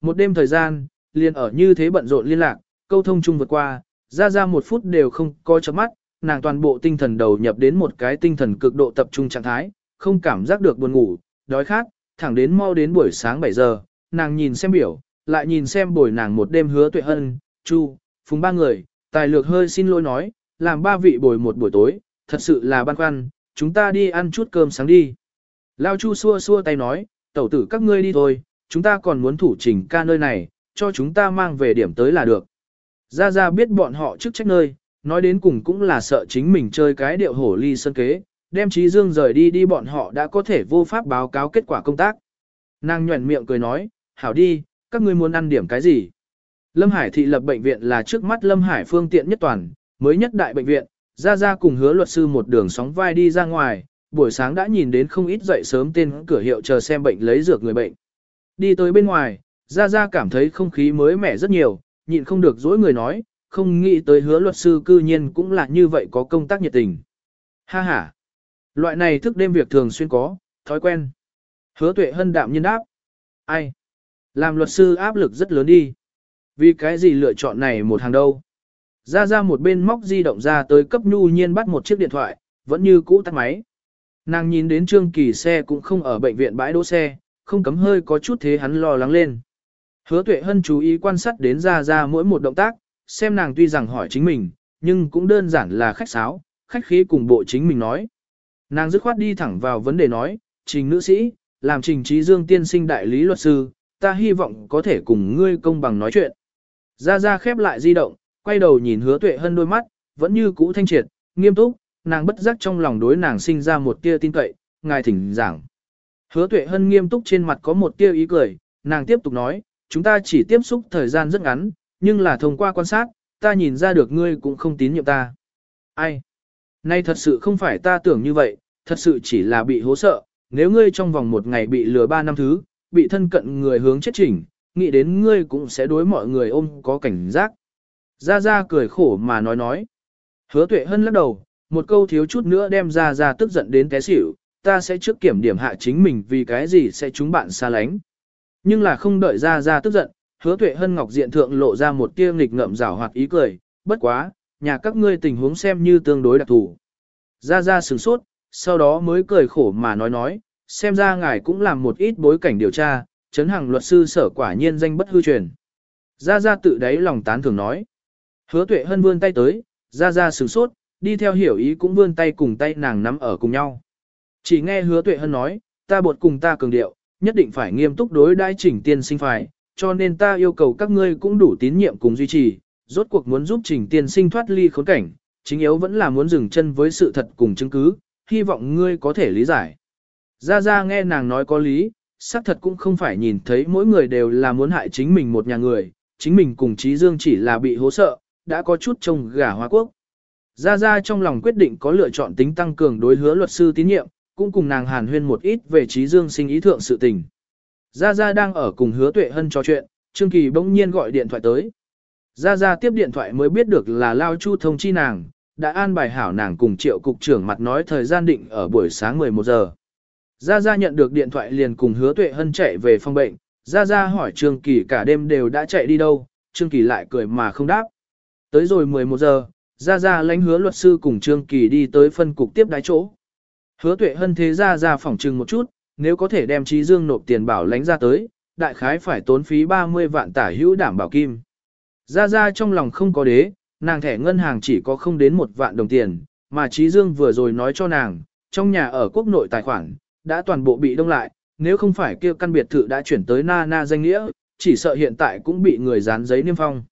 Một đêm thời gian, liền ở như thế bận rộn liên lạc, câu thông chung vượt qua, ra ra một phút đều không có chấm mắt, nàng toàn bộ tinh thần đầu nhập đến một cái tinh thần cực độ tập trung trạng thái, không cảm giác được buồn ngủ, đói khát, thẳng đến mau đến buổi sáng 7 giờ, nàng nhìn xem biểu, lại nhìn xem buổi nàng một đêm hứa tuệ hân, chu, phùng ba người, tài lược hơi xin lỗi nói, làm ba vị bồi một buổi tối, thật sự là băn khoăn, chúng ta đi ăn chút cơm sáng đi. Lao chu xua xua tay nói, tẩu tử các ngươi đi thôi, chúng ta còn muốn thủ trình ca nơi này, cho chúng ta mang về điểm tới là được. Ra Ra biết bọn họ trước trách nơi, nói đến cùng cũng là sợ chính mình chơi cái điệu hổ ly sân kế, đem trí dương rời đi đi bọn họ đã có thể vô pháp báo cáo kết quả công tác. Nàng nhuẩn miệng cười nói, hảo đi, các ngươi muốn ăn điểm cái gì? Lâm Hải thị lập bệnh viện là trước mắt Lâm Hải phương tiện nhất toàn, mới nhất đại bệnh viện, ra ra cùng hứa luật sư một đường sóng vai đi ra ngoài, buổi sáng đã nhìn đến không ít dậy sớm tên cửa hiệu chờ xem bệnh lấy dược người bệnh. Đi tới bên ngoài, gia gia cảm thấy không khí mới mẻ rất nhiều, nhịn không được dỗi người nói, không nghĩ tới hứa luật sư cư nhiên cũng là như vậy có công tác nhiệt tình. Ha ha! Loại này thức đêm việc thường xuyên có, thói quen. Hứa tuệ hân đạm nhiên đáp. Ai? Làm luật sư áp lực rất lớn đi. Vì cái gì lựa chọn này một hàng đâu? Ra ra một bên móc di động ra tới cấp nhu nhiên bắt một chiếc điện thoại, vẫn như cũ tắt máy. Nàng nhìn đến Trương Kỳ xe cũng không ở bệnh viện bãi đỗ xe, không cấm hơi có chút thế hắn lo lắng lên. Hứa tuệ hân chú ý quan sát đến ra ra mỗi một động tác, xem nàng tuy rằng hỏi chính mình, nhưng cũng đơn giản là khách sáo, khách khí cùng bộ chính mình nói. Nàng dứt khoát đi thẳng vào vấn đề nói, trình nữ sĩ, làm trình trí dương tiên sinh đại lý luật sư, ta hy vọng có thể cùng ngươi công bằng nói chuyện. Ra ra khép lại di động, quay đầu nhìn hứa tuệ hân đôi mắt, vẫn như cũ thanh triệt, nghiêm túc, nàng bất giác trong lòng đối nàng sinh ra một tia tin cậy, ngài thỉnh giảng. Hứa tuệ hân nghiêm túc trên mặt có một tia ý cười, nàng tiếp tục nói, chúng ta chỉ tiếp xúc thời gian rất ngắn, nhưng là thông qua quan sát, ta nhìn ra được ngươi cũng không tín nhiệm ta. Ai? Nay thật sự không phải ta tưởng như vậy, thật sự chỉ là bị hố sợ, nếu ngươi trong vòng một ngày bị lừa ba năm thứ, bị thân cận người hướng chết chỉnh, nghĩ đến ngươi cũng sẽ đối mọi người ôm có cảnh giác. Ra Ra cười khổ mà nói nói. Hứa tuệ hân lắc đầu, một câu thiếu chút nữa đem Ra Ra tức giận đến té xỉu, ta sẽ trước kiểm điểm hạ chính mình vì cái gì sẽ chúng bạn xa lánh. Nhưng là không đợi Ra Ra tức giận, hứa tuệ hân ngọc diện thượng lộ ra một tia nghịch ngợm rảo hoạt ý cười, bất quá, nhà các ngươi tình huống xem như tương đối đặc thù. Ra Ra sửng sốt, sau đó mới cười khổ mà nói nói, xem ra ngài cũng làm một ít bối cảnh điều tra, chấn hàng luật sư sở quả nhiên danh bất hư truyền. Ra Ra tự đáy lòng tán thường nói. Hứa tuệ hân vươn tay tới, Ra Ra sửng sốt, đi theo hiểu ý cũng vươn tay cùng tay nàng nắm ở cùng nhau. Chỉ nghe hứa tuệ hân nói, ta bột cùng ta cường điệu, nhất định phải nghiêm túc đối đai chỉnh tiên sinh phải, cho nên ta yêu cầu các ngươi cũng đủ tín nhiệm cùng duy trì, rốt cuộc muốn giúp trình tiên sinh thoát ly khốn cảnh, chính yếu vẫn là muốn dừng chân với sự thật cùng chứng cứ, hy vọng ngươi có thể lý giải. Ra Ra nghe nàng nói có lý, xác thật cũng không phải nhìn thấy mỗi người đều là muốn hại chính mình một nhà người, chính mình cùng Trí Dương chỉ là bị hố sợ, đã có chút trông gà hoa quốc. Ra Ra trong lòng quyết định có lựa chọn tính tăng cường đối hứa luật sư tín nhiệm, cũng cùng nàng hàn huyên một ít về Trí Dương sinh ý thượng sự tình. Gia Gia đang ở cùng hứa tuệ hân trò chuyện, Trương Kỳ bỗng nhiên gọi điện thoại tới. Gia Gia tiếp điện thoại mới biết được là Lao Chu thông chi nàng, đã an bài hảo nàng cùng triệu cục trưởng mặt nói thời gian định ở buổi sáng 11 giờ. Gia Gia nhận được điện thoại liền cùng hứa tuệ hân chạy về phòng bệnh, Gia Gia hỏi Trương Kỳ cả đêm đều đã chạy đi đâu, Trương Kỳ lại cười mà không đáp. Tới rồi 11 giờ, Gia Gia lãnh hứa luật sư cùng Trương Kỳ đi tới phân cục tiếp đái chỗ. Hứa tuệ hân thế ra ra phỏng trừng một chút, nếu có thể đem Trí Dương nộp tiền bảo lãnh ra tới, đại khái phải tốn phí 30 vạn tả hữu đảm bảo kim. ra ra trong lòng không có đế, nàng thẻ ngân hàng chỉ có không đến một vạn đồng tiền, mà Trí Dương vừa rồi nói cho nàng, trong nhà ở quốc nội tài khoản, đã toàn bộ bị đông lại, nếu không phải kia căn biệt thự đã chuyển tới na na danh nghĩa, chỉ sợ hiện tại cũng bị người dán giấy niêm phong.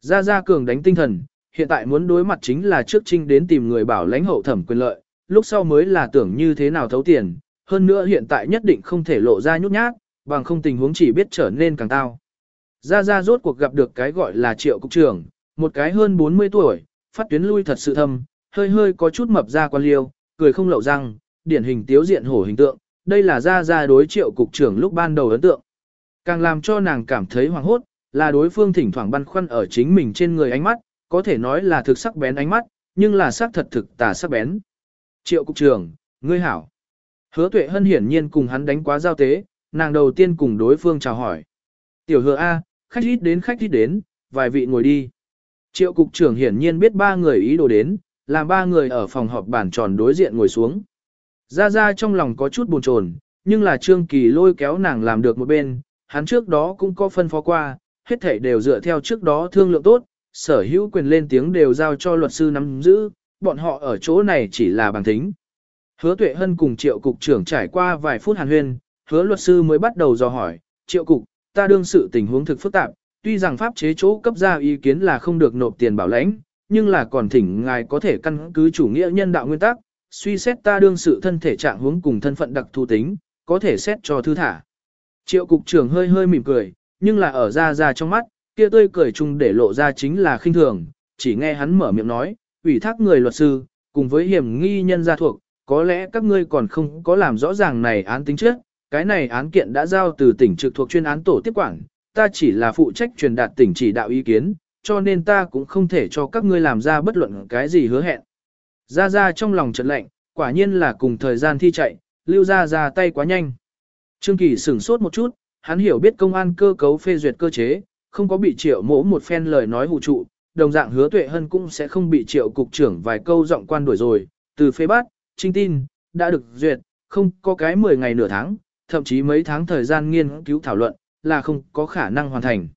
ra ra cường đánh tinh thần, hiện tại muốn đối mặt chính là trước trinh đến tìm người bảo lãnh hậu thẩm quyền lợi, lúc sau mới là tưởng như thế nào thấu tiền, hơn nữa hiện tại nhất định không thể lộ ra nhút nhát, bằng không tình huống chỉ biết trở nên càng tao. Ra Ra rốt cuộc gặp được cái gọi là triệu cục trưởng, một cái hơn 40 tuổi, phát tuyến lui thật sự thâm, hơi hơi có chút mập ra quan liêu, cười không lậu răng, điển hình tiếu diện hổ hình tượng, đây là Ra Ra đối triệu cục trưởng lúc ban đầu ấn tượng. Càng làm cho nàng cảm thấy hoàng hốt, là đối phương thỉnh thoảng băn khoăn ở chính mình trên người ánh mắt, có thể nói là thực sắc bén ánh mắt, nhưng là sắc thật thực tà sắc bén. Triệu cục trưởng, ngươi hảo. Hứa tuệ hân hiển nhiên cùng hắn đánh quá giao tế, nàng đầu tiên cùng đối phương chào hỏi. Tiểu hứa A, khách ít đến khách ít đến, vài vị ngồi đi. Triệu cục trưởng hiển nhiên biết ba người ý đồ đến, làm ba người ở phòng họp bàn tròn đối diện ngồi xuống. Ra Ra trong lòng có chút buồn chồn, nhưng là Trương Kỳ lôi kéo nàng làm được một bên, hắn trước đó cũng có phân phó qua, hết thảy đều dựa theo trước đó thương lượng tốt, sở hữu quyền lên tiếng đều giao cho luật sư nắm giữ, bọn họ ở chỗ này chỉ là bằng tính. Hứa Tuệ Hân cùng Triệu Cục trưởng trải qua vài phút hàn huyên, hứa luật sư mới bắt đầu dò hỏi, Triệu Cục, ta đương sự tình huống thực phức tạp, tuy rằng pháp chế chỗ cấp ra ý kiến là không được nộp tiền bảo lãnh, nhưng là còn thỉnh ngài có thể căn cứ chủ nghĩa nhân đạo nguyên tắc, suy xét ta đương sự thân thể trạng huống cùng thân phận đặc thù tính, có thể xét cho thư thả. Triệu cục trưởng hơi hơi mỉm cười, nhưng là ở ra ra trong mắt, kia tươi cười chung để lộ ra chính là khinh thường, chỉ nghe hắn mở miệng nói, ủy thác người luật sư, cùng với hiểm nghi nhân gia thuộc, có lẽ các ngươi còn không có làm rõ ràng này án tính trước, cái này án kiện đã giao từ tỉnh trực thuộc chuyên án tổ tiếp quản, ta chỉ là phụ trách truyền đạt tỉnh chỉ đạo ý kiến, cho nên ta cũng không thể cho các ngươi làm ra bất luận cái gì hứa hẹn. Ra ra trong lòng chợt lạnh, quả nhiên là cùng thời gian thi chạy, lưu ra ra tay quá nhanh. Trương Kỳ sửng sốt một chút, hắn hiểu biết công an cơ cấu phê duyệt cơ chế, không có bị triệu mỗ một phen lời nói hù trụ, đồng dạng hứa tuệ hân cũng sẽ không bị triệu cục trưởng vài câu giọng quan đuổi rồi, từ phê bát, trinh tin, đã được duyệt, không có cái 10 ngày nửa tháng, thậm chí mấy tháng thời gian nghiên cứu thảo luận, là không có khả năng hoàn thành.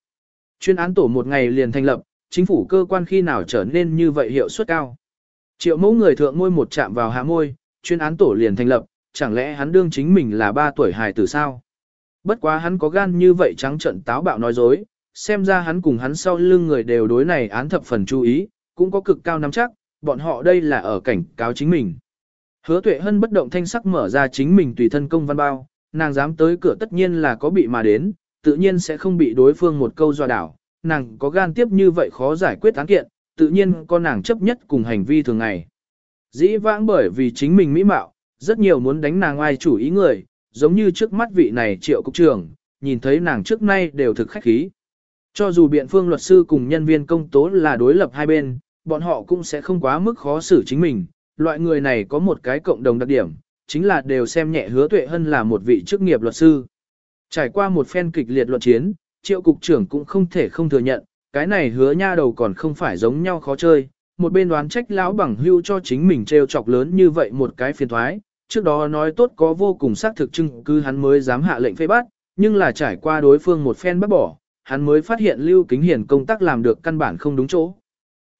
Chuyên án tổ một ngày liền thành lập, chính phủ cơ quan khi nào trở nên như vậy hiệu suất cao. Triệu mẫu người thượng môi một chạm vào hạ môi, chuyên án tổ liền thành lập, chẳng lẽ hắn đương chính mình là ba tuổi hài tử sao? Bất quá hắn có gan như vậy trắng trận táo bạo nói dối, xem ra hắn cùng hắn sau lưng người đều đối này án thập phần chú ý, cũng có cực cao nắm chắc, bọn họ đây là ở cảnh cáo chính mình. Hứa tuệ hân bất động thanh sắc mở ra chính mình tùy thân công văn bao, nàng dám tới cửa tất nhiên là có bị mà đến, tự nhiên sẽ không bị đối phương một câu dọa đảo, nàng có gan tiếp như vậy khó giải quyết án kiện, tự nhiên có nàng chấp nhất cùng hành vi thường ngày. Dĩ vãng bởi vì chính mình mỹ mạo, rất nhiều muốn đánh nàng ai chủ ý người, giống như trước mắt vị này triệu cục trưởng, nhìn thấy nàng trước nay đều thực khách khí. Cho dù biện phương luật sư cùng nhân viên công tố là đối lập hai bên, bọn họ cũng sẽ không quá mức khó xử chính mình. Loại người này có một cái cộng đồng đặc điểm, chính là đều xem nhẹ hứa tuệ hơn là một vị chức nghiệp luật sư. Trải qua một phen kịch liệt luận chiến, triệu cục trưởng cũng không thể không thừa nhận, cái này hứa nha đầu còn không phải giống nhau khó chơi. Một bên đoán trách lão bằng hưu cho chính mình trêu chọc lớn như vậy một cái phiền thoái, trước đó nói tốt có vô cùng xác thực chứng cứ hắn mới dám hạ lệnh phê bắt, nhưng là trải qua đối phương một phen bắt bỏ, hắn mới phát hiện Lưu Kính Hiển công tác làm được căn bản không đúng chỗ.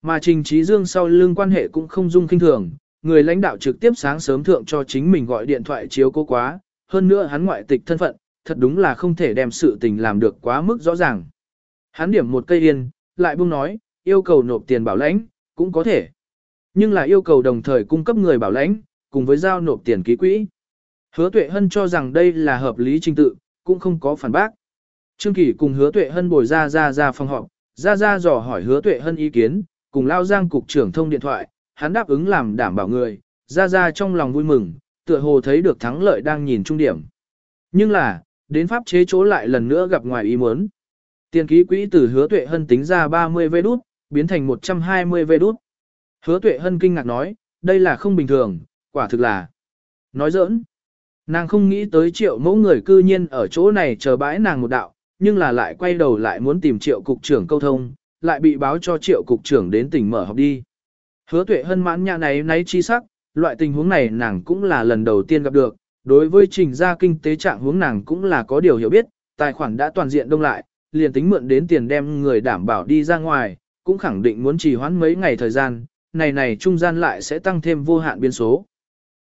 Mà Trình Trí Dương sau lưng quan hệ cũng không dung kinh thường, người lãnh đạo trực tiếp sáng sớm thượng cho chính mình gọi điện thoại chiếu cố quá, hơn nữa hắn ngoại tịch thân phận, thật đúng là không thể đem sự tình làm được quá mức rõ ràng. Hắn điểm một cây yên, lại buông nói, yêu cầu nộp tiền bảo lãnh, cũng có thể. Nhưng là yêu cầu đồng thời cung cấp người bảo lãnh, cùng với giao nộp tiền ký quỹ. Hứa Tuệ Hân cho rằng đây là hợp lý trình tự, cũng không có phản bác. Trương Kỳ cùng Hứa Tuệ Hân bồi ra ra ra phòng họp, ra ra dò hỏi Hứa Tuệ Hân ý kiến, cùng Lao Giang cục trưởng thông điện thoại, hắn đáp ứng làm đảm bảo người, ra ra trong lòng vui mừng, tựa hồ thấy được thắng lợi đang nhìn trung điểm. Nhưng là, đến pháp chế chỗ lại lần nữa gặp ngoài ý muốn. Tiền ký quỹ từ Hứa Tuệ Hân tính ra 30 vé đút, biến thành 120 vé đút. Hứa Tuệ Hân kinh ngạc nói, đây là không bình thường, quả thực là. Nói giỡn. Nàng không nghĩ tới triệu mẫu người cư nhiên ở chỗ này chờ bãi nàng một đạo, nhưng là lại quay đầu lại muốn tìm triệu cục trưởng câu thông, lại bị báo cho triệu cục trưởng đến tỉnh mở học đi. Hứa tuệ hân mãn nhà này nấy chi sắc, loại tình huống này nàng cũng là lần đầu tiên gặp được, đối với trình gia kinh tế trạng huống nàng cũng là có điều hiểu biết, tài khoản đã toàn diện đông lại, liền tính mượn đến tiền đem người đảm bảo đi ra ngoài, cũng khẳng định muốn trì hoãn mấy ngày thời gian, này này trung gian lại sẽ tăng thêm vô hạn biên số.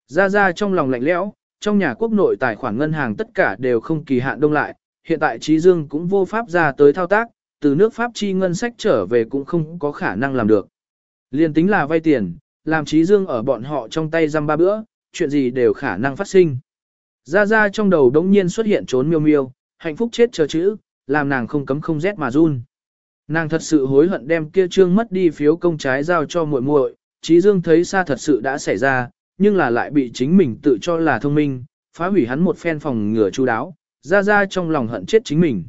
Ra ra trong lòng lạnh lẽo, trong nhà quốc nội tài khoản ngân hàng tất cả đều không kỳ hạn đông lại, hiện tại Trí Dương cũng vô pháp ra tới thao tác, từ nước Pháp chi ngân sách trở về cũng không có khả năng làm được. Liên tính là vay tiền, làm Trí Dương ở bọn họ trong tay răm ba bữa, chuyện gì đều khả năng phát sinh. Ra ra trong đầu đống nhiên xuất hiện trốn miêu miêu, hạnh phúc chết chờ chữ, làm nàng không cấm không rét mà run. Nàng thật sự hối hận đem kia trương mất đi phiếu công trái giao cho muội muội, Trí Dương thấy xa thật sự đã xảy ra, nhưng là lại bị chính mình tự cho là thông minh, phá hủy hắn một phen phòng ngừa chu đáo, ra ra trong lòng hận chết chính mình.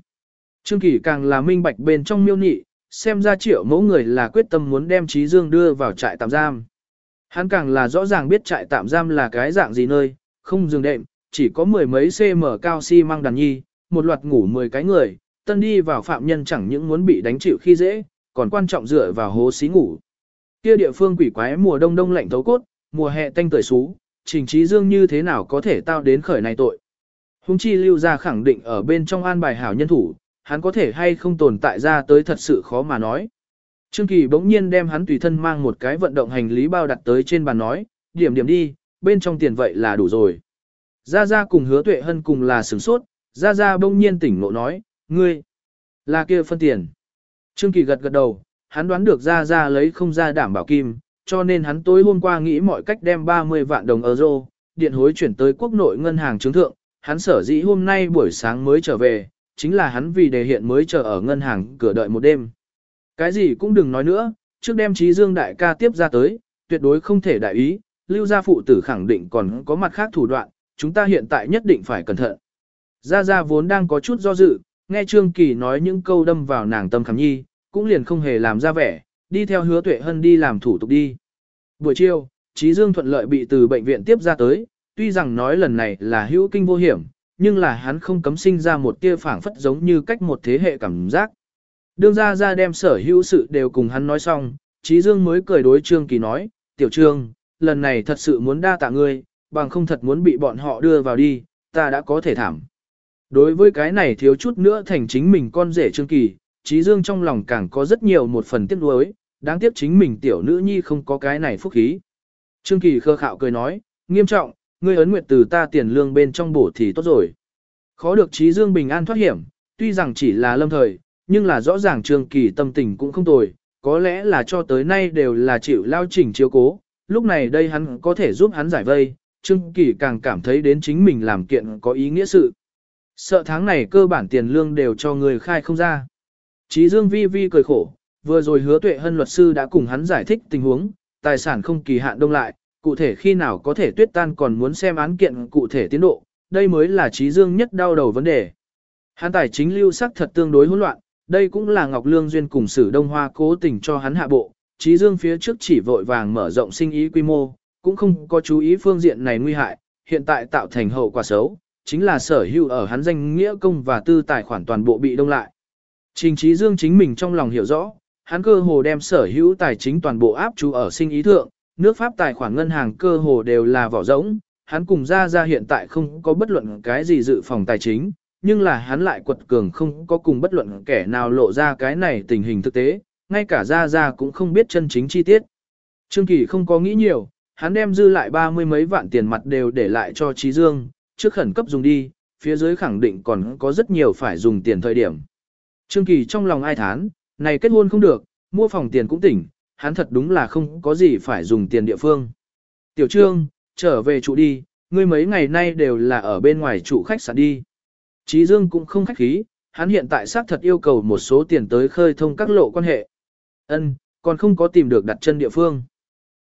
Trương Kỳ càng là minh bạch bên trong miêu nị, xem ra triệu mẫu người là quyết tâm muốn đem Trí Dương đưa vào trại tạm giam. Hắn càng là rõ ràng biết trại tạm giam là cái dạng gì nơi, không giường đệm, chỉ có mười mấy cm cao xi si măng đàn nhi, một loạt ngủ mười cái người, tân đi vào phạm nhân chẳng những muốn bị đánh chịu khi dễ, còn quan trọng dựa vào hố xí ngủ. Kia địa phương quỷ quái mùa đông đông lạnh thấu cốt, mùa hè tanh tưởi xú, trình trí dương như thế nào có thể tao đến khởi này tội. Hùng chi lưu ra khẳng định ở bên trong an bài hảo nhân thủ, hắn có thể hay không tồn tại ra tới thật sự khó mà nói. Trương Kỳ bỗng nhiên đem hắn tùy thân mang một cái vận động hành lý bao đặt tới trên bàn nói, điểm điểm đi, bên trong tiền vậy là đủ rồi. Gia Gia cùng hứa tuệ hân cùng là sửng sốt, Gia Gia bỗng nhiên tỉnh ngộ nói, ngươi, là kia phân tiền. Trương Kỳ gật gật đầu, hắn đoán được Gia Gia lấy không ra đảm bảo kim, cho nên hắn tối hôm qua nghĩ mọi cách đem 30 vạn đồng euro, điện hối chuyển tới quốc nội ngân hàng chứng thượng, hắn sở dĩ hôm nay buổi sáng mới trở về, chính là hắn vì đề hiện mới chờ ở ngân hàng cửa đợi một đêm. Cái gì cũng đừng nói nữa, trước đem trí dương đại ca tiếp ra tới, tuyệt đối không thể đại ý, lưu gia phụ tử khẳng định còn có mặt khác thủ đoạn, chúng ta hiện tại nhất định phải cẩn thận. Gia Gia vốn đang có chút do dự, nghe Trương Kỳ nói những câu đâm vào nàng tâm khảm nhi, cũng liền không hề làm ra vẻ, đi theo hứa tuệ hân đi làm thủ tục đi. Buổi chiều, Trí Dương thuận lợi bị từ bệnh viện tiếp ra tới, tuy rằng nói lần này là hữu kinh vô hiểm, nhưng là hắn không cấm sinh ra một tia phảng phất giống như cách một thế hệ cảm giác. Đương ra ra đem sở hữu sự đều cùng hắn nói xong, Trí Dương mới cười đối Trương Kỳ nói, Tiểu Trương, lần này thật sự muốn đa tạ ngươi, bằng không thật muốn bị bọn họ đưa vào đi, ta đã có thể thảm. Đối với cái này thiếu chút nữa thành chính mình con rể Trương Kỳ, Trí Dương trong lòng càng có rất nhiều một phần tiếc nuối, đáng tiếc chính mình tiểu nữ nhi không có cái này phúc khí. Trương Kỳ khơ khạo cười nói, nghiêm trọng, ngươi ấn nguyệt từ ta tiền lương bên trong bổ thì tốt rồi. Khó được Trí Dương bình an thoát hiểm, tuy rằng chỉ là lâm thời, nhưng là rõ ràng Trường Kỳ tâm tình cũng không tồi, có lẽ là cho tới nay đều là chịu lao chỉnh chiếu cố, lúc này đây hắn có thể giúp hắn giải vây, Trương Kỳ càng cảm thấy đến chính mình làm kiện có ý nghĩa sự. Sợ tháng này cơ bản tiền lương đều cho người khai không ra. Trí Dương vi vi cười khổ, vừa rồi hứa tuệ hân luật sư đã cùng hắn giải thích tình huống, tài sản không kỳ hạn đông lại, cụ thể khi nào có thể tuyết tan còn muốn xem án kiện cụ thể tiến độ, đây mới là Trí Dương nhất đau đầu vấn đề. Hắn tài chính lưu sắc thật tương đối hỗn loạn, đây cũng là Ngọc Lương Duyên cùng Sử Đông Hoa cố tình cho hắn hạ bộ, Trí Dương phía trước chỉ vội vàng mở rộng sinh ý quy mô, cũng không có chú ý phương diện này nguy hại, hiện tại tạo thành hậu quả xấu, chính là sở hữu ở hắn danh nghĩa công và tư tài khoản toàn bộ bị đông lại. Trình Trí Dương chính mình trong lòng hiểu rõ, hắn cơ hồ đem sở hữu tài chính toàn bộ áp chú ở sinh ý thượng, nước Pháp tài khoản ngân hàng cơ hồ đều là vỏ rỗng, hắn cùng ra ra hiện tại không có bất luận cái gì dự phòng tài chính, nhưng là hắn lại quật cường không có cùng bất luận kẻ nào lộ ra cái này tình hình thực tế, ngay cả ra ra cũng không biết chân chính chi tiết. Trương Kỳ không có nghĩ nhiều, hắn đem dư lại ba mươi mấy vạn tiền mặt đều để lại cho Trí Dương, trước khẩn cấp dùng đi, phía dưới khẳng định còn có rất nhiều phải dùng tiền thời điểm. Trương Kỳ trong lòng ai thán, này kết hôn không được, mua phòng tiền cũng tỉnh, hắn thật đúng là không có gì phải dùng tiền địa phương. Tiểu Trương, trở về trụ đi, ngươi mấy ngày nay đều là ở bên ngoài trụ khách sạn đi. Trí Dương cũng không khách khí, hắn hiện tại xác thật yêu cầu một số tiền tới khơi thông các lộ quan hệ. Ân, còn không có tìm được đặt chân địa phương.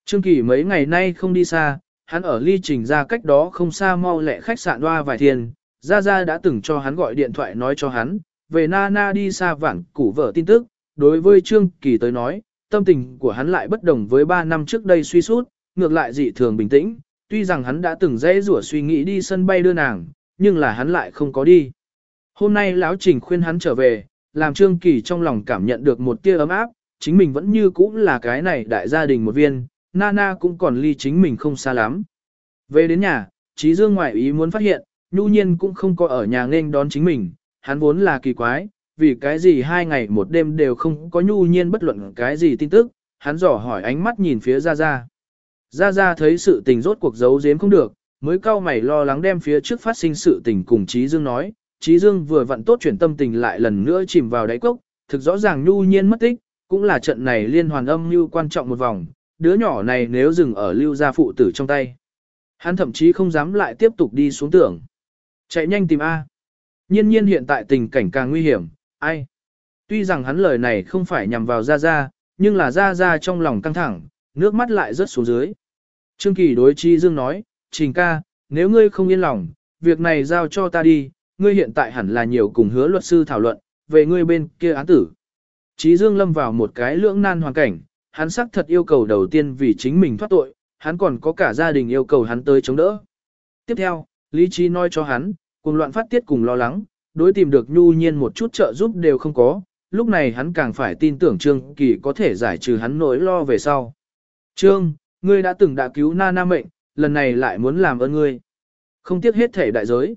Trương Kỳ mấy ngày nay không đi xa, hắn ở ly trình ra cách đó không xa mau lẹ khách sạn đoa vài tiền, Gia Gia đã từng cho hắn gọi điện thoại nói cho hắn, về nana Na đi xa vãn củ vợ tin tức, đối với Trương Kỳ tới nói, tâm tình của hắn lại bất đồng với 3 năm trước đây suy sút, ngược lại dị thường bình tĩnh, tuy rằng hắn đã từng dễ rủa suy nghĩ đi sân bay đưa nàng, nhưng là hắn lại không có đi. Hôm nay lão Trình khuyên hắn trở về, làm Trương Kỳ trong lòng cảm nhận được một tia ấm áp, chính mình vẫn như cũ là cái này đại gia đình một viên, Nana cũng còn ly chính mình không xa lắm. Về đến nhà, Trí Dương ngoại ý muốn phát hiện, nhu nhiên cũng không có ở nhà nên đón chính mình, hắn vốn là kỳ quái, vì cái gì hai ngày một đêm đều không có nhu nhiên bất luận cái gì tin tức, hắn dò hỏi ánh mắt nhìn phía Gia Gia. Gia Gia thấy sự tình rốt cuộc giấu giếm không được, mới cau mày lo lắng đem phía trước phát sinh sự tình cùng Trí Dương nói, Trí Dương vừa vặn tốt chuyển tâm tình lại lần nữa chìm vào đáy cốc, thực rõ ràng nhu nhiên mất tích, cũng là trận này liên hoàn âm như quan trọng một vòng, đứa nhỏ này nếu dừng ở lưu gia phụ tử trong tay. Hắn thậm chí không dám lại tiếp tục đi xuống tưởng. Chạy nhanh tìm A. Nhiên nhiên hiện tại tình cảnh càng nguy hiểm, ai? Tuy rằng hắn lời này không phải nhằm vào Gia Gia, nhưng là Gia Gia trong lòng căng thẳng, nước mắt lại rớt xuống dưới. Trương Kỳ đối Chi Dương nói, Trình ca, nếu ngươi không yên lòng, việc này giao cho ta đi, ngươi hiện tại hẳn là nhiều cùng hứa luật sư thảo luận, về ngươi bên kia án tử. Chí Dương lâm vào một cái lưỡng nan hoàn cảnh, hắn xác thật yêu cầu đầu tiên vì chính mình thoát tội, hắn còn có cả gia đình yêu cầu hắn tới chống đỡ. Tiếp theo, lý trí nói cho hắn, cùng loạn phát tiết cùng lo lắng, đối tìm được nhu nhiên một chút trợ giúp đều không có, lúc này hắn càng phải tin tưởng Trương Kỳ có thể giải trừ hắn nỗi lo về sau. Trương, ngươi đã từng đã cứu na na mệnh, lần này lại muốn làm ơn ngươi. Không tiếc hết thể đại giới.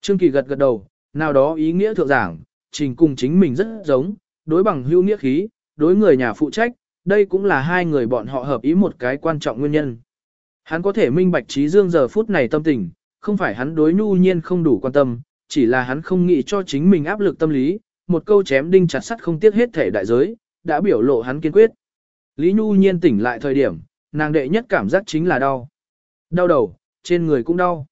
Trương Kỳ gật gật đầu, nào đó ý nghĩa thượng giảng, trình cùng chính mình rất giống, đối bằng hữu nghĩa khí, đối người nhà phụ trách, đây cũng là hai người bọn họ hợp ý một cái quan trọng nguyên nhân. Hắn có thể minh bạch trí dương giờ phút này tâm tình, không phải hắn đối nhu nhiên không đủ quan tâm, chỉ là hắn không nghĩ cho chính mình áp lực tâm lý, một câu chém đinh chặt sắt không tiếc hết thể đại giới, đã biểu lộ hắn kiên quyết. Lý Nhu nhiên tỉnh lại thời điểm, nàng đệ nhất cảm giác chính là đau. Đau đầu, trên người cũng đau.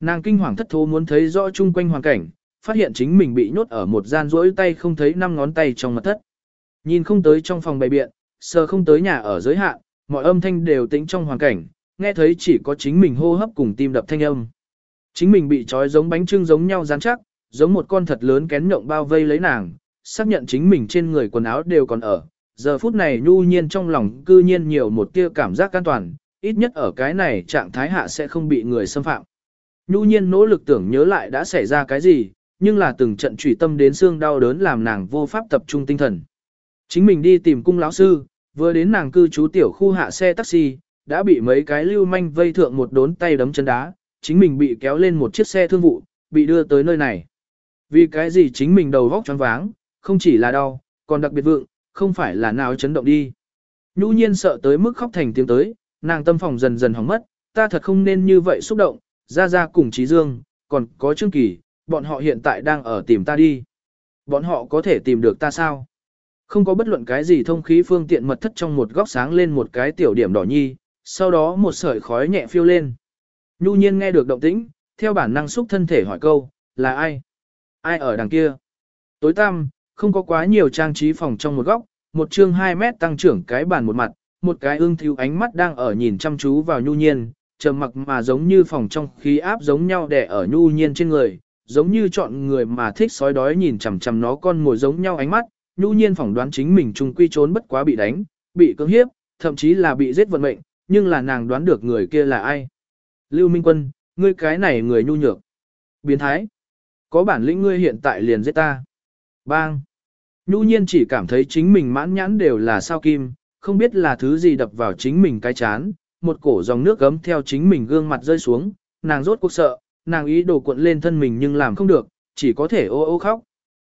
Nàng kinh hoàng thất thố muốn thấy rõ chung quanh hoàn cảnh, phát hiện chính mình bị nhốt ở một gian rỗi tay không thấy năm ngón tay trong mật thất. Nhìn không tới trong phòng bày biện, sờ không tới nhà ở giới hạn, mọi âm thanh đều tĩnh trong hoàn cảnh, nghe thấy chỉ có chính mình hô hấp cùng tim đập thanh âm. Chính mình bị trói giống bánh trưng giống nhau rắn chắc, giống một con thật lớn kén nhộng bao vây lấy nàng, xác nhận chính mình trên người quần áo đều còn ở. Giờ phút này nhu nhiên trong lòng cư nhiên nhiều một tia cảm giác an toàn, ít nhất ở cái này trạng thái hạ sẽ không bị người xâm phạm. Nhu nhiên nỗ lực tưởng nhớ lại đã xảy ra cái gì, nhưng là từng trận trụy tâm đến xương đau đớn làm nàng vô pháp tập trung tinh thần. Chính mình đi tìm cung lão sư, vừa đến nàng cư trú tiểu khu hạ xe taxi, đã bị mấy cái lưu manh vây thượng một đốn tay đấm chân đá, chính mình bị kéo lên một chiếc xe thương vụ, bị đưa tới nơi này. Vì cái gì chính mình đầu vóc choáng váng, không chỉ là đau, còn đặc biệt vượng, không phải là nào chấn động đi. Nhu nhiên sợ tới mức khóc thành tiếng tới, nàng tâm phòng dần dần hỏng mất, ta thật không nên như vậy xúc động, ra ra cùng Trí Dương, còn có Trương Kỳ, bọn họ hiện tại đang ở tìm ta đi. Bọn họ có thể tìm được ta sao? Không có bất luận cái gì thông khí phương tiện mật thất trong một góc sáng lên một cái tiểu điểm đỏ nhi, sau đó một sợi khói nhẹ phiêu lên. Nhu nhiên nghe được động tĩnh, theo bản năng xúc thân thể hỏi câu, là ai? Ai ở đằng kia? Tối tăm, không có quá nhiều trang trí phòng trong một góc, một chương 2 mét tăng trưởng cái bàn một mặt, một cái ương thiếu ánh mắt đang ở nhìn chăm chú vào nhu nhiên, trầm mặc mà giống như phòng trong khí áp giống nhau đè ở nhu nhiên trên người, giống như chọn người mà thích sói đói nhìn chằm chằm nó con ngồi giống nhau ánh mắt, nhu nhiên phỏng đoán chính mình trung quy trốn bất quá bị đánh, bị cưỡng hiếp, thậm chí là bị giết vận mệnh, nhưng là nàng đoán được người kia là ai. Lưu Minh Quân, ngươi cái này người nhu nhược. Biến thái. Có bản lĩnh ngươi hiện tại liền giết ta. Bang. Nhu nhiên chỉ cảm thấy chính mình mãn nhãn đều là sao kim, không biết là thứ gì đập vào chính mình cái chán, một cổ dòng nước gấm theo chính mình gương mặt rơi xuống, nàng rốt cuộc sợ, nàng ý đồ cuộn lên thân mình nhưng làm không được, chỉ có thể ô ô khóc.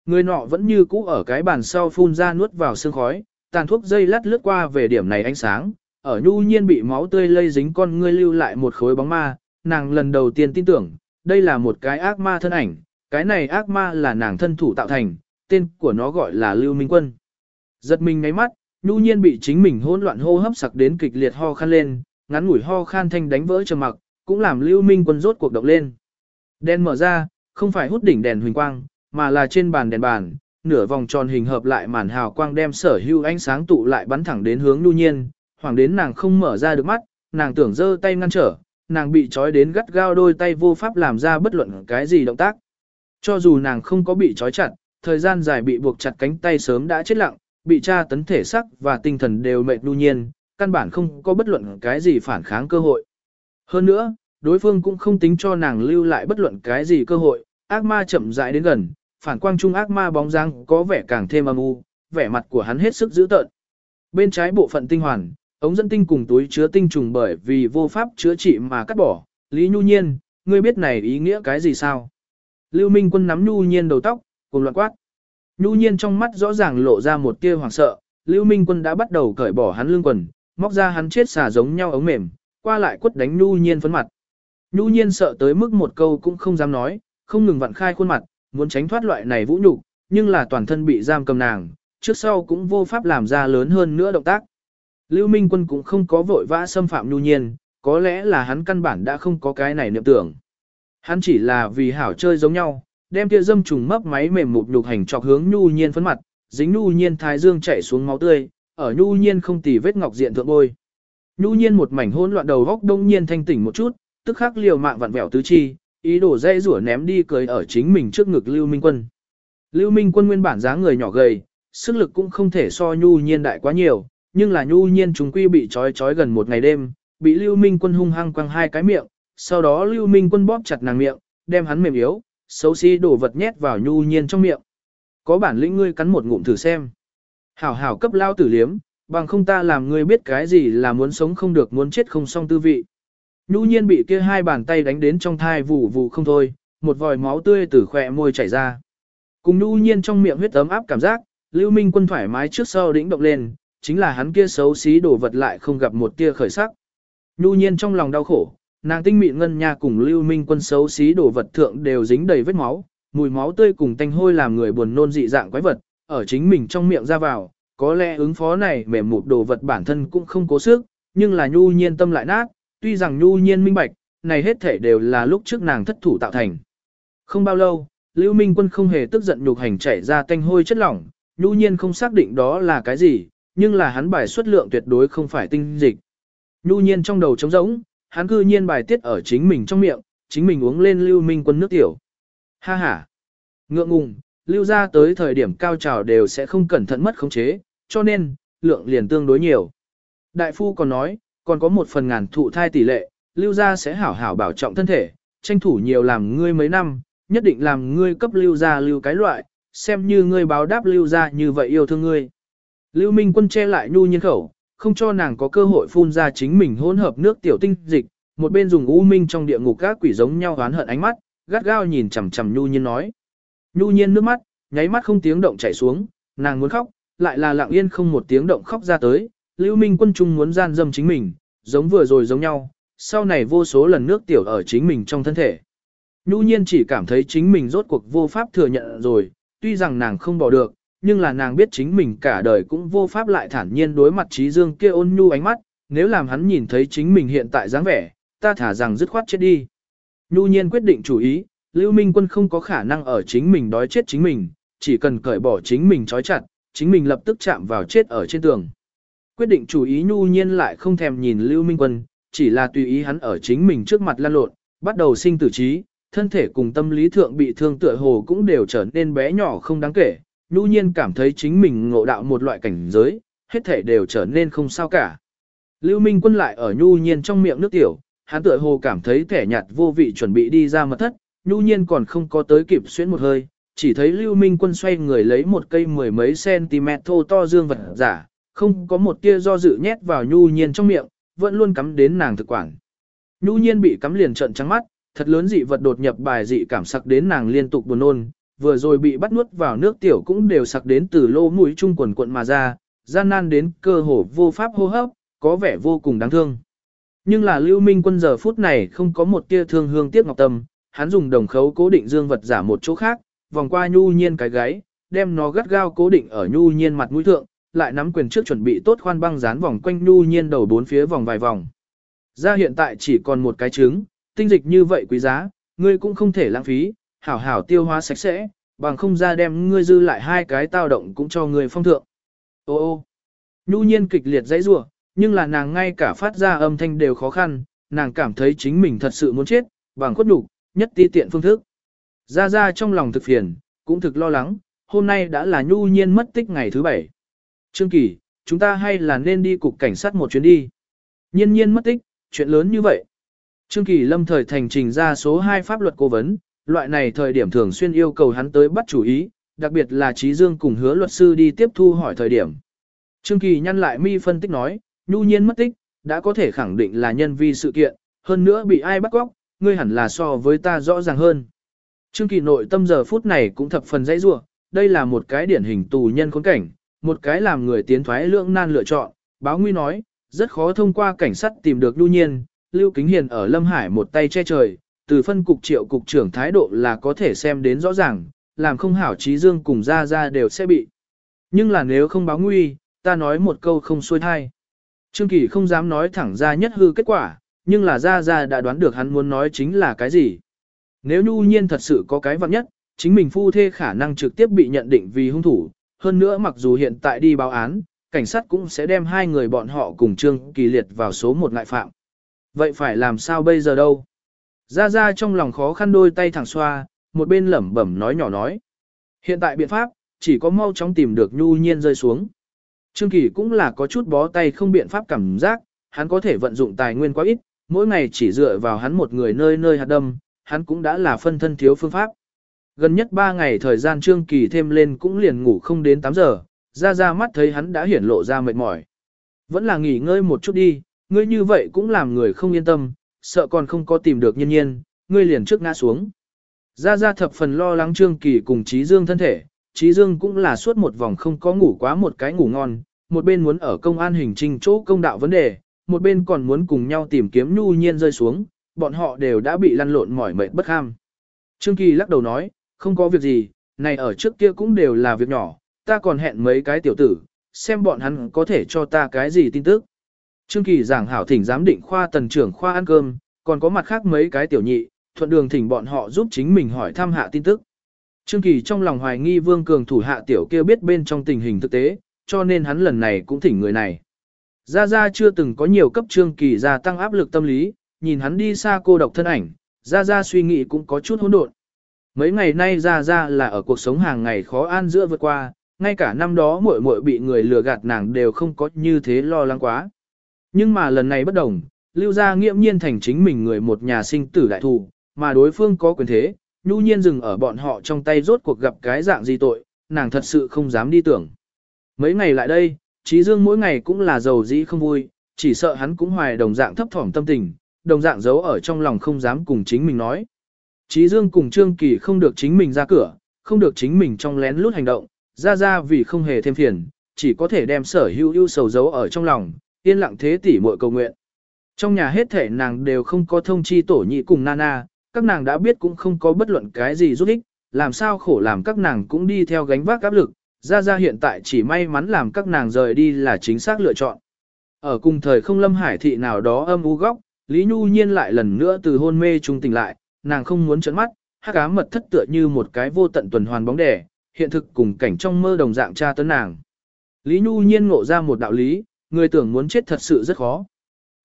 Người nọ vẫn như cũ ở cái bàn sau phun ra nuốt vào sương khói, tàn thuốc dây lát lướt qua về điểm này ánh sáng, ở nhu nhiên bị máu tươi lây dính con ngươi lưu lại một khối bóng ma, nàng lần đầu tiên tin tưởng, đây là một cái ác ma thân ảnh, cái này ác ma là nàng thân thủ tạo thành, tên của nó gọi là Lưu Minh Quân. Giật mình ngáy mắt, nhu nhiên bị chính mình hỗn loạn hô hấp sặc đến kịch liệt ho khan lên, ngắn ngủi ho khan thanh đánh vỡ trầm mặc, cũng làm Lưu Minh Quân rốt cuộc động lên. Đèn mở ra, không phải hút đỉnh đèn huỳnh quang, mà là trên bàn đèn bàn, nửa vòng tròn hình hợp lại màn hào quang đem sở hữu ánh sáng tụ lại bắn thẳng đến hướng nhu nhiên, hoàng đến nàng không mở ra được mắt, nàng tưởng giơ tay ngăn trở, nàng bị trói đến gắt gao đôi tay vô pháp làm ra bất luận cái gì động tác. Cho dù nàng không có bị trói chặt, thời gian dài bị buộc chặt cánh tay sớm đã chết lặng, bị tra tấn thể sắc và tinh thần đều mệt đu nhiên, căn bản không có bất luận cái gì phản kháng cơ hội. Hơn nữa, đối phương cũng không tính cho nàng lưu lại bất luận cái gì cơ hội, ác ma chậm rãi đến gần, phản quang trung ác ma bóng dáng có vẻ càng thêm âm u, vẻ mặt của hắn hết sức dữ tợn. Bên trái bộ phận tinh hoàn, ống dẫn tinh cùng túi chứa tinh trùng bởi vì vô pháp chữa trị mà cắt bỏ, Lý Nhu Nhiên, ngươi biết này ý nghĩa cái gì sao? Lưu Minh Quân nắm Nhu Nhiên đầu tóc, cùng loạn quát. Nhu Nhiên trong mắt rõ ràng lộ ra một tia hoảng sợ, Lưu Minh Quân đã bắt đầu cởi bỏ hắn lưng quần, móc ra hắn chết xà giống nhau ống mềm, qua lại quất đánh Nhu Nhiên phấn mặt. Nhu Nhiên sợ tới mức một câu cũng không dám nói, không ngừng vặn khai khuôn mặt, muốn tránh thoát loại này vũ nhục, nhưng là toàn thân bị giam cầm nàng, trước sau cũng vô pháp làm ra lớn hơn nữa động tác. Lưu Minh Quân cũng không có vội vã xâm phạm Nhu Nhiên, có lẽ là hắn căn bản đã không có cái này niệm tưởng. Hắn chỉ là vì hảo chơi giống nhau, đem kia dâm trùng mấp máy mềm mục nhục hành chọc hướng Nhu Nhiên phấn mặt, dính Nhu Nhiên thái dương chảy xuống máu tươi, ở Nhu Nhiên không tì vết ngọc diện thượng bôi. Nhu Nhiên một mảnh hỗn loạn đầu góc đông nhiên thanh tỉnh một chút, tức khắc liều mạng vặn vẹo tứ chi, ý đồ dây rủa ném đi cười ở chính mình trước ngực Lưu Minh Quân. Lưu Minh Quân nguyên bản dáng người nhỏ gầy, sức lực cũng không thể so Nhu Nhiên đại quá nhiều, nhưng là Nhu Nhiên chúng quy bị trói trói gần một ngày đêm, bị Lưu Minh Quân hung hăng quăng hai cái miệng, sau đó Lưu Minh Quân bóp chặt nàng miệng, đem hắn mềm yếu, xấu xí đổ vật nhét vào nhu nhiên trong miệng. Có bản lĩnh ngươi cắn một ngụm thử xem. Hảo hảo cấp lao tử liếm, bằng không ta làm ngươi biết cái gì là muốn sống không được muốn chết không xong tư vị. Nhu nhiên bị kia hai bàn tay đánh đến trong thai vụ vụ không thôi, một vòi máu tươi từ khỏe môi chảy ra. Cùng nhu nhiên trong miệng huyết ấm áp cảm giác, Lưu Minh quân thoải mái trước sau đĩnh động lên, chính là hắn kia xấu xí đổ vật lại không gặp một tia khởi sắc. Nhu nhiên trong lòng đau khổ, nàng tinh mịn ngân nha cùng Lưu Minh quân xấu xí đổ vật thượng đều dính đầy vết máu, mùi máu tươi cùng tanh hôi làm người buồn nôn dị dạng quái vật, ở chính mình trong miệng ra vào, có lẽ ứng phó này mềm mụt đồ vật bản thân cũng không cố sức, nhưng là nhu nhiên tâm lại nát, tuy rằng nhu nhiên minh bạch, này hết thể đều là lúc trước nàng thất thủ tạo thành. Không bao lâu, Lưu Minh Quân không hề tức giận nhục hành chảy ra tanh hôi chất lỏng, nhu nhiên không xác định đó là cái gì, nhưng là hắn bài xuất lượng tuyệt đối không phải tinh dịch. Nhu nhiên trong đầu trống rỗng, hắn cư nhiên bài tiết ở chính mình trong miệng, chính mình uống lên Lưu Minh Quân nước tiểu. Ha ha! Ngượng ngùng, lưu ra tới thời điểm cao trào đều sẽ không cẩn thận mất khống chế, cho nên, lượng liền tương đối nhiều. Đại phu còn nói, còn có một phần ngàn thụ thai tỷ lệ, lưu ra sẽ hảo hảo bảo trọng thân thể, tranh thủ nhiều làm ngươi mấy năm, nhất định làm ngươi cấp lưu ra lưu cái loại, xem như ngươi báo đáp lưu ra như vậy yêu thương ngươi. Lưu Minh Quân che lại nhu nhiên khẩu, không cho nàng có cơ hội phun ra chính mình hỗn hợp nước tiểu tinh dịch, một bên dùng u minh trong địa ngục các quỷ giống nhau oán hận ánh mắt, gắt gao nhìn chằm chằm nhu nhiên nói. Nhu nhiên nước mắt, nháy mắt không tiếng động chảy xuống, nàng muốn khóc, lại là lặng yên không một tiếng động khóc ra tới, Lưu Minh quân trung muốn gian dâm chính mình, giống vừa rồi giống nhau, sau này vô số lần nước tiểu ở chính mình trong thân thể. Nhu nhiên chỉ cảm thấy chính mình rốt cuộc vô pháp thừa nhận rồi, tuy rằng nàng không bỏ được, nhưng là nàng biết chính mình cả đời cũng vô pháp lại thản nhiên đối mặt trí dương kia ôn nhu ánh mắt, nếu làm hắn nhìn thấy chính mình hiện tại dáng vẻ, ta thả rằng dứt khoát chết đi. Nhu nhiên quyết định chủ ý, Lưu Minh Quân không có khả năng ở chính mình đói chết chính mình, chỉ cần cởi bỏ chính mình trói chặt, chính mình lập tức chạm vào chết ở trên tường. Quyết định chủ ý nhu nhiên lại không thèm nhìn Lưu Minh Quân, chỉ là tùy ý hắn ở chính mình trước mặt lan lộn, bắt đầu sinh tử trí, thân thể cùng tâm lý thượng bị thương tựa hồ cũng đều trở nên bé nhỏ không đáng kể. Nhu nhiên cảm thấy chính mình ngộ đạo một loại cảnh giới, hết thể đều trở nên không sao cả. Lưu Minh Quân lại ở nhu nhiên trong miệng nước tiểu, hắn tựa hồ cảm thấy thẻ nhạt vô vị chuẩn bị đi ra mật thất, nhu nhiên còn không có tới kịp xuyến một hơi, chỉ thấy Lưu Minh Quân xoay người lấy một cây mười mấy cm thô to dương vật giả, không có một tia do dự nhét vào nhu nhiên trong miệng, vẫn luôn cắm đến nàng thực quản. Nhu nhiên bị cắm liền trợn trắng mắt, thật lớn dị vật đột nhập bài dị cảm sặc đến nàng liên tục buồn nôn, vừa rồi bị bắt nuốt vào nước tiểu cũng đều sặc đến từ lô mũi trung quần quận mà ra, gian nan đến cơ hồ vô pháp hô hấp, có vẻ vô cùng đáng thương. Nhưng là Lưu Minh Quân giờ phút này không có một tia thương hương tiếc ngọc tâm, hắn dùng đồng khấu cố định dương vật giả một chỗ khác, vòng qua nhu nhiên cái gáy, đem nó gắt gao cố định ở nhu nhiên mặt mũi thượng, lại nắm quyền trước chuẩn bị tốt khoan băng dán vòng quanh nhu nhiên đầu bốn phía vòng vài vòng. Ra hiện tại chỉ còn một cái trứng, tinh dịch như vậy quý giá, ngươi cũng không thể lãng phí, hảo hảo tiêu hóa sạch sẽ, bằng không ra đem ngươi dư lại hai cái tao động cũng cho ngươi phong thượng. Ô ô, nhu nhiên kịch liệt dãy rủa, nhưng là nàng ngay cả phát ra âm thanh đều khó khăn, nàng cảm thấy chính mình thật sự muốn chết, bằng khuất đủ, nhất ti tiện phương thức. Ra ra trong lòng thực phiền, cũng thực lo lắng, hôm nay đã là nhu nhiên mất tích ngày thứ bảy. Trương Kỳ, chúng ta hay là nên đi cục cảnh sát một chuyến đi. Nhiên nhiên mất tích, chuyện lớn như vậy. Trương Kỳ lâm thời thành trình ra số 2 pháp luật cố vấn, loại này thời điểm thường xuyên yêu cầu hắn tới bắt chủ ý, đặc biệt là Trí Dương cùng hứa luật sư đi tiếp thu hỏi thời điểm. Trương Kỳ nhăn lại mi phân tích nói, nhu nhiên mất tích, đã có thể khẳng định là nhân vi sự kiện, hơn nữa bị ai bắt cóc, ngươi hẳn là so với ta rõ ràng hơn. Trương Kỳ nội tâm giờ phút này cũng thập phần dãy rủa, đây là một cái điển hình tù nhân khốn cảnh, một cái làm người tiến thoái lưỡng nan lựa chọn. Báo Nguy nói, rất khó thông qua cảnh sát tìm được nhu Nhiên, Lưu Kính Hiền ở Lâm Hải một tay che trời, từ phân cục triệu cục trưởng thái độ là có thể xem đến rõ ràng, làm không hảo trí dương cùng ra ra đều sẽ bị. Nhưng là nếu không báo nguy, ta nói một câu không xuôi thai. Trương Kỳ không dám nói thẳng ra nhất hư kết quả, nhưng là ra ra đã đoán được hắn muốn nói chính là cái gì. Nếu nhu nhiên thật sự có cái vặn nhất, chính mình phu thê khả năng trực tiếp bị nhận định vì hung thủ, hơn nữa mặc dù hiện tại đi báo án, cảnh sát cũng sẽ đem hai người bọn họ cùng Trương Kỳ liệt vào số một ngại phạm. Vậy phải làm sao bây giờ đâu? Ra ra trong lòng khó khăn đôi tay thẳng xoa, một bên lẩm bẩm nói nhỏ nói. Hiện tại biện pháp, chỉ có mau chóng tìm được nhu nhiên rơi xuống. Trương Kỳ cũng là có chút bó tay không biện pháp cảm giác, hắn có thể vận dụng tài nguyên quá ít, mỗi ngày chỉ dựa vào hắn một người nơi nơi hạt đâm, hắn cũng đã là phân thân thiếu phương pháp. Gần nhất 3 ngày thời gian Trương Kỳ thêm lên cũng liền ngủ không đến 8 giờ, ra ra mắt thấy hắn đã hiển lộ ra mệt mỏi. Vẫn là nghỉ ngơi một chút đi, ngươi như vậy cũng làm người không yên tâm, sợ còn không có tìm được nhân nhiên, ngươi liền trước ngã xuống. gia gia thập phần lo lắng Trương Kỳ cùng Trí Dương thân thể, Trí Dương cũng là suốt một vòng không có ngủ quá một cái ngủ ngon, một bên muốn ở công an hình trình chỗ công đạo vấn đề, một bên còn muốn cùng nhau tìm kiếm nhu nhiên rơi xuống, bọn họ đều đã bị lăn lộn mỏi mệt bất ham. Trương Kỳ lắc đầu nói, không có việc gì, này ở trước kia cũng đều là việc nhỏ, ta còn hẹn mấy cái tiểu tử, xem bọn hắn có thể cho ta cái gì tin tức. Trương Kỳ giảng hảo thỉnh giám định khoa tần trưởng khoa ăn cơm, còn có mặt khác mấy cái tiểu nhị, thuận đường thỉnh bọn họ giúp chính mình hỏi thăm hạ tin tức. Trương Kỳ trong lòng hoài nghi Vương Cường thủ hạ tiểu kia biết bên trong tình hình thực tế, cho nên hắn lần này cũng thỉnh người này. Gia Gia chưa từng có nhiều cấp Trương Kỳ gia tăng áp lực tâm lý, nhìn hắn đi xa cô độc thân ảnh, Gia Gia suy nghĩ cũng có chút hỗn độn. Mấy ngày nay Gia Gia là ở cuộc sống hàng ngày khó an giữa vượt qua, ngay cả năm đó muội muội bị người lừa gạt nàng đều không có như thế lo lắng quá. Nhưng mà lần này bất đồng, Lưu Gia nghiễm nhiên thành chính mình người một nhà sinh tử đại thù, mà đối phương có quyền thế, nhu nhiên dừng ở bọn họ trong tay rốt cuộc gặp cái dạng gì tội, nàng thật sự không dám đi tưởng. Mấy ngày lại đây, Trí Dương mỗi ngày cũng là giàu dĩ không vui, chỉ sợ hắn cũng hoài đồng dạng thấp thỏm tâm tình, đồng dạng giấu ở trong lòng không dám cùng chính mình nói. Trí Dương cùng Trương Kỳ không được chính mình ra cửa, không được chính mình trong lén lút hành động, ra ra vì không hề thêm phiền, chỉ có thể đem sở hữu ưu sầu giấu ở trong lòng, yên lặng thế tỷ muội cầu nguyện. Trong nhà hết thể nàng đều không có thông chi tổ nhị cùng Nana, các nàng đã biết cũng không có bất luận cái gì giúp ích, làm sao khổ làm các nàng cũng đi theo gánh vác áp lực, ra ra hiện tại chỉ may mắn làm các nàng rời đi là chính xác lựa chọn. Ở cùng thời không lâm hải thị nào đó âm u góc, Lý Nhu Nhiên lại lần nữa từ hôn mê trung tỉnh lại, nàng không muốn trấn mắt, hắc ám mật thất tựa như một cái vô tận tuần hoàn bóng đè, hiện thực cùng cảnh trong mơ đồng dạng tra tấn nàng. Lý Nhu Nhiên ngộ ra một đạo lý, người tưởng muốn chết thật sự rất khó.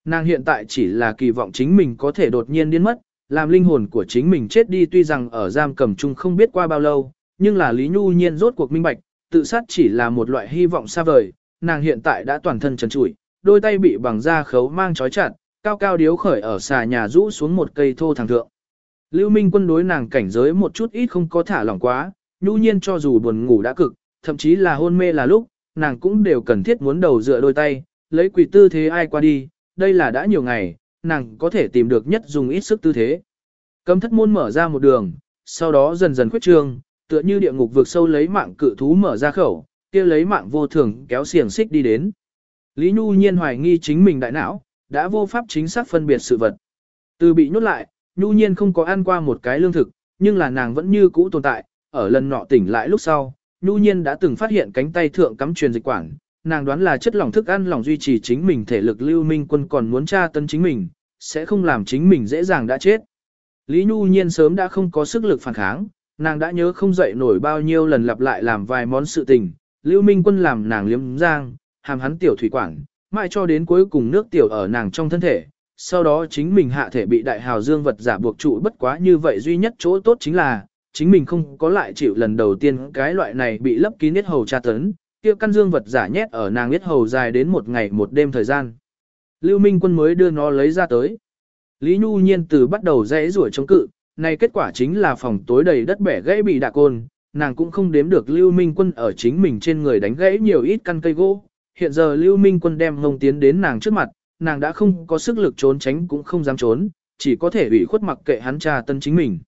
Nàng hiện tại chỉ là kỳ vọng chính mình có thể đột nhiên điên mất, làm linh hồn của chính mình chết đi tuy rằng ở giam cầm chung không biết qua bao lâu, nhưng là Lý Nhu Nhiên rốt cuộc minh bạch, tự sát chỉ là một loại hy vọng xa vời, nàng hiện tại đã toàn thân trần trụi, đôi tay bị bằng da khấu mang trói chặt, cao cao điếu khởi ở xà nhà rũ xuống một cây thô thẳng thượng. Lưu Minh quân đối nàng cảnh giới một chút ít không có thả lỏng quá, nhu nhiên cho dù buồn ngủ đã cực, thậm chí là hôn mê là lúc, nàng cũng đều cần thiết muốn đầu dựa đôi tay, lấy quỷ tư thế ai qua đi, đây là đã nhiều ngày, nàng có thể tìm được nhất dùng ít sức tư thế. Cấm thất môn mở ra một đường, sau đó dần dần khuyết trương, tựa như địa ngục vượt sâu lấy mạng cự thú mở ra khẩu, kia lấy mạng vô thường kéo xiềng xích đi đến. Lý Nhu Nhiên hoài nghi chính mình đại não, đã vô pháp chính xác phân biệt sự vật. Từ bị nhốt lại, Nhu Nhiên không có ăn qua một cái lương thực, nhưng là nàng vẫn như cũ tồn tại, ở lần nọ tỉnh lại lúc sau, Nhu Nhiên đã từng phát hiện cánh tay thượng cắm truyền dịch quản, nàng đoán là chất lỏng thức ăn lòng duy trì chính mình thể lực lưu minh quân còn muốn tra tấn chính mình, sẽ không làm chính mình dễ dàng đã chết. Lý Nhu Nhiên sớm đã không có sức lực phản kháng, nàng đã nhớ không dậy nổi bao nhiêu lần lặp lại làm vài món sự tình, Lưu Minh Quân làm nàng liếm giang, hàm hắn tiểu thủy quản, mãi cho đến cuối cùng nước tiểu ở nàng trong thân thể, sau đó chính mình hạ thể bị đại hào dương vật giả buộc trụ bất quá như vậy duy nhất chỗ tốt chính là, chính mình không có lại chịu lần đầu tiên cái loại này bị lấp kín hết hầu tra tấn, kia căn dương vật giả nhét ở nàng hết hầu dài đến một ngày một đêm thời gian. Lưu Minh Quân mới đưa nó lấy ra tới. Lý Nhu Nhiên từ bắt đầu dãy rủa chống cự, này kết quả chính là phòng tối đầy đất bẻ gãy bị đạ côn, nàng cũng không đếm được Lưu Minh Quân ở chính mình trên người đánh gãy nhiều ít căn cây gỗ. Hiện giờ Lưu Minh Quân đem ngông tiến đến nàng trước mặt, nàng đã không có sức lực trốn tránh cũng không dám trốn, chỉ có thể ủy khuất mặc kệ hắn tra tân chính mình.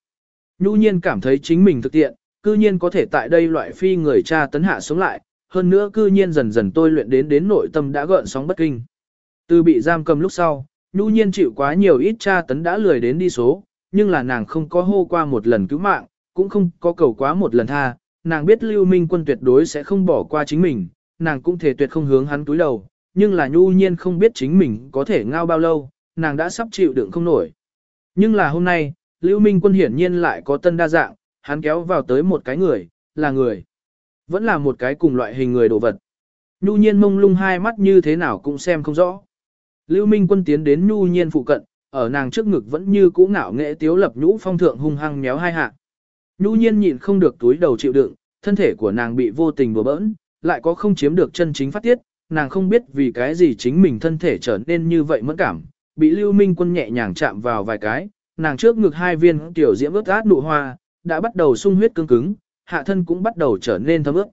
Nhu nhiên cảm thấy chính mình thực tiện, cư nhiên có thể tại đây loại phi người cha tấn hạ sống lại, hơn nữa cư nhiên dần dần tôi luyện đến đến nội tâm đã gợn sóng bất kinh. Từ bị giam cầm lúc sau, Nhu nhiên chịu quá nhiều ít cha tấn đã lười đến đi số, nhưng là nàng không có hô qua một lần cứu mạng, cũng không có cầu quá một lần tha, nàng biết Lưu Minh quân tuyệt đối sẽ không bỏ qua chính mình, nàng cũng thể tuyệt không hướng hắn túi đầu, nhưng là nhu nhiên không biết chính mình có thể ngao bao lâu, nàng đã sắp chịu đựng không nổi. Nhưng là hôm nay, Lưu Minh quân hiển nhiên lại có tân đa dạng, hắn kéo vào tới một cái người, là người. Vẫn là một cái cùng loại hình người đồ vật. Nhu nhiên mông lung hai mắt như thế nào cũng xem không rõ. Lưu Minh quân tiến đến nhu nhiên phụ cận, ở nàng trước ngực vẫn như cũ ngạo nghệ tiếu lập nhũ phong thượng hung hăng méo hai hạ. Nhu nhiên nhịn không được túi đầu chịu đựng, thân thể của nàng bị vô tình bừa bỡn, lại có không chiếm được chân chính phát tiết, nàng không biết vì cái gì chính mình thân thể trở nên như vậy mất cảm, bị lưu minh quân nhẹ nhàng chạm vào vài cái, nàng trước ngực hai viên tiểu diễm ướt át nụ hoa, đã bắt đầu sung huyết cứng cứng, hạ thân cũng bắt đầu trở nên thấm ướt.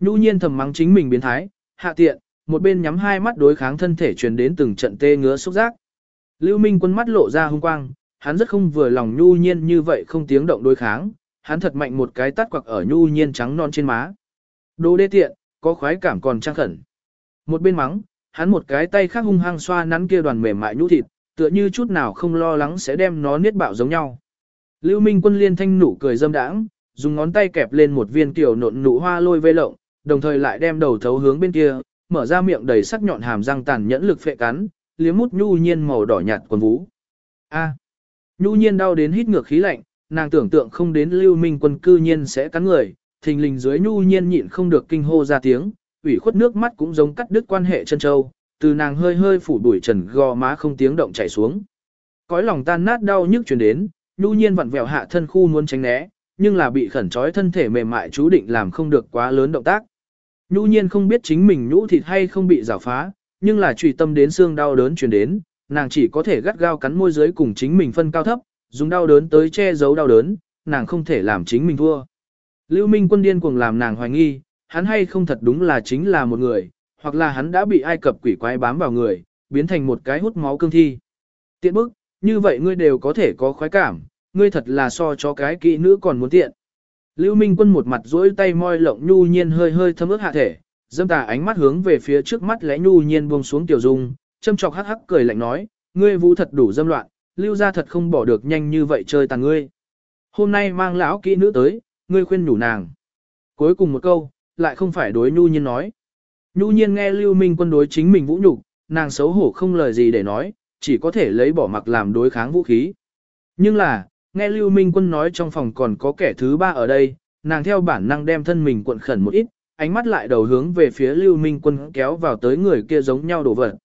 Nhu nhiên thầm mắng chính mình biến thái, hạ tiện, một bên nhắm hai mắt đối kháng thân thể truyền đến từng trận tê ngứa xúc giác. Lưu Minh quân mắt lộ ra hung quang, hắn rất không vừa lòng nhu nhiên như vậy không tiếng động đối kháng, hắn thật mạnh một cái tát quặc ở nhu nhiên trắng non trên má. Đồ đê tiện, có khoái cảm còn trang khẩn. Một bên mắng, hắn một cái tay khác hung hăng xoa nắn kia đoàn mềm mại nhũ thịt, tựa như chút nào không lo lắng sẽ đem nó niết bạo giống nhau. Lưu Minh quân liên thanh nụ cười dâm đãng, dùng ngón tay kẹp lên một viên tiểu nộn nụ hoa lôi vây lộng, đồng thời lại đem đầu thấu hướng bên kia, mở ra miệng đầy sắc nhọn hàm răng tàn nhẫn lực phệ cắn, liếm mút nhu nhiên màu đỏ nhạt quần vú. A. Nhu nhiên đau đến hít ngược khí lạnh, nàng tưởng tượng không đến Lưu Minh quân cư nhiên sẽ cắn người, thình lình dưới nhu nhiên nhịn không được kinh hô ra tiếng, ủy khuất nước mắt cũng giống cắt đứt quan hệ chân châu, từ nàng hơi hơi phủ đuổi trần gò má không tiếng động chảy xuống. Cõi lòng tan nát đau nhức truyền đến, nhu nhiên vặn vẹo hạ thân khu muốn tránh né, nhưng là bị khẩn trói thân thể mềm mại chú định làm không được quá lớn động tác. Nhu nhiên không biết chính mình nhũ thịt hay không bị rào phá, nhưng là trùy tâm đến xương đau đớn truyền đến, nàng chỉ có thể gắt gao cắn môi dưới cùng chính mình phân cao thấp, dùng đau đớn tới che giấu đau đớn, nàng không thể làm chính mình thua. Lưu Minh quân điên cuồng làm nàng hoài nghi, hắn hay không thật đúng là chính là một người, hoặc là hắn đã bị ai cập quỷ quái bám vào người, biến thành một cái hút máu cương thi. Tiện bức, như vậy ngươi đều có thể có khoái cảm, ngươi thật là so cho cái kỹ nữ còn muốn tiện. Lưu Minh Quân một mặt duỗi tay moi lộng nhu nhiên hơi hơi thấm ướt hạ thể, dâm tà ánh mắt hướng về phía trước mắt lẽ nhu nhiên buông xuống tiểu dung, châm chọc hắc hắc cười lạnh nói, ngươi vũ thật đủ dâm loạn, lưu ra thật không bỏ được nhanh như vậy chơi tàn ngươi. Hôm nay mang lão kỹ nữ tới, ngươi khuyên nhủ nàng. Cuối cùng một câu, lại không phải đối nhu nhiên nói. Nhu nhiên nghe Lưu Minh Quân đối chính mình vũ nhục, nàng xấu hổ không lời gì để nói, chỉ có thể lấy bỏ mặc làm đối kháng vũ khí. Nhưng là, nghe Lưu Minh Quân nói trong phòng còn có kẻ thứ ba ở đây, nàng theo bản năng đem thân mình cuộn khẩn một ít, ánh mắt lại đầu hướng về phía Lưu Minh Quân kéo vào tới người kia giống nhau đổ vật.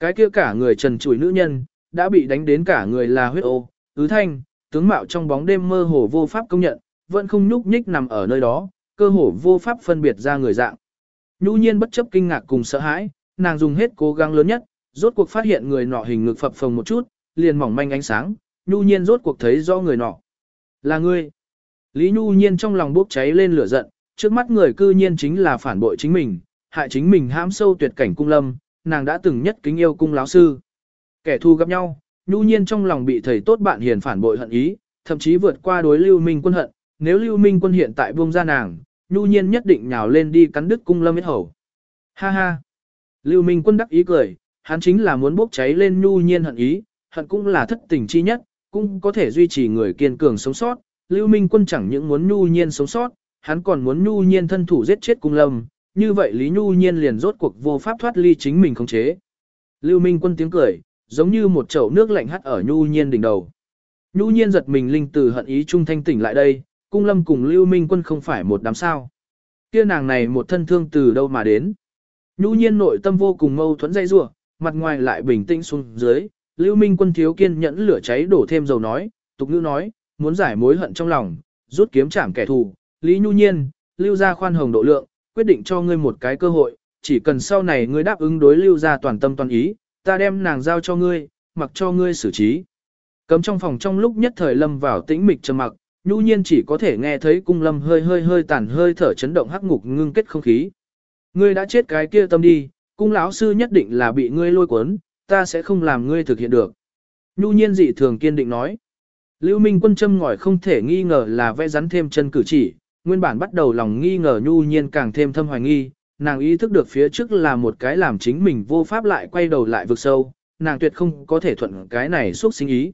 Cái kia cả người trần trụi nữ nhân, đã bị đánh đến cả người là huyết ô, ứ thanh, tướng mạo trong bóng đêm mơ hồ vô pháp công nhận, vẫn không nhúc nhích nằm ở nơi đó, cơ hồ vô pháp phân biệt ra người dạng. Nhu nhiên bất chấp kinh ngạc cùng sợ hãi, nàng dùng hết cố gắng lớn nhất, rốt cuộc phát hiện người nọ hình ngực phập phồng một chút, liền mỏng manh ánh sáng, Nhu nhiên rốt cuộc thấy do người nọ. Là ngươi. Lý Nhu nhiên trong lòng bốc cháy lên lửa giận, trước mắt người cư nhiên chính là phản bội chính mình, hại chính mình hãm sâu tuyệt cảnh cung lâm, nàng đã từng nhất kính yêu cung lão sư. Kẻ thù gặp nhau, Nhu nhiên trong lòng bị thầy tốt bạn hiền phản bội hận ý, thậm chí vượt qua đối Lưu Minh quân hận, nếu Lưu Minh quân hiện tại buông ra nàng, Nhu nhiên nhất định nhào lên đi cắn đứt cung lâm hết hầu. Ha ha. Lưu Minh quân đắc ý cười, hắn chính là muốn bốc cháy lên Nhu nhiên hận ý, hận cũng là thất tình chi nhất, cũng có thể duy trì người kiên cường sống sót. Lưu Minh quân chẳng những muốn Nhu nhiên sống sót, hắn còn muốn Nhu nhiên thân thủ giết chết cung lâm, như vậy Lý Nhu nhiên liền rốt cuộc vô pháp thoát ly chính mình khống chế. Lưu Minh quân tiếng cười, giống như một chậu nước lạnh hắt ở Nhu nhiên đỉnh đầu. Nhu nhiên giật mình linh từ hận ý trung thanh tỉnh lại đây, cung lâm cùng Lưu Minh quân không phải một đám sao. Kia nàng này một thân thương từ đâu mà đến. Nhu nhiên nội tâm vô cùng mâu thuẫn dây rủa mặt ngoài lại bình tĩnh xuống dưới, Lưu Minh quân thiếu kiên nhẫn lửa cháy đổ thêm dầu nói, tục ngữ nói, muốn giải mối hận trong lòng, rút kiếm chạm kẻ thù, Lý Nhu nhiên, lưu ra khoan hồng độ lượng, quyết định cho ngươi một cái cơ hội, chỉ cần sau này ngươi đáp ứng đối lưu ra toàn tâm toàn ý, ta đem nàng giao cho ngươi, mặc cho ngươi xử trí. Cấm trong phòng trong lúc nhất thời lâm vào tĩnh mịch trầm mặc, nhu nhiên chỉ có thể nghe thấy cung lâm hơi hơi hơi tàn hơi thở chấn động hắc ngục ngưng kết không khí. Ngươi đã chết cái kia tâm đi, cung lão sư nhất định là bị ngươi lôi cuốn, ta sẽ không làm ngươi thực hiện được. Nhu nhiên dị thường kiên định nói. Lưu Minh quân châm ngòi không thể nghi ngờ là vẽ rắn thêm chân cử chỉ, nguyên bản bắt đầu lòng nghi ngờ nhu nhiên càng thêm thâm hoài nghi, nàng ý thức được phía trước là một cái làm chính mình vô pháp lại quay đầu lại vực sâu, nàng tuyệt không có thể thuận cái này suốt sinh ý.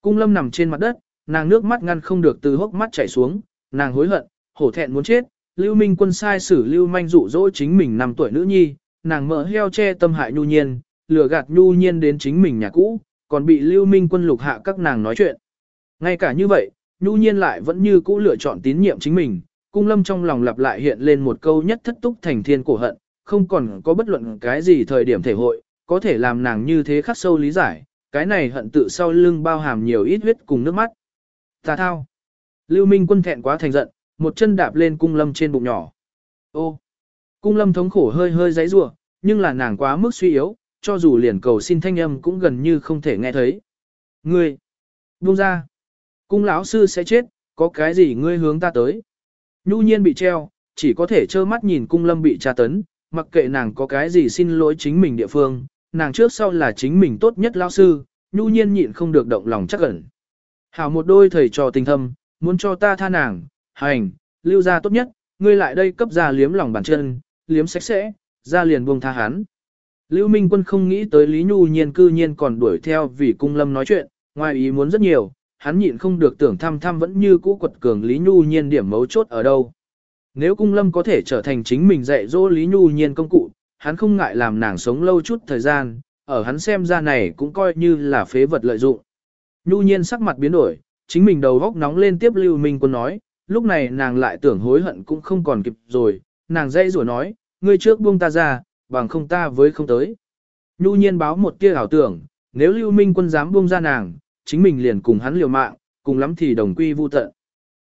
Cung lâm nằm trên mặt đất, nàng nước mắt ngăn không được từ hốc mắt chảy xuống, nàng hối hận, hổ thẹn muốn chết, Lưu Minh quân sai xử Lưu Manh dụ dỗ chính mình năm tuổi nữ nhi, nàng mở heo che tâm hại nhu nhiên, lừa gạt nhu nhiên đến chính mình nhà cũ, còn bị Lưu Minh quân lục hạ các nàng nói chuyện. Ngay cả như vậy, nhu nhiên lại vẫn như cũ lựa chọn tín nhiệm chính mình, cung lâm trong lòng lặp lại hiện lên một câu nhất thất túc thành thiên cổ hận, không còn có bất luận cái gì thời điểm thể hội, có thể làm nàng như thế khắc sâu lý giải, cái này hận tự sau lưng bao hàm nhiều ít huyết cùng nước mắt. Ta thao. Lưu Minh quân thẹn quá thành giận, một chân đạp lên cung lâm trên bụng nhỏ. Ô. Cung lâm thống khổ hơi hơi giấy rua, nhưng là nàng quá mức suy yếu, cho dù liền cầu xin thanh âm cũng gần như không thể nghe thấy. Ngươi. Buông ra. Cung lão sư sẽ chết, có cái gì ngươi hướng ta tới? Nhu nhiên bị treo, chỉ có thể trơ mắt nhìn cung lâm bị tra tấn, mặc kệ nàng có cái gì xin lỗi chính mình địa phương, nàng trước sau là chính mình tốt nhất lão sư, nhu nhiên nhịn không được động lòng chắc ẩn. Hảo một đôi thầy trò tình thâm, muốn cho ta tha nàng, hành, lưu ra tốt nhất, ngươi lại đây cấp ra liếm lòng bàn chân, liếm sạch sẽ, ra liền buông tha hắn. Lưu Minh Quân không nghĩ tới Lý Nhu Nhiên cư nhiên còn đuổi theo vì cung lâm nói chuyện, ngoài ý muốn rất nhiều, hắn nhịn không được tưởng thăm thăm vẫn như cũ quật cường Lý Nhu Nhiên điểm mấu chốt ở đâu. Nếu cung lâm có thể trở thành chính mình dạy dỗ Lý Nhu Nhiên công cụ, hắn không ngại làm nàng sống lâu chút thời gian, ở hắn xem ra này cũng coi như là phế vật lợi dụng. Nhu Nhiên sắc mặt biến đổi, chính mình đầu góc nóng lên tiếp Lưu Minh Quân nói, lúc này nàng lại tưởng hối hận cũng không còn kịp rồi, nàng dây rủa nói, ngươi trước buông ta ra, bằng không ta với không tới. Nhu Nhiên báo một kia ảo tưởng, nếu Lưu Minh Quân dám buông ra nàng, chính mình liền cùng hắn liều mạng, cùng lắm thì đồng quy vu tận.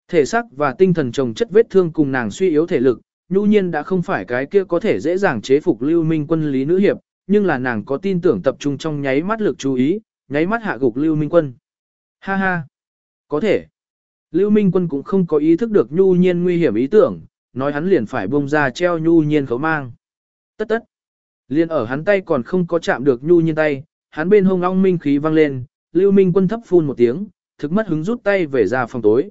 Thể xác và tinh thần chồng chất vết thương cùng nàng suy yếu thể lực, nhu nhiên đã không phải cái kia có thể dễ dàng chế phục lưu minh quân lý nữ hiệp, nhưng là nàng có tin tưởng tập trung trong nháy mắt lực chú ý, nháy mắt hạ gục lưu minh quân. Ha ha, có thể. Lưu minh quân cũng không có ý thức được nhu nhiên nguy hiểm ý tưởng, nói hắn liền phải bông ra treo nhu nhiên khấu mang. Tất tất. Liên ở hắn tay còn không có chạm được nhu nhiên tay, hắn bên hông ong minh khí vang lên, lưu minh quân thấp phun một tiếng, thực mất hứng rút tay về ra phòng tối.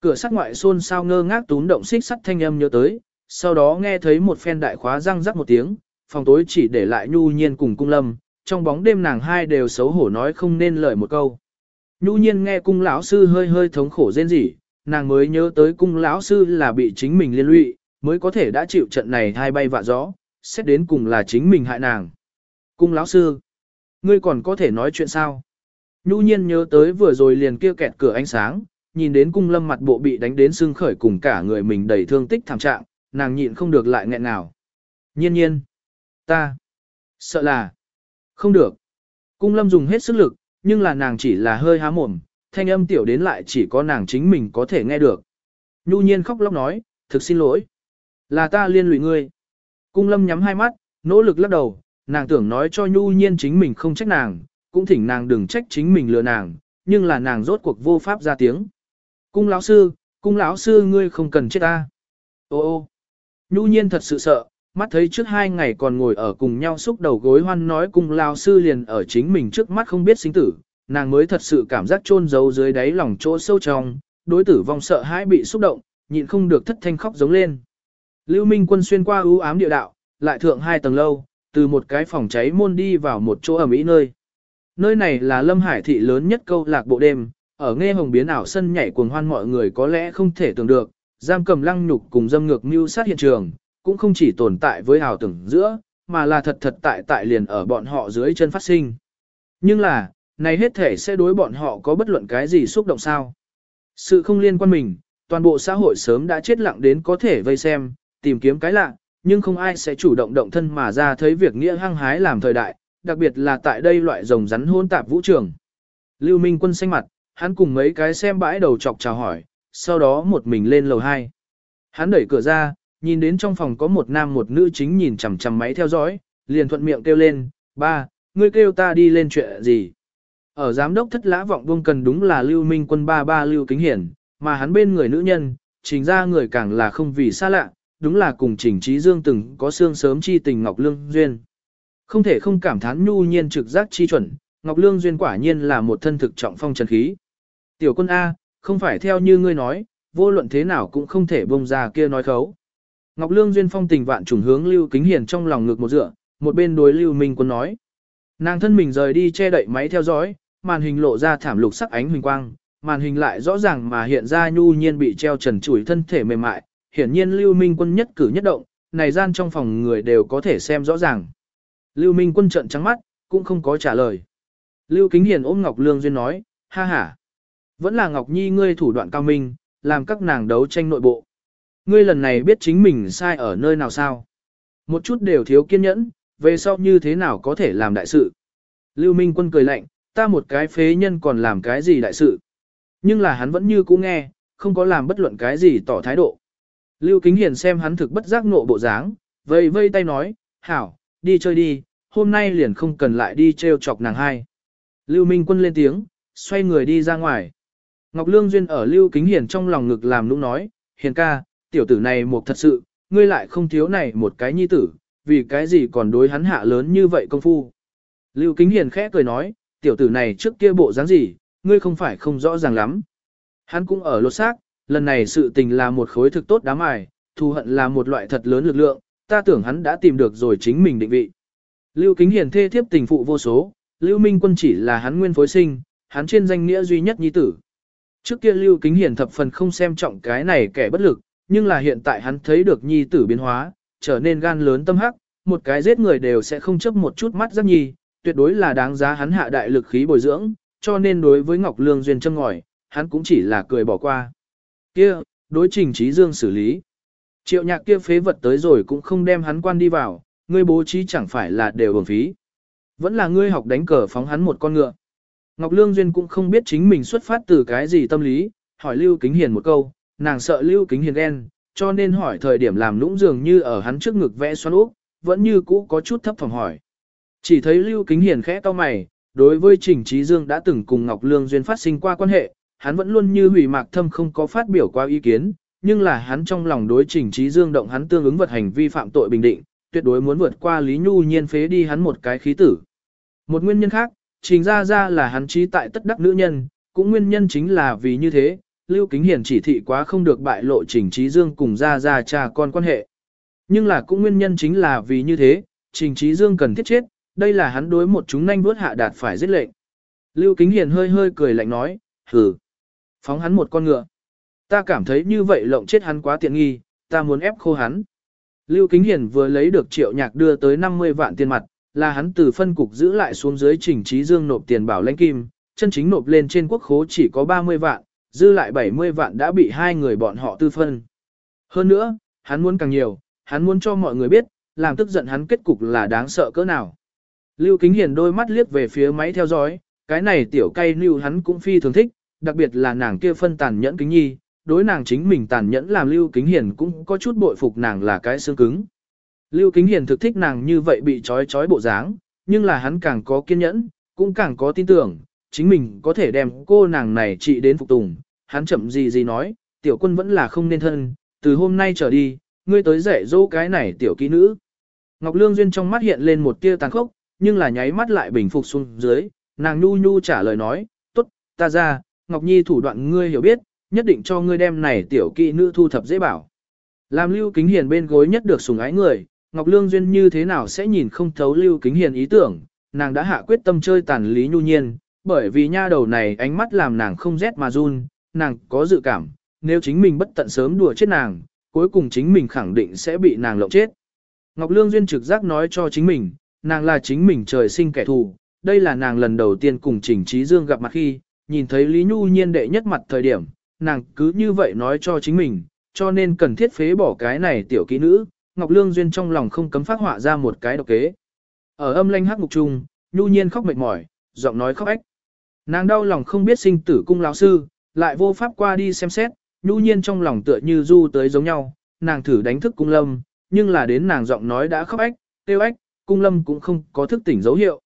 Cửa sắt ngoại xôn sao ngơ ngác túm động xích sắt thanh âm nhớ tới, sau đó nghe thấy một phen đại khóa răng rắc một tiếng, phòng tối chỉ để lại nhu nhiên cùng cung lâm, trong bóng đêm nàng hai đều xấu hổ nói không nên lời một câu. Nhu nhiên nghe cung lão sư hơi hơi thống khổ rên rỉ, nàng mới nhớ tới cung lão sư là bị chính mình liên lụy, mới có thể đã chịu trận này hai bay vạ gió, xét đến cùng là chính mình hại nàng. Cung lão sư, ngươi còn có thể nói chuyện sao? Nhu nhiên nhớ tới vừa rồi liền kia kẹt cửa ánh sáng, nhìn đến cung lâm mặt bộ bị đánh đến sưng khởi cùng cả người mình đầy thương tích thảm trạng, nàng nhịn không được lại nghẹn nào. Nhiên nhiên, ta, sợ là, không được. Cung lâm dùng hết sức lực, nhưng là nàng chỉ là hơi há mồm, thanh âm tiểu đến lại chỉ có nàng chính mình có thể nghe được. Nhu nhiên khóc lóc nói, thực xin lỗi. Là ta liên lụy ngươi. Cung lâm nhắm hai mắt, nỗ lực lắc đầu, nàng tưởng nói cho nhu nhiên chính mình không trách nàng, cũng thỉnh nàng đừng trách chính mình lừa nàng, nhưng là nàng rốt cuộc vô pháp ra tiếng. Cung lão sư, cung lão sư ngươi không cần chết ta. Ô ô, nhu nhiên thật sự sợ, mắt thấy trước hai ngày còn ngồi ở cùng nhau xúc đầu gối hoan nói cùng lão sư liền ở chính mình trước mắt không biết sinh tử, nàng mới thật sự cảm giác chôn giấu dưới đáy lòng chỗ sâu trong, đối tử vong sợ hãi bị xúc động, nhịn không được thất thanh khóc giống lên. Lưu Minh quân xuyên qua ưu ám địa đạo, lại thượng hai tầng lâu, từ một cái phòng cháy môn đi vào một chỗ ẩm ý nơi. Nơi này là Lâm Hải thị lớn nhất câu lạc bộ đêm, ở nghe hồng biến ảo sân nhảy cuồng hoan mọi người có lẽ không thể tưởng được, giam cầm lăng nhục cùng dâm ngược mưu sát hiện trường, cũng không chỉ tồn tại với ảo tưởng giữa, mà là thật thật tại tại liền ở bọn họ dưới chân phát sinh. Nhưng là, này hết thể sẽ đối bọn họ có bất luận cái gì xúc động sao. Sự không liên quan mình, toàn bộ xã hội sớm đã chết lặng đến có thể vây xem, tìm kiếm cái lạ, nhưng không ai sẽ chủ động động thân mà ra thấy việc nghĩa hăng hái làm thời đại, đặc biệt là tại đây loại rồng rắn hôn tạp vũ trường. Lưu Minh quân xanh mặt, hắn cùng mấy cái xem bãi đầu chọc chào hỏi, sau đó một mình lên lầu 2. Hắn đẩy cửa ra, nhìn đến trong phòng có một nam một nữ chính nhìn chằm chằm máy theo dõi, liền thuận miệng kêu lên, ba, ngươi kêu ta đi lên chuyện gì. Ở giám đốc thất lã vọng buông cần đúng là lưu minh quân ba ba lưu kính hiển, mà hắn bên người nữ nhân, chính ra người càng là không vì xa lạ, đúng là cùng trình trí dương từng có xương sớm chi tình Ngọc Lương Duyên. Không thể không cảm thán nhu nhiên trực giác chi chuẩn, Ngọc Lương Duyên quả nhiên là một thân thực trọng phong trần khí. Tiểu quân A, không phải theo như ngươi nói, vô luận thế nào cũng không thể bông ra kia nói khấu. Ngọc Lương Duyên phong tình vạn trùng hướng Lưu Kính Hiền trong lòng ngực một dựa, một bên đối Lưu Minh Quân nói. Nàng thân mình rời đi che đậy máy theo dõi, màn hình lộ ra thảm lục sắc ánh huỳnh quang, màn hình lại rõ ràng mà hiện ra nhu nhiên bị treo trần trụi thân thể mềm mại, hiển nhiên Lưu Minh Quân nhất cử nhất động, này gian trong phòng người đều có thể xem rõ ràng. Lưu Minh Quân trợn trắng mắt, cũng không có trả lời. Lưu Kính Hiền ôm Ngọc Lương Duyên nói, ha ha. Vẫn là Ngọc Nhi ngươi thủ đoạn cao minh, làm các nàng đấu tranh nội bộ. Ngươi lần này biết chính mình sai ở nơi nào sao? Một chút đều thiếu kiên nhẫn, về sau như thế nào có thể làm đại sự? Lưu Minh Quân cười lạnh, ta một cái phế nhân còn làm cái gì đại sự? Nhưng là hắn vẫn như cũ nghe, không có làm bất luận cái gì tỏ thái độ. Lưu Kính Hiền xem hắn thực bất giác nộ bộ dáng, vây vây tay nói, hảo, đi chơi đi, hôm nay liền không cần lại đi treo chọc nàng hai. Lưu Minh Quân lên tiếng, xoay người đi ra ngoài. Ngọc Lương Duyên ở Lưu Kính Hiền trong lòng ngực làm nũng nói, Hiền ca, tiểu tử này một thật sự, ngươi lại không thiếu này một cái nhi tử, vì cái gì còn đối hắn hạ lớn như vậy công phu. Lưu Kính Hiền khẽ cười nói, tiểu tử này trước kia bộ dáng gì, ngươi không phải không rõ ràng lắm. Hắn cũng ở lột xác, lần này sự tình là một khối thực tốt đám mài, thù hận là một loại thật lớn lực lượng, ta tưởng hắn đã tìm được rồi chính mình định vị. Lưu Kính Hiền thê thiếp tình phụ vô số, Lưu Minh Quân chỉ là hắn nguyên phối sinh, hắn trên danh nghĩa duy nhất nhi tử. Trước kia Lưu Kính Hiền thập phần không xem trọng cái này kẻ bất lực, nhưng là hiện tại hắn thấy được nhi tử biến hóa, trở nên gan lớn tâm hắc, một cái giết người đều sẽ không chấp một chút mắt giác nhi, tuyệt đối là đáng giá hắn hạ đại lực khí bồi dưỡng, cho nên đối với Ngọc Lương Duyên châm ngòi, hắn cũng chỉ là cười bỏ qua. Kia, đối trình trí dương xử lý. Triệu nhạc kia phế vật tới rồi cũng không đem hắn quan đi vào, ngươi bố trí chẳng phải là đều bổng phí. Vẫn là ngươi học đánh cờ phóng hắn một con ngựa. Ngọc Lương Duyên cũng không biết chính mình xuất phát từ cái gì tâm lý, hỏi Lưu Kính Hiền một câu, nàng sợ Lưu Kính Hiền ghen, cho nên hỏi thời điểm làm lũng dường như ở hắn trước ngực vẽ xoắn úp, vẫn như cũ có chút thấp phòng hỏi. Chỉ thấy Lưu Kính Hiền khẽ to mày, đối với Trình Trí Dương đã từng cùng Ngọc Lương Duyên phát sinh qua quan hệ, hắn vẫn luôn như hủy mạc thâm không có phát biểu qua ý kiến, nhưng là hắn trong lòng đối Trình Trí Dương động hắn tương ứng vật hành vi phạm tội bình định, tuyệt đối muốn vượt qua Lý Nhu nhiên phế đi hắn một cái khí tử. Một nguyên nhân khác, Trình Gia Gia là hắn trí tại tất đắc nữ nhân, cũng nguyên nhân chính là vì như thế, Lưu Kính Hiền chỉ thị quá không được bại lộ Trình Trí Dương cùng Gia Gia cha con quan hệ. Nhưng là cũng nguyên nhân chính là vì như thế, Trình Trí Dương cần thiết chết, đây là hắn đối một chúng nhanh vuốt hạ đạt phải giết lệnh. Lưu Kính Hiền hơi hơi cười lạnh nói, hừ, phóng hắn một con ngựa. Ta cảm thấy như vậy lộng chết hắn quá tiện nghi, ta muốn ép khô hắn. Lưu Kính Hiền vừa lấy được triệu nhạc đưa tới 50 vạn tiền mặt, là hắn từ phân cục giữ lại xuống dưới trình trí dương nộp tiền bảo lãnh kim, chân chính nộp lên trên quốc khố chỉ có 30 vạn, dư lại 70 vạn đã bị hai người bọn họ tư phân. Hơn nữa, hắn muốn càng nhiều, hắn muốn cho mọi người biết, làm tức giận hắn kết cục là đáng sợ cỡ nào. Lưu Kính Hiền đôi mắt liếc về phía máy theo dõi, cái này tiểu cay lưu hắn cũng phi thường thích, đặc biệt là nàng kia phân tàn nhẫn kính nhi, đối nàng chính mình tàn nhẫn làm Lưu Kính Hiền cũng có chút bội phục nàng là cái xương cứng. Lưu Kính Hiền thực thích nàng như vậy bị trói trói bộ dáng, nhưng là hắn càng có kiên nhẫn, cũng càng có tin tưởng, chính mình có thể đem cô nàng này trị đến phục tùng. Hắn chậm gì gì nói, tiểu quân vẫn là không nên thân, từ hôm nay trở đi, ngươi tới dạy dỗ cái này tiểu kỹ nữ. Ngọc Lương Duyên trong mắt hiện lên một tia tàn khốc, nhưng là nháy mắt lại bình phục xuống dưới, nàng nhu nhu trả lời nói, tốt, ta ra, Ngọc Nhi thủ đoạn ngươi hiểu biết, nhất định cho ngươi đem này tiểu kỹ nữ thu thập dễ bảo. Làm Lưu Kính Hiền bên gối nhất được sủng ái người, Ngọc Lương Duyên như thế nào sẽ nhìn không thấu Lưu Kính Hiền ý tưởng, nàng đã hạ quyết tâm chơi tàn lý nhu nhiên, bởi vì nha đầu này ánh mắt làm nàng không rét mà run, nàng có dự cảm, nếu chính mình bất tận sớm đùa chết nàng, cuối cùng chính mình khẳng định sẽ bị nàng lộng chết. Ngọc Lương Duyên trực giác nói cho chính mình, nàng là chính mình trời sinh kẻ thù, đây là nàng lần đầu tiên cùng Trình Trí Dương gặp mặt khi, nhìn thấy Lý Nhu Nhiên đệ nhất mặt thời điểm, nàng cứ như vậy nói cho chính mình, cho nên cần thiết phế bỏ cái này tiểu kỹ nữ, Ngọc Lương Duyên trong lòng không cấm phát họa ra một cái độc kế. Ở âm lanh hắc ngục trung, Nhu Nhiên khóc mệt mỏi, giọng nói khóc ách. Nàng đau lòng không biết sinh tử cung lão sư, lại vô pháp qua đi xem xét, Nhu Nhiên trong lòng tựa như du tới giống nhau, nàng thử đánh thức cung lâm, nhưng là đến nàng giọng nói đã khóc ách, tiêu ách, cung lâm cũng không có thức tỉnh dấu hiệu.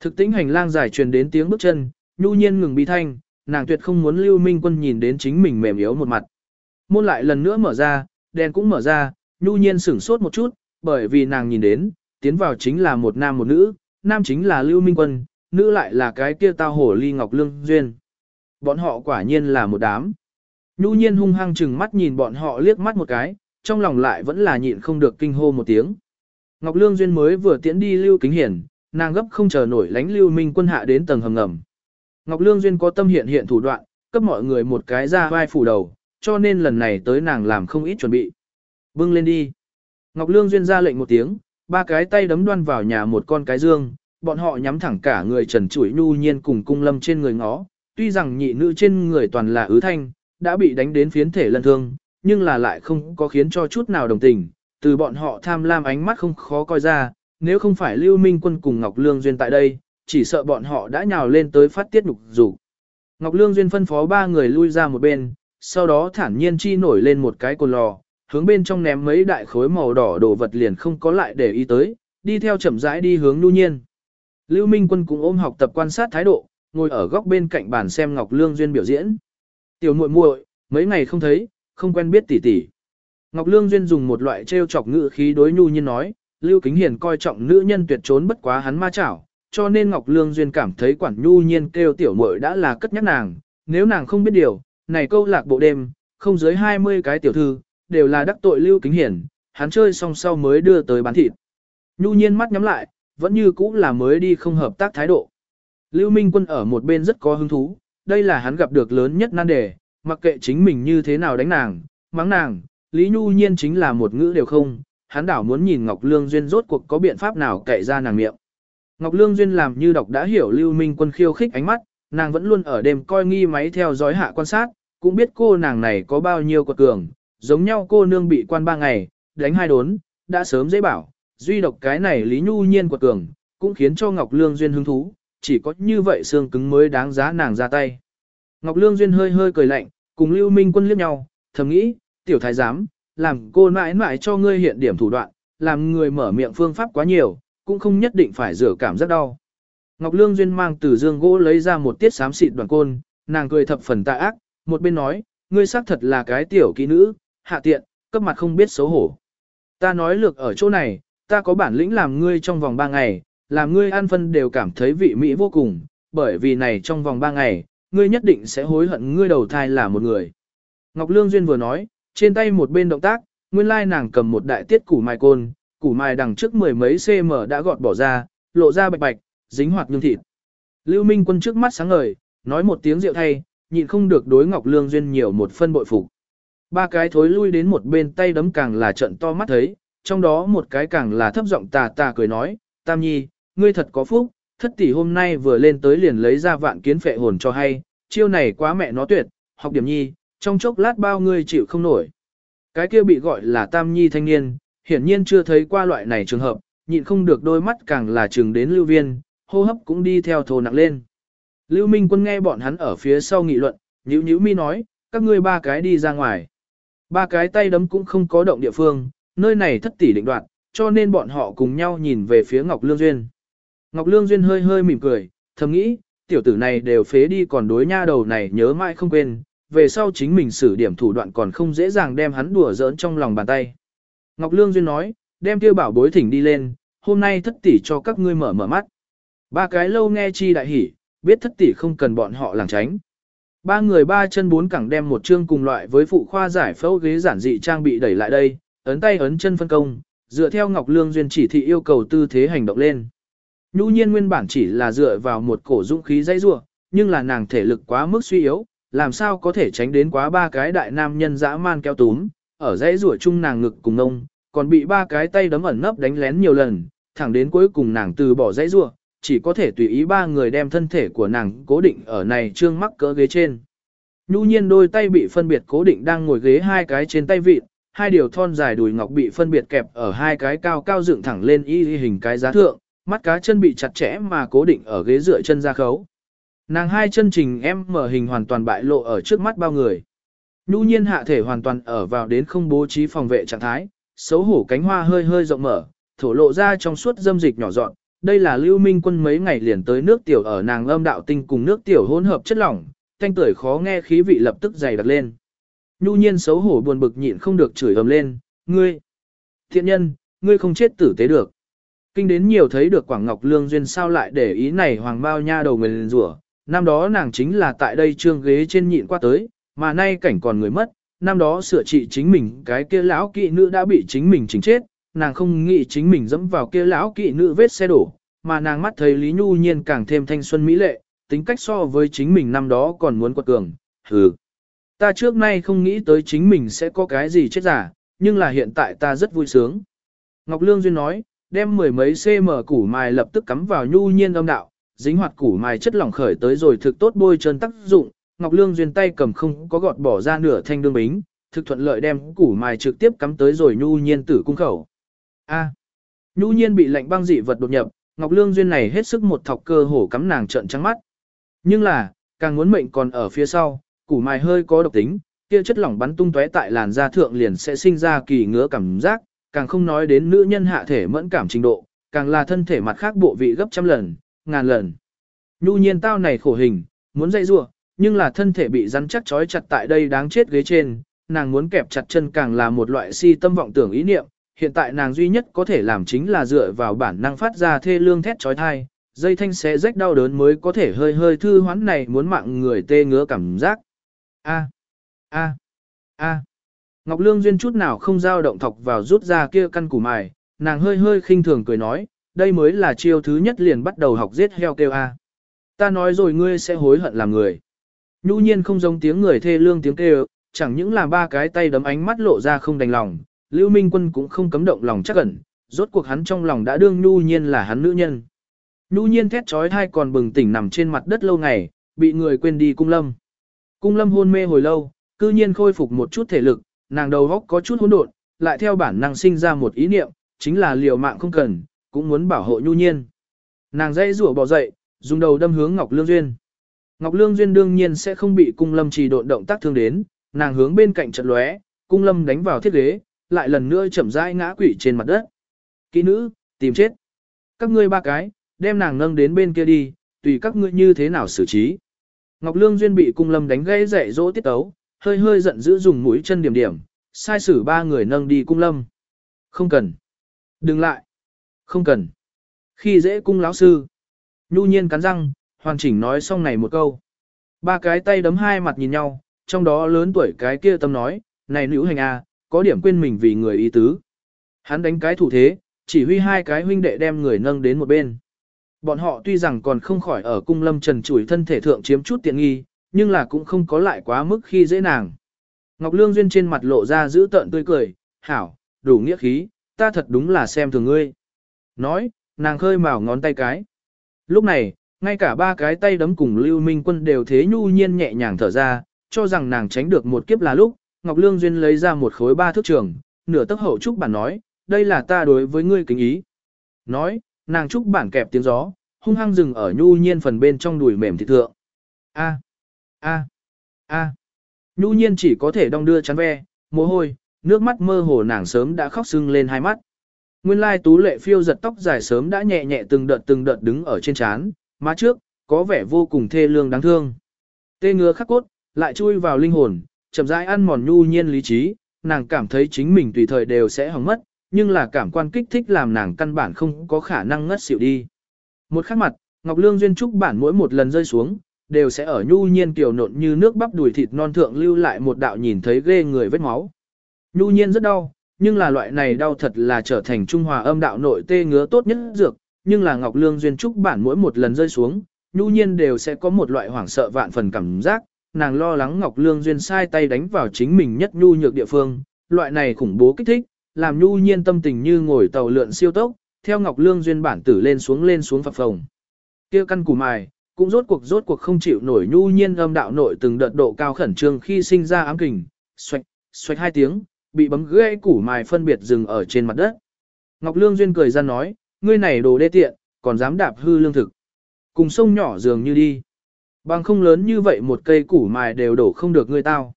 Thực tĩnh hành lang dài truyền đến tiếng bước chân, Nhu Nhiên ngừng bi thanh, nàng tuyệt không muốn Lưu Minh Quân nhìn đến chính mình mềm yếu một mặt. Môn lại lần nữa mở ra, đèn cũng mở ra, nhu nhiên sửng sốt một chút, bởi vì nàng nhìn đến, tiến vào chính là một nam một nữ, nam chính là Lưu Minh Quân, nữ lại là cái kia tao hổ ly ngọc lương duyên. Bọn họ quả nhiên là một đám. Nhu nhiên hung hăng chừng mắt nhìn bọn họ liếc mắt một cái, trong lòng lại vẫn là nhịn không được kinh hô một tiếng. Ngọc Lương Duyên mới vừa tiễn đi Lưu Kính Hiển, nàng gấp không chờ nổi lánh Lưu Minh quân hạ đến tầng hầm ngầm. Ngọc Lương Duyên có tâm hiện hiện thủ đoạn, cấp mọi người một cái ra vai phủ đầu, cho nên lần này tới nàng làm không ít chuẩn bị. Bưng lên đi. Ngọc Lương Duyên ra lệnh một tiếng, ba cái tay đấm đoan vào nhà một con cái dương, bọn họ nhắm thẳng cả người trần trụi nhu nhiên cùng cung lâm trên người ngó, tuy rằng nhị nữ trên người toàn là ứ thanh, đã bị đánh đến phiến thể lân thương, nhưng là lại không có khiến cho chút nào đồng tình, từ bọn họ tham lam ánh mắt không khó coi ra, nếu không phải Lưu Minh Quân cùng Ngọc Lương Duyên tại đây, chỉ sợ bọn họ đã nhào lên tới phát tiết nhục dục. Ngọc Lương Duyên phân phó ba người lui ra một bên, sau đó thản nhiên chi nổi lên một cái cồn lò, hướng bên trong ném mấy đại khối màu đỏ đồ vật liền không có lại để ý tới, đi theo chậm rãi đi hướng nu nhiên. Lưu Minh Quân cũng ôm học tập quan sát thái độ, ngồi ở góc bên cạnh bàn xem Ngọc Lương Duyên biểu diễn. Tiểu muội muội, mấy ngày không thấy, không quen biết tỷ tỷ. Ngọc Lương Duyên dùng một loại trêu chọc ngữ khí đối nhu nhiên nói, Lưu Kính Hiền coi trọng nữ nhân tuyệt trốn bất quá hắn ma chảo, cho nên Ngọc Lương Duyên cảm thấy quản nhu nhiên kêu tiểu muội đã là cất nhắc nàng, nếu nàng không biết điều, này câu lạc bộ đêm, không dưới 20 cái tiểu thư, đều là đắc tội Lưu Kính Hiền, hắn chơi xong sau mới đưa tới bán thịt. Nhu nhiên mắt nhắm lại, vẫn như cũ là mới đi không hợp tác thái độ. Lưu Minh Quân ở một bên rất có hứng thú, đây là hắn gặp được lớn nhất nan đề, mặc kệ chính mình như thế nào đánh nàng, mắng nàng, Lý Nhu Nhiên chính là một ngữ đều không, hắn đảo muốn nhìn Ngọc Lương Duyên rốt cuộc có biện pháp nào cậy ra nàng miệng. Ngọc Lương Duyên làm như đọc đã hiểu Lưu Minh Quân khiêu khích ánh mắt, nàng vẫn luôn ở đêm coi nghi máy theo dõi hạ quan sát, cũng biết cô nàng này có bao nhiêu quật cường, giống nhau cô nương bị quan ba ngày, đánh hai đốn, đã sớm dễ bảo, duy độc cái này Lý Nhu Nhiên quật cường, cũng khiến cho Ngọc Lương Duyên hứng thú, chỉ có như vậy xương cứng mới đáng giá nàng ra tay. Ngọc Lương Duyên hơi hơi cười lạnh, cùng Lưu Minh Quân liếc nhau, thầm nghĩ, tiểu thái giám, làm cô mãi mãi cho ngươi hiện điểm thủ đoạn, làm người mở miệng phương pháp quá nhiều, cũng không nhất định phải rửa cảm giác đau. Ngọc Lương Duyên mang từ dương gỗ lấy ra một tiết xám xịt đoàn côn, nàng cười thập phần tạ ác, một bên nói, ngươi xác thật là cái tiểu kỹ nữ, hạ tiện, cấp mặt không biết xấu hổ. Ta nói lược ở chỗ này, ta có bản lĩnh làm ngươi trong vòng ba ngày, làm ngươi ăn phân đều cảm thấy vị mỹ vô cùng, bởi vì này trong vòng ba ngày, ngươi nhất định sẽ hối hận ngươi đầu thai là một người. Ngọc Lương Duyên vừa nói, trên tay một bên động tác, nguyên lai nàng cầm một đại tiết củ mai côn, củ mai đằng trước mười mấy cm đã gọt bỏ ra, lộ ra bạch bạch, dính hoạt nhương thịt. Lưu Minh Quân trước mắt sáng ngời, nói một tiếng rượu thay, nhịn không được đối Ngọc Lương Duyên nhiều một phân bội phục. Ba cái thối lui đến một bên tay đấm càng là trận to mắt thấy, trong đó một cái càng là thấp giọng tà tà cười nói, Tam Nhi, ngươi thật có phúc, thất tỷ hôm nay vừa lên tới liền lấy ra vạn kiến phệ hồn cho hay, chiêu này quá mẹ nó tuyệt, học điểm nhi, trong chốc lát bao ngươi chịu không nổi. Cái kia bị gọi là tam nhi thanh niên, hiển nhiên chưa thấy qua loại này trường hợp, nhịn không được đôi mắt càng là trường đến lưu viên, hô hấp cũng đi theo thồ nặng lên. Lưu Minh quân nghe bọn hắn ở phía sau nghị luận, nhíu nhíu mi nói, các ngươi ba cái đi ra ngoài. Ba cái tay đấm cũng không có động địa phương, nơi này thất tỷ định đoạn, cho nên bọn họ cùng nhau nhìn về phía Ngọc Lương Duyên. Ngọc Lương Duyên hơi hơi mỉm cười, thầm nghĩ, tiểu tử này đều phế đi còn đối nha đầu này nhớ mãi không quên, về sau chính mình xử điểm thủ đoạn còn không dễ dàng đem hắn đùa giỡn trong lòng bàn tay. Ngọc Lương Duyên nói, đem tiêu bảo bối thỉnh đi lên, hôm nay thất tỷ cho các ngươi mở mở mắt. Ba cái lâu nghe chi đại hỉ, biết thất tỷ không cần bọn họ làng tránh. Ba người ba chân bốn cẳng đem một chương cùng loại với phụ khoa giải phẫu ghế giản dị trang bị đẩy lại đây, ấn tay ấn chân phân công, dựa theo Ngọc Lương Duyên chỉ thị yêu cầu tư thế hành động lên. Nhu nhiên nguyên bản chỉ là dựa vào một cổ dũng khí dây rua, nhưng là nàng thể lực quá mức suy yếu, làm sao có thể tránh đến quá ba cái đại nam nhân dã man kéo túm, ở dãy rủa chung nàng ngực cùng ngông, còn bị ba cái tay đấm ẩn nấp đánh lén nhiều lần, thẳng đến cuối cùng nàng từ bỏ dãy rủa, chỉ có thể tùy ý ba người đem thân thể của nàng cố định ở này trương mắc cỡ ghế trên. Nhu nhiên đôi tay bị phân biệt cố định đang ngồi ghế hai cái trên tay vịt, hai điều thon dài đùi ngọc bị phân biệt kẹp ở hai cái cao cao dựng thẳng lên y hình cái giá thượng, mắt cá chân bị chặt chẽ mà cố định ở ghế dựa chân ra khấu. Nàng hai chân trình em mở hình hoàn toàn bại lộ ở trước mắt bao người. Nhu nhiên hạ thể hoàn toàn ở vào đến không bố trí phòng vệ trạng thái, xấu hổ cánh hoa hơi hơi rộng mở, thổ lộ ra trong suốt dâm dịch nhỏ dọn. Đây là lưu minh quân mấy ngày liền tới nước tiểu ở nàng âm đạo tinh cùng nước tiểu hỗn hợp chất lỏng, thanh tuổi khó nghe khí vị lập tức dày đặc lên. Nhu nhiên xấu hổ buồn bực nhịn không được chửi ầm lên, ngươi, thiện nhân, ngươi không chết tử tế được. Kinh đến nhiều thấy được Quảng Ngọc Lương Duyên sao lại để ý này hoàng bao nha đầu người liền rủa năm đó nàng chính là tại đây trương ghế trên nhịn qua tới, mà nay cảnh còn người mất, năm đó sửa trị chính mình cái kia lão kỵ nữ đã bị chính mình chính chết, nàng không nghĩ chính mình dẫm vào kia lão kỵ nữ vết xe đổ, mà nàng mắt thấy Lý Nhu Nhiên càng thêm thanh xuân mỹ lệ, tính cách so với chính mình năm đó còn muốn quật cường, hừ. Ta trước nay không nghĩ tới chính mình sẽ có cái gì chết giả, nhưng là hiện tại ta rất vui sướng. Ngọc Lương Duyên nói, đem mười mấy cm củ mài lập tức cắm vào Nhu Nhiên âm đạo, dính hoạt củ mài chất lỏng khởi tới rồi thực tốt bôi trơn tác dụng, Ngọc Lương duyên tay cầm không có gọt bỏ ra nửa thanh đương bính, thực thuận lợi đem củ mài trực tiếp cắm tới rồi nhu nhiên tử cung khẩu. A. À. nhu nhiên bị lạnh băng dị vật đột nhập, Ngọc Lương duyên này hết sức một thọc cơ hổ cắm nàng trợn trắng mắt. Nhưng là, càng muốn mệnh còn ở phía sau, củ mài hơi có độc tính, kia chất lỏng bắn tung tóe tại làn da thượng liền sẽ sinh ra kỳ ngứa cảm giác, càng không nói đến nữ nhân hạ thể mẫn cảm trình độ, càng là thân thể mặt khác bộ vị gấp trăm lần, ngàn lần. Nhu nhiên tao này khổ hình, muốn dây rua, nhưng là thân thể bị rắn chắc trói chặt tại đây đáng chết ghế trên, nàng muốn kẹp chặt chân càng là một loại si tâm vọng tưởng ý niệm, hiện tại nàng duy nhất có thể làm chính là dựa vào bản năng phát ra thê lương thét trói thai, dây thanh sẽ rách đau đớn mới có thể hơi hơi thư hoán này muốn mạng người tê ngứa cảm giác. A a a Ngọc Lương duyên chút nào không dao động thọc vào rút ra kia căn củ mài, nàng hơi hơi khinh thường cười nói, đây mới là chiêu thứ nhất liền bắt đầu học giết heo kêu a. Ta nói rồi ngươi sẽ hối hận làm người. Nhu nhiên không giống tiếng người thê lương tiếng kêu, chẳng những là ba cái tay đấm ánh mắt lộ ra không đành lòng, Lưu Minh Quân cũng không cấm động lòng chắc ẩn, rốt cuộc hắn trong lòng đã đương Nhu nhiên là hắn nữ nhân. Nhu nhiên thét trói thai còn bừng tỉnh nằm trên mặt đất lâu ngày, bị người quên đi cung lâm. Cung lâm hôn mê hồi lâu, cư nhiên khôi phục một chút thể lực, nàng đầu góc có chút hỗn độn, lại theo bản năng sinh ra một ý niệm, chính là liều mạng không cần, cũng muốn bảo hộ nhu nhiên. Nàng dây rủa bỏ dậy, dùng đầu đâm hướng Ngọc Lương Duyên. Ngọc Lương Duyên đương nhiên sẽ không bị cung lâm trì độn động tác thương đến, nàng hướng bên cạnh trận lóe, cung lâm đánh vào thiết ghế, lại lần nữa chậm rãi ngã quỵ trên mặt đất. Kỹ nữ, tìm chết. Các ngươi ba cái, đem nàng nâng đến bên kia đi, tùy các ngươi như thế nào xử trí. Ngọc Lương Duyên bị cung lâm đánh gãy dạy dỗ tiết tấu, hơi hơi giận dữ dùng mũi chân điểm điểm, sai sử ba người nâng đi cung lâm. Không cần. Đừng lại. Không cần. Khi dễ cung lão sư. Nhu nhiên cắn răng, hoàn chỉnh nói xong này một câu. Ba cái tay đấm hai mặt nhìn nhau, trong đó lớn tuổi cái kia tâm nói, này nữ hành a, à, có điểm quên mình vì người ý tứ. Hắn đánh cái thủ thế, chỉ huy hai cái huynh đệ đem người nâng đến một bên. Bọn họ tuy rằng còn không khỏi ở cung lâm trần chủi thân thể thượng chiếm chút tiện nghi, nhưng là cũng không có lại quá mức khi dễ nàng. Ngọc Lương Duyên trên mặt lộ ra giữ tợn tươi cười, hảo, đủ nghĩa khí, ta thật đúng là xem thường ngươi. Nói, nàng khơi mào ngón tay cái. Lúc này, ngay cả ba cái tay đấm cùng Lưu Minh Quân đều thế nhu nhiên nhẹ nhàng thở ra, cho rằng nàng tránh được một kiếp là lúc, Ngọc Lương Duyên lấy ra một khối ba thước trường, nửa tấc hậu trúc bản nói, đây là ta đối với ngươi kính ý. Nói, nàng trúc bản kẹp tiếng gió, hung hăng dừng ở nhu nhiên phần bên trong đùi mềm thịt thượng. A, a, a. Nhu nhiên chỉ có thể đong đưa chắn ve, mồ hôi, nước mắt mơ hồ nàng sớm đã khóc sưng lên hai mắt. Nguyên lai tú lệ phiêu giật tóc dài sớm đã nhẹ nhẹ từng đợt từng đợt đứng ở trên trán, má trước, có vẻ vô cùng thê lương đáng thương. Tê ngứa khắc cốt, lại chui vào linh hồn, chậm rãi ăn mòn nhu nhiên lý trí, nàng cảm thấy chính mình tùy thời đều sẽ hỏng mất, nhưng là cảm quan kích thích làm nàng căn bản không có khả năng ngất xỉu đi. Một khắc mặt, Ngọc Lương duyên trúc bản mỗi một lần rơi xuống, đều sẽ ở nhu nhiên tiểu nộn như nước bắp đùi thịt non thượng lưu lại một đạo nhìn thấy ghê người vết máu. Nhu nhiên rất đau, nhưng là loại này đau thật là trở thành trung hòa âm đạo nội tê ngứa tốt nhất dược, nhưng là Ngọc Lương duyên trúc bản mỗi một lần rơi xuống, nhu nhiên đều sẽ có một loại hoảng sợ vạn phần cảm giác, nàng lo lắng Ngọc Lương duyên sai tay đánh vào chính mình nhất nhu nhược địa phương, loại này khủng bố kích thích, làm nhu nhiên tâm tình như ngồi tàu lượn siêu tốc, theo Ngọc Lương duyên bản tử lên xuống lên xuống phập phồng. Kia căn củ mài, cũng rốt cuộc rốt cuộc không chịu nổi nhu nhiên âm đạo nội từng đợt độ cao khẩn trương khi sinh ra ám kình, xoạch, xoạch hai tiếng, bị bấm gãy củ mài phân biệt dừng ở trên mặt đất. Ngọc Lương duyên cười ra nói, ngươi này đồ đê tiện, còn dám đạp hư lương thực. Cùng sông nhỏ dường như đi. Bằng không lớn như vậy một cây củ mài đều đổ không được ngươi tao.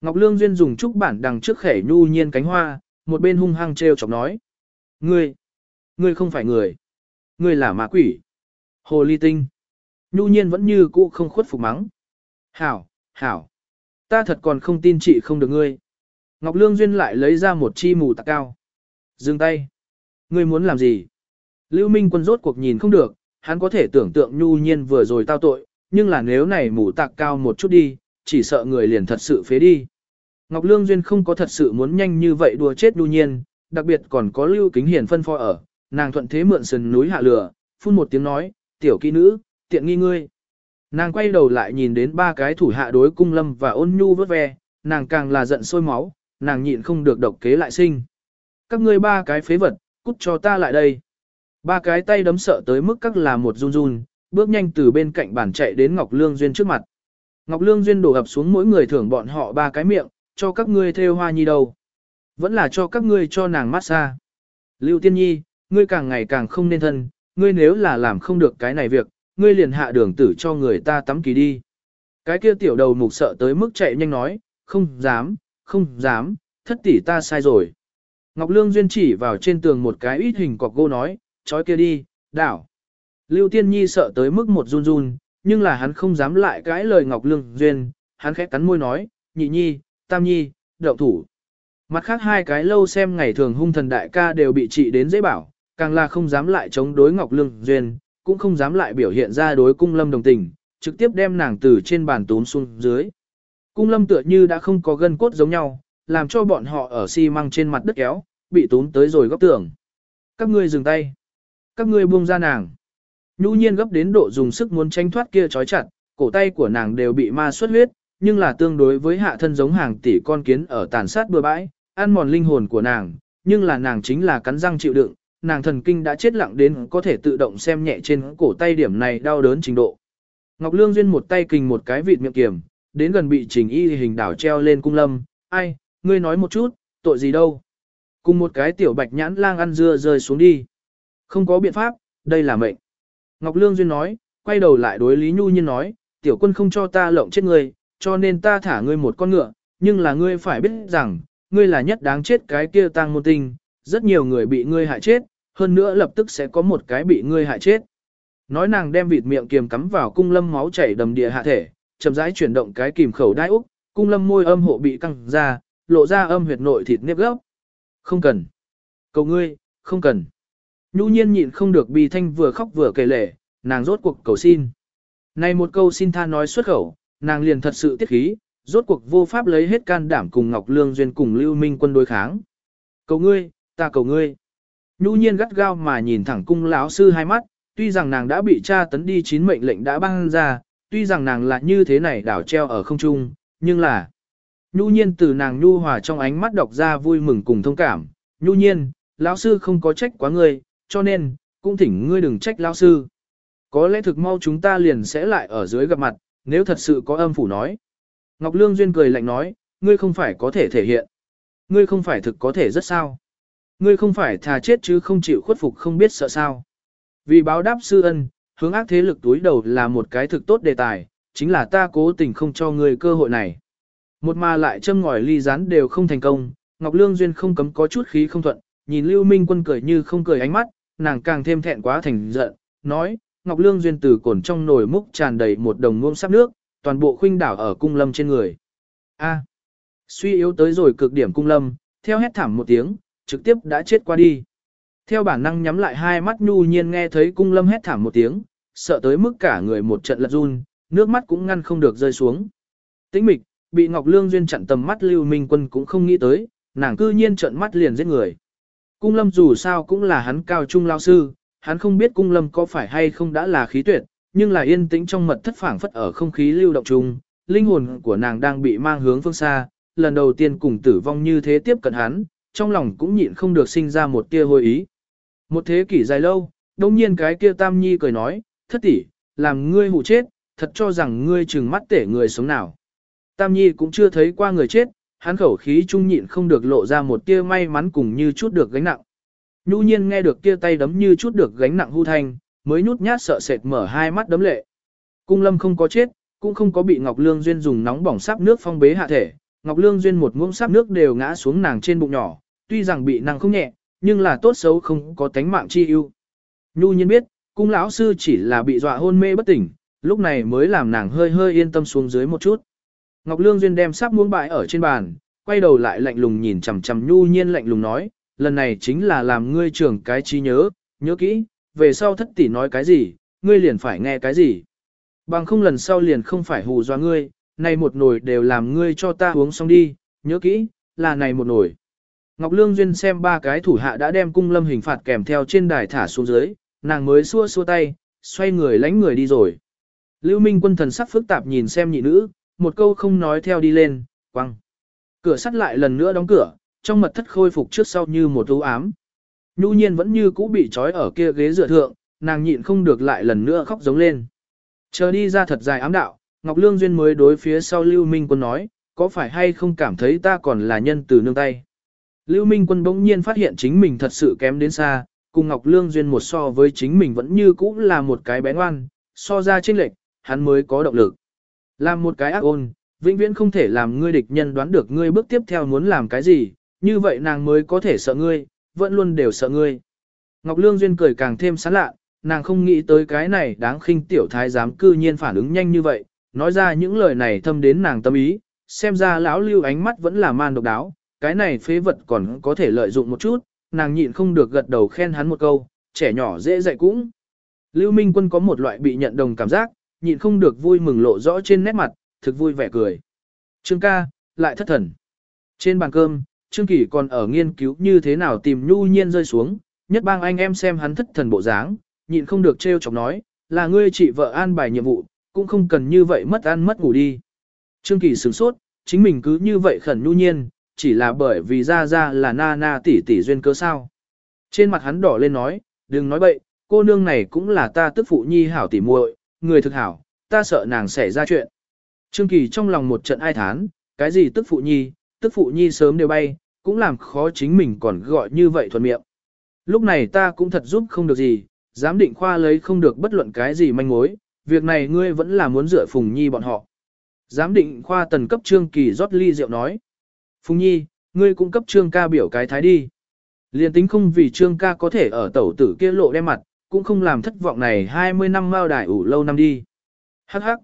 Ngọc Lương duyên dùng trúc bản đằng trước khẻ nhu nhiên cánh hoa, một bên hung hăng treo chọc nói. Ngươi, ngươi không phải người. Ngươi là ma quỷ. Hồ ly tinh. Nhu nhiên vẫn như cũ không khuất phục mắng. Hảo, hảo. Ta thật còn không tin chị không được ngươi. Ngọc Lương Duyên lại lấy ra một chi mù tạc cao. Dừng tay. Ngươi muốn làm gì? Lưu Minh quân rốt cuộc nhìn không được, hắn có thể tưởng tượng nhu nhiên vừa rồi tao tội, nhưng là nếu này mù tạc cao một chút đi, chỉ sợ người liền thật sự phế đi. Ngọc Lương Duyên không có thật sự muốn nhanh như vậy đùa chết đu nhiên, đặc biệt còn có Lưu Kính Hiền phân phó ở, nàng thuận thế mượn sườn núi hạ lửa, phun một tiếng nói, tiểu kỹ nữ, tiện nghi ngươi. Nàng quay đầu lại nhìn đến ba cái thủ hạ đối cung lâm và ôn nhu vớt ve, nàng càng là giận sôi máu, nàng nhịn không được độc kế lại sinh. Các ngươi ba cái phế vật, cút cho ta lại đây. Ba cái tay đấm sợ tới mức các là một run run, bước nhanh từ bên cạnh bàn chạy đến Ngọc Lương Duyên trước mặt. Ngọc Lương Duyên đổ ập xuống mỗi người thưởng bọn họ ba cái miệng, cho các ngươi theo hoa nhi đâu. Vẫn là cho các ngươi cho nàng massage. Lưu Tiên Nhi, ngươi càng ngày càng không nên thân, ngươi nếu là làm không được cái này việc, ngươi liền hạ đường tử cho người ta tắm kỳ đi. Cái kia tiểu đầu mục sợ tới mức chạy nhanh nói, không dám, không dám, thất tỷ ta sai rồi. Ngọc Lương Duyên chỉ vào trên tường một cái ít hình cọc gô nói, chói kia đi, đảo. Lưu Tiên Nhi sợ tới mức một run run, Nhưng là hắn không dám lại cãi lời Ngọc Lương Duyên, hắn khẽ cắn môi nói, nhị nhi, tam nhi, đậu thủ. Mặt khác hai cái lâu xem ngày thường hung thần đại ca đều bị trị đến dễ bảo, càng là không dám lại chống đối Ngọc Lương Duyên, cũng không dám lại biểu hiện ra đối cung lâm đồng tình, trực tiếp đem nàng từ trên bàn tốn xuống dưới. Cung lâm tựa như đã không có gân cốt giống nhau, làm cho bọn họ ở xi măng trên mặt đất kéo, bị tốn tới rồi góc tường. Các ngươi dừng tay. Các ngươi buông ra nàng. Nhu nhiên gấp đến độ dùng sức muốn tranh thoát kia trói chặt, cổ tay của nàng đều bị ma xuất huyết, nhưng là tương đối với hạ thân giống hàng tỷ con kiến ở tàn sát bừa bãi, ăn mòn linh hồn của nàng, nhưng là nàng chính là cắn răng chịu đựng, nàng thần kinh đã chết lặng đến có thể tự động xem nhẹ trên cổ tay điểm này đau đớn trình độ. Ngọc Lương Duyên một tay kình một cái vịt miệng kiểm, đến gần bị trình y hình đảo treo lên cung lâm, ai, ngươi nói một chút, tội gì đâu. Cùng một cái tiểu bạch nhãn lang ăn dưa rơi xuống đi. Không có biện pháp, đây là mệnh. Ngọc Lương Duyên nói, quay đầu lại đối Lý Nhu Nhiên nói, tiểu quân không cho ta lộng chết ngươi, cho nên ta thả ngươi một con ngựa, nhưng là ngươi phải biết rằng, ngươi là nhất đáng chết cái kia tăng môn tinh, rất nhiều người bị ngươi hại chết, hơn nữa lập tức sẽ có một cái bị ngươi hại chết. Nói nàng đem vịt miệng kiềm cắm vào cung lâm máu chảy đầm địa hạ thể, chậm rãi chuyển động cái kìm khẩu đai úc, cung lâm môi âm hộ bị căng ra, lộ ra âm huyệt nội thịt nếp gốc. Không cần. Cầu ngươi, không cần. Nhu nhiên nhịn không được bi thanh vừa khóc vừa kể lể, nàng rốt cuộc cầu xin. Này một câu xin tha nói xuất khẩu, nàng liền thật sự tiết khí, rốt cuộc vô pháp lấy hết can đảm cùng Ngọc Lương Duyên cùng Lưu Minh quân đối kháng. Cầu ngươi, ta cầu ngươi. Nhu nhiên gắt gao mà nhìn thẳng cung lão sư hai mắt, tuy rằng nàng đã bị tra tấn đi chín mệnh lệnh đã ban ra, tuy rằng nàng là như thế này đảo treo ở không trung, nhưng là... Nhu nhiên từ nàng nhu hòa trong ánh mắt đọc ra vui mừng cùng thông cảm. Nhu nhiên, lão sư không có trách quá ngươi, cho nên, cũng thỉnh ngươi đừng trách lão sư. Có lẽ thực mau chúng ta liền sẽ lại ở dưới gặp mặt, nếu thật sự có âm phủ nói. Ngọc Lương Duyên cười lạnh nói, ngươi không phải có thể thể hiện. Ngươi không phải thực có thể rất sao. Ngươi không phải thà chết chứ không chịu khuất phục không biết sợ sao. Vì báo đáp sư ân, hướng ác thế lực túi đầu là một cái thực tốt đề tài, chính là ta cố tình không cho ngươi cơ hội này. Một mà lại châm ngòi ly rán đều không thành công, Ngọc Lương Duyên không cấm có chút khí không thuận, nhìn Lưu Minh Quân cười như không cười ánh mắt, nàng càng thêm thẹn quá thành giận, nói, Ngọc Lương Duyên từ cồn trong nồi múc tràn đầy một đồng ngông sắp nước, toàn bộ khuynh đảo ở cung lâm trên người. A. suy yếu tới rồi cực điểm cung lâm, theo hét thảm một tiếng, trực tiếp đã chết qua đi. Theo bản năng nhắm lại hai mắt nhu nhiên nghe thấy cung lâm hét thảm một tiếng, sợ tới mức cả người một trận lật run, nước mắt cũng ngăn không được rơi xuống. Tĩnh mịch, bị Ngọc Lương Duyên chặn tầm mắt Lưu Minh Quân cũng không nghĩ tới, nàng cư nhiên trợn mắt liền giết người. Cung lâm dù sao cũng là hắn cao trung lao sư, hắn không biết cung lâm có phải hay không đã là khí tuyệt, nhưng là yên tĩnh trong mật thất phảng phất ở không khí lưu động chung, linh hồn của nàng đang bị mang hướng phương xa, lần đầu tiên cùng tử vong như thế tiếp cận hắn, trong lòng cũng nhịn không được sinh ra một tia hồi ý. Một thế kỷ dài lâu, đông nhiên cái kia Tam Nhi cười nói, thất tỷ, làm ngươi hụ chết, thật cho rằng ngươi trừng mắt tể người sống nào. Tam Nhi cũng chưa thấy qua người chết, hắn khẩu khí trung nhịn không được lộ ra một tia may mắn cùng như chút được gánh nặng. Nhu nhiên nghe được kia tay đấm như chút được gánh nặng hưu thanh, mới nhút nhát sợ sệt mở hai mắt đấm lệ. Cung lâm không có chết, cũng không có bị Ngọc Lương Duyên dùng nóng bỏng sáp nước phong bế hạ thể. Ngọc Lương Duyên một muỗng sáp nước đều ngã xuống nàng trên bụng nhỏ, tuy rằng bị nàng không nhẹ, nhưng là tốt xấu không có tánh mạng chi ưu. Nhu nhiên biết, cung lão sư chỉ là bị dọa hôn mê bất tỉnh, lúc này mới làm nàng hơi hơi yên tâm xuống dưới một chút. Ngọc Lương Duyên đem sáp muỗng bại ở trên bàn, quay đầu lại lạnh lùng nhìn chằm chằm Nhu nhiên lạnh lùng nói, lần này chính là làm ngươi trưởng cái trí nhớ, nhớ kỹ, về sau thất tỷ nói cái gì, ngươi liền phải nghe cái gì. Bằng không lần sau liền không phải hù dọa ngươi, này một nồi đều làm ngươi cho ta uống xong đi, nhớ kỹ, là này một nồi. Ngọc Lương Duyên xem ba cái thủ hạ đã đem cung lâm hình phạt kèm theo trên đài thả xuống dưới, nàng mới xua xua tay, xoay người lánh người đi rồi. Lưu Minh quân thần sắc phức tạp nhìn xem nhị nữ, một câu không nói theo đi lên, quăng. Cửa sắt lại lần nữa đóng cửa, trong mật thất khôi phục trước sau như một u ám. Nhu nhiên vẫn như cũ bị trói ở kia ghế dựa thượng, nàng nhịn không được lại lần nữa khóc giống lên. Chờ đi ra thật dài ám đạo, Ngọc Lương Duyên mới đối phía sau Lưu Minh quân nói, có phải hay không cảm thấy ta còn là nhân từ nương tay. Lưu Minh quân bỗng nhiên phát hiện chính mình thật sự kém đến xa, cùng Ngọc Lương Duyên một so với chính mình vẫn như cũ là một cái bé ngoan, so ra chênh lệch, hắn mới có động lực. Làm một cái ác ôn, vĩnh viễn không thể làm ngươi địch nhân đoán được ngươi bước tiếp theo muốn làm cái gì, như vậy nàng mới có thể sợ ngươi, vẫn luôn đều sợ ngươi. Ngọc Lương Duyên cười càng thêm sán lạ, nàng không nghĩ tới cái này đáng khinh tiểu thái giám cư nhiên phản ứng nhanh như vậy, nói ra những lời này thâm đến nàng tâm ý, xem ra lão lưu ánh mắt vẫn là man độc đáo, cái này phế vật còn có thể lợi dụng một chút, nàng nhịn không được gật đầu khen hắn một câu, trẻ nhỏ dễ dạy cũng. Lưu Minh Quân có một loại bị nhận đồng cảm giác, nhịn không được vui mừng lộ rõ trên nét mặt, thực vui vẻ cười. Trương ca, lại thất thần. Trên bàn cơm, Trương Kỳ còn ở nghiên cứu như thế nào tìm nhu nhiên rơi xuống, nhất bang anh em xem hắn thất thần bộ dáng, nhịn không được trêu chọc nói, là ngươi chị vợ an bài nhiệm vụ, cũng không cần như vậy mất ăn mất ngủ đi. Trương Kỳ sửng sốt, chính mình cứ như vậy khẩn nhu nhiên, chỉ là bởi vì ra ra là na na tỷ tỷ duyên cớ sao. Trên mặt hắn đỏ lên nói, đừng nói bậy, cô nương này cũng là ta tức phụ nhi hảo tỉ muội, người thực hảo, ta sợ nàng xảy ra chuyện. Trương Kỳ trong lòng một trận ai thán, cái gì tức phụ nhi, tức phụ nhi sớm đều bay, cũng làm khó chính mình còn gọi như vậy thuận miệng. Lúc này ta cũng thật giúp không được gì, giám định khoa lấy không được bất luận cái gì manh mối, việc này ngươi vẫn là muốn dựa Phùng Nhi bọn họ. Giám định khoa tần cấp Trương Kỳ rót ly rượu nói. Phùng Nhi, ngươi cũng cấp Trương ca biểu cái thái đi. Liên tính không vì Trương ca có thể ở tẩu tử kia lộ đem mặt, cũng không làm thất vọng này 20 năm mao đài ủ lâu năm đi. Hắc hắc.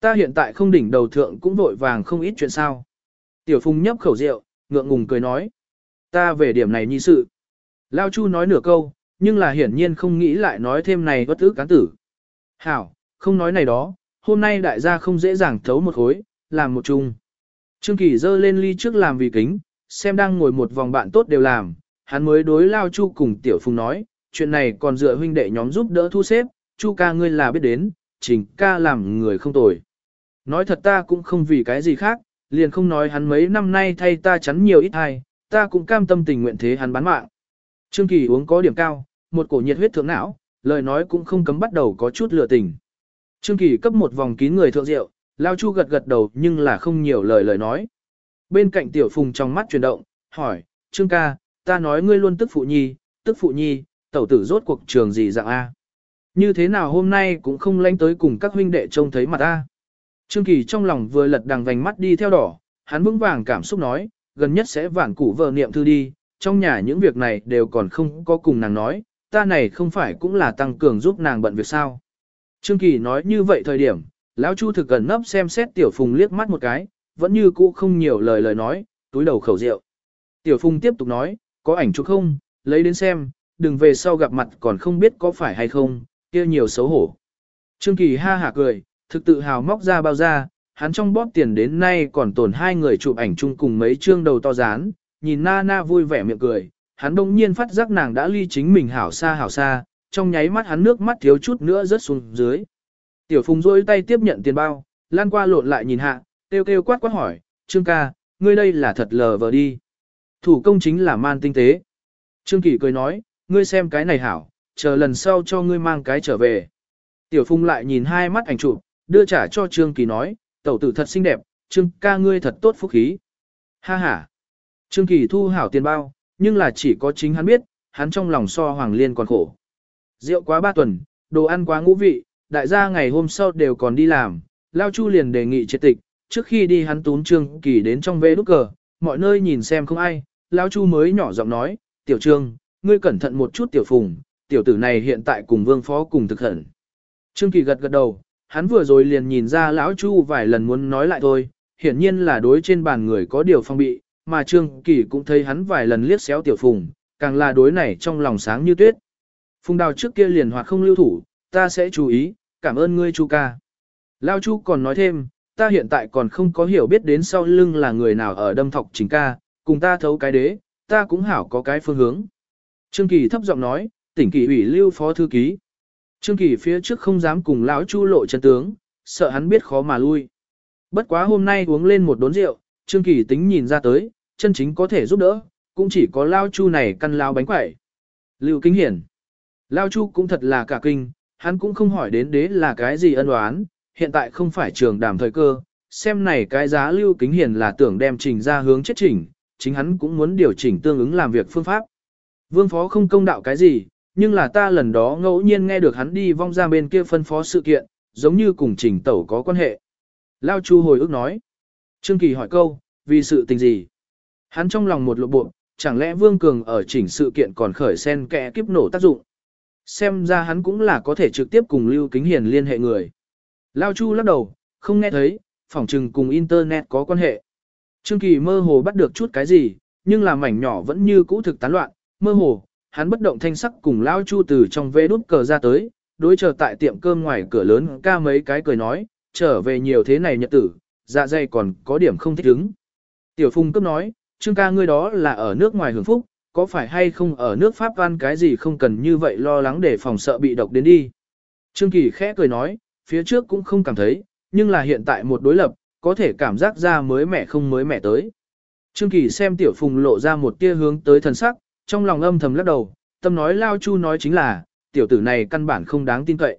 Ta hiện tại không đỉnh đầu thượng cũng vội vàng không ít chuyện sao. Tiểu Phùng nhấp khẩu rượu, ngượng ngùng cười nói. Ta về điểm này nhi sự. Lao Chu nói nửa câu, nhưng là hiển nhiên không nghĩ lại nói thêm này bất ức cán tử. Hảo, không nói này đó, hôm nay đại gia không dễ dàng thấu một khối, làm một chung. Trương Kỳ dơ lên ly trước làm vì kính, xem đang ngồi một vòng bạn tốt đều làm, hắn mới đối Lao Chu cùng Tiểu Phùng nói, chuyện này còn dựa huynh đệ nhóm giúp đỡ thu xếp, Chu ca ngươi là biết đến, trình ca làm người không tồi. Nói thật ta cũng không vì cái gì khác, liền không nói hắn mấy năm nay thay ta chắn nhiều ít hay, ta cũng cam tâm tình nguyện thế hắn bán mạng. Trương Kỳ uống có điểm cao, một cổ nhiệt huyết thượng não, lời nói cũng không cấm bắt đầu có chút lừa tình. Trương Kỳ cấp một vòng kín người thượng rượu, Lao Chu gật gật đầu nhưng là không nhiều lời lời nói. Bên cạnh Tiểu Phùng trong mắt chuyển động, hỏi, Trương ca, ta nói ngươi luôn tức phụ nhi, tức phụ nhi, tẩu tử rốt cuộc trường gì dạng A. Như thế nào hôm nay cũng không lánh tới cùng các huynh đệ trông thấy mặt A. Trương Kỳ trong lòng vừa lật đằng vành mắt đi theo đỏ, hắn vững vàng cảm xúc nói, gần nhất sẽ vản củ vợ niệm thư đi, trong nhà những việc này đều còn không có cùng nàng nói, ta này không phải cũng là tăng cường giúp nàng bận việc sao. Trương Kỳ nói như vậy thời điểm, lão Chu thực gần nấp xem xét Tiểu Phùng liếc mắt một cái, vẫn như cũ không nhiều lời lời nói, túi đầu khẩu rượu. Tiểu Phùng tiếp tục nói, có ảnh chụp không, lấy đến xem, đừng về sau gặp mặt còn không biết có phải hay không, kia nhiều xấu hổ. Trương Kỳ ha hả cười, thực tự hào móc ra bao ra, hắn trong bóp tiền đến nay còn tổn hai người chụp ảnh chung cùng mấy chương đầu to dán, nhìn na na vui vẻ miệng cười, hắn đông nhiên phát giác nàng đã ly chính mình hảo xa hảo xa, trong nháy mắt hắn nước mắt thiếu chút nữa rớt xuống dưới. Tiểu Phùng rôi tay tiếp nhận tiền bao, lan qua lộn lại nhìn hạ, kêu kêu quát quát hỏi, Trương ca, ngươi đây là thật lờ vờ đi. Thủ công chính là man tinh tế. Trương Kỳ cười nói, ngươi xem cái này hảo, chờ lần sau cho ngươi mang cái trở về. Tiểu Phùng lại nhìn hai mắt ảnh chụp, đưa trả cho Trương Kỳ nói, tẩu tử thật xinh đẹp, Trương ca ngươi thật tốt phúc khí. Ha ha. Trương Kỳ thu hảo tiền bao, nhưng là chỉ có chính hắn biết, hắn trong lòng so Hoàng Liên còn khổ. Rượu quá ba tuần, đồ ăn quá ngũ vị, đại gia ngày hôm sau đều còn đi làm, Lao Chu liền đề nghị triệt tịch, trước khi đi hắn tún Trương Kỳ đến trong vế đúc cờ, mọi nơi nhìn xem không ai, Lao Chu mới nhỏ giọng nói, tiểu trương, ngươi cẩn thận một chút tiểu phùng, tiểu tử này hiện tại cùng vương phó cùng thực hận. Trương Kỳ gật gật đầu, hắn vừa rồi liền nhìn ra lão Chu vài lần muốn nói lại thôi, hiển nhiên là đối trên bàn người có điều phong bị, mà Trương Kỳ cũng thấy hắn vài lần liếc xéo tiểu phùng, càng là đối này trong lòng sáng như tuyết. Phùng đào trước kia liền hoạt không lưu thủ, ta sẽ chú ý, cảm ơn ngươi Chu ca. lão Chu còn nói thêm, ta hiện tại còn không có hiểu biết đến sau lưng là người nào ở đâm thọc chính ca, cùng ta thấu cái đế, ta cũng hảo có cái phương hướng. Trương Kỳ thấp giọng nói, tỉnh kỳ ủy lưu phó thư ký. Trương Kỳ phía trước không dám cùng lão Chu lộ chân tướng, sợ hắn biết khó mà lui. Bất quá hôm nay uống lên một đốn rượu, Trương Kỳ tính nhìn ra tới, chân chính có thể giúp đỡ, cũng chỉ có Lão Chu này căn lao bánh quẩy. Lưu Kính Hiển. Lão Chu cũng thật là cả kinh, hắn cũng không hỏi đến đế là cái gì ân oán, hiện tại không phải trường đàm thời cơ, xem này cái giá Lưu Kính Hiển là tưởng đem trình ra hướng chết chỉnh, chính hắn cũng muốn điều chỉnh tương ứng làm việc phương pháp. Vương phó không công đạo cái gì, nhưng là ta lần đó ngẫu nhiên nghe được hắn đi vong ra bên kia phân phó sự kiện, giống như cùng trình tẩu có quan hệ. Lao Chu hồi ức nói. Trương Kỳ hỏi câu, vì sự tình gì? Hắn trong lòng một lộ bộ, chẳng lẽ Vương Cường ở chỉnh sự kiện còn khởi sen kẽ kiếp nổ tác dụng? Xem ra hắn cũng là có thể trực tiếp cùng Lưu Kính Hiền liên hệ người. Lao Chu lắc đầu, không nghe thấy, phỏng chừng cùng Internet có quan hệ. Trương Kỳ mơ hồ bắt được chút cái gì, nhưng là mảnh nhỏ vẫn như cũ thực tán loạn, mơ hồ, hắn bất động thanh sắc cùng Lao Chu từ trong vê đút cờ ra tới, đối chờ tại tiệm cơm ngoài cửa lớn ca mấy cái cười nói, trở về nhiều thế này nhật tử, dạ dày còn có điểm không thích ứng. Tiểu Phùng cấp nói, Trương ca ngươi đó là ở nước ngoài hưởng phúc, có phải hay không ở nước Pháp văn cái gì không cần như vậy lo lắng để phòng sợ bị độc đến đi. Trương Kỳ khẽ cười nói, phía trước cũng không cảm thấy, nhưng là hiện tại một đối lập, có thể cảm giác ra mới mẻ không mới mẻ tới. Trương Kỳ xem Tiểu Phùng lộ ra một tia hướng tới thần sắc, trong lòng âm thầm lắc đầu, tâm nói Lao Chu nói chính là, tiểu tử này căn bản không đáng tin cậy.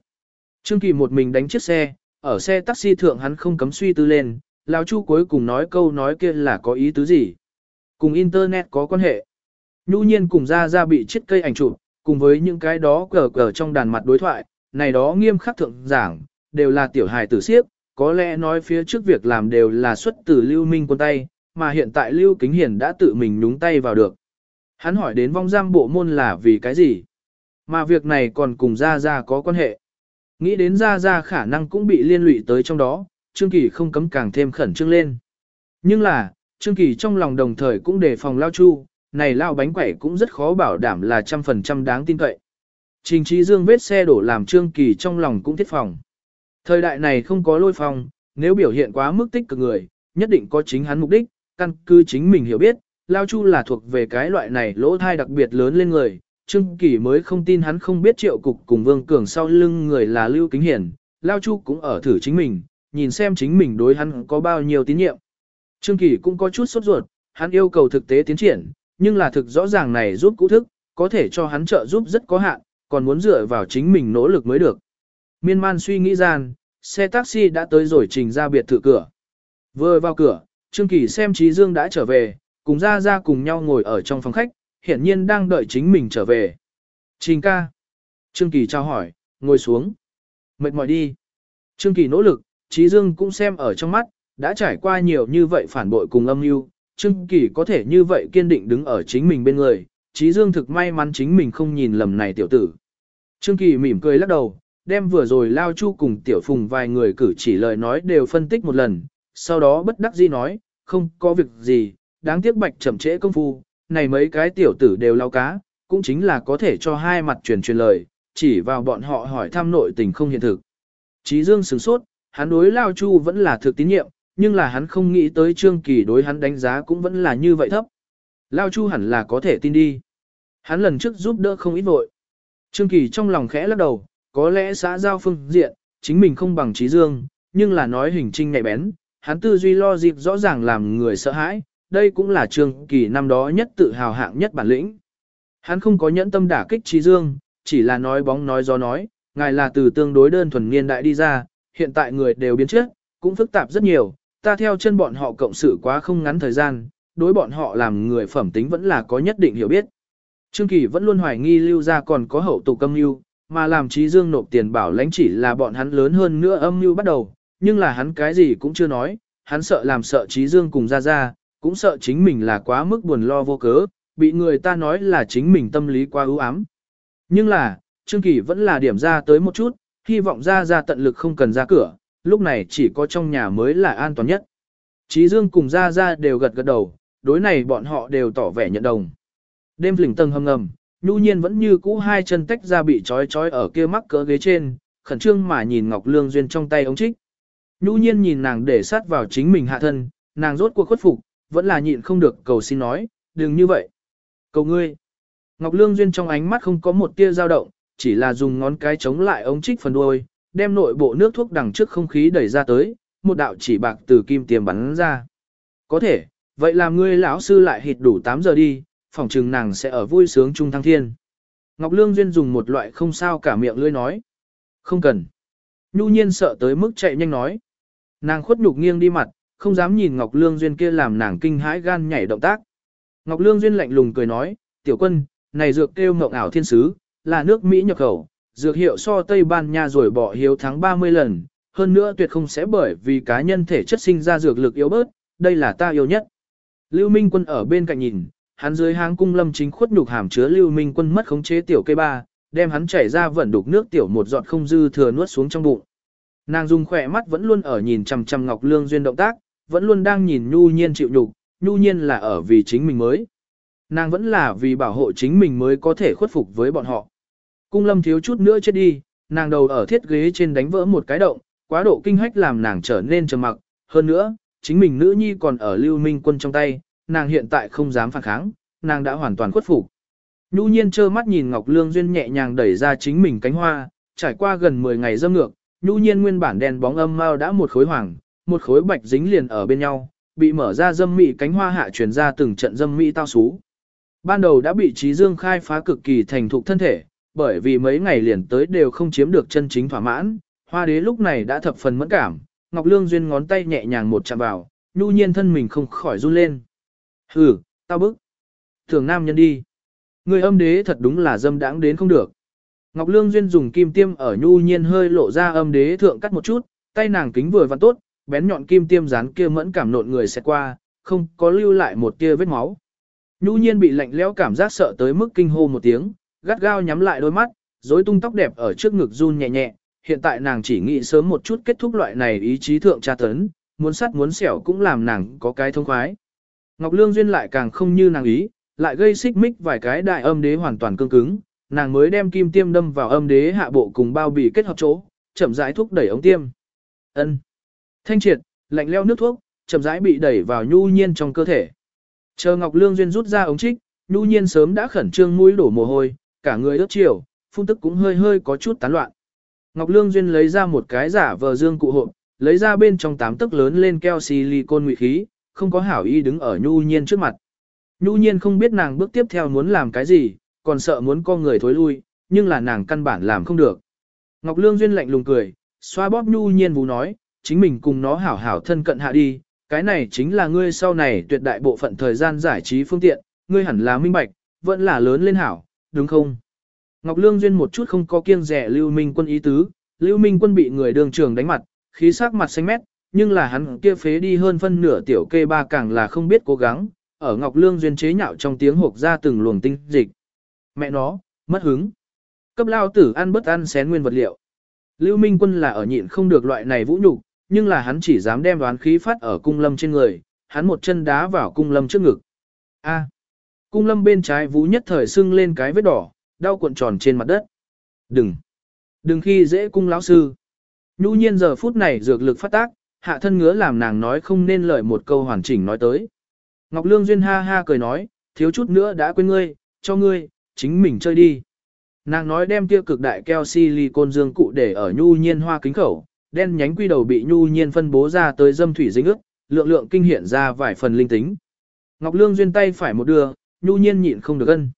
Trương Kỳ một mình đánh chiếc xe, ở xe taxi thượng hắn không cấm suy tư lên, Lao Chu cuối cùng nói câu nói kia là có ý tứ gì. Cùng Internet có quan hệ. Nhu nhiên cùng ra ra bị chiếc cây ảnh chụp, cùng với những cái đó cờ cờ trong đàn mặt đối thoại, này đó nghiêm khắc thượng giảng, đều là tiểu hài tử siếp, có lẽ nói phía trước việc làm đều là xuất từ Lưu Minh quân tay, mà hiện tại Lưu Kính Hiền đã tự mình nhúng tay vào được. Hắn hỏi đến vong giam bộ môn là vì cái gì? Mà việc này còn cùng Gia Gia có quan hệ. Nghĩ đến Gia Gia khả năng cũng bị liên lụy tới trong đó, Trương Kỳ không cấm càng thêm khẩn trương lên. Nhưng là, Trương Kỳ trong lòng đồng thời cũng đề phòng Lao Chu, này Lao bánh quẩy cũng rất khó bảo đảm là trăm phần trăm đáng tin cậy. Trình trí dương vết xe đổ làm Trương Kỳ trong lòng cũng thiết phòng. Thời đại này không có lôi phòng, nếu biểu hiện quá mức tích cực người, nhất định có chính hắn mục đích, căn cứ chính mình hiểu biết, Lao Chu là thuộc về cái loại này lỗ thai đặc biệt lớn lên người, Trương Kỳ mới không tin hắn không biết triệu cục cùng Vương Cường sau lưng người là Lưu Kính Hiển, Lao Chu cũng ở thử chính mình, nhìn xem chính mình đối hắn có bao nhiêu tín nhiệm. Trương Kỳ cũng có chút sốt ruột, hắn yêu cầu thực tế tiến triển, nhưng là thực rõ ràng này giúp cũ thức, có thể cho hắn trợ giúp rất có hạn, còn muốn dựa vào chính mình nỗ lực mới được. Miên man suy nghĩ gian, xe taxi đã tới rồi trình ra biệt thự cửa. Vừa vào cửa, Trương Kỳ xem Trí Dương đã trở về, cùng ra ra cùng nhau ngồi ở trong phòng khách, hiển nhiên đang đợi chính mình trở về. Trình ca. Trương Kỳ trao hỏi, ngồi xuống. Mệt mỏi đi. Trương Kỳ nỗ lực, Trí Dương cũng xem ở trong mắt, đã trải qua nhiều như vậy phản bội cùng âm mưu, Trương Kỳ có thể như vậy kiên định đứng ở chính mình bên người, Trí Dương thực may mắn chính mình không nhìn lầm này tiểu tử. Trương Kỳ mỉm cười lắc đầu, đem vừa rồi Lao Chu cùng Tiểu Phùng vài người cử chỉ lời nói đều phân tích một lần, sau đó bất đắc dĩ nói, không có việc gì, đáng tiếc bạch chậm trễ công phu, này mấy cái tiểu tử đều lao cá, cũng chính là có thể cho hai mặt truyền truyền lời, chỉ vào bọn họ hỏi thăm nội tình không hiện thực. Chí Dương sửng sốt, hắn đối Lao Chu vẫn là thực tín nhiệm, nhưng là hắn không nghĩ tới Trương Kỳ đối hắn đánh giá cũng vẫn là như vậy thấp. Lao Chu hẳn là có thể tin đi. Hắn lần trước giúp đỡ không ít vội. Trương Kỳ trong lòng khẽ lắc đầu, có lẽ xã giao phương diện, chính mình không bằng Chí dương, nhưng là nói hình trinh nhạy bén, hắn tư duy lo dịp rõ ràng làm người sợ hãi, đây cũng là Trương Kỳ năm đó nhất tự hào hạng nhất bản lĩnh. Hắn không có nhẫn tâm đả kích trí dương, chỉ là nói bóng nói gió nói, ngài là từ tương đối đơn thuần niên đại đi ra, hiện tại người đều biến chất, cũng phức tạp rất nhiều, ta theo chân bọn họ cộng sự quá không ngắn thời gian, đối bọn họ làm người phẩm tính vẫn là có nhất định hiểu biết. Trương Kỳ vẫn luôn hoài nghi lưu ra còn có hậu tụ âm mưu, mà làm trí dương nộp tiền bảo lãnh chỉ là bọn hắn lớn hơn nữa âm mưu bắt đầu, nhưng là hắn cái gì cũng chưa nói, hắn sợ làm sợ trí dương cùng ra ra, cũng sợ chính mình là quá mức buồn lo vô cớ, bị người ta nói là chính mình tâm lý quá ưu ám. Nhưng là, Trương Kỳ vẫn là điểm ra tới một chút, hy vọng ra ra tận lực không cần ra cửa, lúc này chỉ có trong nhà mới là an toàn nhất. Trí Dương cùng ra ra đều gật gật đầu, đối này bọn họ đều tỏ vẻ nhận đồng. Đêm lỉnh tầng hầm ngầm, nhu nhiên vẫn như cũ hai chân tách ra bị trói trói ở kia mắc cỡ ghế trên, khẩn trương mà nhìn Ngọc Lương Duyên trong tay ống trích. Nhu nhiên nhìn nàng để sát vào chính mình hạ thân, nàng rốt cuộc khuất phục, vẫn là nhịn không được cầu xin nói, đừng như vậy. Cầu ngươi. Ngọc Lương Duyên trong ánh mắt không có một tia dao động, chỉ là dùng ngón cái chống lại ống trích phần đuôi, đem nội bộ nước thuốc đằng trước không khí đẩy ra tới, một đạo chỉ bạc từ kim tiềm bắn ra. Có thể, vậy làm ngươi lão sư lại hịt đủ 8 giờ đi, phòng trừng nàng sẽ ở vui sướng trung thăng thiên. Ngọc Lương Duyên dùng một loại không sao cả miệng lưỡi nói. Không cần. Nhu nhiên sợ tới mức chạy nhanh nói. Nàng khuất nhục nghiêng đi mặt, không dám nhìn Ngọc Lương Duyên kia làm nàng kinh hãi gan nhảy động tác. Ngọc Lương Duyên lạnh lùng cười nói, tiểu quân, này dược kêu mộng ảo thiên sứ, là nước Mỹ nhập khẩu, dược hiệu so Tây Ban Nha rồi bỏ hiếu thắng 30 lần, hơn nữa tuyệt không sẽ bởi vì cá nhân thể chất sinh ra dược lực yếu bớt, đây là ta yêu nhất. Lưu Minh Quân ở bên cạnh nhìn, hắn dưới hang cung lâm chính khuất nhục hàm chứa Lưu Minh Quân mất khống chế tiểu cây ba, đem hắn chảy ra vẩn đục nước tiểu một giọt không dư thừa nuốt xuống trong bụng. Nàng dùng khỏe mắt vẫn luôn ở nhìn chằm chằm Ngọc Lương Duyên động tác, vẫn luôn đang nhìn Nhu Nhiên chịu nhục, Nhu Nhiên là ở vì chính mình mới. Nàng vẫn là vì bảo hộ chính mình mới có thể khuất phục với bọn họ. Cung lâm thiếu chút nữa chết đi, nàng đầu ở thiết ghế trên đánh vỡ một cái động, quá độ kinh hách làm nàng trở nên trầm mặc. Hơn nữa, chính mình nữ nhi còn ở lưu minh quân trong tay, nàng hiện tại không dám phản kháng, nàng đã hoàn toàn khuất phục. Nhu nhiên trơ mắt nhìn Ngọc Lương Duyên nhẹ nhàng đẩy ra chính mình cánh hoa, trải qua gần 10 ngày dâm ngược, Nhu nhiên nguyên bản đèn bóng âm mao đã một khối hoàng, một khối bạch dính liền ở bên nhau, bị mở ra dâm mị cánh hoa hạ truyền ra từng trận dâm mị tao xú. Ban đầu đã bị trí dương khai phá cực kỳ thành thục thân thể, bởi vì mấy ngày liền tới đều không chiếm được chân chính thỏa mãn, hoa đế lúc này đã thập phần mẫn cảm, Ngọc Lương Duyên ngón tay nhẹ nhàng một chạm vào, nhu nhiên thân mình không khỏi run lên. Hừ, tao bức. Thường nam nhân đi. Người âm đế thật đúng là dâm đãng đến không được. Ngọc Lương Duyên dùng kim tiêm ở nhu nhiên hơi lộ ra âm đế thượng cắt một chút, tay nàng kính vừa vặn tốt, bén nhọn kim tiêm dán kia mẫn cảm nộn người sẽ qua, không có lưu lại một tia vết máu. Nhu nhiên bị lạnh lẽo cảm giác sợ tới mức kinh hô một tiếng, gắt gao nhắm lại đôi mắt, rối tung tóc đẹp ở trước ngực run nhẹ nhẹ, hiện tại nàng chỉ nghĩ sớm một chút kết thúc loại này ý chí thượng tra tấn, muốn sắt muốn xẻo cũng làm nàng có cái thông khoái. Ngọc Lương Duyên lại càng không như nàng ý, lại gây xích mích vài cái đại âm đế hoàn toàn cương cứng, nàng mới đem kim tiêm đâm vào âm đế hạ bộ cùng bao bì kết hợp chỗ, chậm rãi thúc đẩy ống tiêm. Ân. Thanh triệt, lạnh leo nước thuốc, chậm rãi bị đẩy vào nhu nhiên trong cơ thể. Chờ Ngọc Lương Duyên rút ra ống trích, nhu nhiên sớm đã khẩn trương mũi đổ mồ hôi, cả người ướt chiều, phun tức cũng hơi hơi có chút tán loạn. Ngọc Lương Duyên lấy ra một cái giả vờ dương cụ hộp, lấy ra bên trong tám tức lớn lên keo silicon ngụy khí, không có hảo y đứng ở nhu nhiên trước mặt. Nhu nhiên không biết nàng bước tiếp theo muốn làm cái gì, còn sợ muốn con người thối lui, nhưng là nàng căn bản làm không được. Ngọc Lương Duyên lạnh lùng cười, xoa bóp nhu nhiên vú nói, chính mình cùng nó hảo hảo thân cận hạ đi, cái này chính là ngươi sau này tuyệt đại bộ phận thời gian giải trí phương tiện, ngươi hẳn là minh bạch, vẫn là lớn lên hảo, đúng không? Ngọc Lương Duyên một chút không có kiêng rẻ Lưu Minh Quân ý tứ, Lưu Minh Quân bị người đường trường đánh mặt, khí sắc mặt xanh mét, nhưng là hắn kia phế đi hơn phân nửa tiểu kê ba càng là không biết cố gắng, ở Ngọc Lương Duyên chế nhạo trong tiếng hộp ra từng luồng tinh dịch. Mẹ nó, mất hứng. Cấp lao tử ăn bất ăn xén nguyên vật liệu. Lưu Minh Quân là ở nhịn không được loại này vũ nhục, nhưng là hắn chỉ dám đem đoán khí phát ở cung lâm trên người, hắn một chân đá vào cung lâm trước ngực. A. cung lâm bên trái vũ nhất thời sưng lên cái vết đỏ, đau cuộn tròn trên mặt đất. Đừng. Đừng khi dễ cung lão sư. Nhu nhiên giờ phút này dược lực phát tác, hạ thân ngứa làm nàng nói không nên lời một câu hoàn chỉnh nói tới. Ngọc Lương Duyên ha ha cười nói, thiếu chút nữa đã quên ngươi, cho ngươi, chính mình chơi đi. Nàng nói đem kia cực đại keo silicon dương cụ để ở nhu nhiên hoa kính khẩu, đen nhánh quy đầu bị nhu nhiên phân bố ra tới dâm thủy dính ướt, lượng lượng kinh hiện ra vài phần linh tính. Ngọc Lương duyên tay phải một đưa, nhu nhiên nhịn không được ân.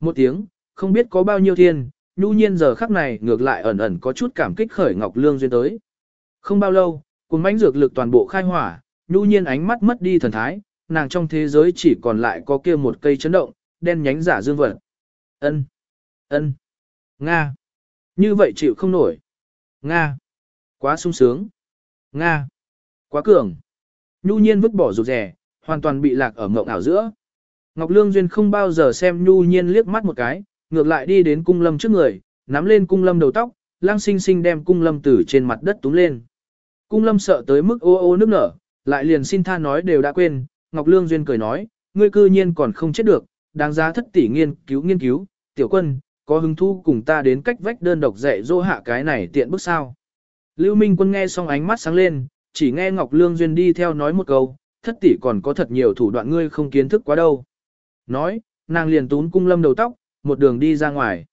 Một tiếng, không biết có bao nhiêu thiên, nhu nhiên giờ khắc này ngược lại ẩn ẩn có chút cảm kích khởi Ngọc Lương duyên tới. Không bao lâu, cùng mãnh dược lực toàn bộ khai hỏa, nhu nhiên ánh mắt mất đi thần thái, nàng trong thế giới chỉ còn lại có kia một cây chấn động, đen nhánh giả dương vật. Ân, ân, Nga. Như vậy chịu không nổi. Nga. Quá sung sướng. Nga. Quá cường. Nhu nhiên vứt bỏ rụt rẻ, hoàn toàn bị lạc ở mộng ảo giữa. Ngọc Lương Duyên không bao giờ xem Nhu nhiên liếc mắt một cái, ngược lại đi đến cung lâm trước người, nắm lên cung lâm đầu tóc, lang sinh sinh đem cung lâm từ trên mặt đất túm lên. Cung lâm sợ tới mức ô ô nước nở, lại liền xin tha nói đều đã quên, Ngọc Lương Duyên cười nói, ngươi cư nhiên còn không chết được, đáng giá thất tỷ nghiên cứu nghiên cứu, tiểu quân, có hứng thu cùng ta đến cách vách đơn độc dạy dỗ hạ cái này tiện bức sao. Lưu Minh Quân nghe xong ánh mắt sáng lên, chỉ nghe Ngọc Lương Duyên đi theo nói một câu, thất tỷ còn có thật nhiều thủ đoạn ngươi không kiến thức quá đâu. Nói, nàng liền tún cung lâm đầu tóc, một đường đi ra ngoài.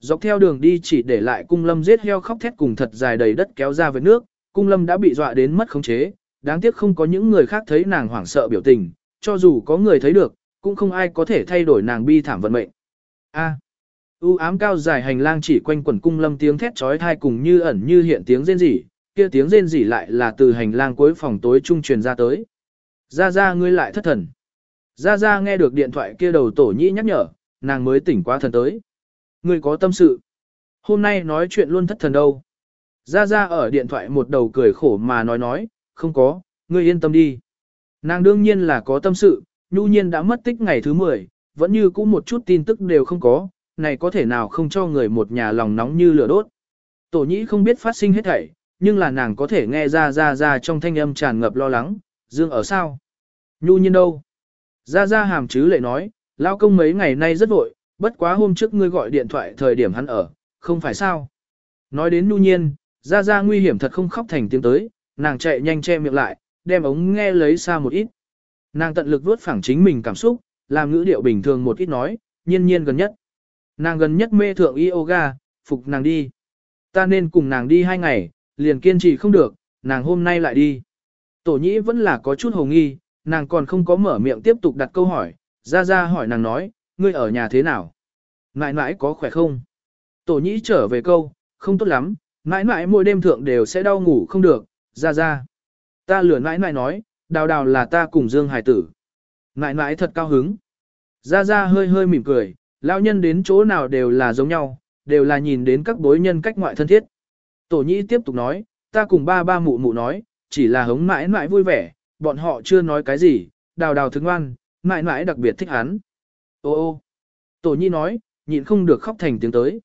Dọc theo đường đi chỉ để lại cung lâm giết heo khóc thét cùng thật dài đầy đất kéo ra với nước, cung lâm đã bị dọa đến mất khống chế, đáng tiếc không có những người khác thấy nàng hoảng sợ biểu tình, cho dù có người thấy được, cũng không ai có thể thay đổi nàng bi thảm vận mệnh. A. U ám cao dài hành lang chỉ quanh quần cung lâm tiếng thét chói tai cùng như ẩn như hiện tiếng rên rỉ, kia tiếng rên rỉ lại là từ hành lang cuối phòng tối trung truyền ra tới. Ra ra ngươi lại thất thần. Ra ra nghe được điện thoại kia đầu tổ nhĩ nhắc nhở, nàng mới tỉnh quá thần tới. Ngươi có tâm sự. Hôm nay nói chuyện luôn thất thần đâu. Ra ra ở điện thoại một đầu cười khổ mà nói nói, không có, ngươi yên tâm đi. Nàng đương nhiên là có tâm sự, nhu nhiên đã mất tích ngày thứ 10, vẫn như cũ một chút tin tức đều không có, này có thể nào không cho người một nhà lòng nóng như lửa đốt. Tổ nhĩ không biết phát sinh hết thảy, nhưng là nàng có thể nghe ra ra ra trong thanh âm tràn ngập lo lắng, Dương ở sao? Nhu nhiên đâu? Ra ra hàm chứ lệ nói, lao công mấy ngày nay rất vội, bất quá hôm trước ngươi gọi điện thoại thời điểm hắn ở, không phải sao? Nói đến nhu nhiên, ra ra nguy hiểm thật không khóc thành tiếng tới, nàng chạy nhanh che miệng lại, đem ống nghe lấy xa một ít. Nàng tận lực vuốt phẳng chính mình cảm xúc, làm ngữ điệu bình thường một ít nói, nhiên nhiên gần nhất. Nàng gần nhất mê thượng yoga, phục nàng đi. Ta nên cùng nàng đi hai ngày, liền kiên trì không được, nàng hôm nay lại đi. Tổ nhĩ vẫn là có chút hồ nghi, nàng còn không có mở miệng tiếp tục đặt câu hỏi, ra ra hỏi nàng nói, ngươi ở nhà thế nào? Mãi mãi có khỏe không? Tổ nhĩ trở về câu, không tốt lắm, mãi mãi mỗi đêm thượng đều sẽ đau ngủ không được, ra ra. Ta lừa mãi mãi nói, đào đào là ta cùng Dương Hải tử. Mãi mãi thật cao hứng. Ra ra hơi hơi mỉm cười, lão nhân đến chỗ nào đều là giống nhau, đều là nhìn đến các bối nhân cách ngoại thân thiết. Tổ nhĩ tiếp tục nói, ta cùng ba ba mụ mụ nói, chỉ là hống mãi mãi vui vẻ, bọn họ chưa nói cái gì, đào đào thức ngoan, mãi mãi đặc biệt thích hắn. Ô ô, tổ nhĩ nói, nhịn không được khóc thành tiếng tới.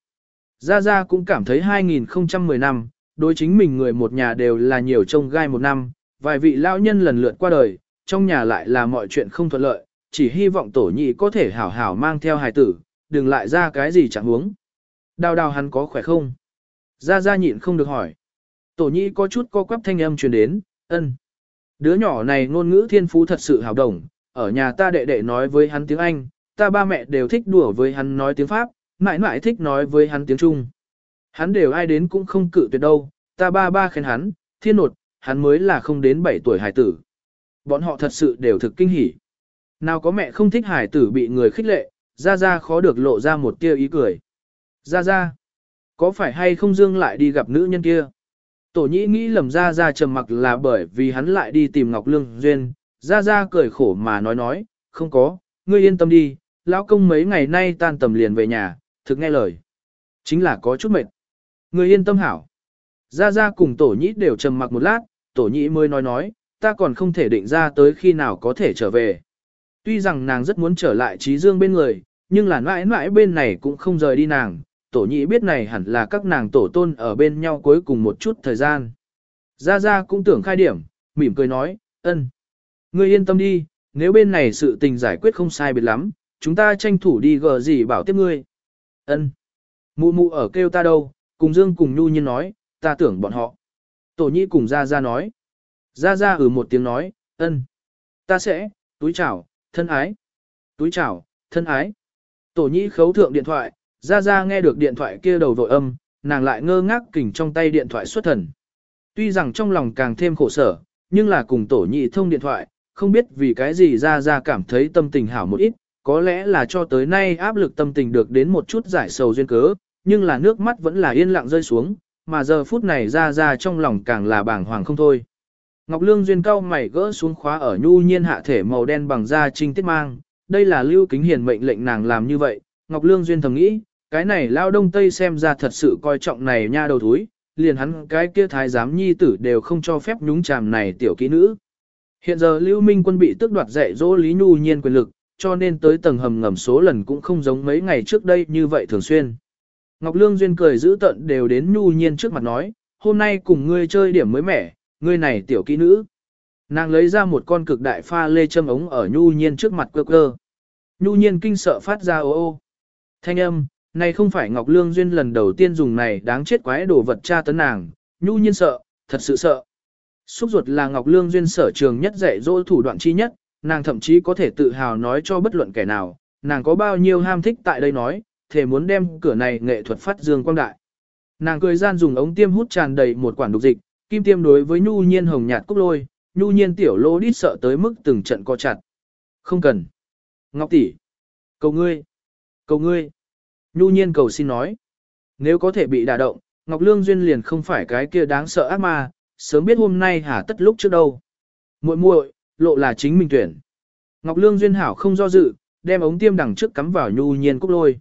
Gia Gia cũng cảm thấy 2010 năm, đối chính mình người một nhà đều là nhiều trông gai một năm, vài vị lão nhân lần lượt qua đời, trong nhà lại là mọi chuyện không thuận lợi, chỉ hy vọng tổ nhị có thể hảo hảo mang theo hài tử, đừng lại ra cái gì chẳng huống. Đào đào hắn có khỏe không? Gia Gia nhịn không được hỏi. Tổ nhị có chút co quắp thanh âm truyền đến, ân. Đứa nhỏ này ngôn ngữ thiên phú thật sự hào đồng, ở nhà ta đệ đệ nói với hắn tiếng Anh, ta ba mẹ đều thích đùa với hắn nói tiếng Pháp, mãi mãi thích nói với hắn tiếng Trung. Hắn đều ai đến cũng không cự tuyệt đâu, ta ba ba khen hắn, thiên nột, hắn mới là không đến 7 tuổi hải tử. Bọn họ thật sự đều thực kinh hỉ. Nào có mẹ không thích hải tử bị người khích lệ, ra ra khó được lộ ra một tia ý cười. Ra ra, có phải hay không dương lại đi gặp nữ nhân kia? Tổ nhĩ nghĩ lầm ra ra trầm mặc là bởi vì hắn lại đi tìm Ngọc Lương Duyên, ra ra cười khổ mà nói nói, không có, ngươi yên tâm đi, lão công mấy ngày nay tan tầm liền về nhà, thực nghe lời. Chính là có chút mệt. ngươi yên tâm hảo. Ra Ra cùng tổ nhĩ đều trầm mặc một lát, tổ nhĩ mới nói nói, ta còn không thể định ra tới khi nào có thể trở về. Tuy rằng nàng rất muốn trở lại trí dương bên người, nhưng là mãi mãi bên này cũng không rời đi nàng, tổ nhĩ biết này hẳn là các nàng tổ tôn ở bên nhau cuối cùng một chút thời gian. Gia Gia cũng tưởng khai điểm, mỉm cười nói, ân. Ngươi yên tâm đi, nếu bên này sự tình giải quyết không sai biệt lắm, chúng ta tranh thủ đi gờ gì bảo tiếp ngươi. Ân. Mụ mụ ở kêu ta đâu, cùng Dương cùng Nhu Nhiên nói, ta tưởng bọn họ. Tổ nhị cùng Gia Gia nói. Gia Gia ừ một tiếng nói, ân. Ta sẽ, túi chào, thân ái. Túi chào, thân ái. Tổ nhĩ khấu thượng điện thoại, ra ra nghe được điện thoại kia đầu vội âm, nàng lại ngơ ngác kỉnh trong tay điện thoại xuất thần. Tuy rằng trong lòng càng thêm khổ sở, nhưng là cùng Tổ nhị thông điện thoại, không biết vì cái gì ra ra cảm thấy tâm tình hảo một ít, có lẽ là cho tới nay áp lực tâm tình được đến một chút giải sầu duyên cớ, nhưng là nước mắt vẫn là yên lặng rơi xuống, mà giờ phút này ra ra trong lòng càng là bàng hoàng không thôi. Ngọc Lương duyên cao mày gỡ xuống khóa ở nhu nhiên hạ thể màu đen bằng da trinh tiết mang, đây là lưu kính hiền mệnh lệnh nàng làm như vậy, Ngọc Lương duyên thầm nghĩ, cái này lao đông tây xem ra thật sự coi trọng này nha đầu thúi, liền hắn cái kia thái giám nhi tử đều không cho phép nhúng chàm này tiểu kỹ nữ. Hiện giờ Lưu Minh quân bị tước đoạt dạy dỗ Lý Nhu Nhiên quyền lực, cho nên tới tầng hầm ngầm số lần cũng không giống mấy ngày trước đây như vậy thường xuyên. Ngọc Lương Duyên cười giữ tận đều đến nhu nhiên trước mặt nói, hôm nay cùng ngươi chơi điểm mới mẻ, ngươi này tiểu kỹ nữ. Nàng lấy ra một con cực đại pha lê châm ống ở nhu nhiên trước mặt cơ cơ. Nhu nhiên kinh sợ phát ra ô ô. Thanh âm, này không phải Ngọc Lương Duyên lần đầu tiên dùng này đáng chết quái đồ vật tra tấn nàng, nhu nhiên sợ, thật sự sợ. Xúc ruột là Ngọc Lương Duyên sở trường nhất dạy dỗ thủ đoạn chi nhất, nàng thậm chí có thể tự hào nói cho bất luận kẻ nào, nàng có bao nhiêu ham thích tại đây nói, thể muốn đem cửa này nghệ thuật phát dương quang đại. Nàng cười gian dùng ống tiêm hút tràn đầy một quản đục dịch, kim tiêm đối với nhu nhiên hồng nhạt cúc lôi, nhu nhiên tiểu lô đít sợ tới mức từng trận co chặt. Không cần. Ngọc tỷ, cầu ngươi, cầu ngươi. Nhu nhiên cầu xin nói. Nếu có thể bị đả động, Ngọc Lương Duyên liền không phải cái kia đáng sợ ác ma, sớm biết hôm nay hả tất lúc trước đâu. Muội muội, lộ là chính mình tuyển. Ngọc Lương duyên hảo không do dự, đem ống tiêm đằng trước cắm vào nhu nhiên cúc lôi.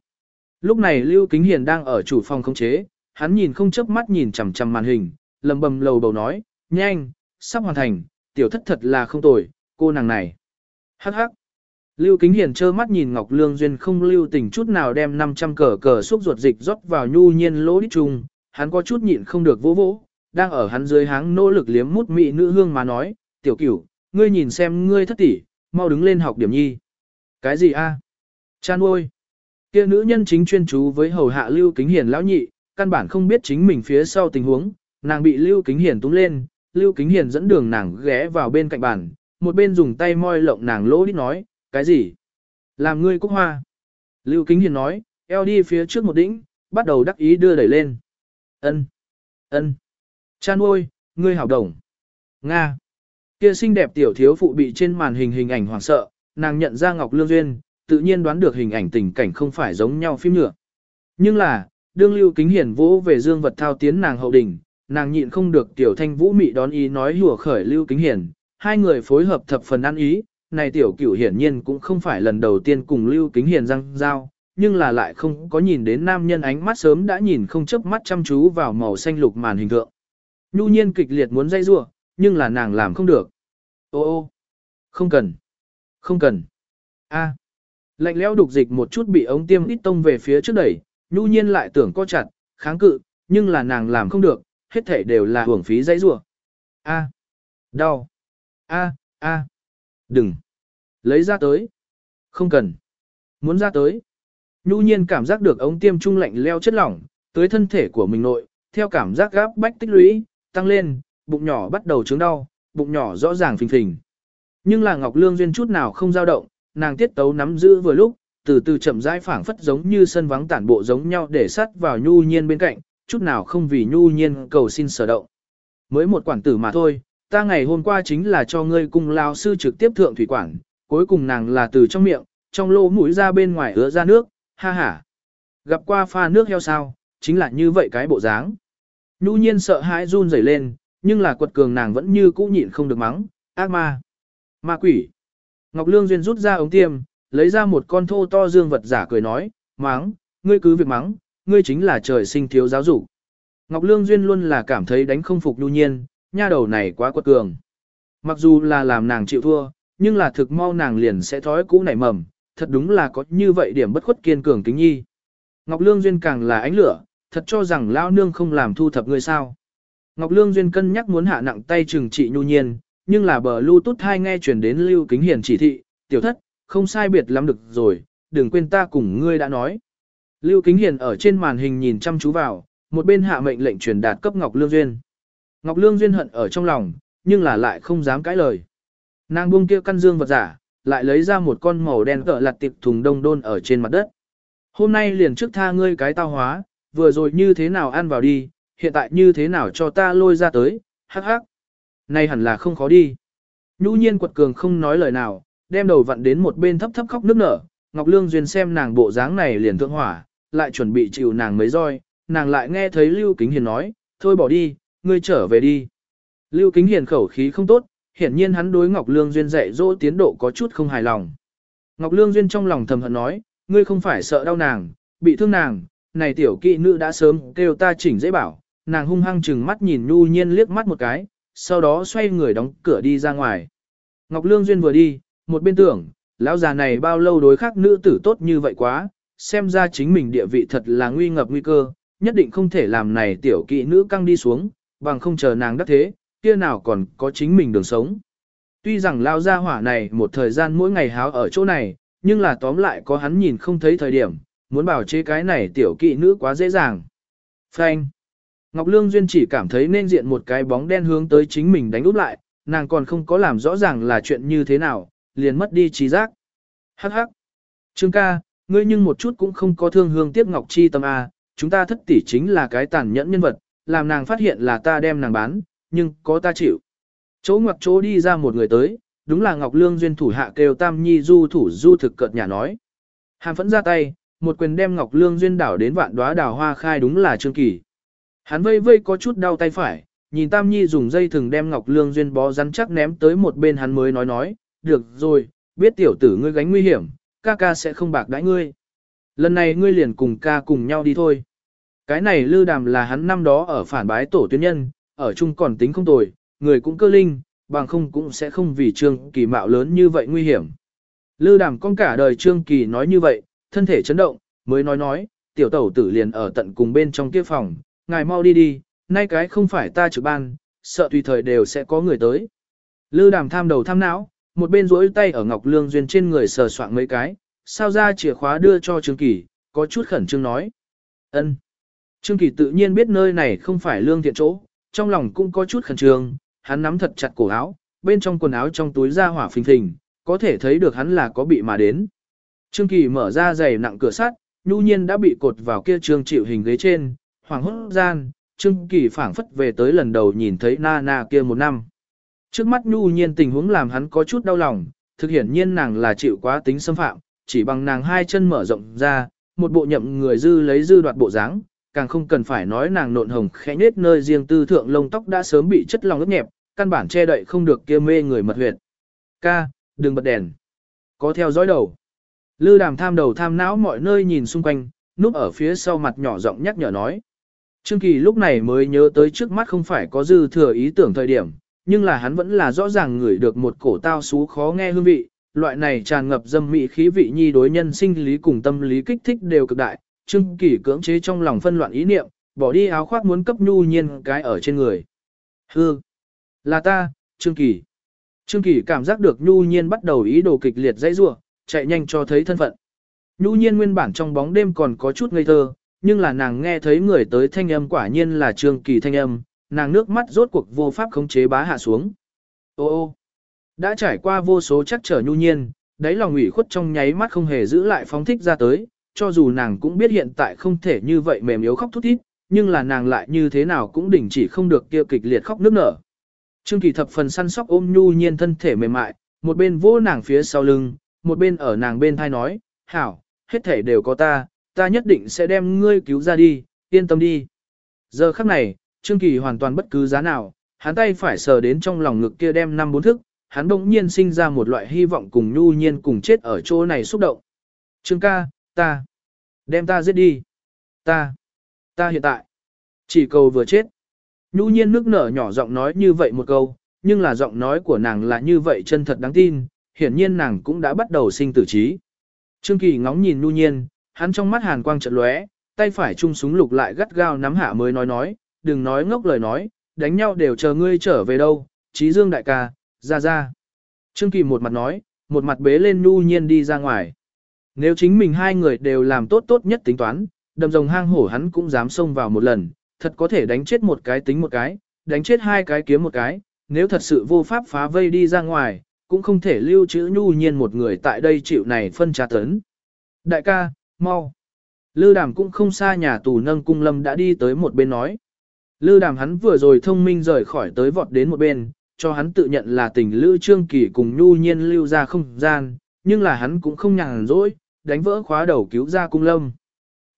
Lúc này Lưu Kính Hiền đang ở chủ phòng khống chế, hắn nhìn không chớp mắt nhìn chằm chằm màn hình, lầm bầm lầu bầu nói, nhanh, sắp hoàn thành, tiểu thất thật là không tồi, cô nàng này. Hắc hắc. Lưu Kính Hiền trơ mắt nhìn Ngọc Lương Duyên không lưu tình chút nào đem 500 cờ cờ xúc ruột dịch rót vào nhu nhiên lỗ đít trùng, hắn có chút nhịn không được vỗ vỗ, đang ở hắn dưới háng nỗ lực liếm mút mị nữ hương mà nói, tiểu cửu, ngươi nhìn xem ngươi thất tỷ, mau đứng lên học điểm nhi. Cái gì a? À? Cha. Kia nữ nhân chính chuyên chú với hầu hạ Lưu Kính Hiền lão nhị, căn bản không biết chính mình phía sau tình huống, nàng bị Lưu Kính Hiền túm lên, Lưu Kính Hiền dẫn đường nàng ghé vào bên cạnh bàn, một bên dùng tay moi lộng nàng lỗ đi nói, cái gì? Làm ngươi cúc hoa. Lưu Kính Hiền nói, eo đi phía trước một đỉnh, bắt đầu đắc ý đưa đẩy lên. Ân, ân, Chan ôi, ngươi hảo đồng. Nga. Kia xinh đẹp tiểu thiếu phụ bị trên màn hình hình ảnh hoảng sợ, nàng nhận ra Ngọc Lương Duyên, tự nhiên đoán được hình ảnh tình cảnh không phải giống nhau phim nhựa. Nhưng là, đương Lưu Kính Hiền vỗ về Dương Vật Thao tiến nàng hậu đỉnh, nàng nhịn không được tiểu thanh vũ mị đón ý nói hùa khởi Lưu Kính Hiền, hai người phối hợp thập phần ăn ý, này tiểu cửu hiển nhiên cũng không phải lần đầu tiên cùng Lưu Kính Hiền răng giao, nhưng là lại không có nhìn đến nam nhân ánh mắt sớm đã nhìn không chớp mắt chăm chú vào màu xanh lục màn hình tượng. Nhu nhiên kịch liệt muốn dây rua, nhưng là nàng làm không được. Ô ô, không cần, không cần. A. Lạnh lẽo đục dịch một chút bị ống tiêm ít tông về phía trước đẩy, nhu nhiên lại tưởng co chặt, kháng cự, nhưng là nàng làm không được, hết thể đều là hưởng phí dãy rủa. A. Đau. A, a. Đừng. Lấy ra tới. Không cần. Muốn ra tới. Nhu nhiên cảm giác được ống tiêm trung lạnh leo chất lỏng, tới thân thể của mình nội, theo cảm giác gáp bách tích lũy, tăng lên, bụng nhỏ bắt đầu chứng đau, bụng nhỏ rõ ràng phình phình. Nhưng là Ngọc Lương Duyên chút nào không dao động, nàng tiết tấu nắm giữ vừa lúc, từ từ chậm rãi phảng phất giống như sân vắng tản bộ giống nhau để sắt vào nhu nhiên bên cạnh, chút nào không vì nhu nhiên cầu xin sở động. Mới một quản tử mà thôi, ta ngày hôm qua chính là cho ngươi cùng lao sư trực tiếp thượng thủy quản, cuối cùng nàng là từ trong miệng, trong lỗ mũi ra bên ngoài ứa ra nước, ha ha. Gặp qua pha nước heo sao, chính là như vậy cái bộ dáng. Nhu nhiên sợ hãi run rẩy lên, nhưng là quật cường nàng vẫn như cũ nhịn không được mắng, ác ma, ma quỷ. Ngọc Lương Duyên rút ra ống tiêm, lấy ra một con thô to dương vật giả cười nói, mắng, ngươi cứ việc mắng, ngươi chính là trời sinh thiếu giáo dục. Ngọc Lương Duyên luôn là cảm thấy đánh không phục nhu nhiên, nha đầu này quá quật cường. Mặc dù là làm nàng chịu thua, nhưng là thực mau nàng liền sẽ thói cũ nảy mầm, thật đúng là có như vậy điểm bất khuất kiên cường kính nhi. Ngọc Lương Duyên càng là ánh lửa, thật cho rằng lao nương không làm thu thập ngươi sao. Ngọc Lương Duyên cân nhắc muốn hạ nặng tay trừng trị nhu nhiên, nhưng là bờ lưu tút hai nghe chuyển đến lưu kính hiền chỉ thị, tiểu thất, không sai biệt lắm được rồi, đừng quên ta cùng ngươi đã nói. Lưu kính hiền ở trên màn hình nhìn chăm chú vào, một bên hạ mệnh lệnh truyền đạt cấp Ngọc Lương Duyên. Ngọc Lương Duyên hận ở trong lòng, nhưng là lại không dám cãi lời. Nàng buông kia căn dương vật giả, lại lấy ra một con màu đen cỡ lặt tiệp thùng đông đôn ở trên mặt đất. Hôm nay liền trước tha ngươi cái tao hóa, vừa rồi như thế nào ăn vào đi, hiện tại như thế nào cho ta lôi ra tới, hắc hắc. Này hẳn là không khó đi. Nhũ nhiên quật cường không nói lời nào, đem đầu vặn đến một bên thấp thấp khóc nước nở. Ngọc Lương Duyên xem nàng bộ dáng này liền thượng hỏa, lại chuẩn bị chịu nàng mấy roi, nàng lại nghe thấy Lưu Kính Hiền nói, thôi bỏ đi, ngươi trở về đi. Lưu Kính Hiền khẩu khí không tốt, hiển nhiên hắn đối Ngọc Lương Duyên dạy dỗ tiến độ có chút không hài lòng. Ngọc Lương Duyên trong lòng thầm hận nói, ngươi không phải sợ đau nàng, bị thương nàng, này tiểu kỵ nữ đã sớm kêu ta chỉnh dễ bảo, nàng hung hăng chừng mắt nhìn nhu nhiên liếc mắt một cái, sau đó xoay người đóng cửa đi ra ngoài. Ngọc Lương Duyên vừa đi, một bên tưởng, lão già này bao lâu đối khác nữ tử tốt như vậy quá, xem ra chính mình địa vị thật là nguy ngập nguy cơ, nhất định không thể làm này tiểu kỵ nữ căng đi xuống, bằng không chờ nàng đắc thế, kia nào còn có chính mình đường sống. Tuy rằng lao ra hỏa này một thời gian mỗi ngày háo ở chỗ này, nhưng là tóm lại có hắn nhìn không thấy thời điểm, muốn bảo chế cái này tiểu kỵ nữ quá dễ dàng. Phanh. Ngọc Lương Duyên chỉ cảm thấy nên diện một cái bóng đen hướng tới chính mình đánh úp lại, nàng còn không có làm rõ ràng là chuyện như thế nào, liền mất đi trí giác. Hắc hắc. Trương ca, ngươi nhưng một chút cũng không có thương hương tiếc Ngọc Chi tâm A, chúng ta thất tỷ chính là cái tàn nhẫn nhân vật, làm nàng phát hiện là ta đem nàng bán, nhưng có ta chịu. Chỗ ngoặc chỗ đi ra một người tới, đúng là Ngọc Lương Duyên thủ hạ kêu Tam Nhi du thủ du thực cợt nhà nói. Hàm phẫn ra tay, một quyền đem Ngọc Lương Duyên đảo đến vạn đóa đào hoa khai đúng là Trương Kỳ. Hắn vây vây có chút đau tay phải, nhìn Tam Nhi dùng dây thừng đem Ngọc Lương Duyên bó rắn chắc ném tới một bên hắn mới nói nói, được rồi, biết tiểu tử ngươi gánh nguy hiểm, ca ca sẽ không bạc đãi ngươi. Lần này ngươi liền cùng ca cùng nhau đi thôi. Cái này lư đàm là hắn năm đó ở phản bái tổ tuyến nhân, ở chung còn tính không tồi, người cũng cơ linh, bằng không cũng sẽ không vì trương kỳ mạo lớn như vậy nguy hiểm. Lư đàm con cả đời Trương Kỳ nói như vậy, thân thể chấn động, mới nói nói, tiểu tẩu tử liền ở tận cùng bên trong kia phòng, ngài mau đi đi, nay cái không phải ta trực ban, sợ tùy thời đều sẽ có người tới. Lư đàm tham đầu tham não, một bên rỗi tay ở Ngọc Lương Duyên trên người sờ soạn mấy cái, sao ra chìa khóa đưa cho Trương Kỳ, có chút khẩn trương nói. ân. Trương Kỳ tự nhiên biết nơi này không phải lương thiện chỗ, trong lòng cũng có chút khẩn trương, hắn nắm thật chặt cổ áo, bên trong quần áo trong túi ra hỏa phình phình, có thể thấy được hắn là có bị mà đến. Trương Kỳ mở ra giày nặng cửa sắt, nhu nhiên đã bị cột vào kia trương chịu hình ghế trên, hoàng hốt gian, Trương Kỳ phảng phất về tới lần đầu nhìn thấy na na kia một năm. Trước mắt nhu nhiên tình huống làm hắn có chút đau lòng, thực hiển nhiên nàng là chịu quá tính xâm phạm, chỉ bằng nàng hai chân mở rộng ra, một bộ nhậm người dư lấy dư đoạt bộ dáng, càng không cần phải nói nàng nộn hồng khẽ nết nơi riêng tư thượng lông tóc đã sớm bị chất lòng ướt nhẹp, căn bản che đậy không được kia mê người mật huyệt. Ca, đừng bật đèn. Có theo dõi đầu. Lư đàm tham đầu tham não mọi nơi nhìn xung quanh, núp ở phía sau mặt nhỏ giọng nhắc nhở nói. Trương Kỳ lúc này mới nhớ tới trước mắt không phải có dư thừa ý tưởng thời điểm, nhưng là hắn vẫn là rõ ràng ngửi được một cổ tao xú khó nghe hương vị, loại này tràn ngập dâm mị khí vị nhi đối nhân sinh lý cùng tâm lý kích thích đều cực đại, Trương Kỳ cưỡng chế trong lòng phân loạn ý niệm, bỏ đi áo khoác muốn cấp nhu nhiên cái ở trên người. Hư! Là ta, Trương Kỳ. Trương Kỳ cảm giác được nhu nhiên bắt đầu ý đồ kịch liệt dãy rủa, chạy nhanh cho thấy thân phận. Nhu nhiên nguyên bản trong bóng đêm còn có chút ngây thơ, nhưng là nàng nghe thấy người tới thanh âm quả nhiên là Trương Kỳ thanh âm, nàng nước mắt rốt cuộc vô pháp khống chế bá hạ xuống. Ô ô, đã trải qua vô số chắc trở nhu nhiên, đáy lòng ủy khuất trong nháy mắt không hề giữ lại phóng thích ra tới, cho dù nàng cũng biết hiện tại không thể như vậy mềm yếu khóc thút thít, nhưng là nàng lại như thế nào cũng đỉnh chỉ không được kia kịch liệt khóc nước nở. Trương Kỳ thập phần săn sóc ôm nhu nhiên thân thể mềm mại, một bên vỗ nàng phía sau lưng, một bên ở nàng bên thai nói, hảo, hết thể đều có ta, ta nhất định sẽ đem ngươi cứu ra đi, yên tâm đi. Giờ khắc này, Trương Kỳ hoàn toàn bất cứ giá nào, hắn tay phải sờ đến trong lòng ngực kia đem năm bốn thức, hắn bỗng nhiên sinh ra một loại hy vọng cùng nhu nhiên cùng chết ở chỗ này xúc động. Trương ca, ta, đem ta giết đi. Ta, ta hiện tại, chỉ cầu vừa chết. Nhu nhiên nước nở nhỏ giọng nói như vậy một câu, nhưng là giọng nói của nàng là như vậy chân thật đáng tin, hiển nhiên nàng cũng đã bắt đầu sinh tử trí. Trương Kỳ ngóng nhìn Nhu nhiên, hắn trong mắt hàn quang chợt lóe, tay phải chung súng lục lại gắt gao nắm hạ mới nói nói, đừng nói ngốc lời nói, đánh nhau đều chờ ngươi trở về đâu, trí dương đại ca, ra ra. Trương Kỳ một mặt nói, một mặt bế lên Nhu nhiên đi ra ngoài. Nếu chính mình hai người đều làm tốt tốt nhất tính toán, đầm rồng hang hổ hắn cũng dám xông vào một lần, thật có thể đánh chết một cái tính một cái, đánh chết hai cái kiếm một cái, nếu thật sự vô pháp phá vây đi ra ngoài, cũng không thể lưu trữ nhu nhiên một người tại đây chịu này phân trà tấn. Đại ca, mau. Lư đàm cũng không xa nhà tù nâng cung lâm đã đi tới một bên nói. Lư đàm hắn vừa rồi thông minh rời khỏi tới vọt đến một bên, cho hắn tự nhận là tình lữ trương kỳ cùng nhu nhiên lưu ra không gian, nhưng là hắn cũng không nhàn rỗi, đánh vỡ khóa đầu cứu ra cung lâm.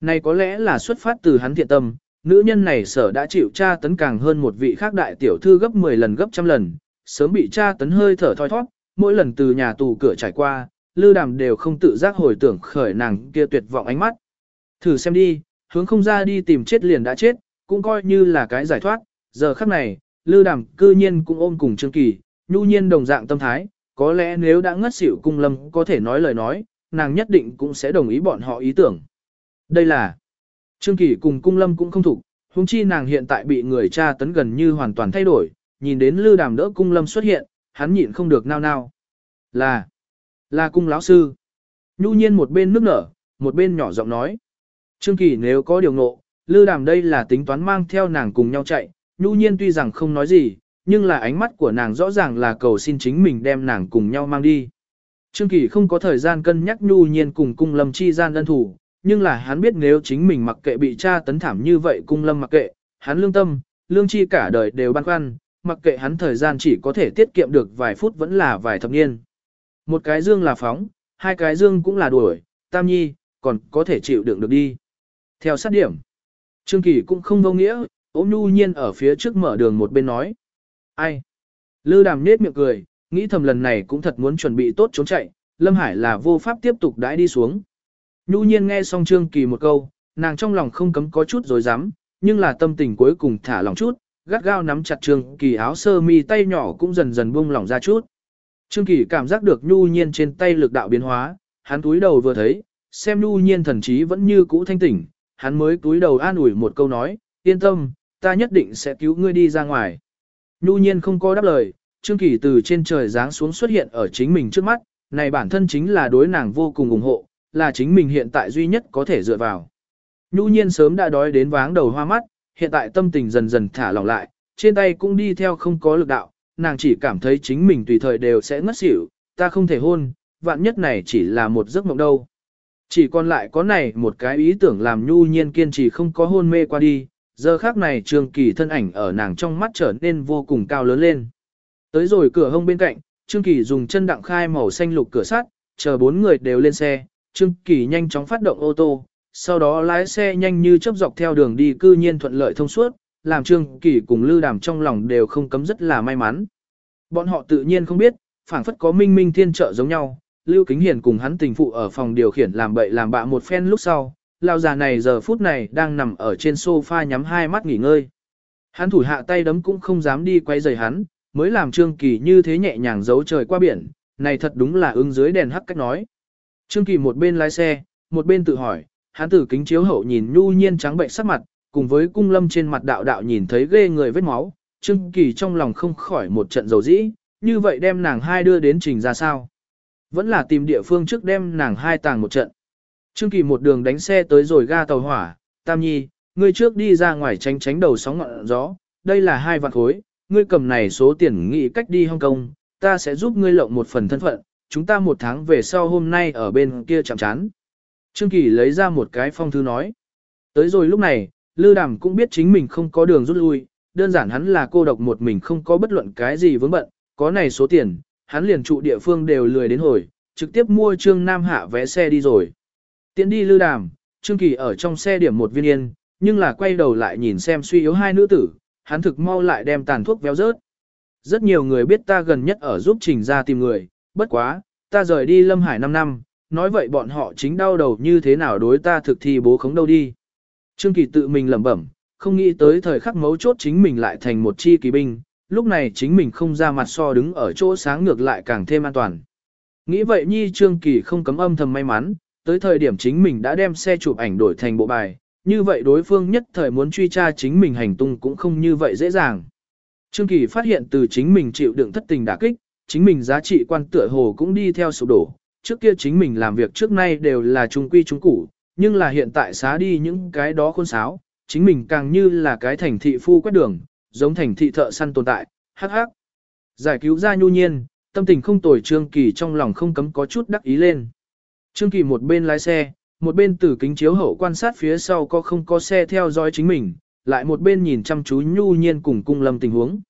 Này có lẽ là xuất phát từ hắn thiện tâm, nữ nhân này sở đã chịu tra tấn càng hơn một vị khác đại tiểu thư gấp 10 lần gấp trăm lần, sớm bị tra tấn hơi thở thoi thoát, mỗi lần từ nhà tù cửa trải qua, lư đàm đều không tự giác hồi tưởng khởi nàng kia tuyệt vọng ánh mắt. Thử xem đi, hướng không ra đi tìm chết liền đã chết, cũng coi như là cái giải thoát, giờ khắc này, lư đàm cư nhiên cũng ôm cùng Trương Kỳ, nhu nhiên đồng dạng tâm thái, có lẽ nếu đã ngất xỉu cung lâm có thể nói lời nói, nàng nhất định cũng sẽ đồng ý bọn họ ý tưởng. Đây là Trương Kỳ cùng cung lâm cũng không thủ, huống chi nàng hiện tại bị người cha tấn gần như hoàn toàn thay đổi, nhìn đến lư đàm đỡ cung lâm xuất hiện, hắn nhịn không được nao nao. Là, là cung lão sư. Nhu nhiên một bên nước nở, một bên nhỏ giọng nói. Trương Kỳ nếu có điều ngộ, lư đàm đây là tính toán mang theo nàng cùng nhau chạy, nhu nhiên tuy rằng không nói gì, nhưng là ánh mắt của nàng rõ ràng là cầu xin chính mình đem nàng cùng nhau mang đi. Trương Kỳ không có thời gian cân nhắc nhu nhiên cùng cung lâm chi gian đơn thủ, nhưng là hắn biết nếu chính mình mặc kệ bị cha tấn thảm như vậy cung lâm mặc kệ, hắn lương tâm, lương chi cả đời đều băn khoăn, mặc kệ hắn thời gian chỉ có thể tiết kiệm được vài phút vẫn là vài thập niên. Một cái dương là phóng, hai cái dương cũng là đuổi, tam nhi, còn có thể chịu đựng được đi. Theo sát điểm, Trương Kỳ cũng không vô nghĩa, ốm nhu nhiên ở phía trước mở đường một bên nói. Ai? Lư đàm nết miệng cười, nghĩ thầm lần này cũng thật muốn chuẩn bị tốt trốn chạy, Lâm Hải là vô pháp tiếp tục đãi đi xuống. Nhu nhiên nghe xong Trương Kỳ một câu, nàng trong lòng không cấm có chút rồi dám, nhưng là tâm tình cuối cùng thả lòng chút, gắt gao nắm chặt Trương Kỳ áo sơ mi tay nhỏ cũng dần dần buông lỏng ra chút. Trương Kỳ cảm giác được nhu nhiên trên tay lực đạo biến hóa, hắn túi đầu vừa thấy, xem nhu nhiên thần trí vẫn như cũ thanh tỉnh, hắn mới túi đầu an ủi một câu nói, yên tâm, ta nhất định sẽ cứu ngươi đi ra ngoài. Nhu nhiên không có đáp lời, Trương Kỳ từ trên trời giáng xuống xuất hiện ở chính mình trước mắt, này bản thân chính là đối nàng vô cùng ủng hộ, là chính mình hiện tại duy nhất có thể dựa vào. Nhu nhiên sớm đã đói đến váng đầu hoa mắt, hiện tại tâm tình dần dần thả lỏng lại, trên tay cũng đi theo không có lực đạo, nàng chỉ cảm thấy chính mình tùy thời đều sẽ ngất xỉu, ta không thể hôn, vạn nhất này chỉ là một giấc mộng đâu. Chỉ còn lại có này một cái ý tưởng làm nhu nhiên kiên trì không có hôn mê qua đi, giờ khác này trường kỳ thân ảnh ở nàng trong mắt trở nên vô cùng cao lớn lên. Tới rồi cửa hông bên cạnh, Trương Kỳ dùng chân đặng khai màu xanh lục cửa sắt, chờ bốn người đều lên xe, Trương Kỳ nhanh chóng phát động ô tô, sau đó lái xe nhanh như chớp dọc theo đường đi cư nhiên thuận lợi thông suốt, làm Trương Kỳ cùng Lư Đàm trong lòng đều không cấm rất là may mắn. Bọn họ tự nhiên không biết, phảng phất có minh minh thiên trợ giống nhau, Lưu Kính Hiền cùng hắn tình phụ ở phòng điều khiển làm bậy làm bạ một phen lúc sau, lao già này giờ phút này đang nằm ở trên sofa nhắm hai mắt nghỉ ngơi. Hắn thủ hạ tay đấm cũng không dám đi quay rời hắn, mới làm Trương Kỳ như thế nhẹ nhàng giấu trời qua biển, này thật đúng là ứng dưới đèn hắc cách nói. Trương Kỳ một bên lái xe, một bên tự hỏi, hắn tử kính chiếu hậu nhìn nhu nhiên trắng bệnh sắc mặt, cùng với cung lâm trên mặt đạo đạo nhìn thấy ghê người vết máu, Trương Kỳ trong lòng không khỏi một trận dầu dĩ, như vậy đem nàng hai đưa đến trình ra sao. Vẫn là tìm địa phương trước đem nàng hai tàng một trận. Trương Kỳ một đường đánh xe tới rồi ga tàu hỏa, Tam Nhi, ngươi trước đi ra ngoài tránh tránh đầu sóng ngọn gió, đây là hai vạn khối, ngươi cầm này số tiền nghĩ cách đi Hong Kong, ta sẽ giúp ngươi lộng một phần thân phận, chúng ta một tháng về sau hôm nay ở bên kia chạm chán. Trương Kỳ lấy ra một cái phong thư nói. Tới rồi lúc này, Lư Đàm cũng biết chính mình không có đường rút lui, đơn giản hắn là cô độc một mình không có bất luận cái gì vướng bận, có này số tiền, hắn liền trụ địa phương đều lười đến hồi, trực tiếp mua Trương Nam Hạ vé xe đi rồi. Tiến đi lưu Đàm, Trương Kỳ ở trong xe điểm một viên yên, nhưng là quay đầu lại nhìn xem suy yếu hai nữ tử, hắn thực mau lại đem tàn thuốc véo rớt. Rất nhiều người biết ta gần nhất ở giúp trình ra tìm người, bất quá, ta rời đi Lâm Hải 5 năm, nói vậy bọn họ chính đau đầu như thế nào đối ta thực thi bố khống đâu đi. Trương Kỳ tự mình lẩm bẩm, không nghĩ tới thời khắc mấu chốt chính mình lại thành một chi kỳ binh, lúc này chính mình không ra mặt so đứng ở chỗ sáng ngược lại càng thêm an toàn. Nghĩ vậy Nhi Trương Kỳ không cấm âm thầm may mắn, tới thời điểm chính mình đã đem xe chụp ảnh đổi thành bộ bài, như vậy đối phương nhất thời muốn truy tra chính mình hành tung cũng không như vậy dễ dàng. Trương Kỳ phát hiện từ chính mình chịu đựng thất tình đả kích, chính mình giá trị quan tựa hồ cũng đi theo sụp đổ. Trước kia chính mình làm việc trước nay đều là trung quy trung củ, nhưng là hiện tại xá đi những cái đó khôn sáo, chính mình càng như là cái thành thị phu quét đường, giống thành thị thợ săn tồn tại, hắc hắc. Giải cứu ra nhu nhiên, tâm tình không tồi Trương Kỳ trong lòng không cấm có chút đắc ý lên. Trương Kỳ một bên lái xe, một bên từ kính chiếu hậu quan sát phía sau có không có xe theo dõi chính mình, lại một bên nhìn chăm chú nhu nhiên cùng cung lâm tình huống.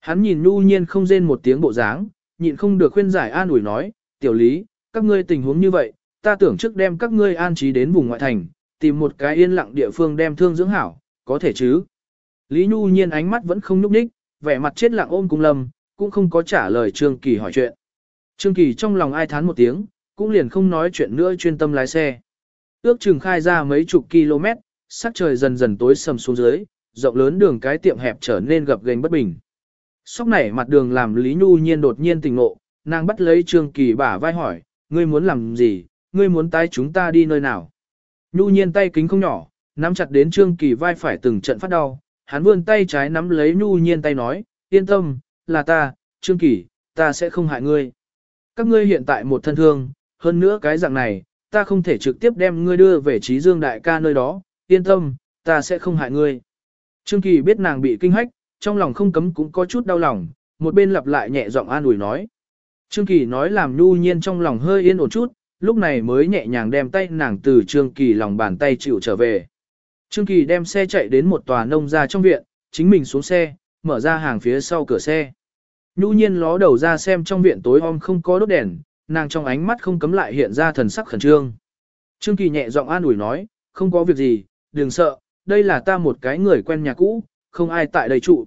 Hắn nhìn nhu nhiên không rên một tiếng bộ dáng, nhịn không được khuyên giải an ủi nói, tiểu lý, các ngươi tình huống như vậy, ta tưởng trước đem các ngươi an trí đến vùng ngoại thành, tìm một cái yên lặng địa phương đem thương dưỡng hảo, có thể chứ. Lý Nhu nhiên ánh mắt vẫn không nhúc nhích, vẻ mặt chết lặng ôm cung lâm, cũng không có trả lời Trương Kỳ hỏi chuyện. Trương Kỳ trong lòng ai thán một tiếng, cũng liền không nói chuyện nữa chuyên tâm lái xe. Ước chừng khai ra mấy chục km, sắc trời dần dần tối sầm xuống dưới, rộng lớn đường cái tiệm hẹp trở nên gập ghềnh bất bình. Sóc nảy mặt đường làm Lý Nhu nhiên đột nhiên tỉnh ngộ, nàng bắt lấy Trương Kỳ bả vai hỏi, ngươi muốn làm gì, ngươi muốn tái chúng ta đi nơi nào. Nhu nhiên tay kính không nhỏ, nắm chặt đến Trương Kỳ vai phải từng trận phát đau, hắn vươn tay trái nắm lấy Nhu nhiên tay nói, yên tâm, là ta, Trương Kỳ, ta sẽ không hại ngươi. Các ngươi hiện tại một thân thương, hơn nữa cái dạng này, ta không thể trực tiếp đem ngươi đưa về trí dương đại ca nơi đó, yên tâm, ta sẽ không hại ngươi. Trương Kỳ biết nàng bị kinh hách, trong lòng không cấm cũng có chút đau lòng, một bên lặp lại nhẹ giọng an ủi nói. Trương Kỳ nói làm nhu nhiên trong lòng hơi yên ổn chút, lúc này mới nhẹ nhàng đem tay nàng từ Trương Kỳ lòng bàn tay chịu trở về. Trương Kỳ đem xe chạy đến một tòa nông ra trong viện, chính mình xuống xe, mở ra hàng phía sau cửa xe. Nhu nhiên ló đầu ra xem trong viện tối om không có đốt đèn, nàng trong ánh mắt không cấm lại hiện ra thần sắc khẩn trương. Trương Kỳ nhẹ giọng an ủi nói, không có việc gì, đừng sợ, đây là ta một cái người quen nhà cũ, không ai tại đây trụ.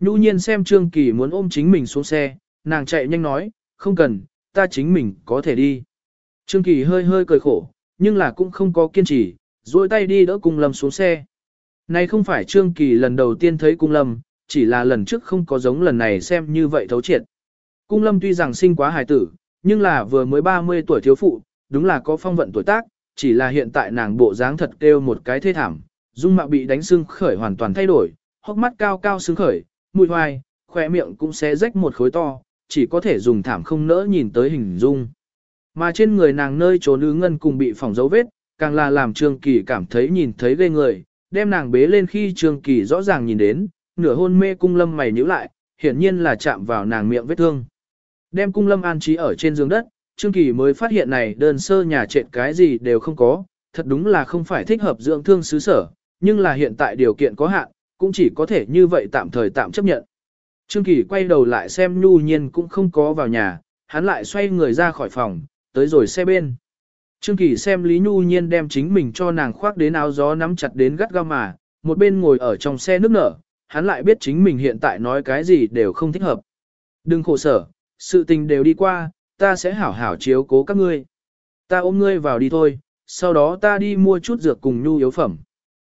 Nhu nhiên xem Trương Kỳ muốn ôm chính mình xuống xe, nàng chạy nhanh nói, không cần, ta chính mình có thể đi. Trương Kỳ hơi hơi cười khổ, nhưng là cũng không có kiên trì, duỗi tay đi đỡ cung lâm xuống xe. Này không phải Trương Kỳ lần đầu tiên thấy cung lâm, chỉ là lần trước không có giống lần này xem như vậy thấu triệt. Cung lâm tuy rằng sinh quá hài tử, nhưng là vừa mới 30 tuổi thiếu phụ, đúng là có phong vận tuổi tác, chỉ là hiện tại nàng bộ dáng thật kêu một cái thê thảm, dung mạo bị đánh sưng khởi hoàn toàn thay đổi, hốc mắt cao cao sưng khởi, mũi hoài, khỏe miệng cũng sẽ rách một khối to, chỉ có thể dùng thảm không nỡ nhìn tới hình dung. Mà trên người nàng nơi trốn ứ ngân cùng bị phỏng dấu vết, càng là làm Trương Kỳ cảm thấy nhìn thấy ghê người, đem nàng bế lên khi Trương Kỳ rõ ràng nhìn đến, nửa hôn mê cung lâm mày nhíu lại, hiển nhiên là chạm vào nàng miệng vết thương. Đem cung lâm an trí ở trên giường đất, Trương Kỳ mới phát hiện này đơn sơ nhà trệt cái gì đều không có, thật đúng là không phải thích hợp dưỡng thương xứ sở, nhưng là hiện tại điều kiện có hạn, cũng chỉ có thể như vậy tạm thời tạm chấp nhận. Trương Kỳ quay đầu lại xem Nhu Nhiên cũng không có vào nhà, hắn lại xoay người ra khỏi phòng, tới rồi xe bên. Trương Kỳ xem Lý Nhu Nhiên đem chính mình cho nàng khoác đến áo gió nắm chặt đến gắt gao mà, một bên ngồi ở trong xe nước nở, hắn lại biết chính mình hiện tại nói cái gì đều không thích hợp. Đừng khổ sở, sự tình đều đi qua, ta sẽ hảo hảo chiếu cố các ngươi. Ta ôm ngươi vào đi thôi, sau đó ta đi mua chút dược cùng Nhu yếu phẩm.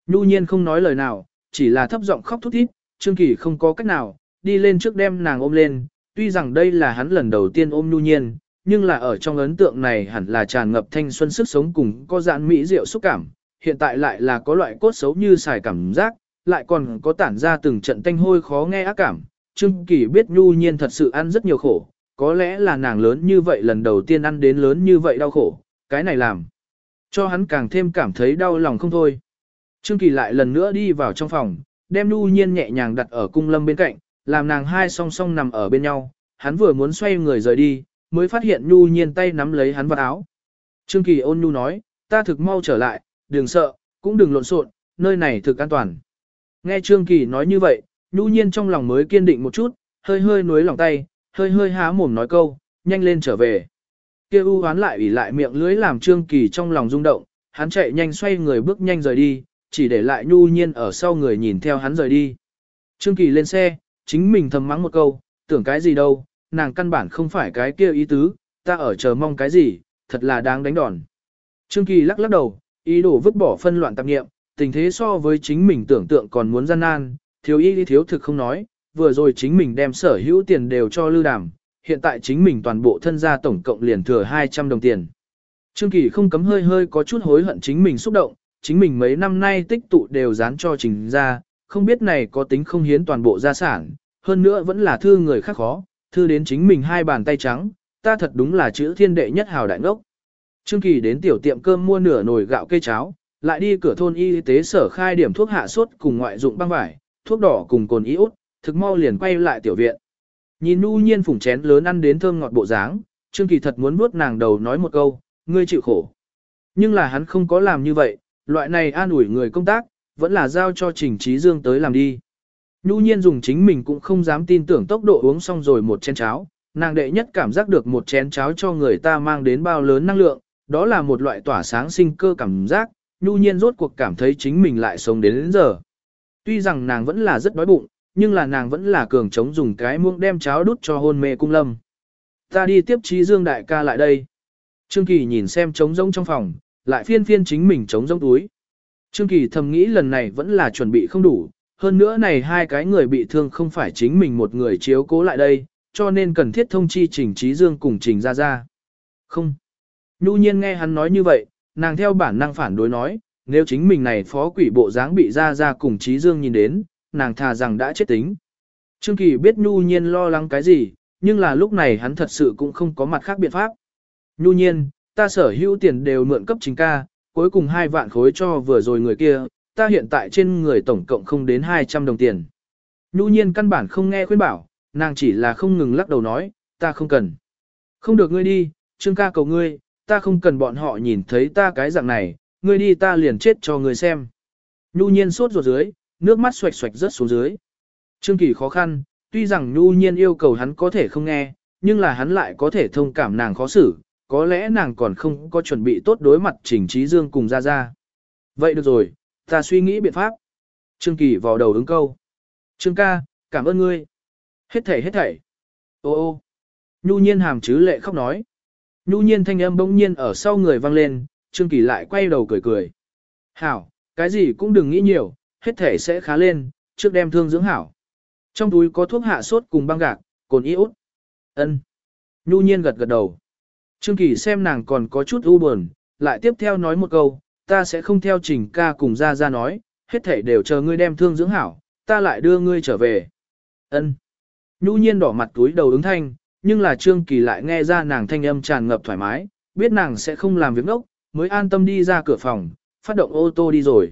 Nhu Nhiên không nói lời nào, chỉ là thấp giọng khóc thút thít, Trương Kỳ không có cách nào, đi lên trước đem nàng ôm lên, tuy rằng đây là hắn lần đầu tiên ôm Nhu Nhiên, nhưng là ở trong ấn tượng này hẳn là tràn ngập thanh xuân sức sống cùng có dạn mỹ diệu xúc cảm, hiện tại lại là có loại cốt xấu như xài cảm giác, lại còn có tản ra từng trận tanh hôi khó nghe ác cảm. Trương Kỳ biết Nhu Nhiên thật sự ăn rất nhiều khổ, có lẽ là nàng lớn như vậy lần đầu tiên ăn đến lớn như vậy đau khổ, cái này làm cho hắn càng thêm cảm thấy đau lòng không thôi. Trương Kỳ lại lần nữa đi vào trong phòng, đem Nhu Nhiên nhẹ nhàng đặt ở cung lâm bên cạnh, làm nàng hai song song nằm ở bên nhau, hắn vừa muốn xoay người rời đi, mới phát hiện Nhu Nhiên tay nắm lấy hắn vào áo. Trương Kỳ ôn Nhu nói, ta thực mau trở lại, đừng sợ, cũng đừng lộn xộn, nơi này thực an toàn. Nghe Trương Kỳ nói như vậy, Nhu Nhiên trong lòng mới kiên định một chút, hơi hơi nuối lòng tay, hơi hơi há mồm nói câu, nhanh lên trở về. Kia u hoán lại ủy lại miệng lưới làm Trương Kỳ trong lòng rung động, hắn chạy nhanh xoay người bước nhanh rời đi, chỉ để lại Nhu Nhiên ở sau người nhìn theo hắn rời đi. Trương Kỳ lên xe, chính mình thầm mắng một câu, tưởng cái gì đâu, nàng căn bản không phải cái kia ý tứ, ta ở chờ mong cái gì, thật là đáng đánh đòn. Trương Kỳ lắc lắc đầu, ý đồ vứt bỏ phân loạn tạp nghiệm, tình thế so với chính mình tưởng tượng còn muốn gian nan, thiếu y đi thiếu thực không nói, vừa rồi chính mình đem sở hữu tiền đều cho lưu đàm, hiện tại chính mình toàn bộ thân gia tổng cộng liền thừa 200 đồng tiền. Trương Kỳ không cấm hơi hơi có chút hối hận chính mình xúc động, chính mình mấy năm nay tích tụ đều dán cho trình ra, không biết này có tính không hiến toàn bộ gia sản, hơn nữa vẫn là thư người khác khó, thư đến chính mình hai bàn tay trắng, ta thật đúng là chữ thiên đệ nhất hào đại ngốc. Trương Kỳ đến tiểu tiệm cơm mua nửa nồi gạo cây cháo, lại đi cửa thôn y tế sở khai điểm thuốc hạ sốt cùng ngoại dụng băng vải, thuốc đỏ cùng cồn iốt, thực mau liền quay lại tiểu viện. Nhìn nu nhiên phủng chén lớn ăn đến thơm ngọt bộ dáng, Trương Kỳ thật muốn nuốt nàng đầu nói một câu, ngươi chịu khổ. Nhưng là hắn không có làm như vậy, loại này an ủi người công tác, vẫn là giao cho Trình Trí Dương tới làm đi. Nhu nhiên dùng chính mình cũng không dám tin tưởng tốc độ uống xong rồi một chén cháo, nàng đệ nhất cảm giác được một chén cháo cho người ta mang đến bao lớn năng lượng, đó là một loại tỏa sáng sinh cơ cảm giác, nhu nhiên rốt cuộc cảm thấy chính mình lại sống đến, đến giờ. Tuy rằng nàng vẫn là rất đói bụng, nhưng là nàng vẫn là cường chống dùng cái muỗng đem cháo đút cho hôn mê cung lâm. Ta đi tiếp trí dương đại ca lại đây. Trương Kỳ nhìn xem trống rỗng trong phòng, lại phiên phiên chính mình trống rỗng túi. Trương Kỳ thầm nghĩ lần này vẫn là chuẩn bị không đủ, hơn nữa này hai cái người bị thương không phải chính mình một người chiếu cố lại đây, cho nên cần thiết thông chi Trình Trí Dương cùng Trình Gia Gia. Không. Nhu nhiên nghe hắn nói như vậy, nàng theo bản năng phản đối nói, nếu chính mình này phó quỷ bộ dáng bị Gia Gia cùng Trí Dương nhìn đến, nàng thà rằng đã chết tính. Trương Kỳ biết Nhu nhiên lo lắng cái gì, nhưng là lúc này hắn thật sự cũng không có mặt khác biện pháp. Nhu nhiên, ta sở hữu tiền đều mượn cấp chính ca, cuối cùng hai vạn khối cho vừa rồi người kia, ta hiện tại trên người tổng cộng không đến 200 đồng tiền. Nhu nhiên căn bản không nghe khuyên bảo, nàng chỉ là không ngừng lắc đầu nói, ta không cần. Không được ngươi đi, trương ca cầu ngươi, ta không cần bọn họ nhìn thấy ta cái dạng này, ngươi đi ta liền chết cho ngươi xem. Nhu nhiên sốt ruột dưới, nước mắt xoạch xoạch rớt xuống dưới. Trương Kỳ khó khăn, tuy rằng Nhu nhiên yêu cầu hắn có thể không nghe, nhưng là hắn lại có thể thông cảm nàng khó xử, có lẽ nàng còn không có chuẩn bị tốt đối mặt Trình Trí Dương cùng ra ra. Vậy được rồi, Ta suy nghĩ biện pháp. Trương Kỳ vào đầu ứng câu. Trương ca, cảm ơn ngươi. Hết thảy hết thảy. Ô ô. Nhu nhiên hàm chứ lệ khóc nói. Nhu nhiên thanh âm bỗng nhiên ở sau người vang lên, Trương Kỳ lại quay đầu cười cười. Hảo, cái gì cũng đừng nghĩ nhiều, hết thể sẽ khá lên, trước đem thương dưỡng hảo. Trong túi có thuốc hạ sốt cùng băng gạc, cồn iốt. Ân. Nhu nhiên gật gật đầu. Trương Kỳ xem nàng còn có chút u buồn, lại tiếp theo nói một câu, ta sẽ không theo trình ca cùng ra ra nói, hết thảy đều chờ ngươi đem thương dưỡng hảo, ta lại đưa ngươi trở về. Ân. Nhu nhiên đỏ mặt túi đầu ứng thanh, nhưng là Trương Kỳ lại nghe ra nàng thanh âm tràn ngập thoải mái, biết nàng sẽ không làm việc ngốc, mới an tâm đi ra cửa phòng, phát động ô tô đi rồi.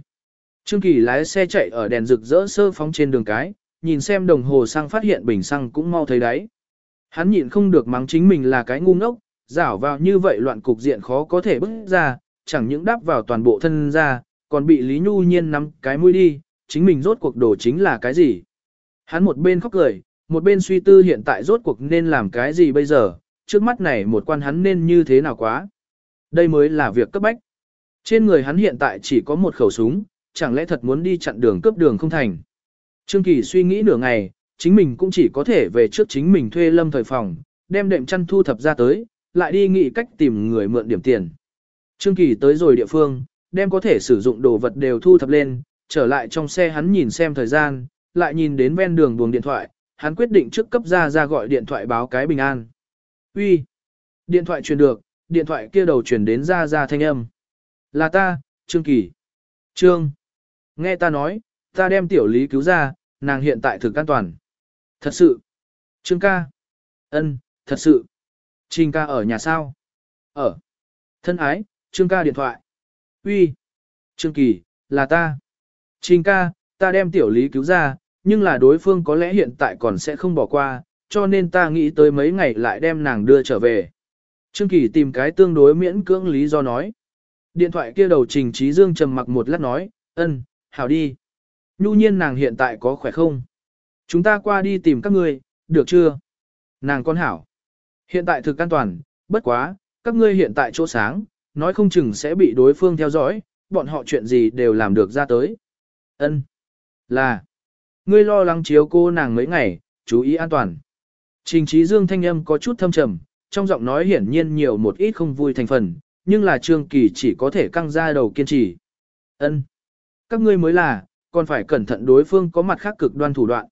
Trương Kỳ lái xe chạy ở đèn rực rỡ sơ phóng trên đường cái, nhìn xem đồng hồ xăng phát hiện bình xăng cũng mau thấy đấy. Hắn nhịn không được mắng chính mình là cái ngu ngốc, rảo vào như vậy loạn cục diện khó có thể bước ra, chẳng những đáp vào toàn bộ thân ra, còn bị Lý Nhu Nhiên nắm cái mũi đi, chính mình rốt cuộc đổ chính là cái gì. Hắn một bên khóc cười, một bên suy tư hiện tại rốt cuộc nên làm cái gì bây giờ, trước mắt này một quan hắn nên như thế nào quá. Đây mới là việc cấp bách. Trên người hắn hiện tại chỉ có một khẩu súng, chẳng lẽ thật muốn đi chặn đường cướp đường không thành. Trương Kỳ suy nghĩ nửa ngày, chính mình cũng chỉ có thể về trước chính mình thuê lâm thời phòng, đem đệm chăn thu thập ra tới, lại đi nghĩ cách tìm người mượn điểm tiền. Trương Kỳ tới rồi địa phương, đem có thể sử dụng đồ vật đều thu thập lên, trở lại trong xe hắn nhìn xem thời gian, lại nhìn đến ven đường buồng điện thoại, hắn quyết định trước cấp ra ra gọi điện thoại báo cái bình an. Uy, Điện thoại truyền được, điện thoại kia đầu truyền đến ra ra thanh âm. Là ta, Trương Kỳ. Trương. Nghe ta nói, ta đem tiểu lý cứu ra, nàng hiện tại thực an toàn. Thật sự. Trương ca. ân, thật sự. Trình ca ở nhà sao? Ở. Thân ái, Trương ca điện thoại. Uy. Trương Kỳ, là ta. Trình ca, ta đem tiểu lý cứu ra, nhưng là đối phương có lẽ hiện tại còn sẽ không bỏ qua, cho nên ta nghĩ tới mấy ngày lại đem nàng đưa trở về. Trương Kỳ tìm cái tương đối miễn cưỡng lý do nói. Điện thoại kia đầu Trình Trí Dương trầm mặc một lát nói, ân, hảo đi. Nhu nhiên nàng hiện tại có khỏe không? Chúng ta qua đi tìm các ngươi, được chưa? Nàng con hảo. Hiện tại thực an toàn, bất quá, các ngươi hiện tại chỗ sáng, nói không chừng sẽ bị đối phương theo dõi, bọn họ chuyện gì đều làm được ra tới. Ân, Là. Ngươi lo lắng chiếu cô nàng mấy ngày, chú ý an toàn. Trình trí dương thanh âm có chút thâm trầm, trong giọng nói hiển nhiên nhiều một ít không vui thành phần, nhưng là Trương Kỳ chỉ có thể căng ra đầu kiên trì. Ân, Các ngươi mới là, còn phải cẩn thận đối phương có mặt khác cực đoan thủ đoạn.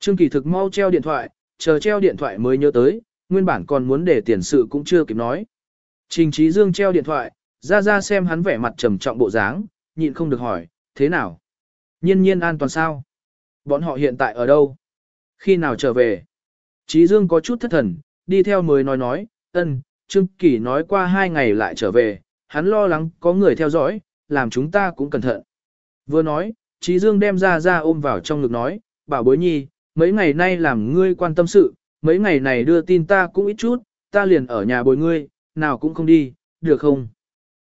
Trương Kỳ thực mau treo điện thoại, chờ treo điện thoại mới nhớ tới, nguyên bản còn muốn để tiền sự cũng chưa kịp nói. Trình Trí Dương treo điện thoại, ra ra xem hắn vẻ mặt trầm trọng bộ dáng, nhịn không được hỏi, thế nào? Nhiên nhiên an toàn sao? Bọn họ hiện tại ở đâu? Khi nào trở về? Trí Dương có chút thất thần, đi theo mới nói nói, ân, Trương Kỳ nói qua hai ngày lại trở về, hắn lo lắng có người theo dõi, làm chúng ta cũng cẩn thận. Vừa nói, Trí Dương đem ra ra ôm vào trong ngực nói, bảo bối nhi, mấy ngày nay làm ngươi quan tâm sự, mấy ngày này đưa tin ta cũng ít chút, ta liền ở nhà bồi ngươi, nào cũng không đi, được không?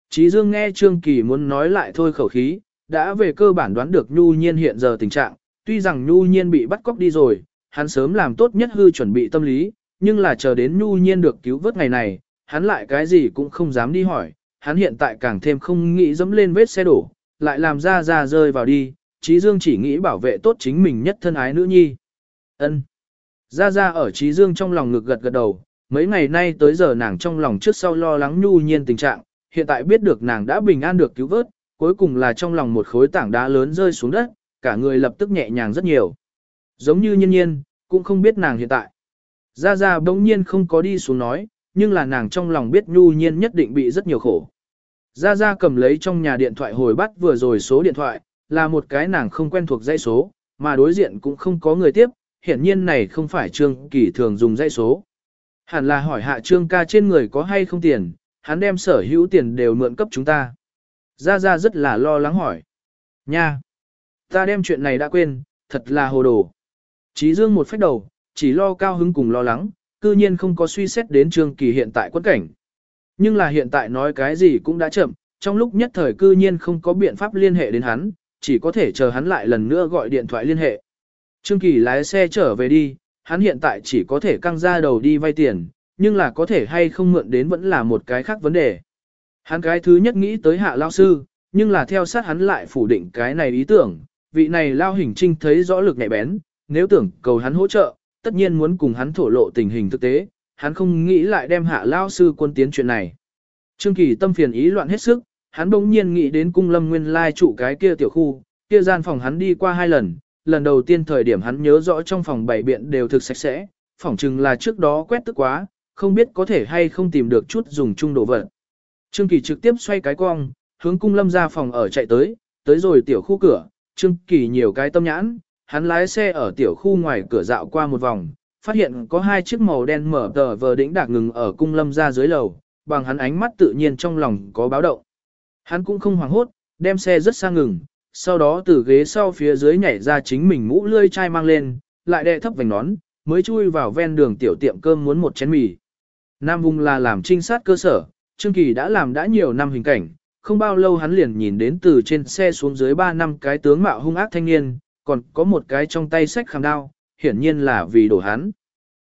Chí Dương nghe Trương Kỳ muốn nói lại thôi khẩu khí, đã về cơ bản đoán được Nhu Nhiên hiện giờ tình trạng, tuy rằng Nhu Nhiên bị bắt cóc đi rồi, hắn sớm làm tốt nhất hư chuẩn bị tâm lý, nhưng là chờ đến Nhu Nhiên được cứu vớt ngày này, hắn lại cái gì cũng không dám đi hỏi, hắn hiện tại càng thêm không nghĩ dẫm lên vết xe đổ, lại làm ra ra rơi vào đi, Chí Dương chỉ nghĩ bảo vệ tốt chính mình nhất thân ái nữ nhi. Ân. Ra ra ở Chí Dương trong lòng ngực gật gật đầu, mấy ngày nay tới giờ nàng trong lòng trước sau lo lắng nhu nhiên tình trạng, hiện tại biết được nàng đã bình an được cứu vớt, cuối cùng là trong lòng một khối tảng đá lớn rơi xuống đất, cả người lập tức nhẹ nhàng rất nhiều. Giống như nhiên nhiên, cũng không biết nàng hiện tại. gia gia bỗng nhiên không có đi xuống nói, nhưng là nàng trong lòng biết nhu nhiên nhất định bị rất nhiều khổ. gia gia cầm lấy trong nhà điện thoại hồi bắt vừa rồi số điện thoại, là một cái nàng không quen thuộc dây số, mà đối diện cũng không có người tiếp, hiển nhiên này không phải Trương Kỳ thường dùng dây số. Hẳn là hỏi hạ Trương ca trên người có hay không tiền, hắn đem sở hữu tiền đều mượn cấp chúng ta. Gia Gia rất là lo lắng hỏi. Nha! Ta đem chuyện này đã quên, thật là hồ đồ. Chí Dương một phách đầu, chỉ lo cao hứng cùng lo lắng, cư nhiên không có suy xét đến Trương Kỳ hiện tại quẫn cảnh. Nhưng là hiện tại nói cái gì cũng đã chậm, trong lúc nhất thời cư nhiên không có biện pháp liên hệ đến hắn, chỉ có thể chờ hắn lại lần nữa gọi điện thoại liên hệ. Trương Kỳ lái xe trở về đi, hắn hiện tại chỉ có thể căng ra đầu đi vay tiền, nhưng là có thể hay không mượn đến vẫn là một cái khác vấn đề. Hắn cái thứ nhất nghĩ tới hạ lao sư, nhưng là theo sát hắn lại phủ định cái này ý tưởng, vị này lao hình trinh thấy rõ lực nhạy bén, nếu tưởng cầu hắn hỗ trợ, tất nhiên muốn cùng hắn thổ lộ tình hình thực tế, hắn không nghĩ lại đem hạ lao sư quân tiến chuyện này. Trương Kỳ tâm phiền ý loạn hết sức, hắn bỗng nhiên nghĩ đến cung lâm nguyên lai trụ cái kia tiểu khu, kia gian phòng hắn đi qua hai lần, lần đầu tiên thời điểm hắn nhớ rõ trong phòng bảy biện đều thực sạch sẽ, phỏng chừng là trước đó quét tức quá, không biết có thể hay không tìm được chút dùng chung đồ vật. Trương Kỳ trực tiếp xoay cái cong, hướng cung lâm ra phòng ở chạy tới, tới rồi tiểu khu cửa, Trương Kỳ nhiều cái tâm nhãn, hắn lái xe ở tiểu khu ngoài cửa dạo qua một vòng, phát hiện có hai chiếc màu đen mở tờ vờ đỉnh đạc ngừng ở cung lâm ra dưới lầu, bằng hắn ánh mắt tự nhiên trong lòng có báo động. Hắn cũng không hoảng hốt, đem xe rất xa ngừng, sau đó từ ghế sau phía dưới nhảy ra chính mình mũ lươi chai mang lên, lại đè thấp vành nón, mới chui vào ven đường tiểu tiệm cơm muốn một chén mì. Nam Vùng là làm trinh sát cơ sở, Trương Kỳ đã làm đã nhiều năm hình cảnh, không bao lâu hắn liền nhìn đến từ trên xe xuống dưới 3 năm cái tướng mạo hung ác thanh niên, còn có một cái trong tay sách khảm đao, hiển nhiên là vì đổ hắn.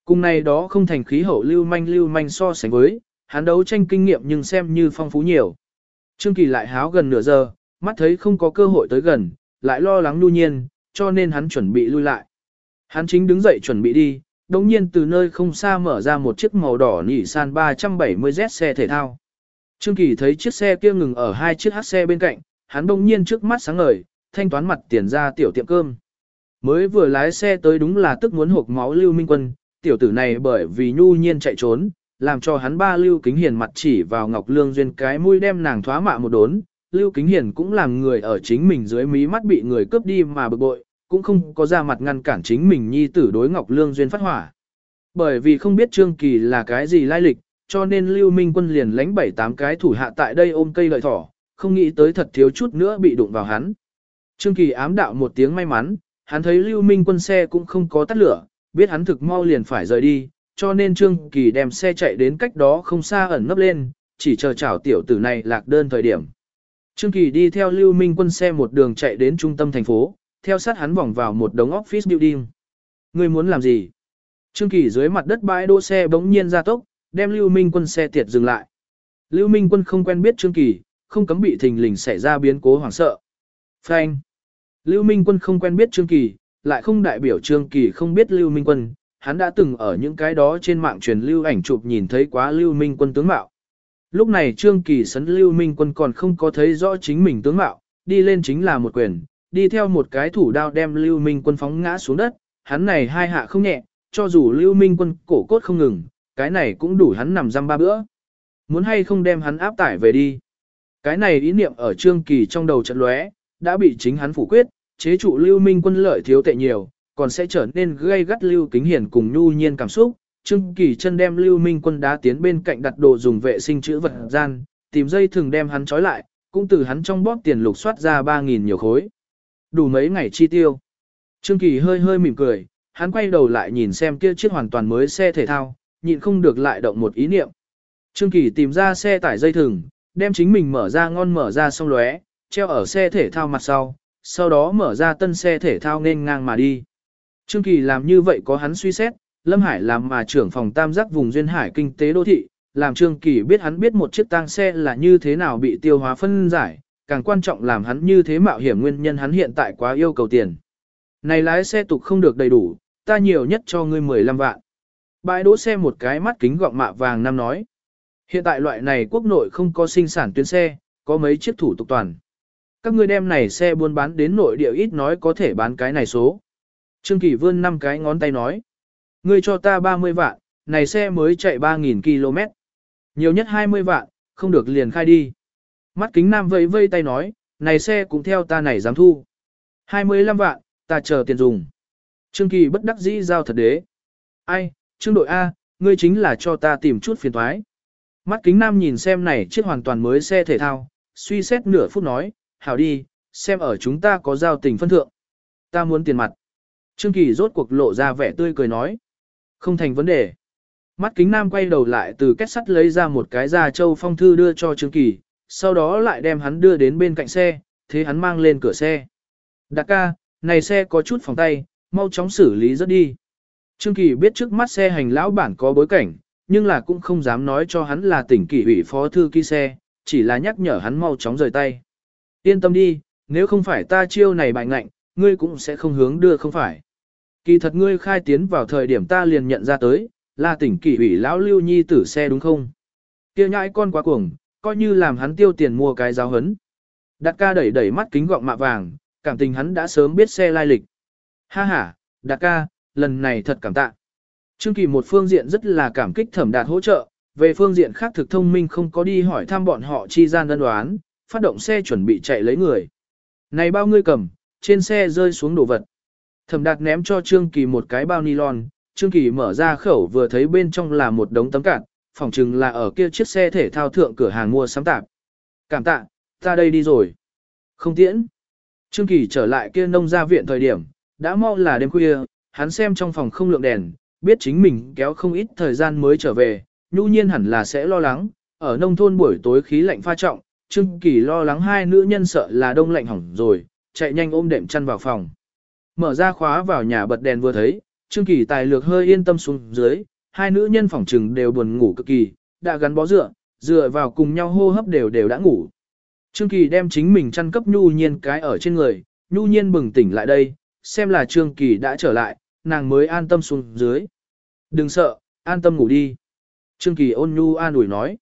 Cùng này đó không thành khí hậu lưu manh lưu manh so sánh với, hắn đấu tranh kinh nghiệm nhưng xem như phong phú nhiều. Trương Kỳ lại háo gần nửa giờ, mắt thấy không có cơ hội tới gần, lại lo lắng nhu nhiên, cho nên hắn chuẩn bị lui lại. Hắn chính đứng dậy chuẩn bị đi, đồng nhiên từ nơi không xa mở ra một chiếc màu đỏ nỉ san 370Z xe thể thao. Trương Kỳ thấy chiếc xe kia ngừng ở hai chiếc hát xe bên cạnh, hắn đồng nhiên trước mắt sáng ngời, thanh toán mặt tiền ra tiểu tiệm cơm. Mới vừa lái xe tới đúng là tức muốn hộp máu Lưu Minh Quân, tiểu tử này bởi vì nhu nhiên chạy trốn, làm cho hắn ba Lưu Kính Hiền mặt chỉ vào Ngọc Lương Duyên cái mũi đem nàng thoá mạ một đốn. Lưu Kính Hiền cũng làm người ở chính mình dưới mí mắt bị người cướp đi mà bực bội, cũng không có ra mặt ngăn cản chính mình nhi tử đối Ngọc Lương Duyên phát hỏa. Bởi vì không biết Trương Kỳ là cái gì lai lịch, cho nên Lưu Minh Quân liền lánh bảy tám cái thủ hạ tại đây ôm cây lợi thỏ, không nghĩ tới thật thiếu chút nữa bị đụng vào hắn. Trương Kỳ ám đạo một tiếng may mắn, hắn thấy Lưu Minh Quân xe cũng không có tắt lửa, biết hắn thực mau liền phải rời đi, cho nên Trương Kỳ đem xe chạy đến cách đó không xa ẩn nấp lên, chỉ chờ chảo tiểu tử này lạc đơn thời điểm. Trương Kỳ đi theo Lưu Minh Quân xe một đường chạy đến trung tâm thành phố, theo sát hắn vòng vào một đống office building. Ngươi muốn làm gì? Trương Kỳ dưới mặt đất bãi đỗ xe bỗng nhiên ra tốc, đem Lưu Minh Quân xe tiệt dừng lại. Lưu Minh Quân không quen biết Trương Kỳ, không cấm bị thình lình xảy ra biến cố hoảng sợ. Phanh. Lưu Minh Quân không quen biết Trương Kỳ, lại không đại biểu Trương Kỳ không biết Lưu Minh Quân, hắn đã từng ở những cái đó trên mạng truyền lưu ảnh chụp nhìn thấy quá Lưu Minh Quân tướng mạo. Lúc này Trương Kỳ sấn Lưu Minh Quân còn không có thấy rõ chính mình tướng mạo, đi lên chính là một quyền, đi theo một cái thủ đao đem Lưu Minh Quân phóng ngã xuống đất, hắn này hai hạ không nhẹ, cho dù Lưu Minh Quân cổ cốt không ngừng, cái này cũng đủ hắn nằm răm ba bữa. Muốn hay không đem hắn áp tải về đi. Cái này ý niệm ở Trương Kỳ trong đầu trận lóe, đã bị chính hắn phủ quyết, chế trụ Lưu Minh Quân lợi thiếu tệ nhiều, còn sẽ trở nên gây gắt Lưu Kính Hiển cùng nhu nhiên cảm xúc. Trương Kỳ chân đem Lưu Minh Quân đá tiến bên cạnh đặt đồ dùng vệ sinh chữ vật gian, tìm dây thường đem hắn trói lại, cũng từ hắn trong bóp tiền lục soát ra 3.000 nhiều khối. Đủ mấy ngày chi tiêu. Trương Kỳ hơi hơi mỉm cười, hắn quay đầu lại nhìn xem kia chiếc hoàn toàn mới xe thể thao, nhịn không được lại động một ý niệm. Trương Kỳ tìm ra xe tải dây thừng, đem chính mình mở ra ngon mở ra xong lóe, treo ở xe thể thao mặt sau, sau đó mở ra tân xe thể thao nên ngang mà đi. Trương Kỳ làm như vậy có hắn suy xét, Lâm Hải làm mà trưởng phòng tam giác vùng duyên hải kinh tế đô thị, làm Trương Kỳ biết hắn biết một chiếc tang xe là như thế nào bị tiêu hóa phân giải, càng quan trọng làm hắn như thế mạo hiểm nguyên nhân hắn hiện tại quá yêu cầu tiền. Này lái xe tục không được đầy đủ, ta nhiều nhất cho ngươi 15 vạn. Bãi đỗ xe một cái mắt kính gọng mạ vàng năm nói. Hiện tại loại này quốc nội không có sinh sản tuyến xe, có mấy chiếc thủ tục toàn. Các ngươi đem này xe buôn bán đến nội địa ít nói có thể bán cái này số. Trương Kỳ vươn năm cái ngón tay nói. Ngươi cho ta 30 vạn, này xe mới chạy 3.000 km. Nhiều nhất 20 vạn, không được liền khai đi. Mắt kính nam vây vây tay nói, này xe cũng theo ta này dám thu. 25 vạn, ta chờ tiền dùng. Trương Kỳ bất đắc dĩ giao thật đế. Ai, Trương đội A, ngươi chính là cho ta tìm chút phiền thoái. Mắt kính nam nhìn xem này chiếc hoàn toàn mới xe thể thao, suy xét nửa phút nói, hảo đi, xem ở chúng ta có giao tình phân thượng. Ta muốn tiền mặt. Trương Kỳ rốt cuộc lộ ra vẻ tươi cười nói. Không thành vấn đề. Mắt kính nam quay đầu lại từ kết sắt lấy ra một cái da châu phong thư đưa cho Trương Kỳ, sau đó lại đem hắn đưa đến bên cạnh xe, thế hắn mang lên cửa xe. Đặc ca, này xe có chút phòng tay, mau chóng xử lý rất đi. Trương Kỳ biết trước mắt xe hành lão bản có bối cảnh, nhưng là cũng không dám nói cho hắn là tỉnh kỷ ủy phó thư ký xe, chỉ là nhắc nhở hắn mau chóng rời tay. Yên tâm đi, nếu không phải ta chiêu này bại ngạnh, ngươi cũng sẽ không hướng đưa không phải. Kỳ thật ngươi khai tiến vào thời điểm ta liền nhận ra tới, là tỉnh kỷ ủy lão lưu nhi tử xe đúng không? Kia nhãi con quá cuồng, coi như làm hắn tiêu tiền mua cái giáo hấn. Đạt ca đẩy đẩy mắt kính gọng mạ vàng, cảm tình hắn đã sớm biết xe lai lịch. Ha ha, đạt ca, lần này thật cảm tạ. Trương Kỳ một phương diện rất là cảm kích thẩm đạt hỗ trợ, về phương diện khác thực thông minh không có đi hỏi thăm bọn họ chi gian đơn đoán, phát động xe chuẩn bị chạy lấy người. Này bao ngươi cầm, trên xe rơi xuống đồ vật. Thẩm đạt ném cho Trương Kỳ một cái bao nylon, Trương Kỳ mở ra khẩu vừa thấy bên trong là một đống tấm cạn, phỏng chừng là ở kia chiếc xe thể thao thượng cửa hàng mua sắm tạp. Cảm tạ, ta đây đi rồi. Không tiễn. Trương Kỳ trở lại kia nông gia viện thời điểm, đã mau là đêm khuya, hắn xem trong phòng không lượng đèn, biết chính mình kéo không ít thời gian mới trở về, nhu nhiên hẳn là sẽ lo lắng, ở nông thôn buổi tối khí lạnh pha trọng, Trương Kỳ lo lắng hai nữ nhân sợ là đông lạnh hỏng rồi, chạy nhanh ôm đệm chăn vào phòng. Mở ra khóa vào nhà bật đèn vừa thấy, Trương Kỳ tài lược hơi yên tâm xuống dưới, hai nữ nhân phòng trừng đều buồn ngủ cực kỳ, đã gắn bó dựa, dựa vào cùng nhau hô hấp đều đều đã ngủ. Trương Kỳ đem chính mình chăn cấp nhu nhiên cái ở trên người, nhu nhiên bừng tỉnh lại đây, xem là Trương Kỳ đã trở lại, nàng mới an tâm xuống dưới. Đừng sợ, an tâm ngủ đi. Trương Kỳ ôn nhu an ủi nói.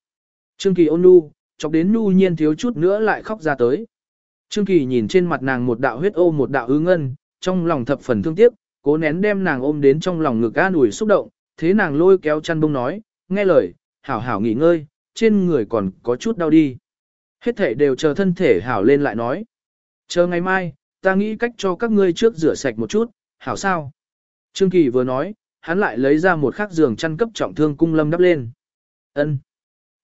Trương Kỳ ôn nhu, chọc đến nhu nhiên thiếu chút nữa lại khóc ra tới. Trương Kỳ nhìn trên mặt nàng một đạo huyết ô một đạo ứ ngân, trong lòng thập phần thương tiếc, cố nén đem nàng ôm đến trong lòng ngực an ủi xúc động, thế nàng lôi kéo chăn bông nói, nghe lời, hảo hảo nghỉ ngơi, trên người còn có chút đau đi. Hết thể đều chờ thân thể hảo lên lại nói. Chờ ngày mai, ta nghĩ cách cho các ngươi trước rửa sạch một chút, hảo sao? Trương Kỳ vừa nói, hắn lại lấy ra một khắc giường chăn cấp trọng thương cung lâm đắp lên. Ân.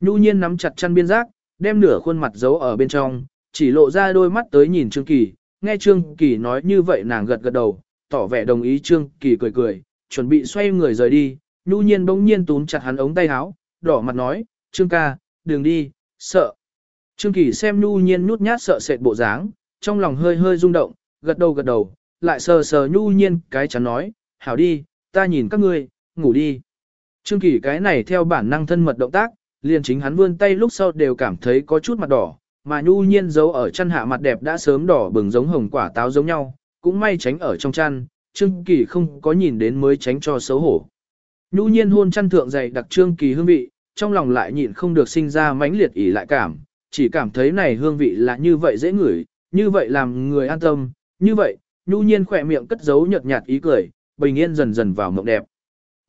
Nhu nhiên nắm chặt chăn biên giác, đem nửa khuôn mặt giấu ở bên trong, chỉ lộ ra đôi mắt tới nhìn Trương Kỳ, nghe Trương Kỳ nói như vậy nàng gật gật đầu, tỏ vẻ đồng ý Trương Kỳ cười cười, chuẩn bị xoay người rời đi, Nhu nhiên bỗng nhiên túm chặt hắn ống tay áo, đỏ mặt nói, Trương ca, đừng đi, sợ. Trương Kỳ xem Nhu nhiên nhút nhát sợ sệt bộ dáng, trong lòng hơi hơi rung động, gật đầu gật đầu, lại sờ sờ Nhu nhiên cái chắn nói, hảo đi, ta nhìn các ngươi, ngủ đi. Trương Kỳ cái này theo bản năng thân mật động tác, liền chính hắn vươn tay lúc sau đều cảm thấy có chút mặt đỏ, mà nhu nhiên giấu ở chân hạ mặt đẹp đã sớm đỏ bừng giống hồng quả táo giống nhau, cũng may tránh ở trong chăn, Trương Kỳ không có nhìn đến mới tránh cho xấu hổ. Nhu nhiên hôn chăn thượng dày đặc Trương Kỳ hương vị, trong lòng lại nhịn không được sinh ra mãnh liệt ỉ lại cảm, chỉ cảm thấy này hương vị là như vậy dễ ngửi, như vậy làm người an tâm, như vậy, nhu nhiên khỏe miệng cất giấu nhợt nhạt ý cười, bình yên dần dần vào mộng đẹp.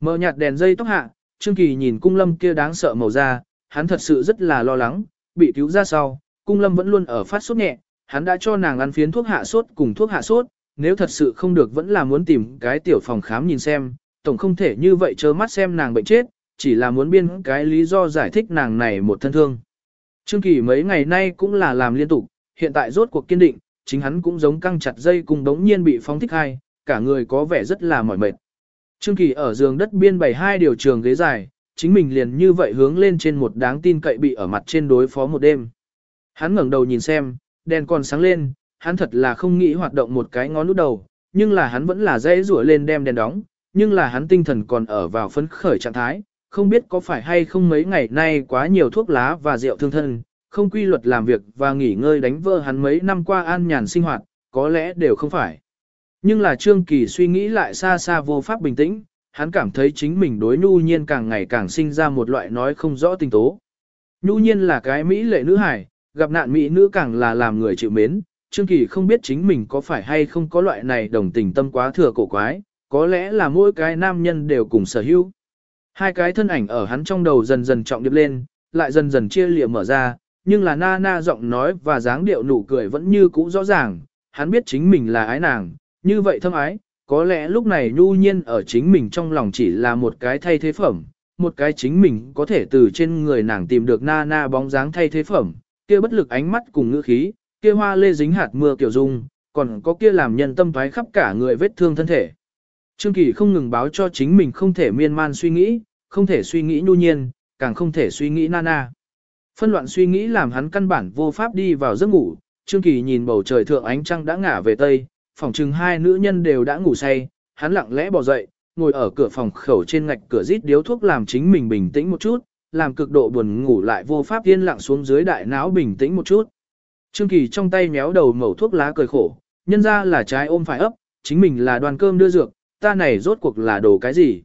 Mở nhạt đèn dây tóc hạ, Trương Kỳ nhìn cung lâm kia đáng sợ màu da, hắn thật sự rất là lo lắng, bị cứu ra sau, cung lâm vẫn luôn ở phát sốt nhẹ, hắn đã cho nàng ăn phiến thuốc hạ sốt cùng thuốc hạ sốt, nếu thật sự không được vẫn là muốn tìm cái tiểu phòng khám nhìn xem, tổng không thể như vậy trơ mắt xem nàng bệnh chết, chỉ là muốn biên cái lý do giải thích nàng này một thân thương. Trương Kỳ mấy ngày nay cũng là làm liên tục, hiện tại rốt cuộc kiên định, chính hắn cũng giống căng chặt dây cùng đống nhiên bị phóng thích hai, cả người có vẻ rất là mỏi mệt. Trương Kỳ ở giường đất biên bày hai điều trường ghế dài, chính mình liền như vậy hướng lên trên một đáng tin cậy bị ở mặt trên đối phó một đêm. Hắn ngẩng đầu nhìn xem, đèn còn sáng lên, hắn thật là không nghĩ hoạt động một cái ngón nút đầu, nhưng là hắn vẫn là dễ rủa lên đem đèn đóng, nhưng là hắn tinh thần còn ở vào phấn khởi trạng thái, không biết có phải hay không mấy ngày nay quá nhiều thuốc lá và rượu thương thân, không quy luật làm việc và nghỉ ngơi đánh vỡ hắn mấy năm qua an nhàn sinh hoạt, có lẽ đều không phải. Nhưng là Trương Kỳ suy nghĩ lại xa xa vô pháp bình tĩnh, hắn cảm thấy chính mình đối nhu nhiên càng ngày càng sinh ra một loại nói không rõ tình tố. Nhu nhiên là cái Mỹ lệ nữ hải, gặp nạn Mỹ nữ càng là làm người chịu mến, Trương Kỳ không biết chính mình có phải hay không có loại này đồng tình tâm quá thừa cổ quái, có lẽ là mỗi cái nam nhân đều cùng sở hữu. Hai cái thân ảnh ở hắn trong đầu dần dần trọng điệp lên, lại dần dần chia lìa mở ra, nhưng là na na giọng nói và dáng điệu nụ cười vẫn như cũ rõ ràng, hắn biết chính mình là ái nàng, như vậy thâm ái, có lẽ lúc này nhu nhiên ở chính mình trong lòng chỉ là một cái thay thế phẩm, một cái chính mình có thể từ trên người nàng tìm được na na bóng dáng thay thế phẩm, kia bất lực ánh mắt cùng ngữ khí, kia hoa lê dính hạt mưa kiểu dung, còn có kia làm nhân tâm thoái khắp cả người vết thương thân thể. Trương Kỳ không ngừng báo cho chính mình không thể miên man suy nghĩ, không thể suy nghĩ nhu nhiên, càng không thể suy nghĩ nana. Phân loạn suy nghĩ làm hắn căn bản vô pháp đi vào giấc ngủ, Trương Kỳ nhìn bầu trời thượng ánh trăng đã ngả về tây, phòng chừng hai nữ nhân đều đã ngủ say, hắn lặng lẽ bỏ dậy, ngồi ở cửa phòng khẩu trên ngạch cửa rít điếu thuốc làm chính mình bình tĩnh một chút, làm cực độ buồn ngủ lại vô pháp yên lặng xuống dưới đại não bình tĩnh một chút. Trương Kỳ trong tay méo đầu mẩu thuốc lá cười khổ, nhân ra là trái ôm phải ấp, chính mình là đoàn cơm đưa dược, ta này rốt cuộc là đồ cái gì?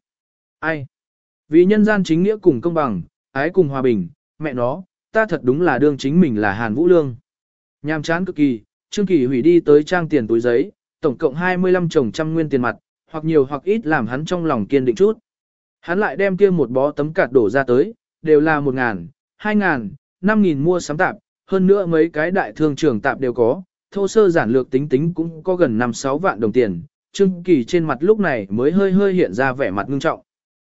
Ai? Vì nhân gian chính nghĩa cùng công bằng, ái cùng hòa bình, mẹ nó, ta thật đúng là đương chính mình là Hàn Vũ Lương. Nhàm chán cực kỳ, Trương Kỳ hủy đi tới trang tiền túi giấy, tổng cộng 25 chồng trăm nguyên tiền mặt, hoặc nhiều hoặc ít làm hắn trong lòng kiên định chút. Hắn lại đem kia một bó tấm cạt đổ ra tới, đều là 1.000, 2.000, 5.000 mua sắm tạp, hơn nữa mấy cái đại thương trưởng tạp đều có, thô sơ giản lược tính tính cũng có gần 5-6 vạn đồng tiền, Trương Kỳ trên mặt lúc này mới hơi hơi hiện ra vẻ mặt ngưng trọng.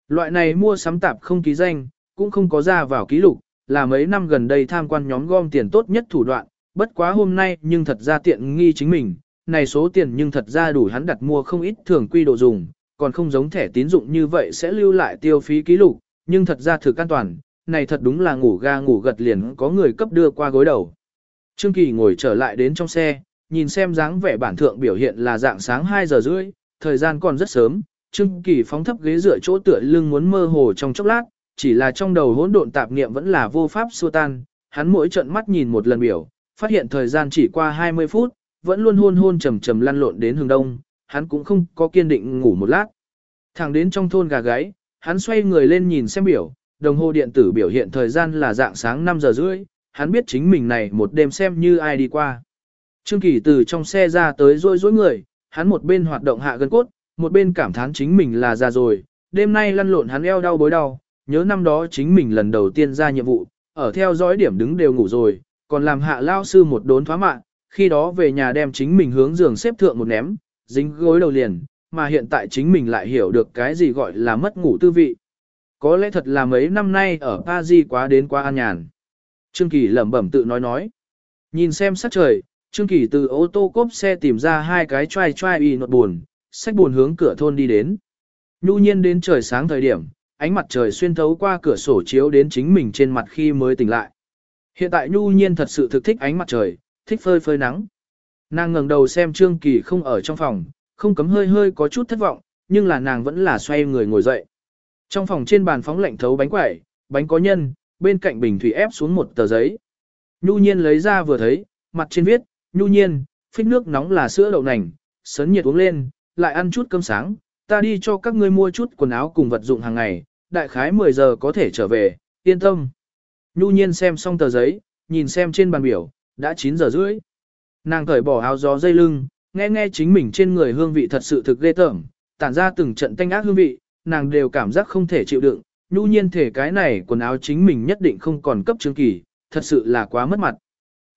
Loại này mua sắm tạp không ký danh, cũng không có ra vào ký lục, là mấy năm gần đây tham quan nhóm gom tiền tốt nhất thủ đoạn, bất quá hôm nay nhưng thật ra tiện nghi chính mình, này số tiền nhưng thật ra đủ hắn đặt mua không ít thường quy độ dùng, còn không giống thẻ tín dụng như vậy sẽ lưu lại tiêu phí ký lục, nhưng thật ra thực an toàn, này thật đúng là ngủ ga ngủ gật liền có người cấp đưa qua gối đầu. Trương Kỳ ngồi trở lại đến trong xe, nhìn xem dáng vẻ bản thượng biểu hiện là dạng sáng 2 giờ rưỡi, thời gian còn rất sớm, Trương Kỳ phóng thấp ghế dựa chỗ tựa lưng muốn mơ hồ trong chốc lát, chỉ là trong đầu hỗn độn tạp niệm vẫn là vô pháp xua tan, hắn mỗi trận mắt nhìn một lần biểu, phát hiện thời gian chỉ qua 20 phút, vẫn luôn hôn hôn trầm trầm lăn lộn đến hướng đông, hắn cũng không có kiên định ngủ một lát. Thẳng đến trong thôn gà gáy, hắn xoay người lên nhìn xem biểu, đồng hồ điện tử biểu hiện thời gian là dạng sáng 5 giờ rưỡi, hắn biết chính mình này một đêm xem như ai đi qua. Trương Kỳ từ trong xe ra tới rôi rối người, hắn một bên hoạt động hạ gân cốt, một bên cảm thán chính mình là già rồi, đêm nay lăn lộn hắn eo đau bối đau, nhớ năm đó chính mình lần đầu tiên ra nhiệm vụ, ở theo dõi điểm đứng đều ngủ rồi, còn làm hạ lao sư một đốn thoá mạng, khi đó về nhà đem chính mình hướng giường xếp thượng một ném, dính gối đầu liền, mà hiện tại chính mình lại hiểu được cái gì gọi là mất ngủ tư vị. Có lẽ thật là mấy năm nay ở Paris quá đến quá an nhàn. Trương Kỳ lẩm bẩm tự nói nói. Nhìn xem sắc trời, Trương Kỳ từ ô tô cốp xe tìm ra hai cái trai trai y nột buồn, sách buồn hướng cửa thôn đi đến. Nhu nhiên đến trời sáng thời điểm, ánh mặt trời xuyên thấu qua cửa sổ chiếu đến chính mình trên mặt khi mới tỉnh lại. Hiện tại Nhu nhiên thật sự thực thích ánh mặt trời, thích phơi phơi nắng. Nàng ngẩng đầu xem Trương Kỳ không ở trong phòng, không cấm hơi hơi có chút thất vọng, nhưng là nàng vẫn là xoay người ngồi dậy. Trong phòng trên bàn phóng lạnh thấu bánh quẩy, bánh có nhân, bên cạnh bình thủy ép xuống một tờ giấy. Nhu nhiên lấy ra vừa thấy, mặt trên viết, nhu nhiên, phích nước nóng là sữa đậu nành, sấn nhiệt uống lên, lại ăn chút cơm sáng, ta đi cho các ngươi mua chút quần áo cùng vật dụng hàng ngày, đại khái 10 giờ có thể trở về, yên tâm. Nhu nhiên xem xong tờ giấy, nhìn xem trên bàn biểu, đã 9 giờ rưỡi. Nàng cởi bỏ áo gió dây lưng, nghe nghe chính mình trên người hương vị thật sự thực ghê tởm, tản ra từng trận tanh ác hương vị, nàng đều cảm giác không thể chịu đựng, nhu nhiên thể cái này quần áo chính mình nhất định không còn cấp chứng kỳ, thật sự là quá mất mặt.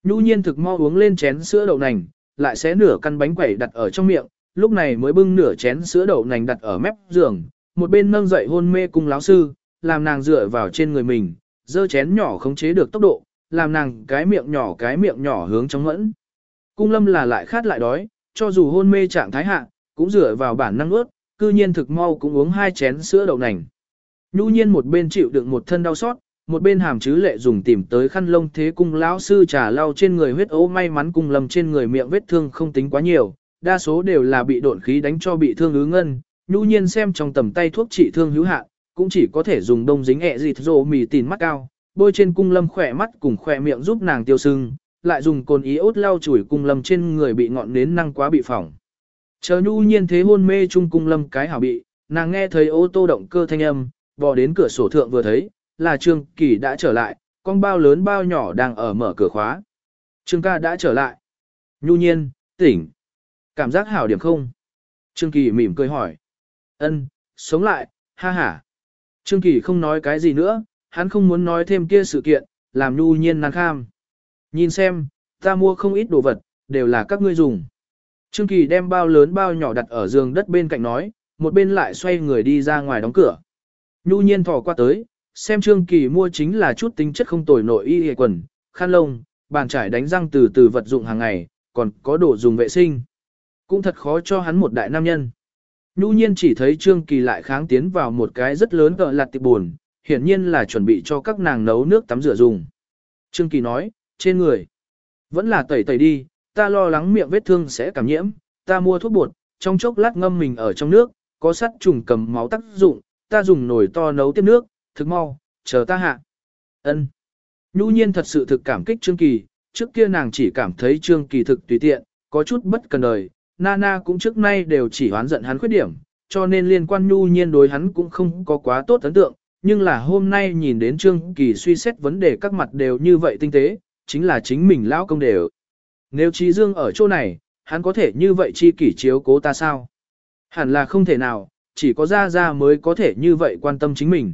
Nhu nhiên thực mo uống lên chén sữa đậu nành, lại xé nửa căn bánh quẩy đặt ở trong miệng, lúc này mới bưng nửa chén sữa đậu nành đặt ở mép giường, một bên nâng dậy hôn mê cung láo sư, làm nàng dựa vào trên người mình, dơ chén nhỏ khống chế được tốc độ, làm nàng cái miệng nhỏ cái miệng nhỏ hướng trong mẫn. Cung lâm là lại khát lại đói, cho dù hôn mê trạng thái hạ, cũng dựa vào bản năng ướt, cư nhiên thực mau cũng uống hai chén sữa đậu nành. Nhu nhiên một bên chịu đựng một thân đau xót, một bên hàm chứ lệ dùng tìm tới khăn lông thế cung lão sư trà lau trên người huyết ố may mắn cung lâm trên người miệng vết thương không tính quá nhiều, đa số đều là bị độn khí đánh cho bị thương ứ ngân. Nhu nhiên xem trong tầm tay thuốc trị thương hữu hạn, cũng chỉ có thể dùng đông dính ẹ dịt rồ mì tìn mắt cao, bôi trên cung lâm khỏe mắt cùng khỏe miệng giúp nàng tiêu sưng, lại dùng cồn ý ốt lau chùi cung lâm trên người bị ngọn nến năng quá bị phỏng. Chờ nhu nhiên thế hôn mê chung cung lâm cái hảo bị, nàng nghe thấy ô tô động cơ thanh âm, bò đến cửa sổ thượng vừa thấy, là Trương Kỳ đã trở lại, con bao lớn bao nhỏ đang ở mở cửa khóa. Trương ca đã trở lại. Nhu nhiên, tỉnh. Cảm giác hảo điểm không? Trương Kỳ mỉm cười hỏi. Ân, sống lại, ha ha. Trương Kỳ không nói cái gì nữa, hắn không muốn nói thêm kia sự kiện, làm nhu nhiên năng kham. Nhìn xem, ta mua không ít đồ vật, đều là các ngươi dùng. Trương Kỳ đem bao lớn bao nhỏ đặt ở giường đất bên cạnh nói, một bên lại xoay người đi ra ngoài đóng cửa. Nhu nhiên thò qua tới, xem Trương Kỳ mua chính là chút tính chất không tồi nội y hề quần, khăn lông, bàn trải đánh răng từ từ vật dụng hàng ngày, còn có đồ dùng vệ sinh. Cũng thật khó cho hắn một đại nam nhân. Nhu nhiên chỉ thấy Trương Kỳ lại kháng tiến vào một cái rất lớn cỡ lạt tiệp buồn, hiển nhiên là chuẩn bị cho các nàng nấu nước tắm rửa dùng. Trương Kỳ nói, trên người, vẫn là tẩy tẩy đi, ta lo lắng miệng vết thương sẽ cảm nhiễm, ta mua thuốc bột, trong chốc lát ngâm mình ở trong nước, có sắt trùng cầm máu tác dụng, ta dùng nồi to nấu tiếp nước, thực mau, chờ ta hạ. Ân. Nhu nhiên thật sự thực cảm kích Trương Kỳ, trước kia nàng chỉ cảm thấy Trương Kỳ thực tùy tiện, có chút bất cần đời, Nana cũng trước nay đều chỉ hoán giận hắn khuyết điểm, cho nên liên quan Nhu nhiên đối hắn cũng không có quá tốt ấn tượng, nhưng là hôm nay nhìn đến Trương Kỳ suy xét vấn đề các mặt đều như vậy tinh tế, chính là chính mình lão công đều. Nếu Trí Dương ở chỗ này, hắn có thể như vậy chi kỷ chiếu cố ta sao? Hẳn là không thể nào, chỉ có Gia Gia mới có thể như vậy quan tâm chính mình.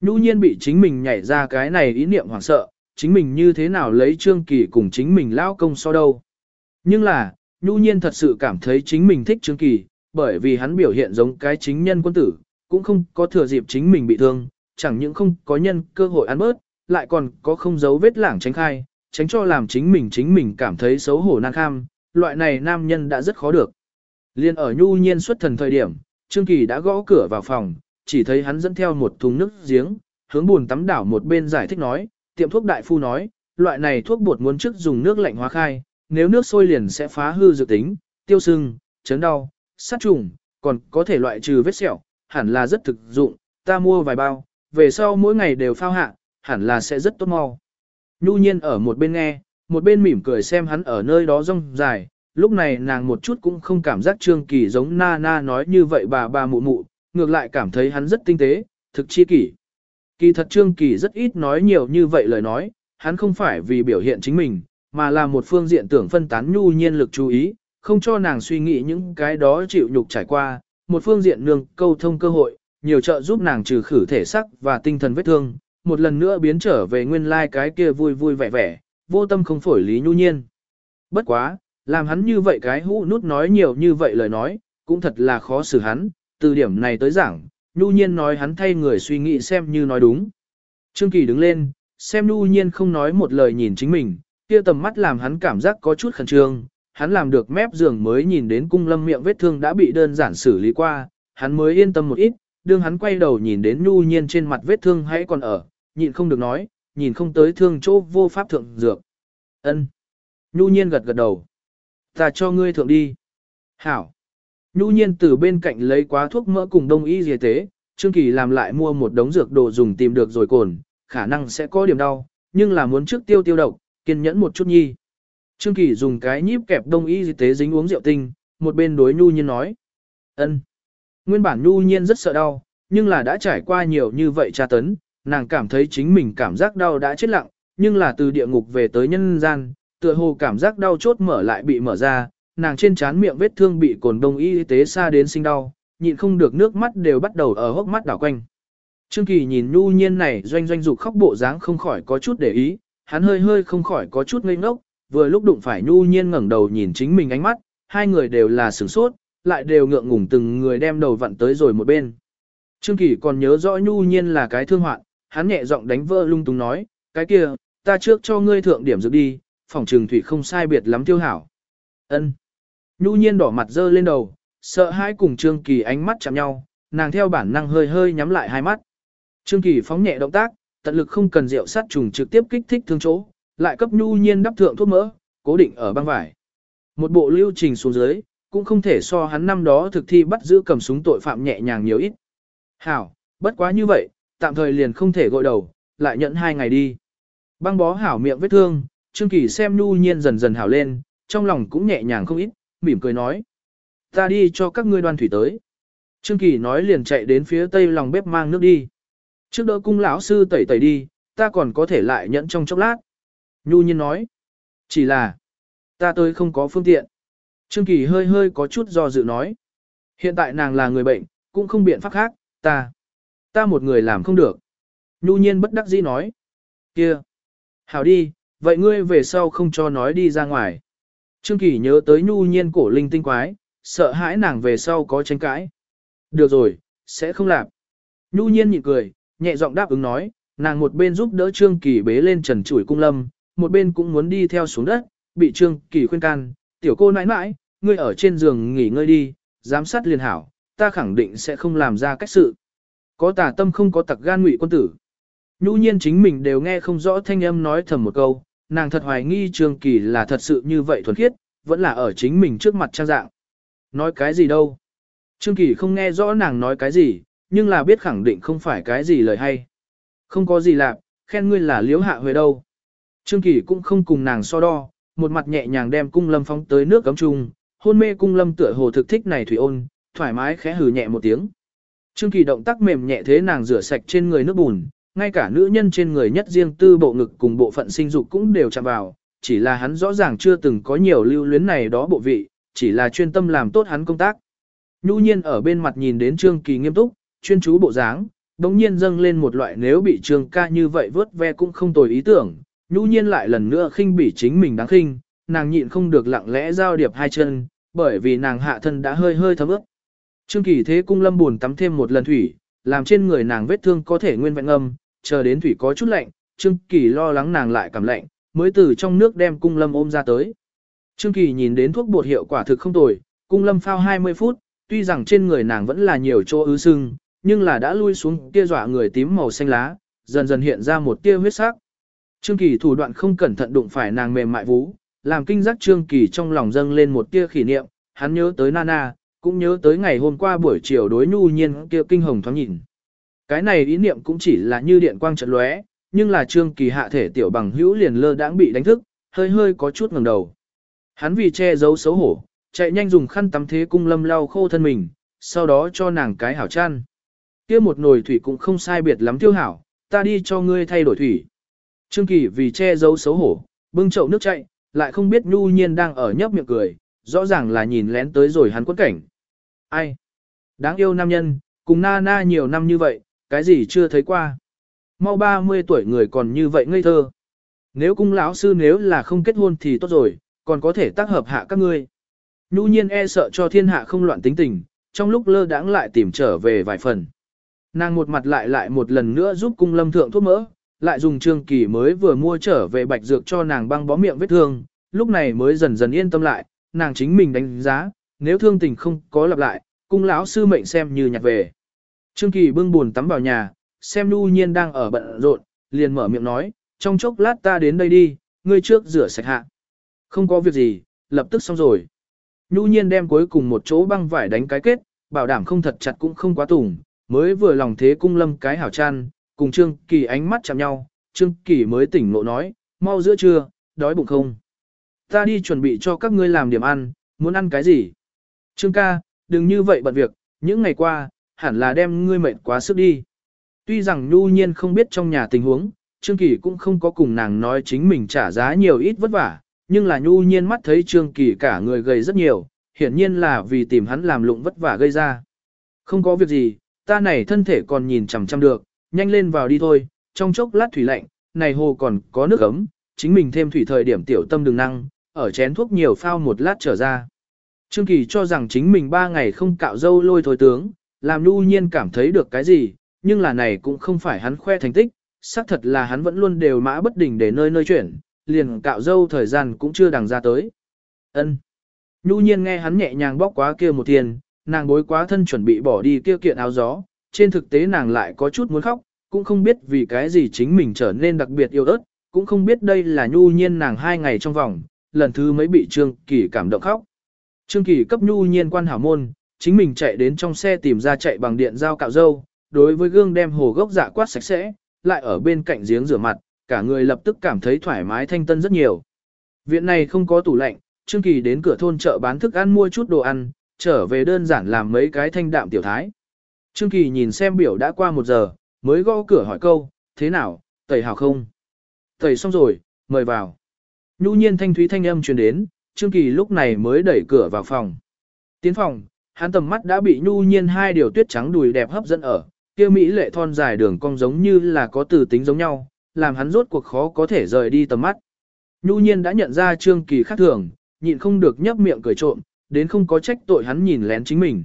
Nhu nhiên bị chính mình nhảy ra cái này ý niệm hoảng sợ, chính mình như thế nào lấy Trương Kỳ cùng chính mình lão công so đâu. Nhưng là, Nhu nhiên thật sự cảm thấy chính mình thích Trương Kỳ, bởi vì hắn biểu hiện giống cái chính nhân quân tử, cũng không có thừa dịp chính mình bị thương, chẳng những không có nhân cơ hội ăn bớt, lại còn có không giấu vết lảng tránh khai, tránh cho làm chính mình chính mình cảm thấy xấu hổ nan kham, loại này nam nhân đã rất khó được. Liên ở nhu nhiên xuất thần thời điểm, Trương Kỳ đã gõ cửa vào phòng, chỉ thấy hắn dẫn theo một thùng nước giếng, hướng buồn tắm đảo một bên giải thích nói, tiệm thuốc đại phu nói, loại này thuốc bột muốn trước dùng nước lạnh hóa khai, nếu nước sôi liền sẽ phá hư dự tính, tiêu sưng, chấn đau, sát trùng, còn có thể loại trừ vết sẹo, hẳn là rất thực dụng, ta mua vài bao, về sau mỗi ngày đều phao hạ, hẳn là sẽ rất tốt mau. Nhu nhiên ở một bên nghe, một bên mỉm cười xem hắn ở nơi đó rong dài, lúc này nàng một chút cũng không cảm giác Trương Kỳ giống na na nói như vậy bà bà mụ mụ, ngược lại cảm thấy hắn rất tinh tế, thực chi kỷ. Kỳ thật Trương Kỳ rất ít nói nhiều như vậy lời nói, hắn không phải vì biểu hiện chính mình, mà là một phương diện tưởng phân tán nhu nhiên lực chú ý, không cho nàng suy nghĩ những cái đó chịu nhục trải qua, một phương diện nương câu thông cơ hội, nhiều trợ giúp nàng trừ khử thể sắc và tinh thần vết thương, một lần nữa biến trở về nguyên lai like cái kia vui vui vẻ vẻ, vô tâm không phổi lý nhu nhiên. Bất quá, làm hắn như vậy cái hũ nút nói nhiều như vậy lời nói, cũng thật là khó xử hắn, từ điểm này tới giảng, nhu nhiên nói hắn thay người suy nghĩ xem như nói đúng. Trương Kỳ đứng lên, xem nhu nhiên không nói một lời nhìn chính mình, kia tầm mắt làm hắn cảm giác có chút khẩn trương, hắn làm được mép giường mới nhìn đến cung lâm miệng vết thương đã bị đơn giản xử lý qua, hắn mới yên tâm một ít, đương hắn quay đầu nhìn đến nhu nhiên trên mặt vết thương hãy còn ở, nhịn không được nói, nhìn không tới thương chỗ vô pháp thượng dược. ân Nhu nhiên gật gật đầu. Ta cho ngươi thượng đi. Hảo. Nhu nhiên từ bên cạnh lấy quá thuốc mỡ cùng đông y dề tế, Trương Kỳ làm lại mua một đống dược đồ dùng tìm được rồi cồn, khả năng sẽ có điểm đau, nhưng là muốn trước tiêu tiêu độc, kiên nhẫn một chút nhi. Trương Kỳ dùng cái nhíp kẹp đông y dề tế dính uống rượu tinh, một bên đối Nhu nhiên nói. ân Nguyên bản Nhu nhiên rất sợ đau, nhưng là đã trải qua nhiều như vậy tra tấn, nàng cảm thấy chính mình cảm giác đau đã chết lặng, nhưng là từ địa ngục về tới nhân gian, tựa hồ cảm giác đau chốt mở lại bị mở ra, nàng trên trán miệng vết thương bị cồn đông y tế xa đến sinh đau, nhịn không được nước mắt đều bắt đầu ở hốc mắt đảo quanh. Trương Kỳ nhìn nhu nhiên này doanh doanh dục khóc bộ dáng không khỏi có chút để ý, hắn hơi hơi không khỏi có chút ngây ngốc, vừa lúc đụng phải nhu nhiên ngẩng đầu nhìn chính mình ánh mắt, hai người đều là sửng sốt, lại đều ngượng ngùng từng người đem đầu vặn tới rồi một bên. Trương Kỳ còn nhớ rõ nhu nhiên là cái thương hoạn, hắn nhẹ giọng đánh vỡ lung tung nói, cái kia, ta trước cho ngươi thượng điểm dược đi, phòng trường thủy không sai biệt lắm tiêu hảo. Ân. Nhu nhiên đỏ mặt dơ lên đầu, sợ hãi cùng Trương Kỳ ánh mắt chạm nhau, nàng theo bản năng hơi hơi nhắm lại hai mắt. Trương Kỳ phóng nhẹ động tác, tận lực không cần rượu sát trùng trực tiếp kích thích thương chỗ, lại cấp nhu nhiên đắp thượng thuốc mỡ, cố định ở băng vải. Một bộ lưu trình xuống dưới, cũng không thể so hắn năm đó thực thi bắt giữ cầm súng tội phạm nhẹ nhàng nhiều ít. Hảo, bất quá như vậy, tạm thời liền không thể gội đầu, lại nhận hai ngày đi. Băng bó hảo miệng vết thương, Trương Kỳ xem nhu nhiên dần dần hảo lên, trong lòng cũng nhẹ nhàng không ít, mỉm cười nói. Ta đi cho các ngươi đoan thủy tới. Trương Kỳ nói liền chạy đến phía tây lòng bếp mang nước đi. Trước đỡ cung lão sư tẩy tẩy đi, ta còn có thể lại nhẫn trong chốc lát. Nhu nhiên nói. Chỉ là, ta tới không có phương tiện. Trương Kỳ hơi hơi có chút do dự nói. Hiện tại nàng là người bệnh, cũng không biện pháp khác, ta. Ta một người làm không được. Nhu nhiên bất đắc dĩ nói. kia, Hảo đi, vậy ngươi về sau không cho nói đi ra ngoài. Trương Kỳ nhớ tới nhu nhiên cổ linh tinh quái, sợ hãi nàng về sau có tranh cãi. Được rồi, sẽ không làm. Nhu nhiên nhịn cười, nhẹ giọng đáp ứng nói, nàng một bên giúp đỡ Trương Kỳ bế lên trần chuỗi cung lâm, một bên cũng muốn đi theo xuống đất, bị Trương Kỳ khuyên can, tiểu cô nãi nãi, ngươi ở trên giường nghỉ ngơi đi, giám sát liền hảo, ta khẳng định sẽ không làm ra cách sự. Có tà tâm không có tặc gan ngụy quân tử. Nhu nhiên chính mình đều nghe không rõ thanh âm nói thầm một câu, nàng thật hoài nghi Trương Kỳ là thật sự như vậy thuần khiết, vẫn là ở chính mình trước mặt trang dạng. Nói cái gì đâu? Trương Kỳ không nghe rõ nàng nói cái gì, nhưng là biết khẳng định không phải cái gì lời hay. Không có gì lạ, khen ngươi là liếu hạ huệ đâu. Trương Kỳ cũng không cùng nàng so đo, một mặt nhẹ nhàng đem cung lâm phóng tới nước cấm trung, hôn mê cung lâm tựa hồ thực thích này thủy ôn, thoải mái khẽ hừ nhẹ một tiếng. Trương Kỳ động tác mềm nhẹ thế nàng rửa sạch trên người nước bùn, ngay cả nữ nhân trên người nhất riêng tư bộ ngực cùng bộ phận sinh dục cũng đều chạm vào, chỉ là hắn rõ ràng chưa từng có nhiều lưu luyến này đó bộ vị, chỉ là chuyên tâm làm tốt hắn công tác. Nhu nhiên ở bên mặt nhìn đến Trương Kỳ nghiêm túc, chuyên chú bộ dáng, đống nhiên dâng lên một loại nếu bị Trương ca như vậy vớt ve cũng không tồi ý tưởng. Nhu nhiên lại lần nữa khinh bỉ chính mình đáng khinh, nàng nhịn không được lặng lẽ giao điệp hai chân, bởi vì nàng hạ thân đã hơi hơi thấm ướt. Trương Kỳ thế cung lâm buồn tắm thêm một lần thủy, làm trên người nàng vết thương có thể nguyên vẹn âm, chờ đến thủy có chút lạnh, Trương Kỳ lo lắng nàng lại cảm lạnh, mới từ trong nước đem cung lâm ôm ra tới. Trương Kỳ nhìn đến thuốc bột hiệu quả thực không tồi, cung lâm phao 20 phút, tuy rằng trên người nàng vẫn là nhiều chỗ ứ sưng, nhưng là đã lui xuống kia dọa người tím màu xanh lá, dần dần hiện ra một tia huyết sắc. Trương Kỳ thủ đoạn không cẩn thận đụng phải nàng mềm mại vú, làm kinh giác Trương Kỳ trong lòng dâng lên một tia kỷ niệm, hắn nhớ tới Nana, cũng nhớ tới ngày hôm qua buổi chiều đối nhu nhiên kia kinh hồng thoáng nhìn. Cái này ý niệm cũng chỉ là như điện quang trận lóe, nhưng là Trương Kỳ hạ thể tiểu bằng hữu liền lơ đãng bị đánh thức, hơi hơi có chút ngẩng đầu. Hắn vì che giấu xấu hổ, chạy nhanh dùng khăn tắm thế cung lâm lau khô thân mình, sau đó cho nàng cái hảo chăn. Kia một nồi thủy cũng không sai biệt lắm tiêu hảo, ta đi cho ngươi thay đổi thủy. Trương Kỳ vì che giấu xấu hổ, bưng chậu nước chạy, lại không biết nhu nhiên đang ở nhấp miệng cười, rõ ràng là nhìn lén tới rồi hắn quất cảnh. Ai? Đáng yêu nam nhân, cùng na na nhiều năm như vậy, cái gì chưa thấy qua. Mau 30 tuổi người còn như vậy ngây thơ. Nếu cung lão sư nếu là không kết hôn thì tốt rồi, còn có thể tác hợp hạ các ngươi. Nhu nhiên e sợ cho thiên hạ không loạn tính tình, trong lúc lơ đãng lại tìm trở về vài phần. Nàng một mặt lại lại một lần nữa giúp cung lâm thượng thuốc mỡ, lại dùng trương kỳ mới vừa mua trở về bạch dược cho nàng băng bó miệng vết thương, lúc này mới dần dần yên tâm lại, nàng chính mình đánh giá, nếu thương tình không có lặp lại, cung lão sư mệnh xem như nhặt về. Trương kỳ bưng buồn tắm vào nhà, xem nu nhiên đang ở bận rộn, liền mở miệng nói, trong chốc lát ta đến đây đi, ngươi trước rửa sạch hạ. Không có việc gì, lập tức xong rồi. Nhu nhiên đem cuối cùng một chỗ băng vải đánh cái kết, bảo đảm không thật chặt cũng không quá tủng, mới vừa lòng thế cung lâm cái hảo chăn, cùng Trương Kỳ ánh mắt chạm nhau, Trương Kỳ mới tỉnh ngộ nói, mau giữa trưa, đói bụng không. Ta đi chuẩn bị cho các ngươi làm điểm ăn, muốn ăn cái gì? Trương ca, đừng như vậy bận việc, những ngày qua, hẳn là đem ngươi mệt quá sức đi. Tuy rằng Nhu Nhiên không biết trong nhà tình huống, Trương Kỳ cũng không có cùng nàng nói chính mình trả giá nhiều ít vất vả, nhưng là Nhu Nhiên mắt thấy Trương Kỳ cả người gầy rất nhiều, hiển nhiên là vì tìm hắn làm lụng vất vả gây ra. Không có việc gì, ta này thân thể còn nhìn chằm chằm được, nhanh lên vào đi thôi, trong chốc lát thủy lạnh, này hồ còn có nước ấm, chính mình thêm thủy thời điểm tiểu tâm đừng năng, ở chén thuốc nhiều phao một lát trở ra. Trương Kỳ cho rằng chính mình ba ngày không cạo dâu lôi thôi tướng, làm nu Nhiên cảm thấy được cái gì, nhưng là này cũng không phải hắn khoe thành tích, xác thật là hắn vẫn luôn đều mã bất đỉnh để nơi nơi chuyển, liền cạo dâu thời gian cũng chưa đằng ra tới. Ân. Nhu nhiên nghe hắn nhẹ nhàng bóc quá kia một tiền, nàng bối quá thân chuẩn bị bỏ đi kia kiện áo gió, trên thực tế nàng lại có chút muốn khóc, cũng không biết vì cái gì chính mình trở nên đặc biệt yêu ớt, cũng không biết đây là nhu nhiên nàng hai ngày trong vòng, lần thứ mấy bị Trương Kỳ cảm động khóc. Trương Kỳ cấp nhu nhiên quan hảo môn, chính mình chạy đến trong xe tìm ra chạy bằng điện dao cạo dâu, đối với gương đem hồ gốc dạ quát sạch sẽ, lại ở bên cạnh giếng rửa mặt, cả người lập tức cảm thấy thoải mái thanh tân rất nhiều. Viện này không có tủ lạnh, Trương Kỳ đến cửa thôn chợ bán thức ăn mua chút đồ ăn, trở về đơn giản làm mấy cái thanh đạm tiểu thái. Trương Kỳ nhìn xem biểu đã qua một giờ, mới gõ cửa hỏi câu, thế nào, tẩy hào không? Tẩy xong rồi, mời vào. Nhu nhiên thanh thúy thanh âm truyền đến, Trương Kỳ lúc này mới đẩy cửa vào phòng. Tiến phòng, hắn tầm mắt đã bị nhu nhiên hai điều tuyết trắng đùi đẹp hấp dẫn ở, kia mỹ lệ thon dài đường cong giống như là có từ tính giống nhau, làm hắn rốt cuộc khó có thể rời đi tầm mắt. Nhu nhiên đã nhận ra Trương Kỳ khác thường, nhịn không được nhấp miệng cười trộm, đến không có trách tội hắn nhìn lén chính mình.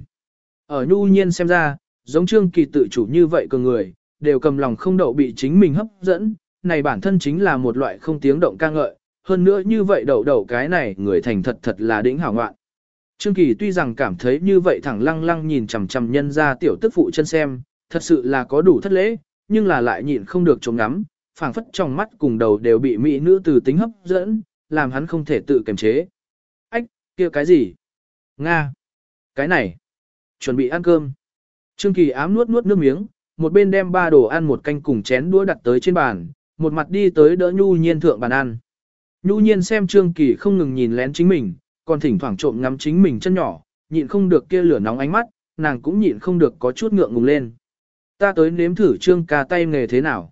Ở Nhu nhiên xem ra, giống Trương Kỳ tự chủ như vậy cường người, đều cầm lòng không đậu bị chính mình hấp dẫn, này bản thân chính là một loại không tiếng động ca ngợi, hơn nữa như vậy đậu đậu cái này người thành thật thật là đỉnh hảo ngoạn. Trương Kỳ tuy rằng cảm thấy như vậy thẳng lăng lăng nhìn chằm chằm nhân ra tiểu tức phụ chân xem, thật sự là có đủ thất lễ, nhưng là lại nhịn không được chống ngắm, phảng phất trong mắt cùng đầu đều bị mỹ nữ từ tính hấp dẫn, làm hắn không thể tự kiềm chế. Ách, kia cái gì? Nga! Cái này! Chuẩn bị ăn cơm. Trương Kỳ ám nuốt nuốt nước miếng, một bên đem ba đồ ăn một canh cùng chén đũa đặt tới trên bàn, một mặt đi tới đỡ Nhu Nhiên thượng bàn ăn. Nhu Nhiên xem Trương Kỳ không ngừng nhìn lén chính mình, còn thỉnh thoảng trộm ngắm chính mình chân nhỏ, nhịn không được kia lửa nóng ánh mắt, nàng cũng nhịn không được có chút ngượng ngùng lên. Ta tới nếm thử Trương ca tay nghề thế nào.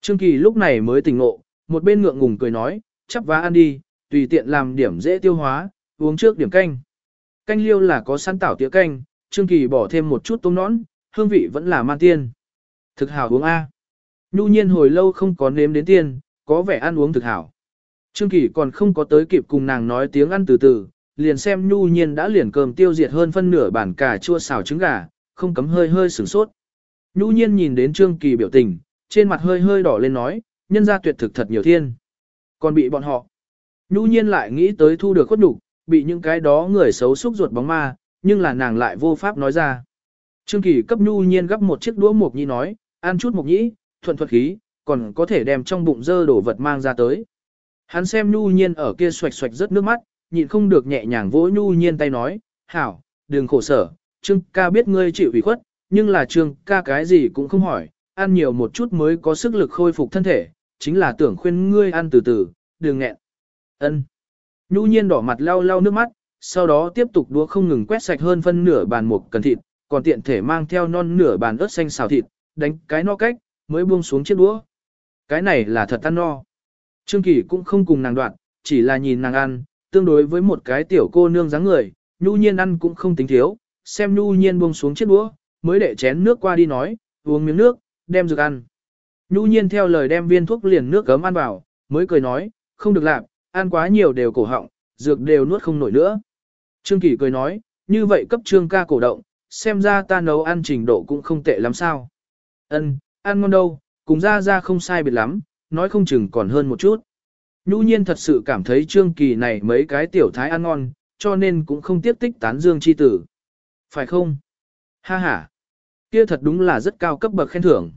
Trương Kỳ lúc này mới tỉnh ngộ, một bên ngượng ngùng cười nói, chắp vá ăn đi, tùy tiện làm điểm dễ tiêu hóa, uống trước điểm canh. Canh liêu là có sẵn tảo tía canh, Trương Kỳ bỏ thêm một chút tôm nón, hương vị vẫn là man tiên. Thực hảo uống A. Nhu nhiên hồi lâu không có nếm đến tiên, có vẻ ăn uống thực hảo. Trương Kỳ còn không có tới kịp cùng nàng nói tiếng ăn từ từ, liền xem Nhu nhiên đã liền cơm tiêu diệt hơn phân nửa bản cà chua xào trứng gà, không cấm hơi hơi sửng sốt. Nhu nhiên nhìn đến Trương Kỳ biểu tình, trên mặt hơi hơi đỏ lên nói, nhân ra tuyệt thực thật nhiều thiên. Còn bị bọn họ. Nhu nhiên lại nghĩ tới thu được khuất đủ, bị những cái đó người xấu xúc ruột bóng ma, nhưng là nàng lại vô pháp nói ra. Trương Kỳ cấp Nhu nhiên gấp một chiếc đũa mộc nhĩ nói, ăn chút mộc nhĩ, thuận thuật khí, còn có thể đem trong bụng dơ đổ vật mang ra tới. Hắn xem Nhu nhiên ở kia xoạch xoạch rất nước mắt, nhịn không được nhẹ nhàng vỗ Nhu nhiên tay nói, hảo, đừng khổ sở, Trương ca biết ngươi chịu ủy khuất, nhưng là Trương ca cái gì cũng không hỏi, ăn nhiều một chút mới có sức lực khôi phục thân thể, chính là tưởng khuyên ngươi ăn từ từ, đừng nghẹn. Ân. Nhu nhiên đỏ mặt lau lau nước mắt, sau đó tiếp tục đũa không ngừng quét sạch hơn phân nửa bàn mục cần thịt, còn tiện thể mang theo non nửa bàn ớt xanh xào thịt, đánh cái no cách, mới buông xuống chiếc đũa. Cái này là thật ăn no. Trương Kỳ cũng không cùng nàng đoạn, chỉ là nhìn nàng ăn, tương đối với một cái tiểu cô nương dáng người, nhu nhiên ăn cũng không tính thiếu, xem nhu nhiên buông xuống chiếc đũa, mới để chén nước qua đi nói, uống miếng nước, đem dược ăn. Nhu nhiên theo lời đem viên thuốc liền nước cấm ăn vào, mới cười nói, không được làm, ăn quá nhiều đều cổ họng, dược đều nuốt không nổi nữa. Trương Kỳ cười nói, như vậy cấp trương ca cổ động, xem ra ta nấu ăn trình độ cũng không tệ lắm sao. Ân, ăn ngon đâu, cùng ra ra không sai biệt lắm, nói không chừng còn hơn một chút. Nhu nhiên thật sự cảm thấy trương kỳ này mấy cái tiểu thái ăn ngon, cho nên cũng không tiếp tích tán dương chi tử. Phải không? Ha ha. Kia thật đúng là rất cao cấp bậc khen thưởng.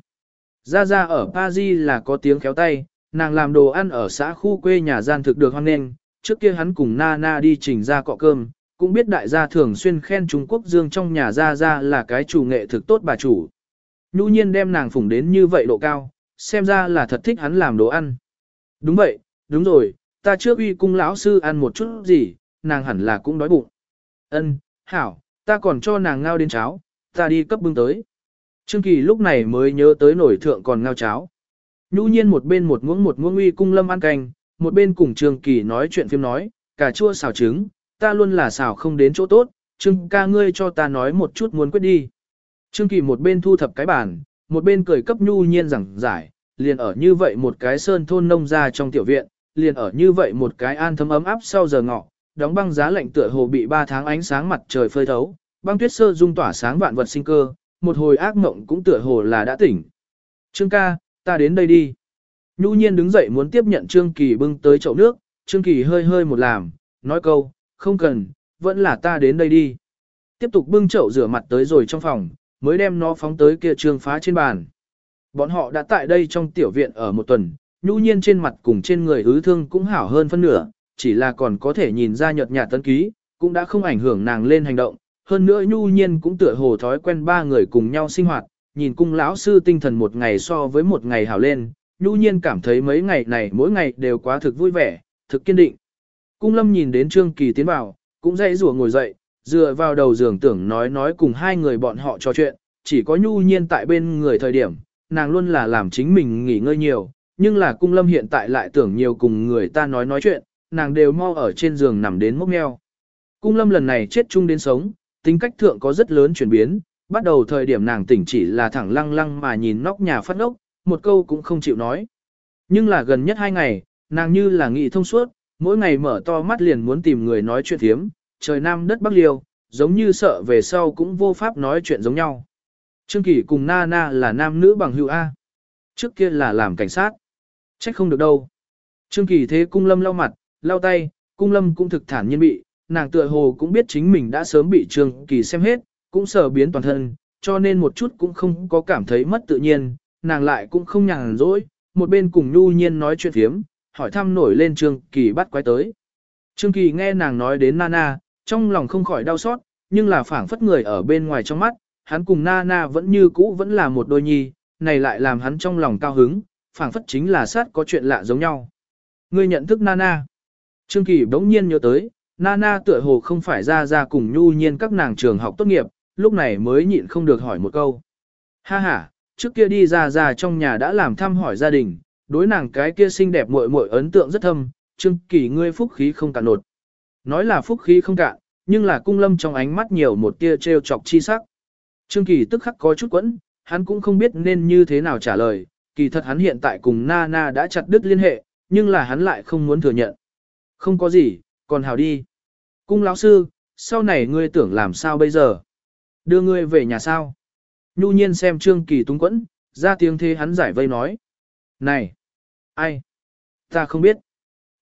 Ra ra ở Paris là có tiếng khéo tay, nàng làm đồ ăn ở xã khu quê nhà gian thực được hoan nghênh, trước kia hắn cùng Nana đi trình ra cọ cơm, cũng biết đại gia thường xuyên khen Trung Quốc Dương trong nhà ra ra là cái chủ nghệ thực tốt bà chủ. Nhu nhiên đem nàng phủng đến như vậy độ cao, xem ra là thật thích hắn làm đồ ăn. Đúng vậy, đúng rồi, ta trước uy cung lão sư ăn một chút gì, nàng hẳn là cũng đói bụng. Ân, hảo, ta còn cho nàng ngao đến cháo, ta đi cấp bưng tới. Trương Kỳ lúc này mới nhớ tới nổi thượng còn ngao cháo. Nhu nhiên một bên một muỗng một muỗng uy cung lâm ăn canh, một bên cùng Trương Kỳ nói chuyện phim nói, cà chua xào trứng, ta luôn là xào không đến chỗ tốt, Trương ca ngươi cho ta nói một chút muốn quyết đi. Trương Kỳ một bên thu thập cái bàn, một bên cười cấp nhu nhiên rằng giải, liền ở như vậy một cái sơn thôn nông ra trong tiểu viện, liền ở như vậy một cái an thấm ấm áp sau giờ ngọ, đóng băng giá lạnh tựa hồ bị ba tháng ánh sáng mặt trời phơi thấu, băng tuyết sơ dung tỏa sáng vạn vật sinh cơ, một hồi ác mộng cũng tựa hồ là đã tỉnh. Trương ca, ta đến đây đi. Nhu nhiên đứng dậy muốn tiếp nhận Trương Kỳ bưng tới chậu nước, Trương Kỳ hơi hơi một làm, nói câu, không cần, vẫn là ta đến đây đi. Tiếp tục bưng chậu rửa mặt tới rồi trong phòng, mới đem nó phóng tới kia trương phá trên bàn. Bọn họ đã tại đây trong tiểu viện ở một tuần, nhu nhiên trên mặt cùng trên người hứ thương cũng hảo hơn phân nửa, chỉ là còn có thể nhìn ra nhợt nhạt tân ký, cũng đã không ảnh hưởng nàng lên hành động. Hơn nữa nhu nhiên cũng tựa hồ thói quen ba người cùng nhau sinh hoạt, nhìn cung lão sư tinh thần một ngày so với một ngày hảo lên, nhu nhiên cảm thấy mấy ngày này mỗi ngày đều quá thực vui vẻ, thực kiên định. Cung lâm nhìn đến Trương Kỳ tiến vào, cũng dãy rủa ngồi dậy, dựa vào đầu giường tưởng nói nói cùng hai người bọn họ trò chuyện, chỉ có nhu nhiên tại bên người thời điểm, nàng luôn là làm chính mình nghỉ ngơi nhiều, nhưng là cung lâm hiện tại lại tưởng nhiều cùng người ta nói nói chuyện, nàng đều mau ở trên giường nằm đến mốc meo. Cung lâm lần này chết chung đến sống, tính cách thượng có rất lớn chuyển biến, bắt đầu thời điểm nàng tỉnh chỉ là thẳng lăng lăng mà nhìn nóc nhà phát ngốc, một câu cũng không chịu nói. Nhưng là gần nhất hai ngày, nàng như là nghị thông suốt, mỗi ngày mở to mắt liền muốn tìm người nói chuyện thiếm, trời nam đất bắc liêu, giống như sợ về sau cũng vô pháp nói chuyện giống nhau. Trương Kỳ cùng nana Na là nam nữ bằng hữu A. Trước kia là làm cảnh sát. Trách không được đâu. Trương Kỳ thế cung lâm lau mặt, lau tay, cung lâm cũng thực thản nhiên bị, nàng tựa hồ cũng biết chính mình đã sớm bị Trương Kỳ xem hết, cũng sợ biến toàn thân, cho nên một chút cũng không có cảm thấy mất tự nhiên, nàng lại cũng không nhàn rỗi, một bên cùng nhu nhiên nói chuyện thiếm, hỏi thăm nổi lên Trương Kỳ bắt quái tới. Trương Kỳ nghe nàng nói đến Nana, trong lòng không khỏi đau xót, nhưng là phảng phất người ở bên ngoài trong mắt, hắn cùng Nana vẫn như cũ vẫn là một đôi nhi, này lại làm hắn trong lòng cao hứng, phảng phất chính là sát có chuyện lạ giống nhau. Ngươi nhận thức Nana. Trương Kỳ đống nhiên nhớ tới, Nana tựa hồ không phải ra ra cùng nhu nhiên các nàng trường học tốt nghiệp, lúc này mới nhịn không được hỏi một câu. Ha ha, trước kia đi ra ra trong nhà đã làm thăm hỏi gia đình, đối nàng cái kia xinh đẹp muội muội ấn tượng rất thâm, Trương Kỳ ngươi phúc khí không cạn nột. Nói là phúc khí không cạn, nhưng là cung lâm trong ánh mắt nhiều một tia trêu chọc chi sắc. Trương Kỳ tức khắc có chút quẫn, hắn cũng không biết nên như thế nào trả lời, kỳ thật hắn hiện tại cùng Nana đã chặt đứt liên hệ, nhưng là hắn lại không muốn thừa nhận. Không có gì, còn hào đi. Cung lão sư, sau này ngươi tưởng làm sao bây giờ? Đưa ngươi về nhà sao? Nhu nhiên xem Trương Kỳ túng quẫn, ra tiếng thế hắn giải vây nói. Này! Ai? Ta không biết.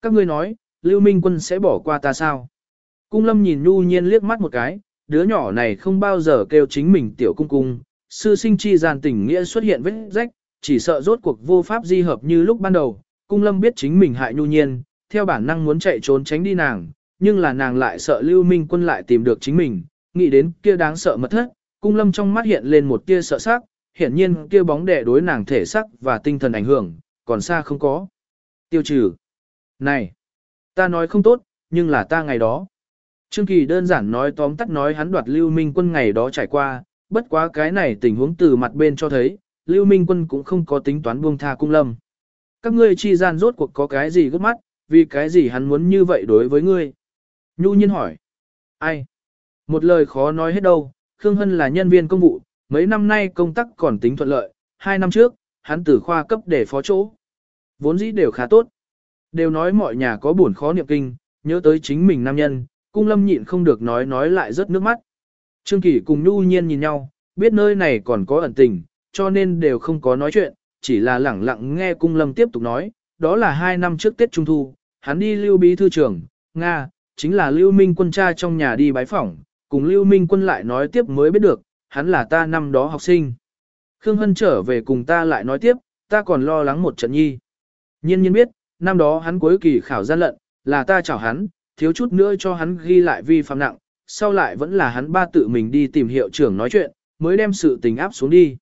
Các ngươi nói, Lưu Minh Quân sẽ bỏ qua ta sao? Cung lâm nhìn Nhu nhiên liếc mắt một cái, đứa nhỏ này không bao giờ kêu chính mình tiểu cung cung, sư sinh chi gian tình nghĩa xuất hiện vết rách, chỉ sợ rốt cuộc vô pháp di hợp như lúc ban đầu, cung lâm biết chính mình hại Nhu nhiên, theo bản năng muốn chạy trốn tránh đi nàng, nhưng là nàng lại sợ Lưu Minh Quân lại tìm được chính mình, nghĩ đến kia đáng sợ mật thất, cung lâm trong mắt hiện lên một tia sợ sắc, hiển nhiên kia bóng đè đối nàng thể sắc và tinh thần ảnh hưởng, còn xa không có. Tiêu trừ. Này, ta nói không tốt, nhưng là ta ngày đó. Trương Kỳ đơn giản nói tóm tắt nói hắn đoạt Lưu Minh Quân ngày đó trải qua, bất quá cái này tình huống từ mặt bên cho thấy, Lưu Minh Quân cũng không có tính toán buông tha cung lâm. Các ngươi chi gian rốt cuộc có cái gì gấp mắt, vì cái gì hắn muốn như vậy đối với ngươi? Nhu nhiên hỏi. Ai? Một lời khó nói hết đâu, Khương Hân là nhân viên công vụ, mấy năm nay công tác còn tính thuận lợi, hai năm trước, hắn từ khoa cấp để phó chỗ. Vốn dĩ đều khá tốt. Đều nói mọi nhà có buồn khó niệm kinh, nhớ tới chính mình nam nhân, cung lâm nhịn không được nói nói lại rất nước mắt. Trương Kỳ cùng Nhu Nhiên nhìn nhau, biết nơi này còn có ẩn tình, cho nên đều không có nói chuyện, chỉ là lẳng lặng nghe cung lâm tiếp tục nói, đó là hai năm trước Tết Trung Thu, hắn đi lưu bí thư trưởng, Nga, chính là lưu minh quân cha trong nhà đi bái phỏng, cùng lưu minh quân lại nói tiếp mới biết được, hắn là ta năm đó học sinh. Khương Hân trở về cùng ta lại nói tiếp, ta còn lo lắng một trận nhi. Nhiên nhiên biết, năm đó hắn cuối kỳ khảo gian lận, là ta chào hắn, thiếu chút nữa cho hắn ghi lại vi phạm nặng, sau lại vẫn là hắn ba tự mình đi tìm hiệu trưởng nói chuyện, mới đem sự tình áp xuống đi.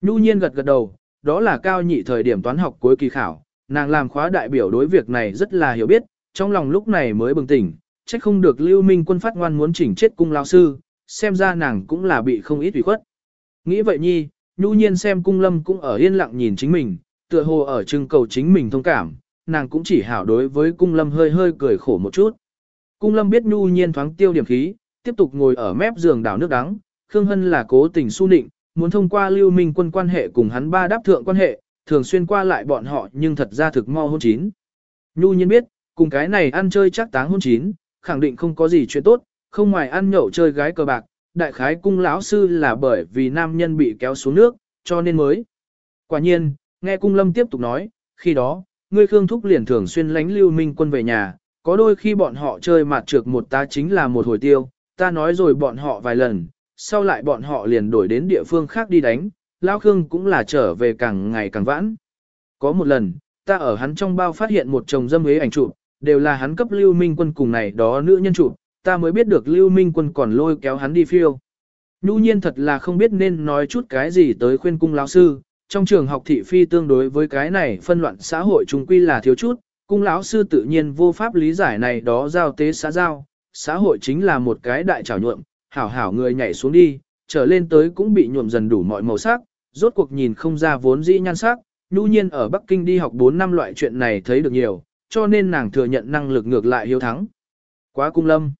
Nhu nhiên gật gật đầu, đó là cao nhị thời điểm toán học cuối kỳ khảo, nàng làm khóa đại biểu đối việc này rất là hiểu biết, trong lòng lúc này mới bừng tỉnh, trách không được lưu minh quân phát ngoan muốn chỉnh chết cung lao sư, xem ra nàng cũng là bị không ít ủy khuất. Nghĩ vậy nhi, nhu nhiên xem cung lâm cũng ở yên lặng nhìn chính mình, tựa hồ ở trưng cầu chính mình thông cảm, nàng cũng chỉ hảo đối với cung lâm hơi hơi cười khổ một chút. Cung lâm biết nhu nhiên thoáng tiêu điểm khí, tiếp tục ngồi ở mép giường đảo nước đắng, Khương Hân là cố tình su nịnh, muốn thông qua lưu minh quân quan hệ cùng hắn ba đáp thượng quan hệ, thường xuyên qua lại bọn họ nhưng thật ra thực mo hôn chín. Nhu nhiên biết, cùng cái này ăn chơi chắc táng hôn chín, khẳng định không có gì chuyện tốt, không ngoài ăn nhậu chơi gái cờ bạc, đại khái cung lão sư là bởi vì nam nhân bị kéo xuống nước, cho nên mới. Quả nhiên, nghe cung lâm tiếp tục nói, khi đó, ngươi Khương Thúc liền thường xuyên lánh lưu minh quân về nhà, có đôi khi bọn họ chơi mạt trược một ta chính là một hồi tiêu, ta nói rồi bọn họ vài lần, sau lại bọn họ liền đổi đến địa phương khác đi đánh, Lão Khương cũng là trở về càng ngày càng vãn. Có một lần, ta ở hắn trong bao phát hiện một chồng dâm ế ảnh chụp, đều là hắn cấp Lưu Minh Quân cùng này đó nữ nhân chụp, ta mới biết được Lưu Minh Quân còn lôi kéo hắn đi phiêu. Nhu nhiên thật là không biết nên nói chút cái gì tới khuyên cung lão sư, trong trường học thị phi tương đối với cái này phân loạn xã hội chúng quy là thiếu chút, cung lão sư tự nhiên vô pháp lý giải này đó giao tế xã giao, xã hội chính là một cái đại trảo nhuộm, hảo hảo người nhảy xuống đi, trở lên tới cũng bị nhuộm dần đủ mọi màu sắc, rốt cuộc nhìn không ra vốn dĩ nhan sắc, nhu nhiên ở Bắc Kinh đi học 4 năm loại chuyện này thấy được nhiều, cho nên nàng thừa nhận năng lực ngược lại hiếu thắng. Quá cung lâm.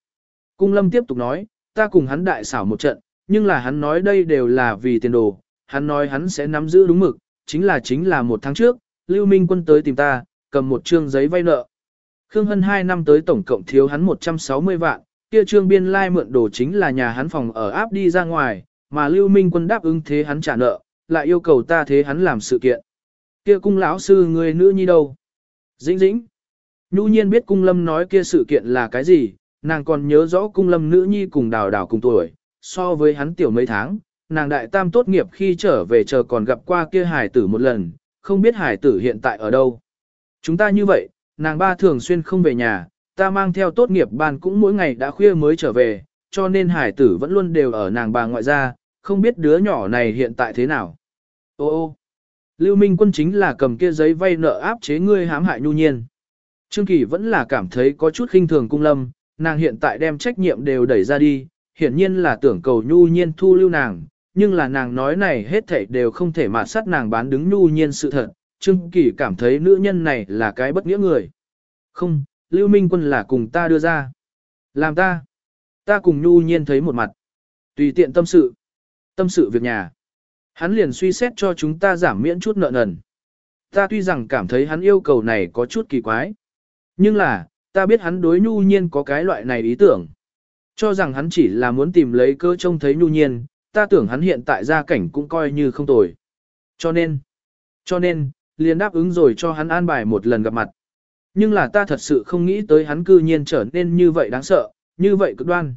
Cung lâm tiếp tục nói, ta cùng hắn đại xảo một trận, nhưng là hắn nói đây đều là vì tiền đồ, hắn nói hắn sẽ nắm giữ đúng mực, chính là chính là một tháng trước, Lưu Minh quân tới tìm ta, cầm một trương giấy vay nợ. Khương Hân 2 năm tới tổng cộng thiếu hắn 160 vạn, kia trương biên lai mượn đồ chính là nhà hắn phòng ở áp đi ra ngoài, mà Lưu Minh quân đáp ứng thế hắn trả nợ, lại yêu cầu ta thế hắn làm sự kiện. Kia cung lão sư người nữ nhi đâu? Dĩnh dĩnh. Nhu nhiên biết cung lâm nói kia sự kiện là cái gì, nàng còn nhớ rõ cung lâm nữ nhi cùng đào đào cùng tuổi, so với hắn tiểu mấy tháng, nàng đại tam tốt nghiệp khi trở về chờ còn gặp qua kia hải tử một lần, không biết hải tử hiện tại ở đâu. Chúng ta như vậy, nàng ba thường xuyên không về nhà, ta mang theo tốt nghiệp ban cũng mỗi ngày đã khuya mới trở về, cho nên hải tử vẫn luôn đều ở nàng bà ngoại gia, không biết đứa nhỏ này hiện tại thế nào. Ô ô, Lưu Minh quân chính là cầm kia giấy vay nợ áp chế ngươi hãm hại nhu nhiên. Trương Kỳ vẫn là cảm thấy có chút khinh thường cung lâm, nàng hiện tại đem trách nhiệm đều đẩy ra đi, hiển nhiên là tưởng cầu nhu nhiên thu lưu nàng, nhưng là nàng nói này hết thảy đều không thể mà sát nàng bán đứng nhu nhiên sự thật, Trương Kỳ cảm thấy nữ nhân này là cái bất nghĩa người. Không, Lưu Minh quân là cùng ta đưa ra. Làm ta. Ta cùng nhu nhiên thấy một mặt. Tùy tiện tâm sự. Tâm sự việc nhà. Hắn liền suy xét cho chúng ta giảm miễn chút nợ nần. Ta tuy rằng cảm thấy hắn yêu cầu này có chút kỳ quái. Nhưng là, ta biết hắn đối nhu nhiên có cái loại này ý tưởng. Cho rằng hắn chỉ là muốn tìm lấy cơ trông thấy nhu nhiên, ta tưởng hắn hiện tại gia cảnh cũng coi như không tồi. Cho nên, cho nên, liền đáp ứng rồi cho hắn an bài một lần gặp mặt. Nhưng là ta thật sự không nghĩ tới hắn cư nhiên trở nên như vậy đáng sợ, như vậy cực đoan.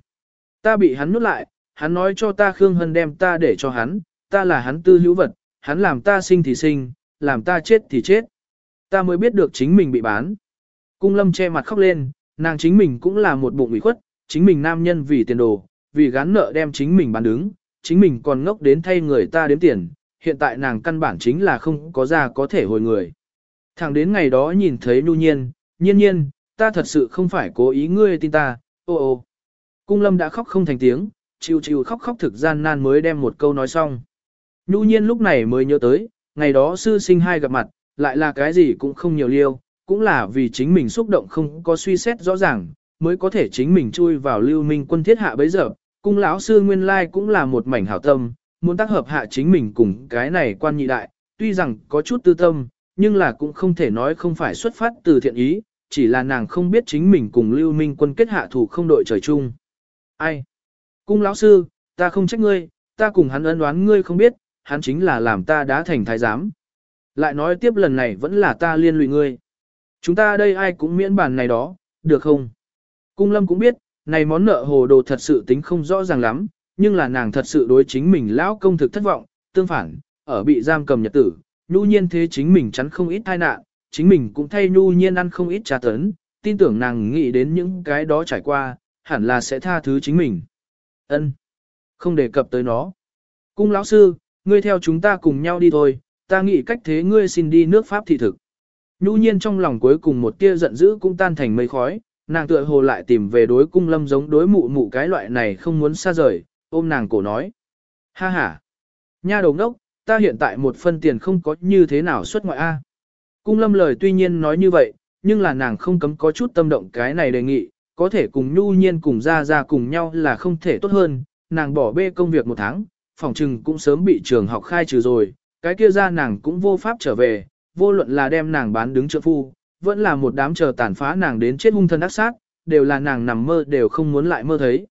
Ta bị hắn nuốt lại, hắn nói cho ta Khương Hân đem ta để cho hắn, ta là hắn tư hữu vật, hắn làm ta sinh thì sinh, làm ta chết thì chết. Ta mới biết được chính mình bị bán. Cung lâm che mặt khóc lên, nàng chính mình cũng là một bụng ủy khuất, chính mình nam nhân vì tiền đồ, vì gán nợ đem chính mình bán đứng, chính mình còn ngốc đến thay người ta đếm tiền, hiện tại nàng căn bản chính là không có ra có thể hồi người. Thẳng đến ngày đó nhìn thấy nhu nhiên, nhiên nhiên, ta thật sự không phải cố ý ngươi tin ta, ô ô. Cung lâm đã khóc không thành tiếng, chịu chịu khóc khóc thực gian nan mới đem một câu nói xong. Nhu nhiên lúc này mới nhớ tới, ngày đó sư sinh hai gặp mặt, lại là cái gì cũng không nhiều liêu, cũng là vì chính mình xúc động không có suy xét rõ ràng, mới có thể chính mình chui vào lưu minh quân thiết hạ bấy giờ, cung lão sư nguyên lai cũng là một mảnh hảo tâm, muốn tác hợp hạ chính mình cùng cái này quan nhị đại, tuy rằng có chút tư tâm, nhưng là cũng không thể nói không phải xuất phát từ thiện ý, chỉ là nàng không biết chính mình cùng lưu minh quân kết hạ thủ không đội trời chung. Ai? Cung lão sư, ta không trách ngươi, ta cùng hắn ân đoán ngươi không biết, hắn chính là làm ta đã thành thái giám. Lại nói tiếp lần này vẫn là ta liên lụy ngươi. Chúng ta đây ai cũng miễn bàn này đó, được không? Cung lâm cũng biết, này món nợ hồ đồ thật sự tính không rõ ràng lắm, nhưng là nàng thật sự đối chính mình lão công thực thất vọng, tương phản, ở bị giam cầm nhật tử, nhu nhiên thế chính mình chắn không ít tai nạn, chính mình cũng thay nhu nhiên ăn không ít trà tấn, tin tưởng nàng nghĩ đến những cái đó trải qua, hẳn là sẽ tha thứ chính mình. Ân, Không đề cập tới nó. Cung lão sư, ngươi theo chúng ta cùng nhau đi thôi, ta nghĩ cách thế ngươi xin đi nước Pháp thị thực. Nhu nhiên trong lòng cuối cùng một tia giận dữ cũng tan thành mây khói, nàng tựa hồ lại tìm về đối cung lâm giống đối mụ mụ cái loại này không muốn xa rời, ôm nàng cổ nói. Ha ha! Nha đầu ngốc, ta hiện tại một phân tiền không có như thế nào xuất ngoại A. Cung lâm lời tuy nhiên nói như vậy, nhưng là nàng không cấm có chút tâm động cái này đề nghị, có thể cùng nhu nhiên cùng ra ra cùng nhau là không thể tốt hơn, nàng bỏ bê công việc một tháng, phòng trừng cũng sớm bị trường học khai trừ rồi, cái kia ra nàng cũng vô pháp trở về, vô luận là đem nàng bán đứng trợ phu, vẫn là một đám chờ tàn phá nàng đến chết hung thân ác sát, đều là nàng nằm mơ đều không muốn lại mơ thấy.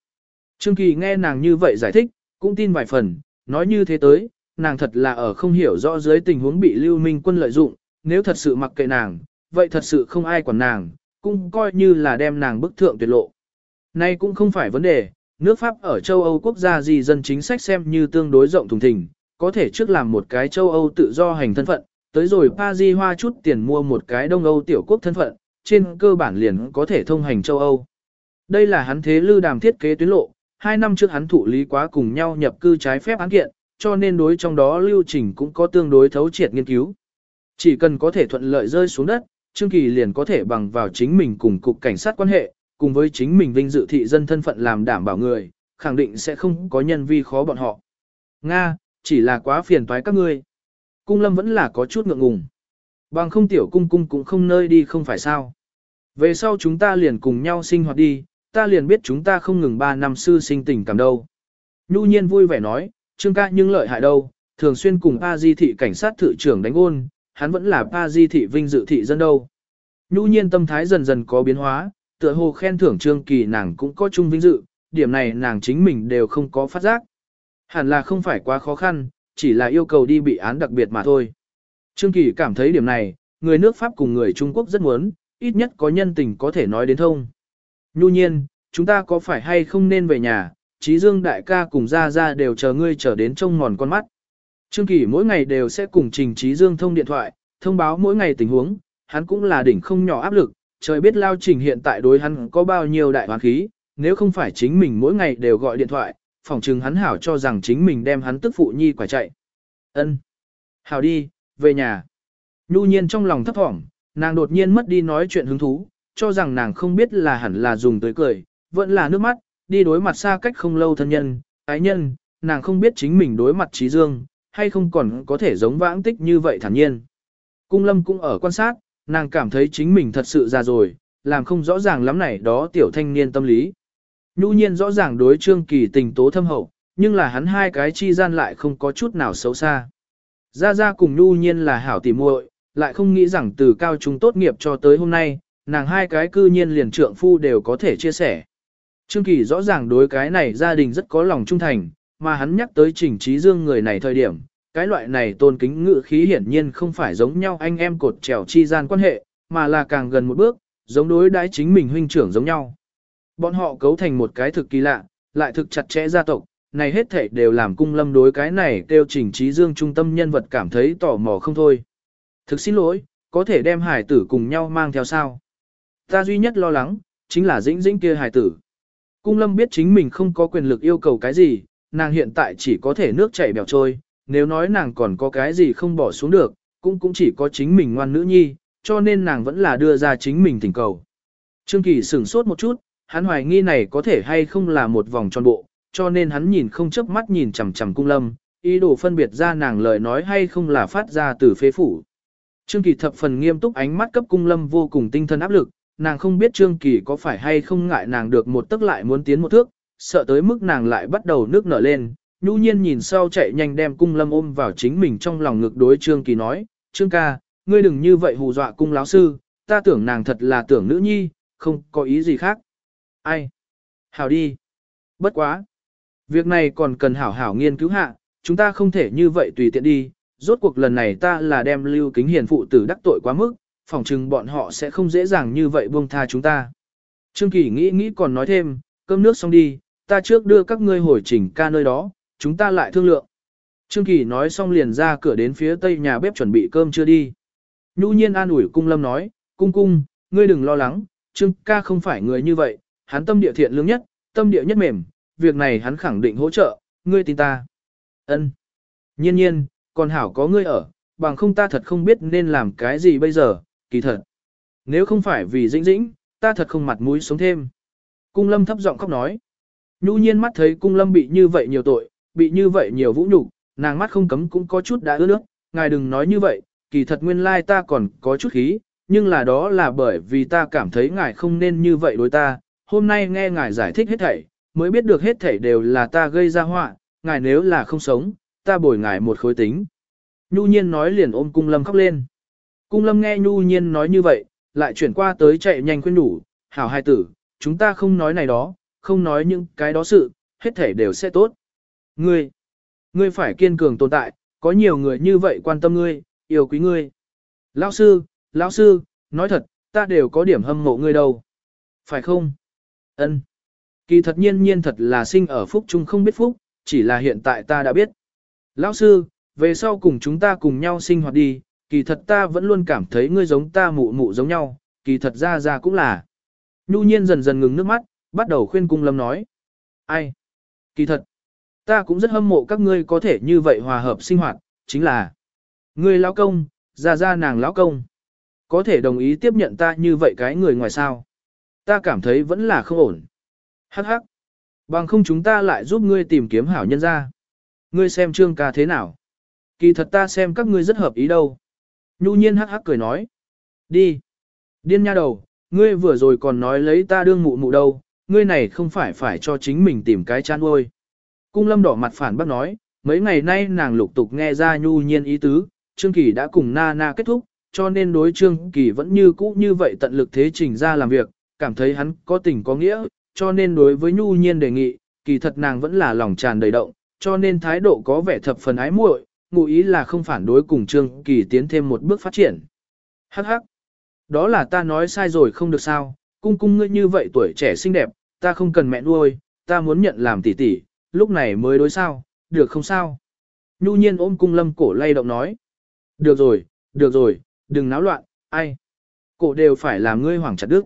Trương Kỳ nghe nàng như vậy giải thích, cũng tin vài phần, nói như thế tới, nàng thật là ở không hiểu rõ dưới tình huống bị Lưu Minh quân lợi dụng, nếu thật sự mặc kệ nàng, vậy thật sự không ai quản nàng, cũng coi như là đem nàng bức thượng tuyệt lộ. Nay cũng không phải vấn đề, nước Pháp ở châu Âu quốc gia gì dân chính sách xem như tương đối rộng thùng thình, có thể trước làm một cái châu Âu tự do hành thân phận, tới rồi Paris hoa chút tiền mua một cái Đông Âu tiểu quốc thân phận, trên cơ bản liền có thể thông hành châu Âu. Đây là hắn thế lưu đàm thiết kế tuyến lộ, hai năm trước hắn thụ lý quá cùng nhau nhập cư trái phép án kiện, cho nên đối trong đó lưu trình cũng có tương đối thấu triệt nghiên cứu. Chỉ cần có thể thuận lợi rơi xuống đất, Trương Kỳ liền có thể bằng vào chính mình cùng cục cảnh sát quan hệ, cùng với chính mình vinh dự thị dân thân phận làm đảm bảo người, khẳng định sẽ không có nhân vi khó bọn họ. Nga, chỉ là quá phiền toái các ngươi. Cung lâm vẫn là có chút ngượng ngùng. Bằng không tiểu cung cung cũng không nơi đi không phải sao. Về sau chúng ta liền cùng nhau sinh hoạt đi, ta liền biết chúng ta không ngừng 3 năm sư sinh tình cảm đâu. Nhu nhiên vui vẻ nói, trương ca nhưng lợi hại đâu, thường xuyên cùng A Di thị cảnh sát thự trưởng đánh ôn, hắn vẫn là A Di thị vinh dự thị dân đâu. Nhu nhiên tâm thái dần dần có biến hóa, tựa hồ khen thưởng trương kỳ nàng cũng có chung vinh dự, điểm này nàng chính mình đều không có phát giác. Hẳn là không phải quá khó khăn, chỉ là yêu cầu đi bị án đặc biệt mà thôi. Trương Kỳ cảm thấy điểm này, người nước Pháp cùng người Trung Quốc rất muốn, ít nhất có nhân tình có thể nói đến thông. Nhu nhiên, chúng ta có phải hay không nên về nhà, Chí Dương đại ca cùng Gia Gia đều chờ ngươi chờ đến trông mòn con mắt. Trương Kỳ mỗi ngày đều sẽ cùng Trình Chí Dương thông điện thoại, thông báo mỗi ngày tình huống, hắn cũng là đỉnh không nhỏ áp lực, trời biết lao trình hiện tại đối hắn có bao nhiêu đại hoàn khí, nếu không phải chính mình mỗi ngày đều gọi điện thoại, phỏng chừng hắn hảo cho rằng chính mình đem hắn tức phụ nhi quả chạy. Ân, Hảo đi, về nhà. Nhu nhiên trong lòng thấp thỏm, nàng đột nhiên mất đi nói chuyện hứng thú, cho rằng nàng không biết là hẳn là dùng tới cười, vẫn là nước mắt, đi đối mặt xa cách không lâu thân nhân, ái nhân, nàng không biết chính mình đối mặt trí dương, hay không còn có thể giống vãng tích như vậy thản nhiên. Cung lâm cũng ở quan sát, nàng cảm thấy chính mình thật sự già rồi, làm không rõ ràng lắm này đó tiểu thanh niên tâm lý. Nhu nhiên rõ ràng đối Trương Kỳ tình tố thâm hậu, nhưng là hắn hai cái chi gian lại không có chút nào xấu xa. Gia Gia cùng Nhu nhiên là hảo tỉ muội, lại không nghĩ rằng từ cao trung tốt nghiệp cho tới hôm nay, nàng hai cái cư nhiên liền trượng phu đều có thể chia sẻ. Trương Kỳ rõ ràng đối cái này gia đình rất có lòng trung thành, mà hắn nhắc tới Trình Trí Dương người này thời điểm, cái loại này tôn kính ngự khí hiển nhiên không phải giống nhau anh em cột trèo chi gian quan hệ, mà là càng gần một bước, giống đối đãi chính mình huynh trưởng giống nhau. Bọn họ cấu thành một cái thực kỳ lạ, lại thực chặt chẽ gia tộc, này hết thể đều làm cung lâm đối cái này kêu Trình Trí Dương trung tâm nhân vật cảm thấy tò mò không thôi. Thực xin lỗi, có thể đem hải tử cùng nhau mang theo sao? Ta duy nhất lo lắng, chính là dĩnh dĩnh kia hải tử. Cung lâm biết chính mình không có quyền lực yêu cầu cái gì, nàng hiện tại chỉ có thể nước chảy bèo trôi, nếu nói nàng còn có cái gì không bỏ xuống được, cũng cũng chỉ có chính mình ngoan nữ nhi, cho nên nàng vẫn là đưa ra chính mình thỉnh cầu. Trương Kỳ sửng sốt một chút, hắn hoài nghi này có thể hay không là một vòng tròn bộ, cho nên hắn nhìn không chớp mắt nhìn chằm chằm cung lâm, ý đồ phân biệt ra nàng lời nói hay không là phát ra từ phế phủ. Trương Kỳ thập phần nghiêm túc ánh mắt cấp cung lâm vô cùng tinh thần áp lực, nàng không biết Trương Kỳ có phải hay không ngại nàng được một tức lại muốn tiến một thước, sợ tới mức nàng lại bắt đầu nước nở lên, nhu nhiên nhìn sau chạy nhanh đem cung lâm ôm vào chính mình trong lòng ngực đối Trương Kỳ nói, Trương ca, ngươi đừng như vậy hù dọa cung láo sư, ta tưởng nàng thật là tưởng nữ nhi, không có ý gì khác. Ai? Hảo đi. Bất quá. Việc này còn cần hảo hảo nghiên cứu hạ, chúng ta không thể như vậy tùy tiện đi, rốt cuộc lần này ta là đem lưu kính hiền phụ tử đắc tội quá mức, phỏng chừng bọn họ sẽ không dễ dàng như vậy buông tha chúng ta. Trương Kỳ nghĩ nghĩ còn nói thêm, cơm nước xong đi, ta trước đưa các ngươi hồi chỉnh ca nơi đó, chúng ta lại thương lượng. Trương Kỳ nói xong liền ra cửa đến phía tây nhà bếp chuẩn bị cơm chưa đi. Nhu nhiên an ủi cung lâm nói, cung cung, ngươi đừng lo lắng, Trương ca không phải người như vậy, hắn tâm địa thiện lương nhất, tâm địa nhất mềm, việc này hắn khẳng định hỗ trợ, ngươi tin ta. Ân. Nhiên nhiên, còn hảo có ngươi ở, bằng không ta thật không biết nên làm cái gì bây giờ, kỳ thật. Nếu không phải vì dĩnh dĩnh, ta thật không mặt mũi sống thêm. Cung lâm thấp giọng khóc nói. Nhu nhiên mắt thấy cung lâm bị như vậy nhiều tội, bị như vậy nhiều vũ nhục, nàng mắt không cấm cũng có chút đã ướt nước, ngài đừng nói như vậy, kỳ thật nguyên lai ta còn có chút khí, nhưng là đó là bởi vì ta cảm thấy ngài không nên như vậy đối ta, hôm nay nghe ngài giải thích hết thảy, mới biết được hết thảy đều là ta gây ra họa, ngài nếu là không sống, ta bồi ngài một khối tính. Nhu nhiên nói liền ôm cung lâm khóc lên. Cung lâm nghe nhu nhiên nói như vậy, lại chuyển qua tới chạy nhanh khuyên đủ, hảo hai tử, chúng ta không nói này đó, không nói những cái đó sự, hết thảy đều sẽ tốt. Ngươi, ngươi phải kiên cường tồn tại, có nhiều người như vậy quan tâm ngươi, yêu quý ngươi. Lão sư, lão sư, nói thật, ta đều có điểm hâm mộ ngươi đâu. Phải không? Ân. Kỳ thật nhiên nhiên thật là sinh ở phúc chung không biết phúc, chỉ là hiện tại ta đã biết. Lão sư, về sau cùng chúng ta cùng nhau sinh hoạt đi, kỳ thật ta vẫn luôn cảm thấy ngươi giống ta mụ mụ giống nhau, kỳ thật ra ra cũng là. Nhu nhiên dần dần ngừng nước mắt, bắt đầu khuyên cung lâm nói. Ai? Kỳ thật, ta cũng rất hâm mộ các ngươi có thể như vậy hòa hợp sinh hoạt, chính là ngươi lão công, ra ra nàng lão công. Có thể đồng ý tiếp nhận ta như vậy cái người ngoài sao? Ta cảm thấy vẫn là không ổn. Hắc hắc. Bằng không chúng ta lại giúp ngươi tìm kiếm hảo nhân ra. Ngươi xem trương ca thế nào? Kỳ thật ta xem các ngươi rất hợp ý đâu. Nhu nhiên hắc hắc cười nói. Đi. Điên nha đầu, ngươi vừa rồi còn nói lấy ta đương mụ mụ đâu, ngươi này không phải phải cho chính mình tìm cái chăn ôi. Cung lâm đỏ mặt phản bác nói, mấy ngày nay nàng lục tục nghe ra nhu nhiên ý tứ, Trương Kỳ đã cùng na na kết thúc, cho nên đối Trương Kỳ vẫn như cũ như vậy tận lực thế trình ra làm việc, cảm thấy hắn có tình có nghĩa, cho nên đối với nhu nhiên đề nghị, kỳ thật nàng vẫn là lòng tràn đầy động, cho nên thái độ có vẻ thập phần ái muội, ngụ ý là không phản đối cùng Trương Kỳ tiến thêm một bước phát triển. Hắc hắc, đó là ta nói sai rồi không được sao, cung cung ngươi như vậy tuổi trẻ xinh đẹp, ta không cần mẹ nuôi, ta muốn nhận làm tỷ tỷ, lúc này mới đối sao, được không sao. Nhu nhiên ôm cung lâm cổ lay động nói. Được rồi, được rồi, đừng náo loạn, ai. Cổ đều phải làm ngươi hoảng chặt đức.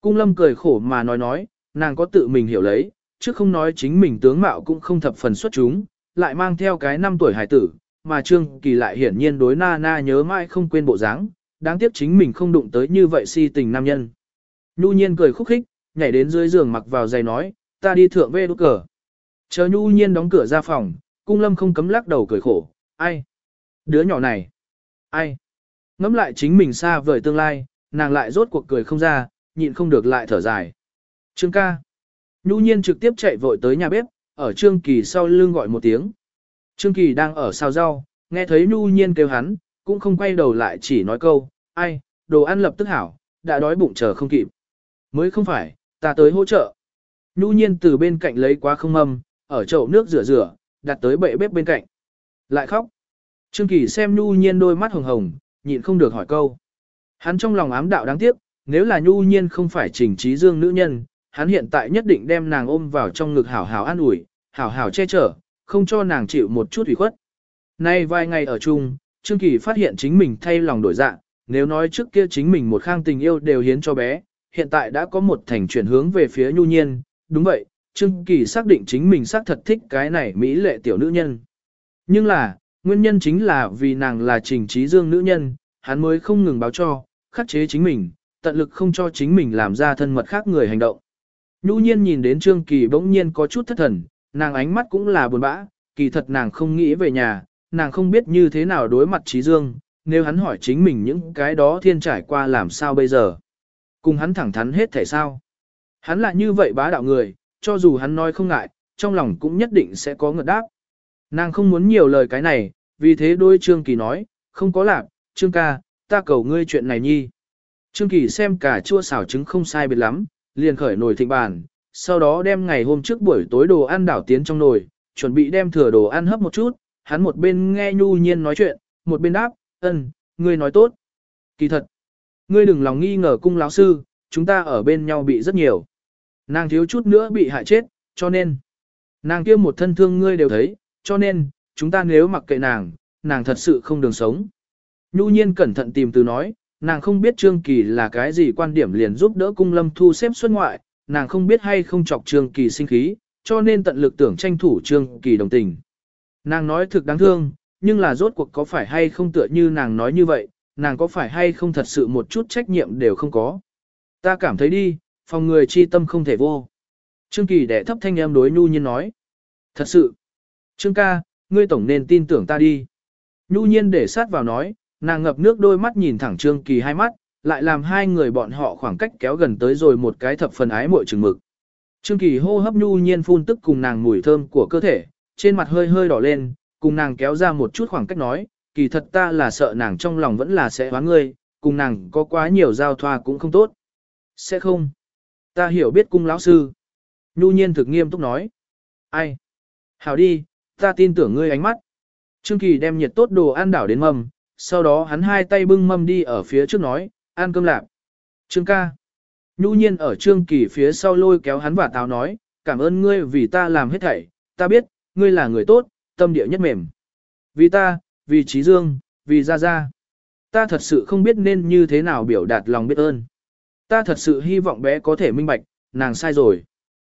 Cung lâm cười khổ mà nói nói, nàng có tự mình hiểu lấy, chứ không nói chính mình tướng mạo cũng không thập phần xuất chúng, lại mang theo cái năm tuổi hải tử, mà Trương Kỳ lại hiển nhiên đối na na nhớ mãi không quên bộ dáng, đáng tiếc chính mình không đụng tới như vậy si tình nam nhân. Nhu nhiên cười khúc khích, nhảy đến dưới giường mặc vào giày nói, ta đi thượng về đốt cờ. Chờ Nhu nhiên đóng cửa ra phòng, cung lâm không cấm lắc đầu cười khổ, ai? Đứa nhỏ này? Ai? Ngắm lại chính mình xa vời tương lai, nàng lại rốt cuộc cười không ra, nhịn không được lại thở dài. Trương ca. Nhu nhiên trực tiếp chạy vội tới nhà bếp, ở Trương Kỳ sau lưng gọi một tiếng. Trương Kỳ đang ở sao rau, nghe thấy Nhu nhiên kêu hắn, cũng không quay đầu lại chỉ nói câu, ai, đồ ăn lập tức hảo, đã đói bụng chờ không kịp. Mới không phải, ta tới hỗ trợ. Nhu nhiên từ bên cạnh lấy quá không mâm, ở chậu nước rửa rửa, đặt tới bệ bếp bên cạnh. Lại khóc. Trương Kỳ xem Nhu nhiên đôi mắt hồng hồng, nhịn không được hỏi câu. Hắn trong lòng ám đạo đáng tiếc, nếu là Nhu nhiên không phải trình trí dương nữ nhân, hắn hiện tại nhất định đem nàng ôm vào trong ngực hảo hảo an ủi, hảo hảo che chở, không cho nàng chịu một chút ủy khuất. Nay vài ngày ở chung, Trương Kỳ phát hiện chính mình thay lòng đổi dạ, nếu nói trước kia chính mình một khang tình yêu đều hiến cho bé, hiện tại đã có một thành chuyển hướng về phía nhu nhiên, đúng vậy, Trương Kỳ xác định chính mình xác thật thích cái này mỹ lệ tiểu nữ nhân. Nhưng là, nguyên nhân chính là vì nàng là trình trí dương nữ nhân, hắn mới không ngừng báo cho, khắc chế chính mình, tận lực không cho chính mình làm ra thân mật khác người hành động. Nhu nhiên nhìn đến Trương Kỳ bỗng nhiên có chút thất thần, nàng ánh mắt cũng là buồn bã, kỳ thật nàng không nghĩ về nhà, nàng không biết như thế nào đối mặt trí dương, nếu hắn hỏi chính mình những cái đó thiên trải qua làm sao bây giờ. Cùng hắn thẳng thắn hết thể sao. Hắn là như vậy bá đạo người, cho dù hắn nói không ngại, trong lòng cũng nhất định sẽ có ngợt đáp. Nàng không muốn nhiều lời cái này, vì thế đôi Trương Kỳ nói, không có lạc, Trương ca, ta cầu ngươi chuyện này nhi. Trương Kỳ xem cả chua xào trứng không sai biệt lắm, liền khởi nồi thịnh bàn, sau đó đem ngày hôm trước buổi tối đồ ăn đảo tiến trong nồi, chuẩn bị đem thừa đồ ăn hấp một chút, hắn một bên nghe nhu nhiên nói chuyện, một bên đáp, ân, ngươi nói tốt. Kỳ thật, ngươi đừng lòng nghi ngờ cung lão sư, chúng ta ở bên nhau bị rất nhiều. Nàng thiếu chút nữa bị hại chết, cho nên, nàng kia một thân thương ngươi đều thấy, cho nên, chúng ta nếu mặc kệ nàng, nàng thật sự không đường sống. Nhu nhiên cẩn thận tìm từ nói, nàng không biết Trương Kỳ là cái gì quan điểm liền giúp đỡ cung lâm thu xếp xuất ngoại, nàng không biết hay không chọc Trương Kỳ sinh khí, cho nên tận lực tưởng tranh thủ Trương Kỳ đồng tình. Nàng nói thực đáng thương, nhưng là rốt cuộc có phải hay không tựa như nàng nói như vậy, nàng có phải hay không thật sự một chút trách nhiệm đều không có. Ta cảm thấy đi, phòng người chi tâm không thể vô. Trương Kỳ đẻ thấp thanh em đối Nhu Nhiên nói. Thật sự. Trương ca, ngươi tổng nên tin tưởng ta đi. Nhu Nhiên để sát vào nói, nàng ngập nước đôi mắt nhìn thẳng Trương Kỳ hai mắt, lại làm hai người bọn họ khoảng cách kéo gần tới rồi một cái thập phần ái muội chừng mực. Trương Kỳ hô hấp Nhu Nhiên phun tức cùng nàng mùi thơm của cơ thể, trên mặt hơi hơi đỏ lên, cùng nàng kéo ra một chút khoảng cách nói, kỳ thật ta là sợ nàng trong lòng vẫn là sẽ hóa ngươi, cùng nàng có quá nhiều giao thoa cũng không tốt. Sẽ không. Ta hiểu biết cung lão sư. Nhu nhiên thực nghiêm túc nói. Ai? Hảo đi, ta tin tưởng ngươi ánh mắt. Trương Kỳ đem nhiệt tốt đồ ăn đảo đến mầm sau đó hắn hai tay bưng mâm đi ở phía trước nói, ăn cơm lạp. Trương ca. Nhu nhiên ở Trương Kỳ phía sau lôi kéo hắn và táo nói, cảm ơn ngươi vì ta làm hết thảy, ta biết, ngươi là người tốt, tâm địa nhất mềm. Vì ta, vì trí dương, vì gia gia. Ta thật sự không biết nên như thế nào biểu đạt lòng biết ơn. Ta thật sự hy vọng bé có thể minh bạch, nàng sai rồi.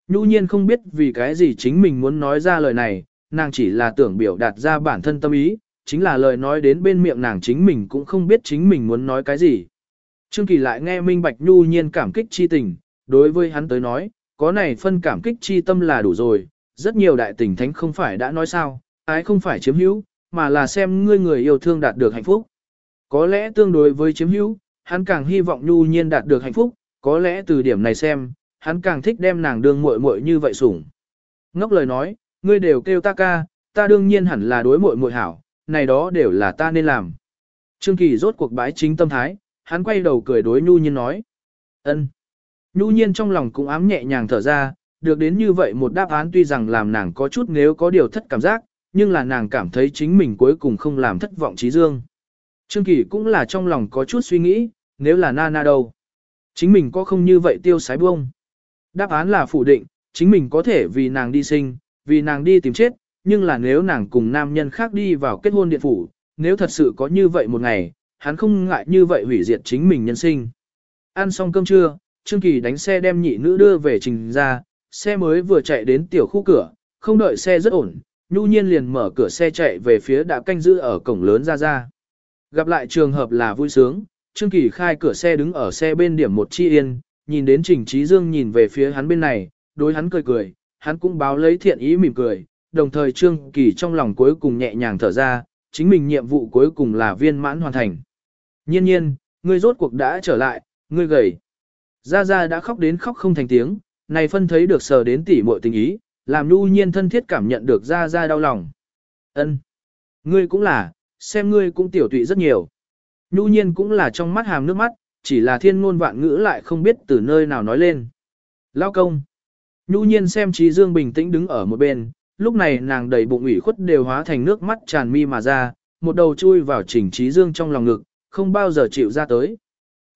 Nhu nhiên không biết vì cái gì chính mình muốn nói ra lời này, nàng chỉ là tưởng biểu đạt ra bản thân tâm ý, chính là lời nói đến bên miệng nàng chính mình cũng không biết chính mình muốn nói cái gì. Trương Kỳ lại nghe minh bạch nhu nhiên cảm kích chi tình, đối với hắn tới nói, có này phân cảm kích chi tâm là đủ rồi, rất nhiều đại tình thánh không phải đã nói sao, ái không phải chiếm hữu, mà là xem ngươi người yêu thương đạt được hạnh phúc. Có lẽ tương đối với chiếm hữu, hắn càng hy vọng nhu nhiên đạt được hạnh phúc, có lẽ từ điểm này xem, hắn càng thích đem nàng đương muội muội như vậy sủng. Ngốc lời nói, ngươi đều kêu ta ca, ta đương nhiên hẳn là đối muội muội hảo, này đó đều là ta nên làm. Trương Kỳ rốt cuộc bái chính tâm thái, hắn quay đầu cười đối nhu nhiên nói. ân. Nhu nhiên trong lòng cũng ám nhẹ nhàng thở ra, được đến như vậy một đáp án tuy rằng làm nàng có chút nếu có điều thất cảm giác, nhưng là nàng cảm thấy chính mình cuối cùng không làm thất vọng trí dương. Trương Kỳ cũng là trong lòng có chút suy nghĩ, nếu là Nana đâu? Chính mình có không như vậy tiêu sái buông? Đáp án là phủ định, chính mình có thể vì nàng đi sinh, vì nàng đi tìm chết, nhưng là nếu nàng cùng nam nhân khác đi vào kết hôn điện phủ, nếu thật sự có như vậy một ngày, hắn không ngại như vậy hủy diệt chính mình nhân sinh. Ăn xong cơm trưa, Trương Kỳ đánh xe đem nhị nữ đưa về trình ra, xe mới vừa chạy đến tiểu khu cửa, không đợi xe rất ổn, nhu nhiên liền mở cửa xe chạy về phía đã canh giữ ở cổng lớn ra ra. Gặp lại trường hợp là vui sướng, Trương Kỳ khai cửa xe đứng ở xe bên điểm một chi yên, nhìn đến Trình Trí Dương nhìn về phía hắn bên này, đối hắn cười cười, hắn cũng báo lấy thiện ý mỉm cười, đồng thời Trương Kỳ trong lòng cuối cùng nhẹ nhàng thở ra, chính mình nhiệm vụ cuối cùng là viên mãn hoàn thành. Nhiên nhiên, ngươi rốt cuộc đã trở lại, ngươi gầy. Gia Gia đã khóc đến khóc không thành tiếng, này phân thấy được sờ đến tỉ muội tình ý, làm nu nhiên thân thiết cảm nhận được gia gia đau lòng. ân Ngươi cũng là, xem ngươi cũng tiểu tụy rất nhiều. Nhu nhiên cũng là trong mắt hàm nước mắt, chỉ là thiên ngôn vạn ngữ lại không biết từ nơi nào nói lên. Lao công. Nhu nhiên xem Trí Dương bình tĩnh đứng ở một bên, lúc này nàng đầy bụng ủy khuất đều hóa thành nước mắt tràn mi mà ra, một đầu chui vào trình Trí Dương trong lòng ngực, không bao giờ chịu ra tới.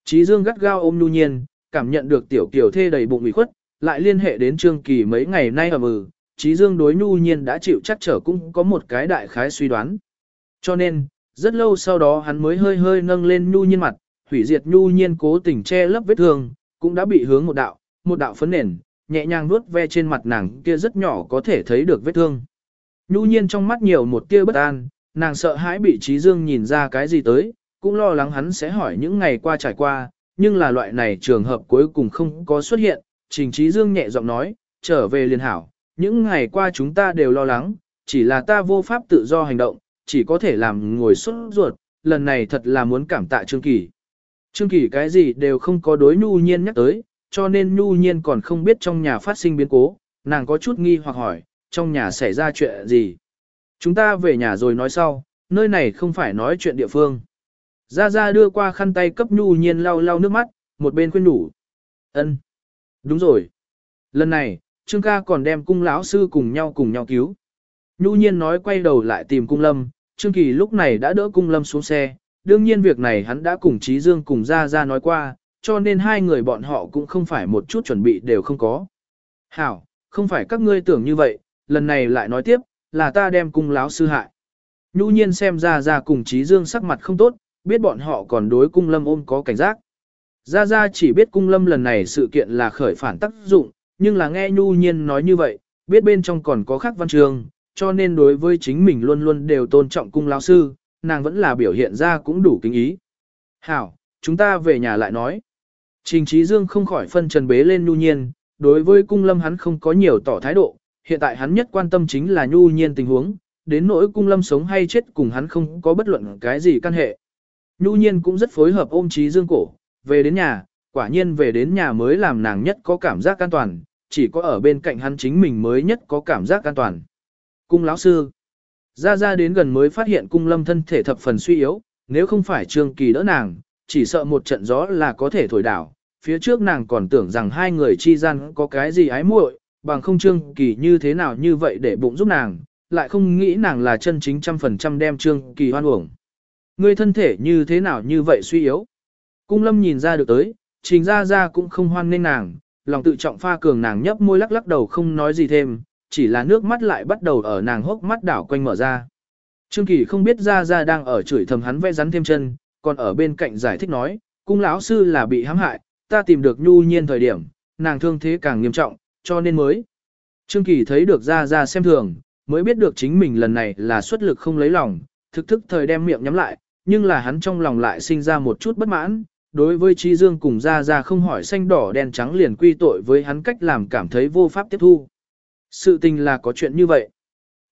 Trí Dương gắt gao ôm Nhu nhiên, cảm nhận được tiểu kiều thê đầy bụng ủy khuất, lại liên hệ đến Trương Kỳ mấy ngày nay ở mừ, Trí Dương đối Nhu nhiên đã chịu chắc trở cũng có một cái đại khái suy đoán. Cho nên, rất lâu sau đó hắn mới hơi hơi nâng lên Nhu nhiên mặt, hủy diệt Nhu nhiên cố tình che lấp vết thương, cũng đã bị hướng một đạo, một đạo phấn nền, nhẹ nhàng nuốt ve trên mặt nàng kia rất nhỏ có thể thấy được vết thương. Nhu nhiên trong mắt nhiều một tia bất an, nàng sợ hãi bị Trí Dương nhìn ra cái gì tới, cũng lo lắng hắn sẽ hỏi những ngày qua trải qua, nhưng là loại này trường hợp cuối cùng không có xuất hiện, Trình Trí Dương nhẹ giọng nói, trở về liền hảo, những ngày qua chúng ta đều lo lắng, chỉ là ta vô pháp tự do hành động, chỉ có thể làm ngồi xuất ruột, lần này thật là muốn cảm tạ Trương Kỳ. Trương Kỳ cái gì đều không có đối nhu nhiên nhắc tới, cho nên nhu nhiên còn không biết trong nhà phát sinh biến cố, nàng có chút nghi hoặc hỏi, trong nhà xảy ra chuyện gì. Chúng ta về nhà rồi nói sau, nơi này không phải nói chuyện địa phương. Gia Gia đưa qua khăn tay cấp nhu nhiên lau lau nước mắt, một bên khuyên nhủ. Ân, Đúng rồi. Lần này, Trương ca còn đem cung lão sư cùng nhau cùng nhau cứu. Nhu nhiên nói quay đầu lại tìm cung lâm, Trương Kỳ lúc này đã đỡ cung lâm xuống xe, đương nhiên việc này hắn đã cùng Trí Dương cùng Gia Gia nói qua, cho nên hai người bọn họ cũng không phải một chút chuẩn bị đều không có. Hảo, không phải các ngươi tưởng như vậy, lần này lại nói tiếp, là ta đem cung lão sư hại. Nhu nhiên xem ra Gia cùng Trí Dương sắc mặt không tốt, biết bọn họ còn đối cung lâm ôm có cảnh giác. Gia Gia chỉ biết cung lâm lần này sự kiện là khởi phản tác dụng, nhưng là nghe nhu nhiên nói như vậy, biết bên trong còn có khác văn trường, cho nên đối với chính mình luôn luôn đều tôn trọng cung lão sư, nàng vẫn là biểu hiện ra cũng đủ kính ý. Hảo, chúng ta về nhà lại nói. Trình Trí Dương không khỏi phân trần bế lên nhu nhiên, đối với cung lâm hắn không có nhiều tỏ thái độ, hiện tại hắn nhất quan tâm chính là nhu nhiên tình huống, đến nỗi cung lâm sống hay chết cùng hắn không có bất luận cái gì căn hệ. Nhu nhiên cũng rất phối hợp ôm Trí Dương cổ, về đến nhà, quả nhiên về đến nhà mới làm nàng nhất có cảm giác an toàn, chỉ có ở bên cạnh hắn chính mình mới nhất có cảm giác an toàn. Cung lão sư, ra ra đến gần mới phát hiện cung lâm thân thể thập phần suy yếu, nếu không phải trương kỳ đỡ nàng, chỉ sợ một trận gió là có thể thổi đảo. Phía trước nàng còn tưởng rằng hai người chi gian có cái gì ái muội, bằng không trương kỳ như thế nào như vậy để bụng giúp nàng, lại không nghĩ nàng là chân chính trăm phần trăm đem trương kỳ hoan uổng. Ngươi thân thể như thế nào như vậy suy yếu. Cung lâm nhìn ra được tới, trình ra ra cũng không hoan nên nàng, lòng tự trọng pha cường nàng nhấp môi lắc lắc đầu không nói gì thêm, chỉ là nước mắt lại bắt đầu ở nàng hốc mắt đảo quanh mở ra. Trương Kỳ không biết ra ra đang ở chửi thầm hắn vẽ rắn thêm chân, còn ở bên cạnh giải thích nói, cung lão sư là bị hãm hại, ta tìm được nhu nhiên thời điểm, nàng thương thế càng nghiêm trọng, cho nên mới. Trương Kỳ thấy được ra ra xem thường, mới biết được chính mình lần này là xuất lực không lấy lòng, thực thức thời đem miệng nhắm lại, nhưng là hắn trong lòng lại sinh ra một chút bất mãn, đối với Trí Dương cùng ra ra không hỏi xanh đỏ đen trắng liền quy tội với hắn cách làm cảm thấy vô pháp tiếp thu. Sự tình là có chuyện như vậy.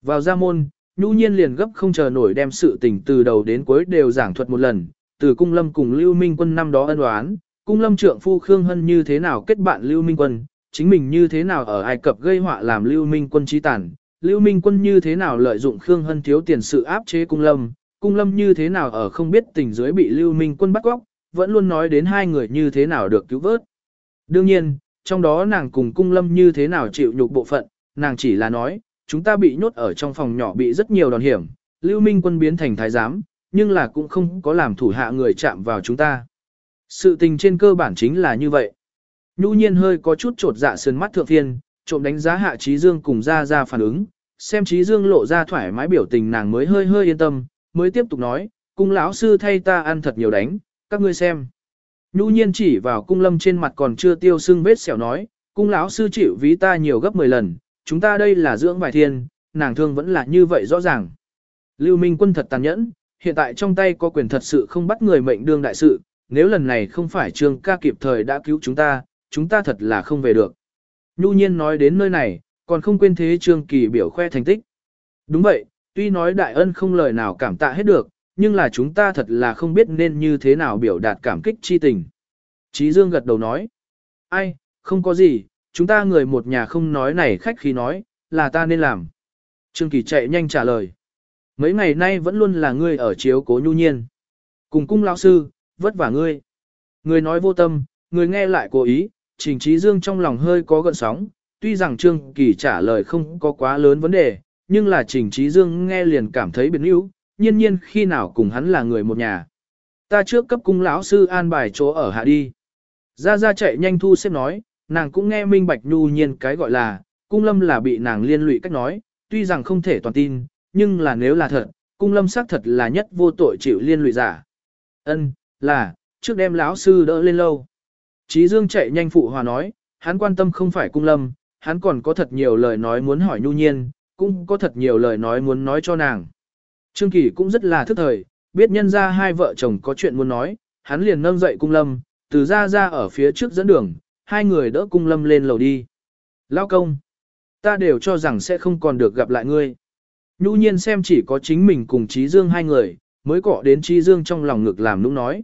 Vào gia môn, Nhu Nhiên liền gấp không chờ nổi đem sự tình từ đầu đến cuối đều giảng thuật một lần, từ cung lâm cùng Lưu Minh Quân năm đó ân oán, cung lâm trượng phu Khương Hân như thế nào kết bạn Lưu Minh Quân, chính mình như thế nào ở Ai Cập gây họa làm Lưu Minh Quân trí tàn, Lưu Minh Quân như thế nào lợi dụng Khương Hân thiếu tiền sự áp chế cung lâm, cung lâm như thế nào ở không biết tình dưới bị Lưu Minh Quân bắt góc, vẫn luôn nói đến hai người như thế nào được cứu vớt. Đương nhiên, trong đó nàng cùng cung lâm như thế nào chịu nhục bộ phận, nàng chỉ là nói, chúng ta bị nhốt ở trong phòng nhỏ bị rất nhiều đòn hiểm, Lưu Minh quân biến thành thái giám, nhưng là cũng không có làm thủ hạ người chạm vào chúng ta. Sự tình trên cơ bản chính là như vậy. Nhu nhiên hơi có chút trột dạ sườn mắt thượng thiên, trộm đánh giá hạ trí dương cùng ra ra phản ứng, xem trí dương lộ ra thoải mái biểu tình nàng mới hơi hơi yên tâm, mới tiếp tục nói, cung lão sư thay ta ăn thật nhiều đánh, các ngươi xem. Nhu nhiên chỉ vào cung lâm trên mặt còn chưa tiêu sưng vết sẹo nói, cung lão sư chịu ví ta nhiều gấp 10 lần, chúng ta đây là dưỡng vài thiên, nàng thương vẫn là như vậy rõ ràng. Lưu Minh quân thật tàn nhẫn, hiện tại trong tay có quyền thật sự không bắt người mệnh đương đại sự, nếu lần này không phải trương ca kịp thời đã cứu chúng ta, chúng ta thật là không về được. Nhu nhiên nói đến nơi này, còn không quên thế trương kỳ biểu khoe thành tích. Đúng vậy, tuy nói đại ân không lời nào cảm tạ hết được, nhưng là chúng ta thật là không biết nên như thế nào biểu đạt cảm kích chi tình. Chí Dương gật đầu nói, ai, không có gì, chúng ta người một nhà không nói này khách khí nói, là ta nên làm. Trương Kỳ chạy nhanh trả lời. Mấy ngày nay vẫn luôn là ngươi ở chiếu cố nhu nhiên. Cùng cung lão sư, vất vả ngươi. Người nói vô tâm, người nghe lại cố ý, trình trí dương trong lòng hơi có gợn sóng, tuy rằng Trương Kỳ trả lời không có quá lớn vấn đề, nhưng là trình trí dương nghe liền cảm thấy biến yếu, nhiên nhiên khi nào cùng hắn là người một nhà. Ta trước cấp cung lão sư an bài chỗ ở hạ đi. Ra ra chạy nhanh thu xếp nói, nàng cũng nghe minh bạch nhu nhiên cái gọi là, cung lâm là bị nàng liên lụy cách nói, tuy rằng không thể toàn tin, nhưng là nếu là thật, cung lâm xác thật là nhất vô tội chịu liên lụy giả. Ân, là, trước đem lão sư đỡ lên lâu. Chí Dương chạy nhanh phụ hòa nói, hắn quan tâm không phải cung lâm, hắn còn có thật nhiều lời nói muốn hỏi nhu nhiên, cũng có thật nhiều lời nói muốn nói cho nàng. Trương Kỳ cũng rất là thức thời, biết nhân ra hai vợ chồng có chuyện muốn nói, hắn liền nâng dậy cung lâm, từ ra ra ở phía trước dẫn đường, hai người đỡ cung lâm lên lầu đi. Lao công, ta đều cho rằng sẽ không còn được gặp lại ngươi. Nhu nhiên xem chỉ có chính mình cùng Trí Dương hai người, mới cọ đến Trí Dương trong lòng ngực làm nũng nói.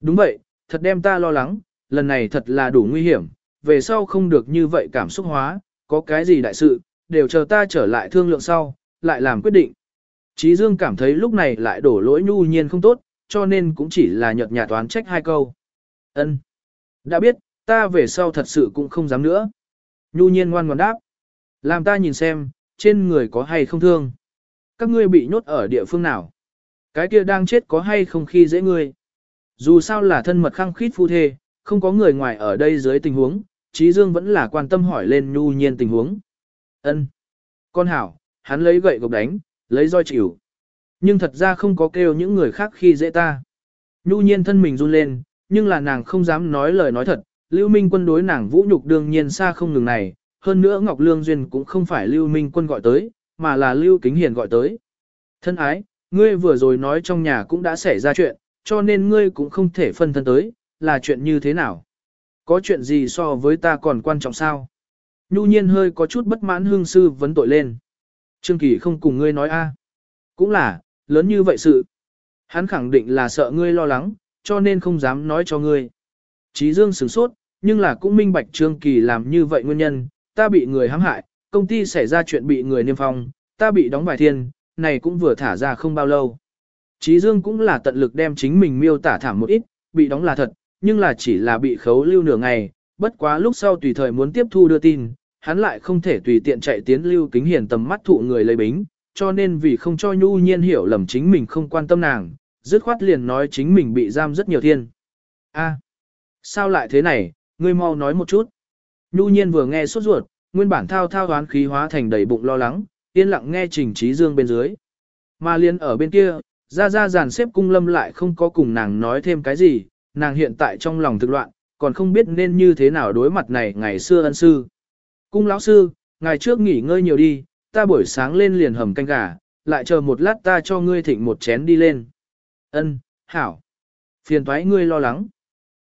Đúng vậy, thật đem ta lo lắng, lần này thật là đủ nguy hiểm, về sau không được như vậy cảm xúc hóa, có cái gì đại sự, đều chờ ta trở lại thương lượng sau, lại làm quyết định. Trí Dương cảm thấy lúc này lại đổ lỗi nhu nhiên không tốt, cho nên cũng chỉ là nhợt nhạt toán trách hai câu. Ân, Đã biết, ta về sau thật sự cũng không dám nữa. Nhu nhiên ngoan ngoãn đáp. Làm ta nhìn xem, trên người có hay không thương. Các ngươi bị nhốt ở địa phương nào? Cái kia đang chết có hay không khi dễ ngươi? Dù sao là thân mật khăng khít phu thê, không có người ngoài ở đây dưới tình huống, Trí Dương vẫn là quan tâm hỏi lên nhu nhiên tình huống. Ân, Con hảo, hắn lấy gậy gộc đánh, lấy roi chịu. Nhưng thật ra không có kêu những người khác khi dễ ta. Nhu nhiên thân mình run lên, nhưng là nàng không dám nói lời nói thật. Lưu Minh quân đối nàng vũ nhục đương nhiên xa không ngừng này. Hơn nữa Ngọc Lương Duyên cũng không phải Lưu Minh quân gọi tới, mà là Lưu Kính Hiền gọi tới. Thân ái, ngươi vừa rồi nói trong nhà cũng đã xảy ra chuyện, cho nên ngươi cũng không thể phân thân tới, là chuyện như thế nào? Có chuyện gì so với ta còn quan trọng sao? Nhu nhiên hơi có chút bất mãn hương sư vấn tội lên. Trương Kỳ không cùng ngươi nói a, Cũng là, lớn như vậy sự. Hắn khẳng định là sợ ngươi lo lắng, cho nên không dám nói cho ngươi. Chí Dương sửng sốt, nhưng là cũng minh bạch Trương Kỳ làm như vậy nguyên nhân, ta bị người hãm hại, công ty xảy ra chuyện bị người niêm phong, ta bị đóng bài thiên, này cũng vừa thả ra không bao lâu. Chí Dương cũng là tận lực đem chính mình miêu tả thảm một ít, bị đóng là thật, nhưng là chỉ là bị khấu lưu nửa ngày, bất quá lúc sau tùy thời muốn tiếp thu đưa tin, hắn lại không thể tùy tiện chạy tiến lưu kính hiển tầm mắt thụ người lấy bính, cho nên vì không cho nhu nhiên hiểu lầm chính mình không quan tâm nàng, dứt khoát liền nói chính mình bị giam rất nhiều thiên. A, sao lại thế này, ngươi mau nói một chút. Nhu nhiên vừa nghe sốt ruột, nguyên bản thao thao đoán khí hóa thành đầy bụng lo lắng, yên lặng nghe trình trí dương bên dưới. Mà liên ở bên kia, ra ra dàn xếp cung lâm lại không có cùng nàng nói thêm cái gì, nàng hiện tại trong lòng thực loạn, còn không biết nên như thế nào đối mặt này ngày xưa ân sư. Cung lão sư, ngày trước nghỉ ngơi nhiều đi, ta buổi sáng lên liền hầm canh gà, lại chờ một lát ta cho ngươi thịnh một chén đi lên. Ân, hảo. Phiền thoái ngươi lo lắng.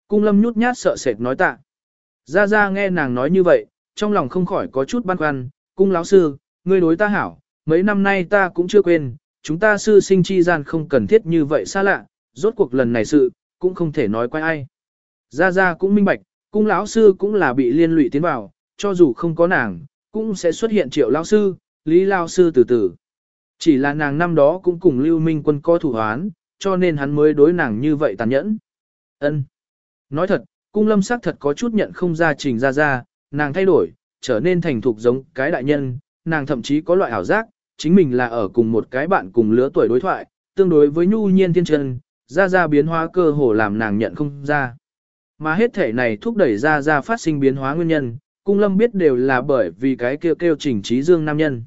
Cung lâm nhút nhát sợ sệt nói tạ. Ra ra nghe nàng nói như vậy, trong lòng không khỏi có chút băn khoăn. Cung lão sư, ngươi đối ta hảo, mấy năm nay ta cũng chưa quên, chúng ta sư sinh chi gian không cần thiết như vậy xa lạ, rốt cuộc lần này sự, cũng không thể nói quay ai. Ra ra cũng minh bạch, cung lão sư cũng là bị liên lụy tiến vào, cho dù không có nàng, cũng sẽ xuất hiện triệu lão sư, lý lão sư từ từ. Chỉ là nàng năm đó cũng cùng lưu minh quân có thủ hoán, cho nên hắn mới đối nàng như vậy tàn nhẫn. Ân. Nói thật, cung lâm sắc thật có chút nhận không ra trình ra ra, nàng thay đổi, trở nên thành thục giống cái đại nhân, nàng thậm chí có loại ảo giác, chính mình là ở cùng một cái bạn cùng lứa tuổi đối thoại, tương đối với nhu nhiên thiên chân, ra ra biến hóa cơ hồ làm nàng nhận không ra. Mà hết thể này thúc đẩy ra ra phát sinh biến hóa nguyên nhân, cung lâm biết đều là bởi vì cái kêu kêu trình trí dương nam nhân.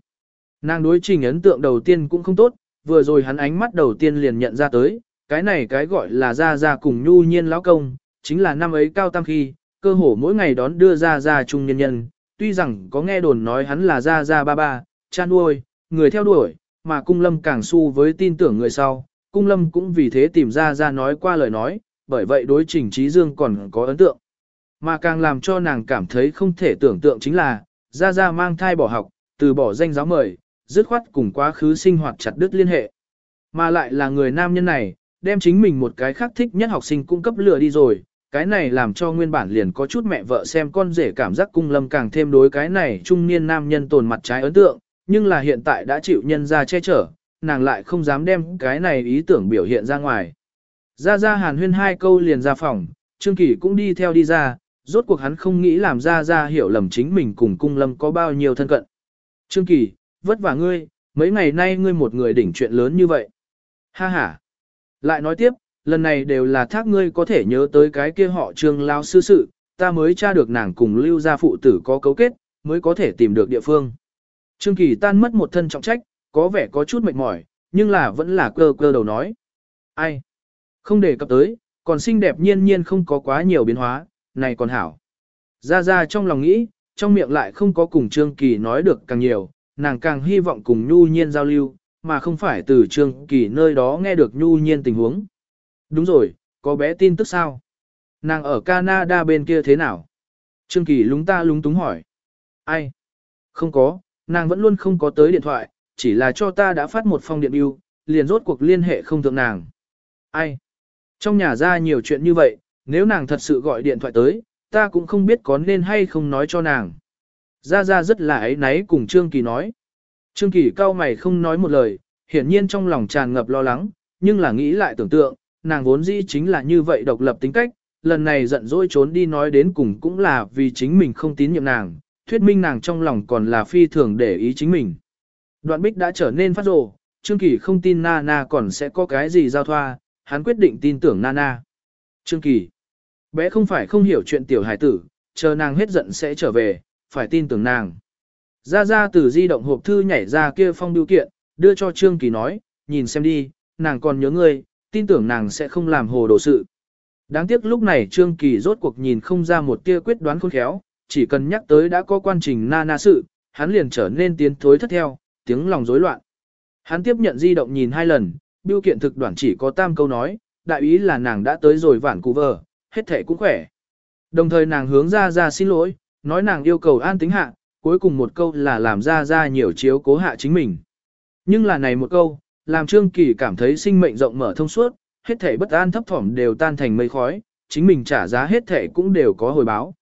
Nàng đối trình ấn tượng đầu tiên cũng không tốt, vừa rồi hắn ánh mắt đầu tiên liền nhận ra tới, cái này cái gọi là ra ra cùng nhu nhiên lão công, chính là năm ấy cao tam khi, cơ hồ mỗi ngày đón đưa ra ra trung nhân nhân, tuy rằng có nghe đồn nói hắn là ra ra ba ba, cha nuôi, người theo đuổi, mà cung lâm càng su với tin tưởng người sau, cung lâm cũng vì thế tìm ra ra nói qua lời nói, bởi vậy đối trình trí dương còn có ấn tượng. Mà càng làm cho nàng cảm thấy không thể tưởng tượng chính là, Ra Ra mang thai bỏ học, từ bỏ danh giáo mời, dứt khoát cùng quá khứ sinh hoạt chặt đứt liên hệ. Mà lại là người nam nhân này, đem chính mình một cái khác thích nhất học sinh cung cấp lừa đi rồi, cái này làm cho nguyên bản liền có chút mẹ vợ xem con rể cảm giác cung lâm càng thêm đối cái này trung niên nam nhân tồn mặt trái ấn tượng, nhưng là hiện tại đã chịu nhân ra che chở, nàng lại không dám đem cái này ý tưởng biểu hiện ra ngoài. Ra ra hàn huyên hai câu liền ra phòng, Trương Kỳ cũng đi theo đi ra, rốt cuộc hắn không nghĩ làm ra ra hiểu lầm chính mình cùng cung lâm có bao nhiêu thân cận. Trương Kỳ, vất vả ngươi, mấy ngày nay ngươi một người đỉnh chuyện lớn như vậy. Ha ha. Lại nói tiếp, lần này đều là thác ngươi có thể nhớ tới cái kia họ trương lao sư sự, ta mới tra được nàng cùng lưu gia phụ tử có cấu kết, mới có thể tìm được địa phương. Trương Kỳ tan mất một thân trọng trách, có vẻ có chút mệt mỏi, nhưng là vẫn là cơ cơ đầu nói. Ai? Không để cập tới, còn xinh đẹp nhiên nhiên không có quá nhiều biến hóa, này còn hảo. Ra ra trong lòng nghĩ, trong miệng lại không có cùng Trương Kỳ nói được càng nhiều, nàng càng hy vọng cùng Nhu Nhiên giao lưu, mà không phải từ Trương Kỳ nơi đó nghe được Nhu Nhiên tình huống. Đúng rồi, có bé tin tức sao? Nàng ở Canada bên kia thế nào? Trương Kỳ lúng ta lúng túng hỏi. Ai? Không có, nàng vẫn luôn không có tới điện thoại, chỉ là cho ta đã phát một phong điện yêu, liền rốt cuộc liên hệ không thượng nàng. Ai? Trong nhà ra nhiều chuyện như vậy, nếu nàng thật sự gọi điện thoại tới, ta cũng không biết có nên hay không nói cho nàng. Gia Gia rất là ấy náy cùng Trương Kỳ nói. Trương Kỳ cao mày không nói một lời, hiển nhiên trong lòng tràn ngập lo lắng, nhưng là nghĩ lại tưởng tượng, nàng vốn dĩ chính là như vậy độc lập tính cách, lần này giận dỗi trốn đi nói đến cùng cũng là vì chính mình không tín nhiệm nàng, thuyết minh nàng trong lòng còn là phi thường để ý chính mình. Đoạn bích đã trở nên phát rồ, Trương Kỳ không tin Nana còn sẽ có cái gì giao thoa, hắn quyết định tin tưởng Nana. Trương Kỳ, bé không phải không hiểu chuyện tiểu hải tử, chờ nàng hết giận sẽ trở về, phải tin tưởng nàng. Ra ra từ di động hộp thư nhảy ra kia phong biểu kiện, đưa cho Trương Kỳ nói, nhìn xem đi, nàng còn nhớ ngươi, tin tưởng nàng sẽ không làm hồ đồ sự. Đáng tiếc lúc này Trương Kỳ rốt cuộc nhìn không ra một tia quyết đoán khôn khéo, chỉ cần nhắc tới đã có quan trình na na sự, hắn liền trở nên tiến thối thất theo, tiếng lòng rối loạn. Hắn tiếp nhận di động nhìn hai lần, biêu kiện thực đoạn chỉ có tam câu nói, đại ý là nàng đã tới rồi vản cụ vờ, hết thể cũng khỏe. Đồng thời nàng hướng ra ra xin lỗi, nói nàng yêu cầu an tính hạ, cuối cùng một câu là làm ra ra nhiều chiếu cố hạ chính mình. Nhưng là này một câu, làm Trương Kỳ cảm thấy sinh mệnh rộng mở thông suốt, hết thể bất an thấp thỏm đều tan thành mây khói, chính mình trả giá hết thể cũng đều có hồi báo.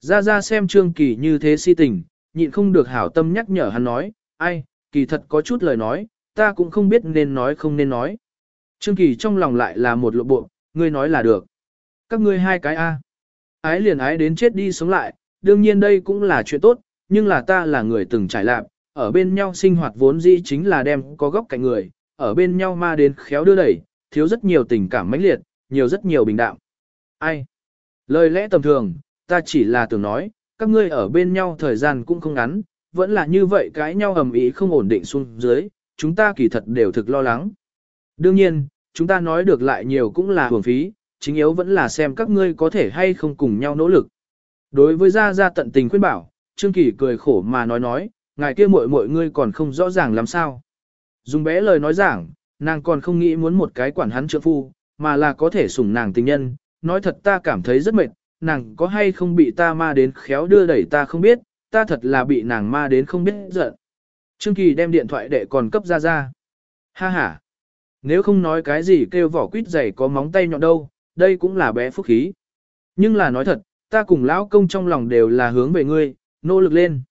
Ra ra xem Trương Kỳ như thế si tình, nhịn không được hảo tâm nhắc nhở hắn nói, ai, Kỳ thật có chút lời nói, ta cũng không biết nên nói không nên nói. Trương Kỳ trong lòng lại là một lộ bộ, ngươi nói là được. Các ngươi hai cái A. Ái liền ái đến chết đi sống lại, đương nhiên đây cũng là chuyện tốt, nhưng là ta là người từng trải lạc, ở bên nhau sinh hoạt vốn dĩ chính là đem có góc cạnh người, ở bên nhau ma đến khéo đưa đẩy, thiếu rất nhiều tình cảm mãnh liệt, nhiều rất nhiều bình đạm. Ai? Lời lẽ tầm thường, ta chỉ là tưởng nói, các ngươi ở bên nhau thời gian cũng không ngắn, vẫn là như vậy cái nhau ầm ĩ không ổn định xuống dưới, chúng ta kỳ thật đều thực lo lắng. Đương nhiên, chúng ta nói được lại nhiều cũng là hưởng phí, chính yếu vẫn là xem các ngươi có thể hay không cùng nhau nỗ lực. Đối với Gia Gia tận tình khuyên bảo, Trương Kỳ cười khổ mà nói nói, ngài kia muội muội ngươi còn không rõ ràng làm sao. Dùng bé lời nói giảng, nàng còn không nghĩ muốn một cái quản hắn trượng phu, mà là có thể sủng nàng tình nhân, nói thật ta cảm thấy rất mệt, nàng có hay không bị ta ma đến khéo đưa đẩy ta không biết, ta thật là bị nàng ma đến không biết giận. Trương Kỳ đem điện thoại để còn cấp ra ra. Ha ha. Nếu không nói cái gì kêu vỏ quýt dày có móng tay nhọn đâu, đây cũng là bé phúc khí. Nhưng là nói thật, ta cùng lão công trong lòng đều là hướng về ngươi, nỗ lực lên.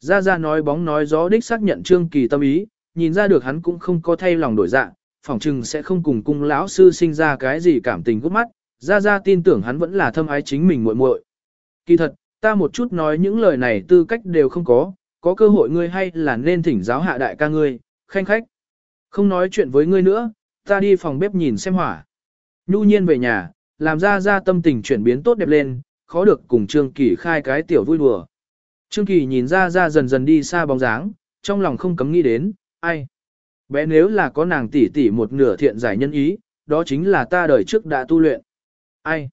Ra ra nói bóng nói gió đích xác nhận Trương Kỳ tâm ý, nhìn ra được hắn cũng không có thay lòng đổi dạ, phỏng chừng sẽ không cùng cung lão sư sinh ra cái gì cảm tình gút mắt, ra ra tin tưởng hắn vẫn là thâm ái chính mình muội muội. Kỳ thật, ta một chút nói những lời này tư cách đều không có, có cơ hội ngươi hay là nên thỉnh giáo hạ đại ca ngươi, khanh khách. Không nói chuyện với ngươi nữa, ta đi phòng bếp nhìn xem hỏa. Nhu nhiên về nhà, làm ra ra tâm tình chuyển biến tốt đẹp lên, khó được cùng Trương Kỳ khai cái tiểu vui đùa. Trương Kỳ nhìn ra ra dần dần đi xa bóng dáng, trong lòng không cấm nghĩ đến, ai. Bé nếu là có nàng tỷ tỷ một nửa thiện giải nhân ý, đó chính là ta đời trước đã tu luyện. Ai?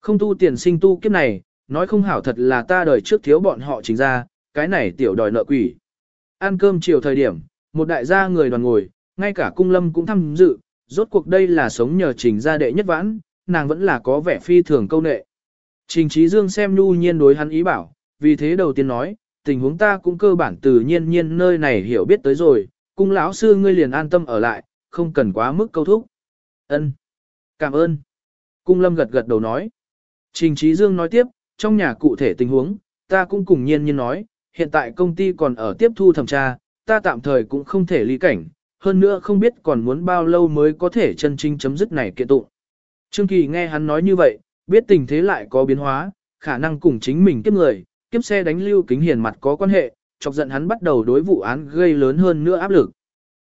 Không tu tiền sinh tu kiếp này, nói không hảo thật là ta đời trước thiếu bọn họ chính ra, cái này tiểu đòi nợ quỷ. Ăn cơm chiều thời điểm, một đại gia người đoàn ngồi, ngay cả cung lâm cũng tham dự, rốt cuộc đây là sống nhờ trình gia đệ nhất vãn, nàng vẫn là có vẻ phi thường câu nệ. Trình trí dương xem nhu nhiên đối hắn ý bảo, vì thế đầu tiên nói, tình huống ta cũng cơ bản từ nhiên nhiên nơi này hiểu biết tới rồi, cung lão sư ngươi liền an tâm ở lại, không cần quá mức câu thúc. Ân, Cảm ơn. Cung lâm gật gật đầu nói. Trình Trí Dương nói tiếp, trong nhà cụ thể tình huống, ta cũng cùng nhiên nhiên nói, hiện tại công ty còn ở tiếp thu thẩm tra, ta tạm thời cũng không thể ly cảnh, hơn nữa không biết còn muốn bao lâu mới có thể chân chính chấm dứt này kiện tụng. Trương Kỳ nghe hắn nói như vậy, biết tình thế lại có biến hóa, khả năng cùng chính mình kiếp người, kiếp xe đánh lưu kính hiền mặt có quan hệ, chọc giận hắn bắt đầu đối vụ án gây lớn hơn nữa áp lực.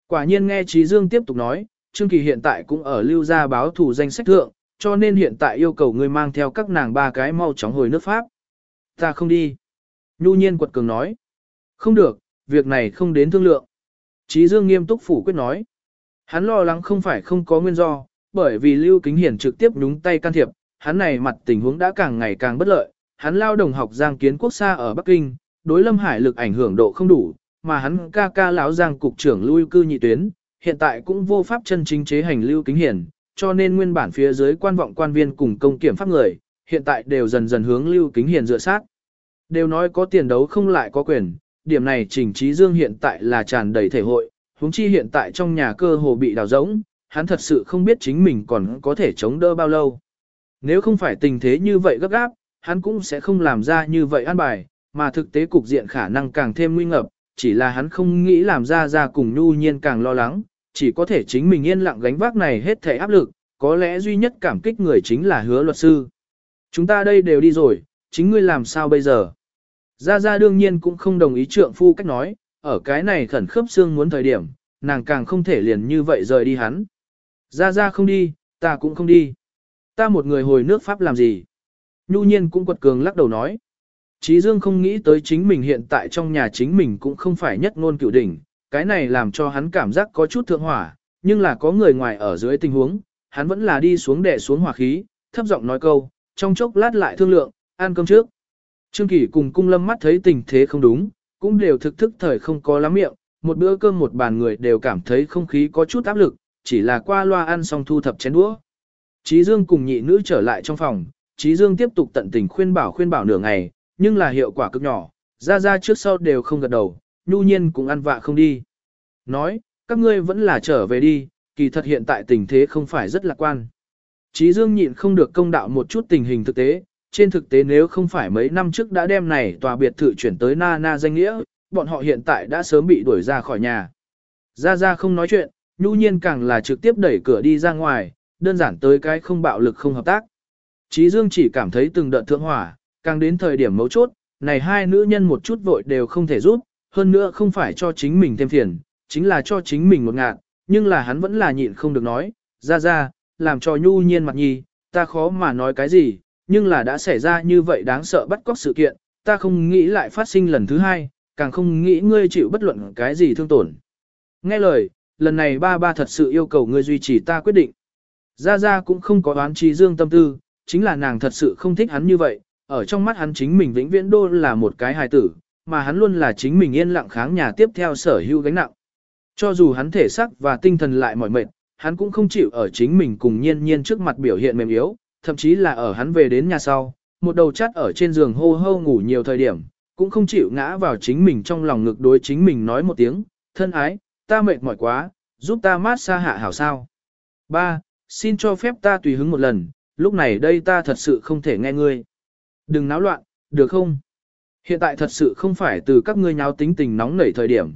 Quả nhiên nghe Trí Dương tiếp tục nói, Trương Kỳ hiện tại cũng ở lưu gia báo thủ danh sách thượng, cho nên hiện tại yêu cầu ngươi mang theo các nàng ba cái mau chóng hồi nước Pháp. Ta không đi. Nhu nhiên quật cường nói. Không được, việc này không đến thương lượng. Trí Dương nghiêm túc phủ quyết nói. Hắn lo lắng không phải không có nguyên do, bởi vì Lưu Kính Hiển trực tiếp nhúng tay can thiệp, hắn này mặt tình huống đã càng ngày càng bất lợi. Hắn lao đồng học Giang Kiến Quốc xa ở Bắc Kinh, đối Lâm Hải lực ảnh hưởng độ không đủ, mà hắn ca ca lão Giang cục trưởng lui cư nhị tuyến, hiện tại cũng vô pháp chân chính chế hành Lưu Kính Hiển, cho nên nguyên bản phía dưới quan vọng quan viên cùng công kiểm pháp người, hiện tại đều dần dần hướng Lưu Kính Hiền dựa sát. Đều nói có tiền đấu không lại có quyền, điểm này Trình Trí Dương hiện tại là tràn đầy thể hội, huống chi hiện tại trong nhà cơ hồ bị đào rỗng, hắn thật sự không biết chính mình còn có thể chống đỡ bao lâu. Nếu không phải tình thế như vậy gấp gáp, hắn cũng sẽ không làm ra như vậy an bài, mà thực tế cục diện khả năng càng thêm nguy ngập, chỉ là hắn không nghĩ làm ra ra cùng nhu nhiên càng lo lắng, chỉ có thể chính mình yên lặng gánh vác này hết thể áp lực, có lẽ duy nhất cảm kích người chính là hứa luật sư. Chúng ta đây đều đi rồi, chính ngươi làm sao bây giờ? Gia Gia đương nhiên cũng không đồng ý trượng phu cách nói, ở cái này khẩn khớp xương muốn thời điểm, nàng càng không thể liền như vậy rời đi hắn. Gia Gia không đi, ta cũng không đi. Ta một người hồi nước Pháp làm gì? Nhu nhiên cũng quật cường lắc đầu nói. Chí Dương không nghĩ tới chính mình hiện tại trong nhà chính mình cũng không phải nhất ngôn cựu đỉnh, cái này làm cho hắn cảm giác có chút thượng hỏa, nhưng là có người ngoài ở dưới tình huống, hắn vẫn là đi xuống đè xuống hỏa khí, thấp giọng nói câu, trong chốc lát lại thương lượng, ăn cơm trước. Trương Kỳ cùng cung lâm mắt thấy tình thế không đúng, cũng đều thực thức thời không có lắm miệng, một bữa cơm một bàn người đều cảm thấy không khí có chút áp lực, chỉ là qua loa ăn xong thu thập chén đũa. Trí Dương cùng nhị nữ trở lại trong phòng, Trí Dương tiếp tục tận tình khuyên bảo khuyên bảo nửa ngày, nhưng là hiệu quả cực nhỏ, ra ra trước sau đều không gật đầu, nhu nhiên cũng ăn vạ không đi. Nói, các ngươi vẫn là trở về đi, kỳ thật hiện tại tình thế không phải rất lạc quan. Chí Dương nhịn không được công đạo một chút tình hình thực tế, trên thực tế nếu không phải mấy năm trước đã đem này tòa biệt thự chuyển tới Na Na danh nghĩa, bọn họ hiện tại đã sớm bị đuổi ra khỏi nhà. Ra ra không nói chuyện, nhu nhiên càng là trực tiếp đẩy cửa đi ra ngoài, đơn giản tới cái không bạo lực không hợp tác. Chí Dương chỉ cảm thấy từng đợt thượng hỏa, càng đến thời điểm mấu chốt, này hai nữ nhân một chút vội đều không thể giúp, hơn nữa không phải cho chính mình thêm phiền, chính là cho chính mình một ngạn, nhưng là hắn vẫn là nhịn không được nói, ra ra, làm cho nhu nhiên mặt nhi, ta khó mà nói cái gì, nhưng là đã xảy ra như vậy đáng sợ bắt cóc sự kiện, ta không nghĩ lại phát sinh lần thứ hai, càng không nghĩ ngươi chịu bất luận cái gì thương tổn. Nghe lời, lần này ba ba thật sự yêu cầu ngươi duy trì ta quyết định. Gia Gia cũng không có đoán trí dương tâm tư, chính là nàng thật sự không thích hắn như vậy, ở trong mắt hắn chính mình vĩnh viễn đô là một cái hài tử, mà hắn luôn là chính mình yên lặng kháng nhà tiếp theo sở hữu gánh nặng. Cho dù hắn thể xác và tinh thần lại mỏi mệt, hắn cũng không chịu ở chính mình cùng nhiên nhiên trước mặt biểu hiện mềm yếu, thậm chí là ở hắn về đến nhà sau, một đầu chắt ở trên giường hô hô ngủ nhiều thời điểm, cũng không chịu ngã vào chính mình trong lòng ngực đối chính mình nói một tiếng, thân ái, ta mệt mỏi quá, giúp ta mát xa hạ hảo sao. Ba, xin cho phép ta tùy hứng một lần, lúc này đây ta thật sự không thể nghe ngươi. Đừng náo loạn, được không? Hiện tại thật sự không phải từ các ngươi nháo tính tình nóng nảy thời điểm.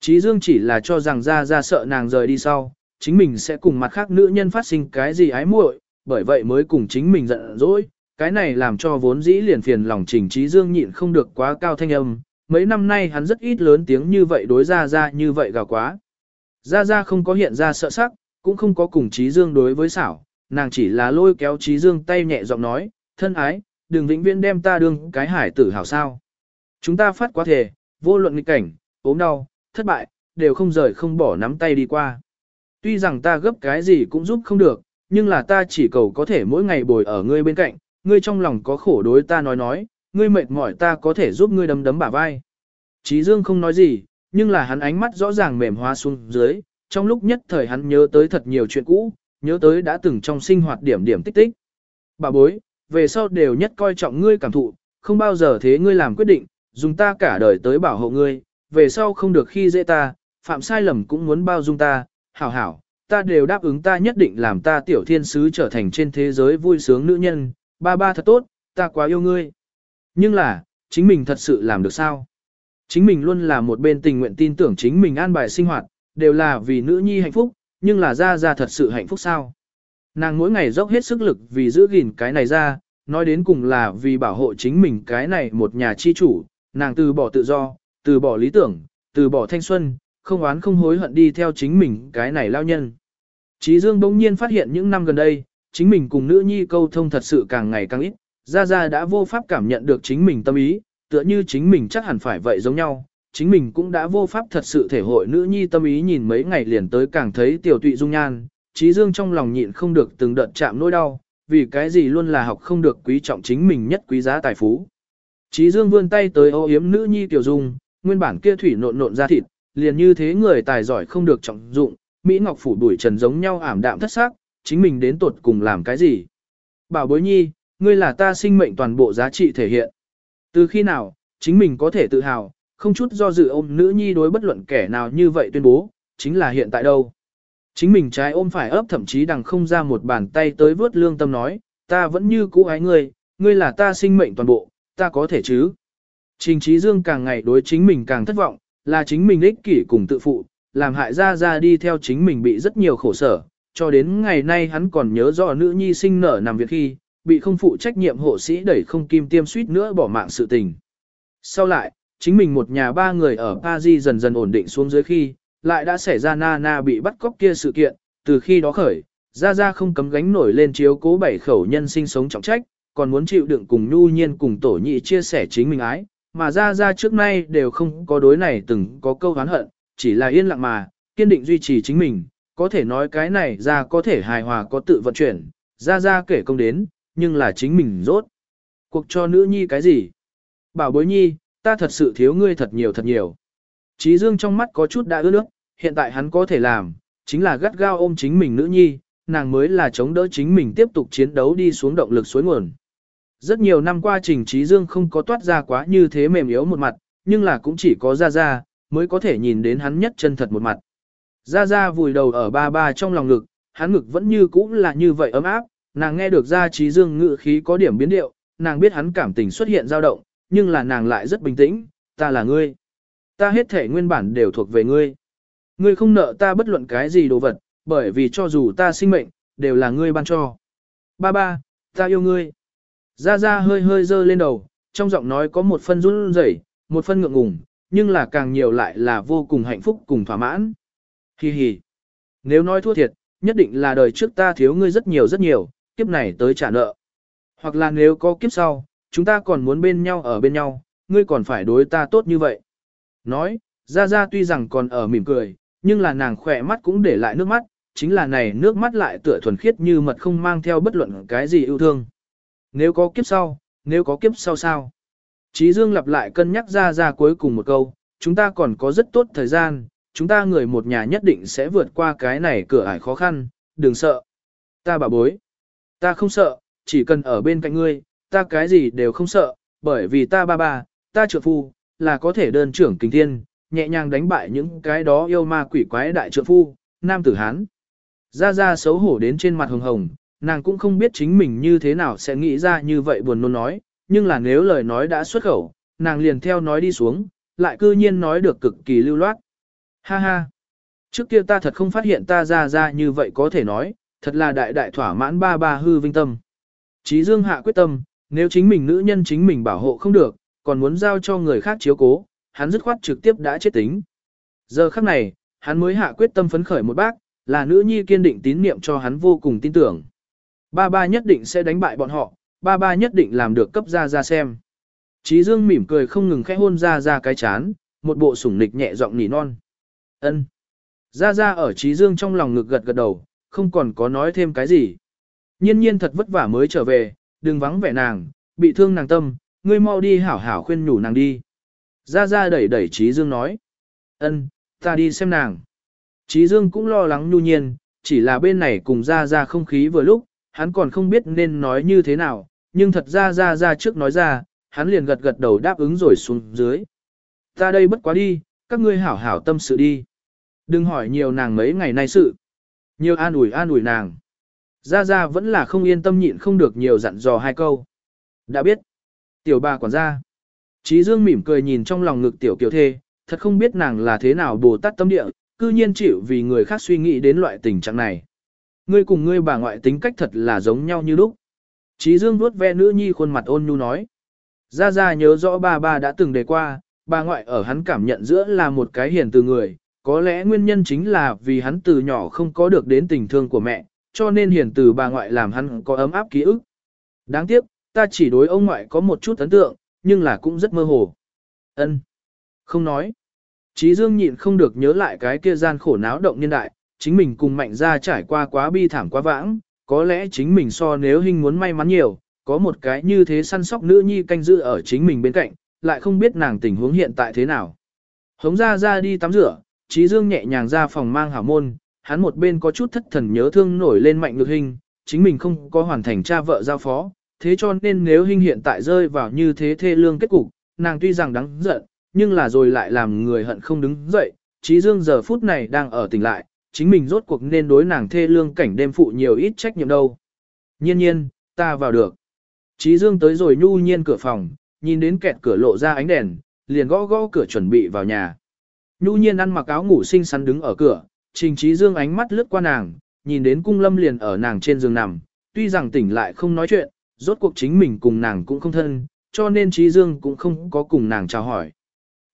Chí Dương chỉ là cho rằng ra ra sợ nàng rời đi sau, chính mình sẽ cùng mặt khác nữ nhân phát sinh cái gì ái muội, bởi vậy mới cùng chính mình giận dỗi. Cái này làm cho vốn dĩ liền phiền lòng trình Chí Dương nhịn không được quá cao thanh âm. Mấy năm nay hắn rất ít lớn tiếng như vậy đối ra ra như vậy gào quá. Ra ra không có hiện ra sợ sắc, cũng không có cùng Chí Dương đối với xảo, nàng chỉ là lôi kéo Chí Dương tay nhẹ giọng nói, thân ái, đừng vĩnh viễn đem ta đương cái hải tử hảo sao. Chúng ta phát quá thể, vô luận nghịch cảnh, ốm đau, thất bại, đều không rời không bỏ nắm tay đi qua. Tuy rằng ta gấp cái gì cũng giúp không được, nhưng là ta chỉ cầu có thể mỗi ngày bồi ở ngươi bên cạnh, ngươi trong lòng có khổ đối ta nói nói, ngươi mệt mỏi ta có thể giúp ngươi đấm đấm bả vai. Chí Dương không nói gì, nhưng là hắn ánh mắt rõ ràng mềm hóa xuống dưới, trong lúc nhất thời hắn nhớ tới thật nhiều chuyện cũ, nhớ tới đã từng trong sinh hoạt điểm điểm tích tích. Bà bối, về sau đều nhất coi trọng ngươi cảm thụ, không bao giờ thế ngươi làm quyết định, dùng ta cả đời tới bảo hộ ngươi, về sau không được khi dễ ta, phạm sai lầm cũng muốn bao dung ta, hảo hảo, ta đều đáp ứng ta nhất định làm ta tiểu thiên sứ trở thành trên thế giới vui sướng nữ nhân, ba ba thật tốt, ta quá yêu ngươi. Nhưng là, chính mình thật sự làm được sao? Chính mình luôn là một bên tình nguyện tin tưởng chính mình an bài sinh hoạt, đều là vì nữ nhi hạnh phúc, nhưng là ra ra thật sự hạnh phúc sao? Nàng mỗi ngày dốc hết sức lực vì giữ gìn cái này ra, nói đến cùng là vì bảo hộ chính mình cái này một nhà chi chủ, nàng từ bỏ tự do, từ bỏ lý tưởng, từ bỏ thanh xuân, không oán không hối hận đi theo chính mình cái này lao nhân. Chí Dương bỗng nhiên phát hiện những năm gần đây, chính mình cùng nữ nhi câu thông thật sự càng ngày càng ít, Gia Gia đã vô pháp cảm nhận được chính mình tâm ý, tựa như chính mình chắc hẳn phải vậy giống nhau, chính mình cũng đã vô pháp thật sự thể hội nữ nhi tâm ý nhìn mấy ngày liền tới càng thấy tiểu tụy dung nhan, Chí Dương trong lòng nhịn không được từng đợt chạm nỗi đau, vì cái gì luôn là học không được quý trọng chính mình nhất quý giá tài phú. Chí Dương vươn tay tới ô yếm nữ nhi tiểu dung, nguyên bản kia thủy nộn nộn ra thịt, liền như thế người tài giỏi không được trọng dụng, Mỹ Ngọc phủ đuổi trần giống nhau ảm đạm thất xác, chính mình đến tuột cùng làm cái gì. Bảo bối nhi, ngươi là ta sinh mệnh toàn bộ giá trị thể hiện. Từ khi nào, chính mình có thể tự hào, không chút do dự ôm nữ nhi đối bất luận kẻ nào như vậy tuyên bố, chính là hiện tại đâu. Chính mình trái ôm phải ấp thậm chí đằng không ra một bàn tay tới vớt lương tâm nói, ta vẫn như cũ ái ngươi, ngươi là ta sinh mệnh toàn bộ, ta có thể chứ. Trình trí dương càng ngày đối chính mình càng thất vọng, là chính mình ích kỷ cùng tự phụ, làm hại ra ra đi theo chính mình bị rất nhiều khổ sở, cho đến ngày nay hắn còn nhớ rõ nữ nhi sinh nở nằm việc khi, bị không phụ trách nhiệm hộ sĩ đẩy không kim tiêm suýt nữa bỏ mạng sự tình. Sau lại, chính mình một nhà ba người ở Paris dần dần ổn định xuống dưới khi, lại đã xảy ra Nana bị bắt cóc kia sự kiện, từ khi đó khởi, Gia Gia không cấm gánh nổi lên chiếu cố bảy khẩu nhân sinh sống trọng trách, còn muốn chịu đựng cùng nhu nhiên cùng tổ nhị chia sẻ chính mình ái, mà Gia Gia trước nay đều không có đối này từng có câu hán hận, chỉ là yên lặng mà, kiên định duy trì chính mình, có thể nói cái này ra có thể hài hòa có tự vận chuyển, Gia Gia kể công đến, nhưng là chính mình rốt. Cuộc cho nữ nhi cái gì? Bảo bối nhi, ta thật sự thiếu ngươi thật nhiều thật nhiều. Trí Dương trong mắt có chút đã ướt nước, hiện tại hắn có thể làm, chính là gắt gao ôm chính mình nữ nhi, nàng mới là chống đỡ chính mình tiếp tục chiến đấu đi xuống động lực suối nguồn. Rất nhiều năm qua Trình Trí Dương không có toát ra quá như thế mềm yếu một mặt, nhưng là cũng chỉ có ra ra, mới có thể nhìn đến hắn nhất chân thật một mặt. Ra ra vùi đầu ở ba ba trong lòng ngực, hắn ngực vẫn như cũ là như vậy ấm áp, nàng nghe được ra Trí Dương ngự khí có điểm biến điệu, nàng biết hắn cảm tình xuất hiện dao động, nhưng là nàng lại rất bình tĩnh, ta là ngươi. Ta hết thể nguyên bản đều thuộc về ngươi. Ngươi không nợ ta bất luận cái gì đồ vật, bởi vì cho dù ta sinh mệnh, đều là ngươi ban cho. Ba ba, ta yêu ngươi. Ra Ra hơi hơi dơ lên đầu, trong giọng nói có một phân run rẩy, một phân ngượng ngùng, nhưng là càng nhiều lại là vô cùng hạnh phúc cùng thỏa mãn. Hi hi. Nếu nói thua thiệt, nhất định là đời trước ta thiếu ngươi rất nhiều rất nhiều, kiếp này tới trả nợ. Hoặc là nếu có kiếp sau, chúng ta còn muốn bên nhau ở bên nhau, ngươi còn phải đối ta tốt như vậy. Nói, Ra Ra tuy rằng còn ở mỉm cười, nhưng là nàng khỏe mắt cũng để lại nước mắt, chính là này nước mắt lại tựa thuần khiết như mật không mang theo bất luận cái gì yêu thương. Nếu có kiếp sau, nếu có kiếp sau sao? Chí Dương lặp lại cân nhắc ra ra cuối cùng một câu, chúng ta còn có rất tốt thời gian, chúng ta người một nhà nhất định sẽ vượt qua cái này cửa ải khó khăn, đừng sợ. Ta bảo bối. Ta không sợ, chỉ cần ở bên cạnh ngươi, ta cái gì đều không sợ, bởi vì ta ba ba, ta trượt phu, là có thể đơn trưởng kinh thiên, nhẹ nhàng đánh bại những cái đó yêu ma quỷ quái đại trượng phu, nam tử Hán. Ra ra xấu hổ đến trên mặt hồng hồng, nàng cũng không biết chính mình như thế nào sẽ nghĩ ra như vậy buồn nôn nói, nhưng là nếu lời nói đã xuất khẩu, nàng liền theo nói đi xuống, lại cư nhiên nói được cực kỳ lưu loát. Ha ha! Trước kia ta thật không phát hiện ta ra ra như vậy có thể nói, thật là đại đại thỏa mãn ba ba hư vinh tâm. Chí Dương hạ quyết tâm, nếu chính mình nữ nhân chính mình bảo hộ không được, còn muốn giao cho người khác chiếu cố, hắn dứt khoát trực tiếp đã chết tính. Giờ khắc này, hắn mới hạ quyết tâm phấn khởi một bác, là nữ nhi kiên định tín niệm cho hắn vô cùng tin tưởng. Ba ba nhất định sẽ đánh bại bọn họ, ba ba nhất định làm được cấp ra ra xem. Chí Dương mỉm cười không ngừng khẽ hôn ra ra cái chán, một bộ sủng nịch nhẹ giọng nỉ non. Ân. Ra ra ở Chí Dương trong lòng ngực gật gật đầu, không còn có nói thêm cái gì. Nhiên nhiên thật vất vả mới trở về, đừng vắng vẻ nàng, bị thương nàng tâm, ngươi mau đi hảo hảo khuyên nhủ nàng đi. Ra ra đẩy đẩy Trí Dương nói. ân, ta đi xem nàng. Trí Dương cũng lo lắng nhu nhiên, chỉ là bên này cùng ra ra không khí vừa lúc, hắn còn không biết nên nói như thế nào, nhưng thật ra ra ra trước nói ra, hắn liền gật gật đầu đáp ứng rồi xuống dưới. Ta đây bất quá đi, các ngươi hảo hảo tâm sự đi. Đừng hỏi nhiều nàng mấy ngày nay sự. Nhiều an ủi an ủi nàng. Gia Gia vẫn là không yên tâm nhịn không được nhiều dặn dò hai câu. Đã biết. Tiểu bà quản gia. Trí Dương mỉm cười nhìn trong lòng ngực tiểu kiều thê, thật không biết nàng là thế nào bồ tát tâm địa, cư nhiên chịu vì người khác suy nghĩ đến loại tình trạng này. Ngươi cùng ngươi bà ngoại tính cách thật là giống nhau như lúc. Trí Dương vuốt ve nữ nhi khuôn mặt ôn nhu nói. Gia Gia nhớ rõ ba ba đã từng đề qua, bà ngoại ở hắn cảm nhận giữa là một cái hiền từ người, có lẽ nguyên nhân chính là vì hắn từ nhỏ không có được đến tình thương của mẹ, cho nên hiền từ bà ngoại làm hắn có ấm áp ký ức. Đáng tiếc, ta chỉ đối ông ngoại có một chút ấn tượng, nhưng là cũng rất mơ hồ. Ân, Không nói. Chí Dương nhịn không được nhớ lại cái kia gian khổ náo động niên đại, chính mình cùng mạnh ra trải qua quá bi thảm quá vãng, có lẽ chính mình so nếu hình muốn may mắn nhiều, có một cái như thế săn sóc nữ nhi canh giữ ở chính mình bên cạnh, lại không biết nàng tình huống hiện tại thế nào. Hống ra ra đi tắm rửa, Chí Dương nhẹ nhàng ra phòng mang hảo môn, hắn một bên có chút thất thần nhớ thương nổi lên mạnh lực hình, chính mình không có hoàn thành cha vợ giao phó, thế cho nên nếu hình hiện tại rơi vào như thế thê lương kết cục, nàng tuy rằng đáng giận, nhưng là rồi lại làm người hận không đứng dậy, trí Dương giờ phút này đang ở tỉnh lại, chính mình rốt cuộc nên đối nàng thê lương cảnh đêm phụ nhiều ít trách nhiệm đâu. Nhiên nhiên, ta vào được. trí Dương tới rồi nhu nhiên cửa phòng, nhìn đến kẹt cửa lộ ra ánh đèn, liền gõ gõ cửa chuẩn bị vào nhà. Nhu nhiên ăn mặc áo ngủ xinh xắn đứng ở cửa, trình trí Dương ánh mắt lướt qua nàng, nhìn đến cung lâm liền ở nàng trên giường nằm, tuy rằng tỉnh lại không nói chuyện, rốt cuộc chính mình cùng nàng cũng không thân, cho nên Chí Dương cũng không có cùng nàng chào hỏi.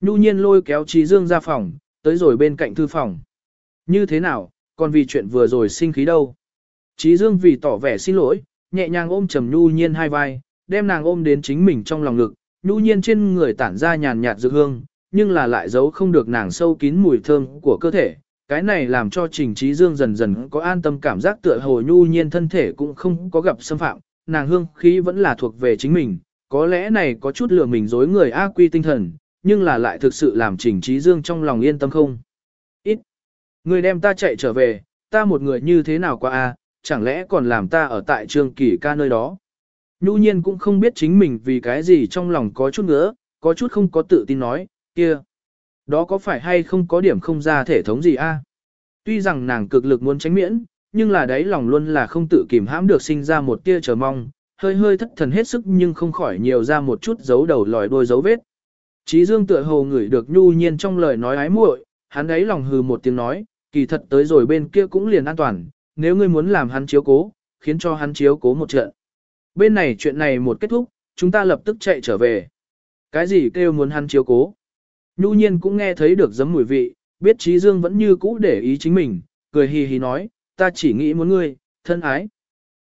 Nhu nhiên lôi kéo Chí Dương ra phòng, tới rồi bên cạnh thư phòng. Như thế nào, còn vì chuyện vừa rồi sinh khí đâu. Chí Dương vì tỏ vẻ xin lỗi, nhẹ nhàng ôm trầm Nhu nhiên hai vai, đem nàng ôm đến chính mình trong lòng ngực, Nhu nhiên trên người tản ra nhàn nhạt dược hương, nhưng là lại giấu không được nàng sâu kín mùi thơm của cơ thể. Cái này làm cho Trình Trí Dương dần dần có an tâm cảm giác tựa hồ nhu nhiên thân thể cũng không có gặp xâm phạm, nàng hương khí vẫn là thuộc về chính mình, có lẽ này có chút lừa mình dối người ác quy tinh thần, nhưng là lại thực sự làm Trình Trí Dương trong lòng yên tâm không. Ít. Người đem ta chạy trở về, ta một người như thế nào qua a, chẳng lẽ còn làm ta ở tại trường kỷ ca nơi đó. Nhu nhiên cũng không biết chính mình vì cái gì trong lòng có chút nữa, có chút không có tự tin nói, kia. Đó có phải hay không có điểm không ra thể thống gì a? Tuy rằng nàng cực lực muốn tránh miễn, nhưng là đấy lòng luôn là không tự kìm hãm được sinh ra một tia chờ mong, hơi hơi thất thần hết sức nhưng không khỏi nhiều ra một chút dấu đầu lòi đôi dấu vết. Chí Dương tựa hồ ngửi được nhu nhiên trong lời nói ái muội, hắn ấy lòng hừ một tiếng nói, kỳ thật tới rồi bên kia cũng liền an toàn, nếu ngươi muốn làm hắn chiếu cố, khiến cho hắn chiếu cố một trận. Bên này chuyện này một kết thúc, chúng ta lập tức chạy trở về. Cái gì kêu muốn hắn chiếu cố? Nhu nhiên cũng nghe thấy được giấm mùi vị, biết Trí Dương vẫn như cũ để ý chính mình, cười hì hì nói, ta chỉ nghĩ muốn ngươi, thân ái.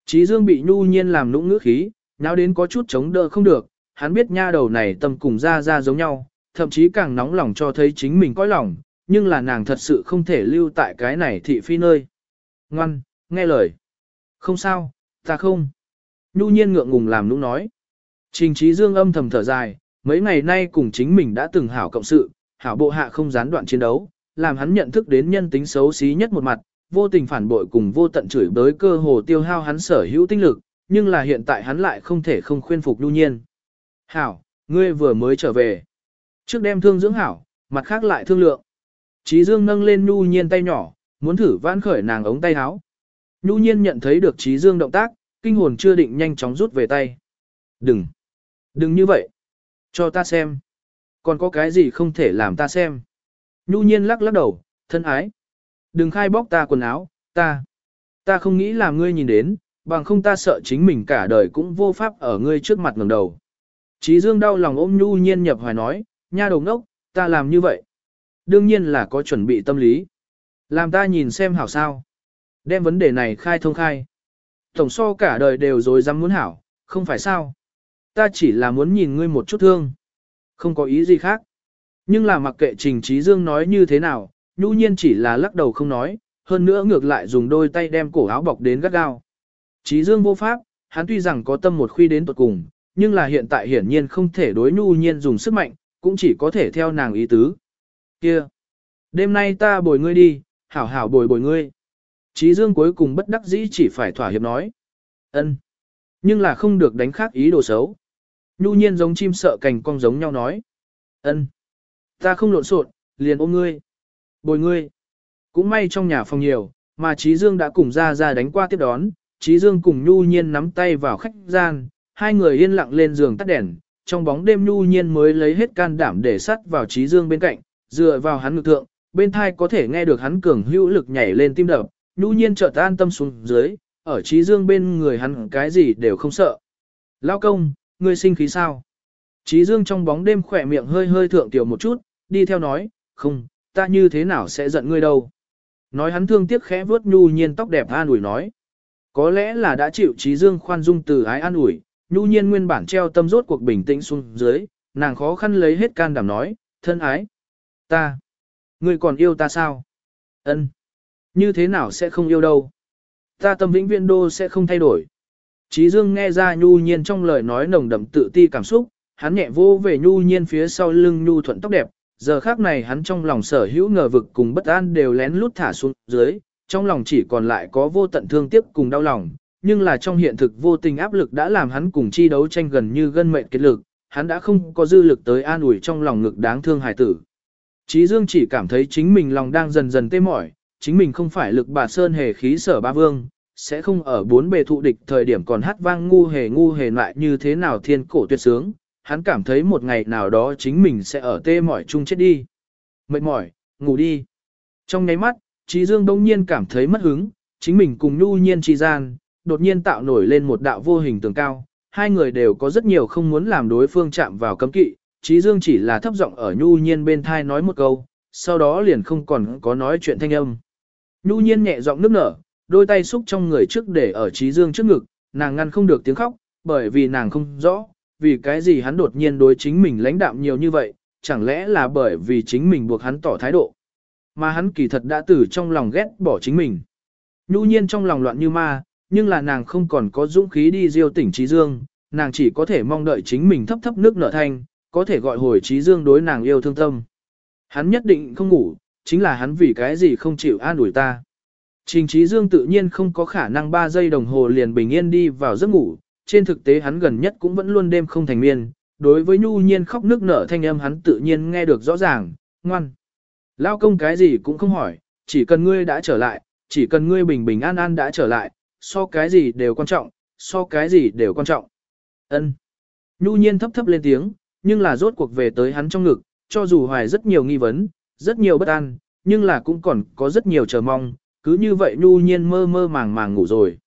Trí Dương bị Nhu nhiên làm nũng ngữ khí, nháo đến có chút chống đỡ không được, hắn biết nha đầu này tâm cùng ra ra giống nhau, thậm chí càng nóng lòng cho thấy chính mình có lòng, nhưng là nàng thật sự không thể lưu tại cái này thị phi nơi. Ngoan, nghe lời. Không sao, ta không. Nhu nhiên ngượng ngùng làm nũng nói. Trình trí dương âm thầm thở dài, mấy ngày nay cùng chính mình đã từng hảo cộng sự, hảo bộ hạ không gián đoạn chiến đấu, làm hắn nhận thức đến nhân tính xấu xí nhất một mặt, vô tình phản bội cùng vô tận chửi bới cơ hồ tiêu hao hắn sở hữu tinh lực, nhưng là hiện tại hắn lại không thể không khuyên phục nhu nhiên. Hảo, ngươi vừa mới trở về. Trước đem thương dưỡng hảo, mặt khác lại thương lượng. Trí Dương nâng lên nhu nhiên tay nhỏ, muốn thử vãn khởi nàng ống tay áo. Nhu nhiên nhận thấy được Trí Dương động tác, kinh hồn chưa định nhanh chóng rút về tay. Đừng! Đừng như vậy! Cho ta xem! Còn có cái gì không thể làm ta xem? Nhu nhiên lắc lắc đầu, thân ái! Đừng khai bóc ta quần áo, ta! Ta không nghĩ làm ngươi nhìn đến, bằng không ta sợ chính mình cả đời cũng vô pháp ở ngươi trước mặt ngẩng đầu. Chí Dương đau lòng ôm Nhu nhiên nhập hoài nói, nha đồng đốc, ta làm như vậy. Đương nhiên là có chuẩn bị tâm lý. Làm ta nhìn xem hảo sao. Đem vấn đề này khai thông khai. Tổng so cả đời đều rồi dám muốn hảo, không phải sao. Ta chỉ là muốn nhìn ngươi một chút thương. Không có ý gì khác. Nhưng là mặc kệ Trình Trí Dương nói như thế nào, nhu nhiên chỉ là lắc đầu không nói, hơn nữa ngược lại dùng đôi tay đem cổ áo bọc đến gắt gao. Chí Dương vô pháp, hắn tuy rằng có tâm một khuy đến tuột cùng, nhưng là hiện tại hiển nhiên không thể đối nhu nhiên dùng sức mạnh, cũng chỉ có thể theo nàng ý tứ. Kia! Đêm nay ta bồi ngươi đi, hảo hảo bồi bồi ngươi. Chí Dương cuối cùng bất đắc dĩ chỉ phải thỏa hiệp nói. ân, Nhưng là không được đánh khác ý đồ xấu. Nhu nhiên giống chim sợ cành cong giống nhau nói. ân, Ta không lộn xộn, liền ôm ngươi. Bồi ngươi. Cũng may trong nhà phòng nhiều, mà Trí Dương đã cùng ra ra đánh qua tiếp đón, Trí Dương cùng Nhu Nhiên nắm tay vào khách gian, hai người yên lặng lên giường tắt đèn, trong bóng đêm Nhu Nhiên mới lấy hết can đảm để sắt vào Trí Dương bên cạnh, dựa vào hắn ngực thượng, bên thai có thể nghe được hắn cường hữu lực nhảy lên tim đập, Nhu Nhiên chợt an tâm xuống dưới, ở Trí Dương bên người hắn cái gì đều không sợ. Lao công, ngươi sinh khí sao? Trí Dương trong bóng đêm khỏe miệng hơi hơi thượng tiểu một chút, đi theo nói, không, ta như thế nào sẽ giận ngươi đâu. Nói hắn thương tiếc khẽ vuốt nhu nhiên tóc đẹp an ủi nói. Có lẽ là đã chịu trí dương khoan dung từ ái an ủi, nhu nhiên nguyên bản treo tâm rốt cuộc bình tĩnh xuống dưới, nàng khó khăn lấy hết can đảm nói, thân ái. Ta. Ngươi còn yêu ta sao? Ân. Như thế nào sẽ không yêu đâu? Ta tâm vĩnh viên đô sẽ không thay đổi. Trí dương nghe ra nhu nhiên trong lời nói nồng đậm tự ti cảm xúc, hắn nhẹ vô về nhu nhiên phía sau lưng nhu thuận tóc đẹp, giờ khác này hắn trong lòng sở hữu ngờ vực cùng bất an đều lén lút thả xuống dưới, trong lòng chỉ còn lại có vô tận thương tiếc cùng đau lòng, nhưng là trong hiện thực vô tình áp lực đã làm hắn cùng chi đấu tranh gần như gân mệnh kết lực, hắn đã không có dư lực tới an ủi trong lòng ngực đáng thương hài tử. Chí Dương chỉ cảm thấy chính mình lòng đang dần dần tê mỏi, chính mình không phải lực bà sơn hề khí sở ba vương, sẽ không ở bốn bề thụ địch thời điểm còn hát vang ngu hề ngu hề lại như thế nào thiên cổ tuyệt sướng, hắn cảm thấy một ngày nào đó chính mình sẽ ở tê mỏi chung chết đi. Mệt mỏi, ngủ đi. Trong nháy mắt, Trí Dương đông nhiên cảm thấy mất hứng, chính mình cùng nhu nhiên trì gian, đột nhiên tạo nổi lên một đạo vô hình tường cao. Hai người đều có rất nhiều không muốn làm đối phương chạm vào cấm kỵ, Trí Dương chỉ là thấp giọng ở nhu nhiên bên thai nói một câu, sau đó liền không còn có nói chuyện thanh âm. Nhu nhiên nhẹ giọng nước nở, đôi tay xúc trong người trước để ở Trí Dương trước ngực, nàng ngăn không được tiếng khóc, bởi vì nàng không rõ, vì cái gì hắn đột nhiên đối chính mình lãnh đạm nhiều như vậy, chẳng lẽ là bởi vì chính mình buộc hắn tỏ thái độ. Mà hắn kỳ thật đã từ trong lòng ghét bỏ chính mình. Nhu nhiên trong lòng loạn như ma, nhưng là nàng không còn có dũng khí đi diêu tỉnh trí dương, nàng chỉ có thể mong đợi chính mình thấp thấp nước nở thanh, có thể gọi hồi trí dương đối nàng yêu thương tâm. Hắn nhất định không ngủ, chính là hắn vì cái gì không chịu an ủi ta. Trình trí dương tự nhiên không có khả năng 3 giây đồng hồ liền bình yên đi vào giấc ngủ, trên thực tế hắn gần nhất cũng vẫn luôn đêm không thành miên, đối với nhu nhiên khóc nước nở thanh âm hắn tự nhiên nghe được rõ ràng, ngoan. Lao công cái gì cũng không hỏi, chỉ cần ngươi đã trở lại, chỉ cần ngươi bình bình an an đã trở lại, so cái gì đều quan trọng, so cái gì đều quan trọng. Ân. Nhu nhiên thấp thấp lên tiếng, nhưng là rốt cuộc về tới hắn trong ngực, cho dù hoài rất nhiều nghi vấn, rất nhiều bất an, nhưng là cũng còn có rất nhiều chờ mong, cứ như vậy nhu nhiên mơ mơ màng màng ngủ rồi.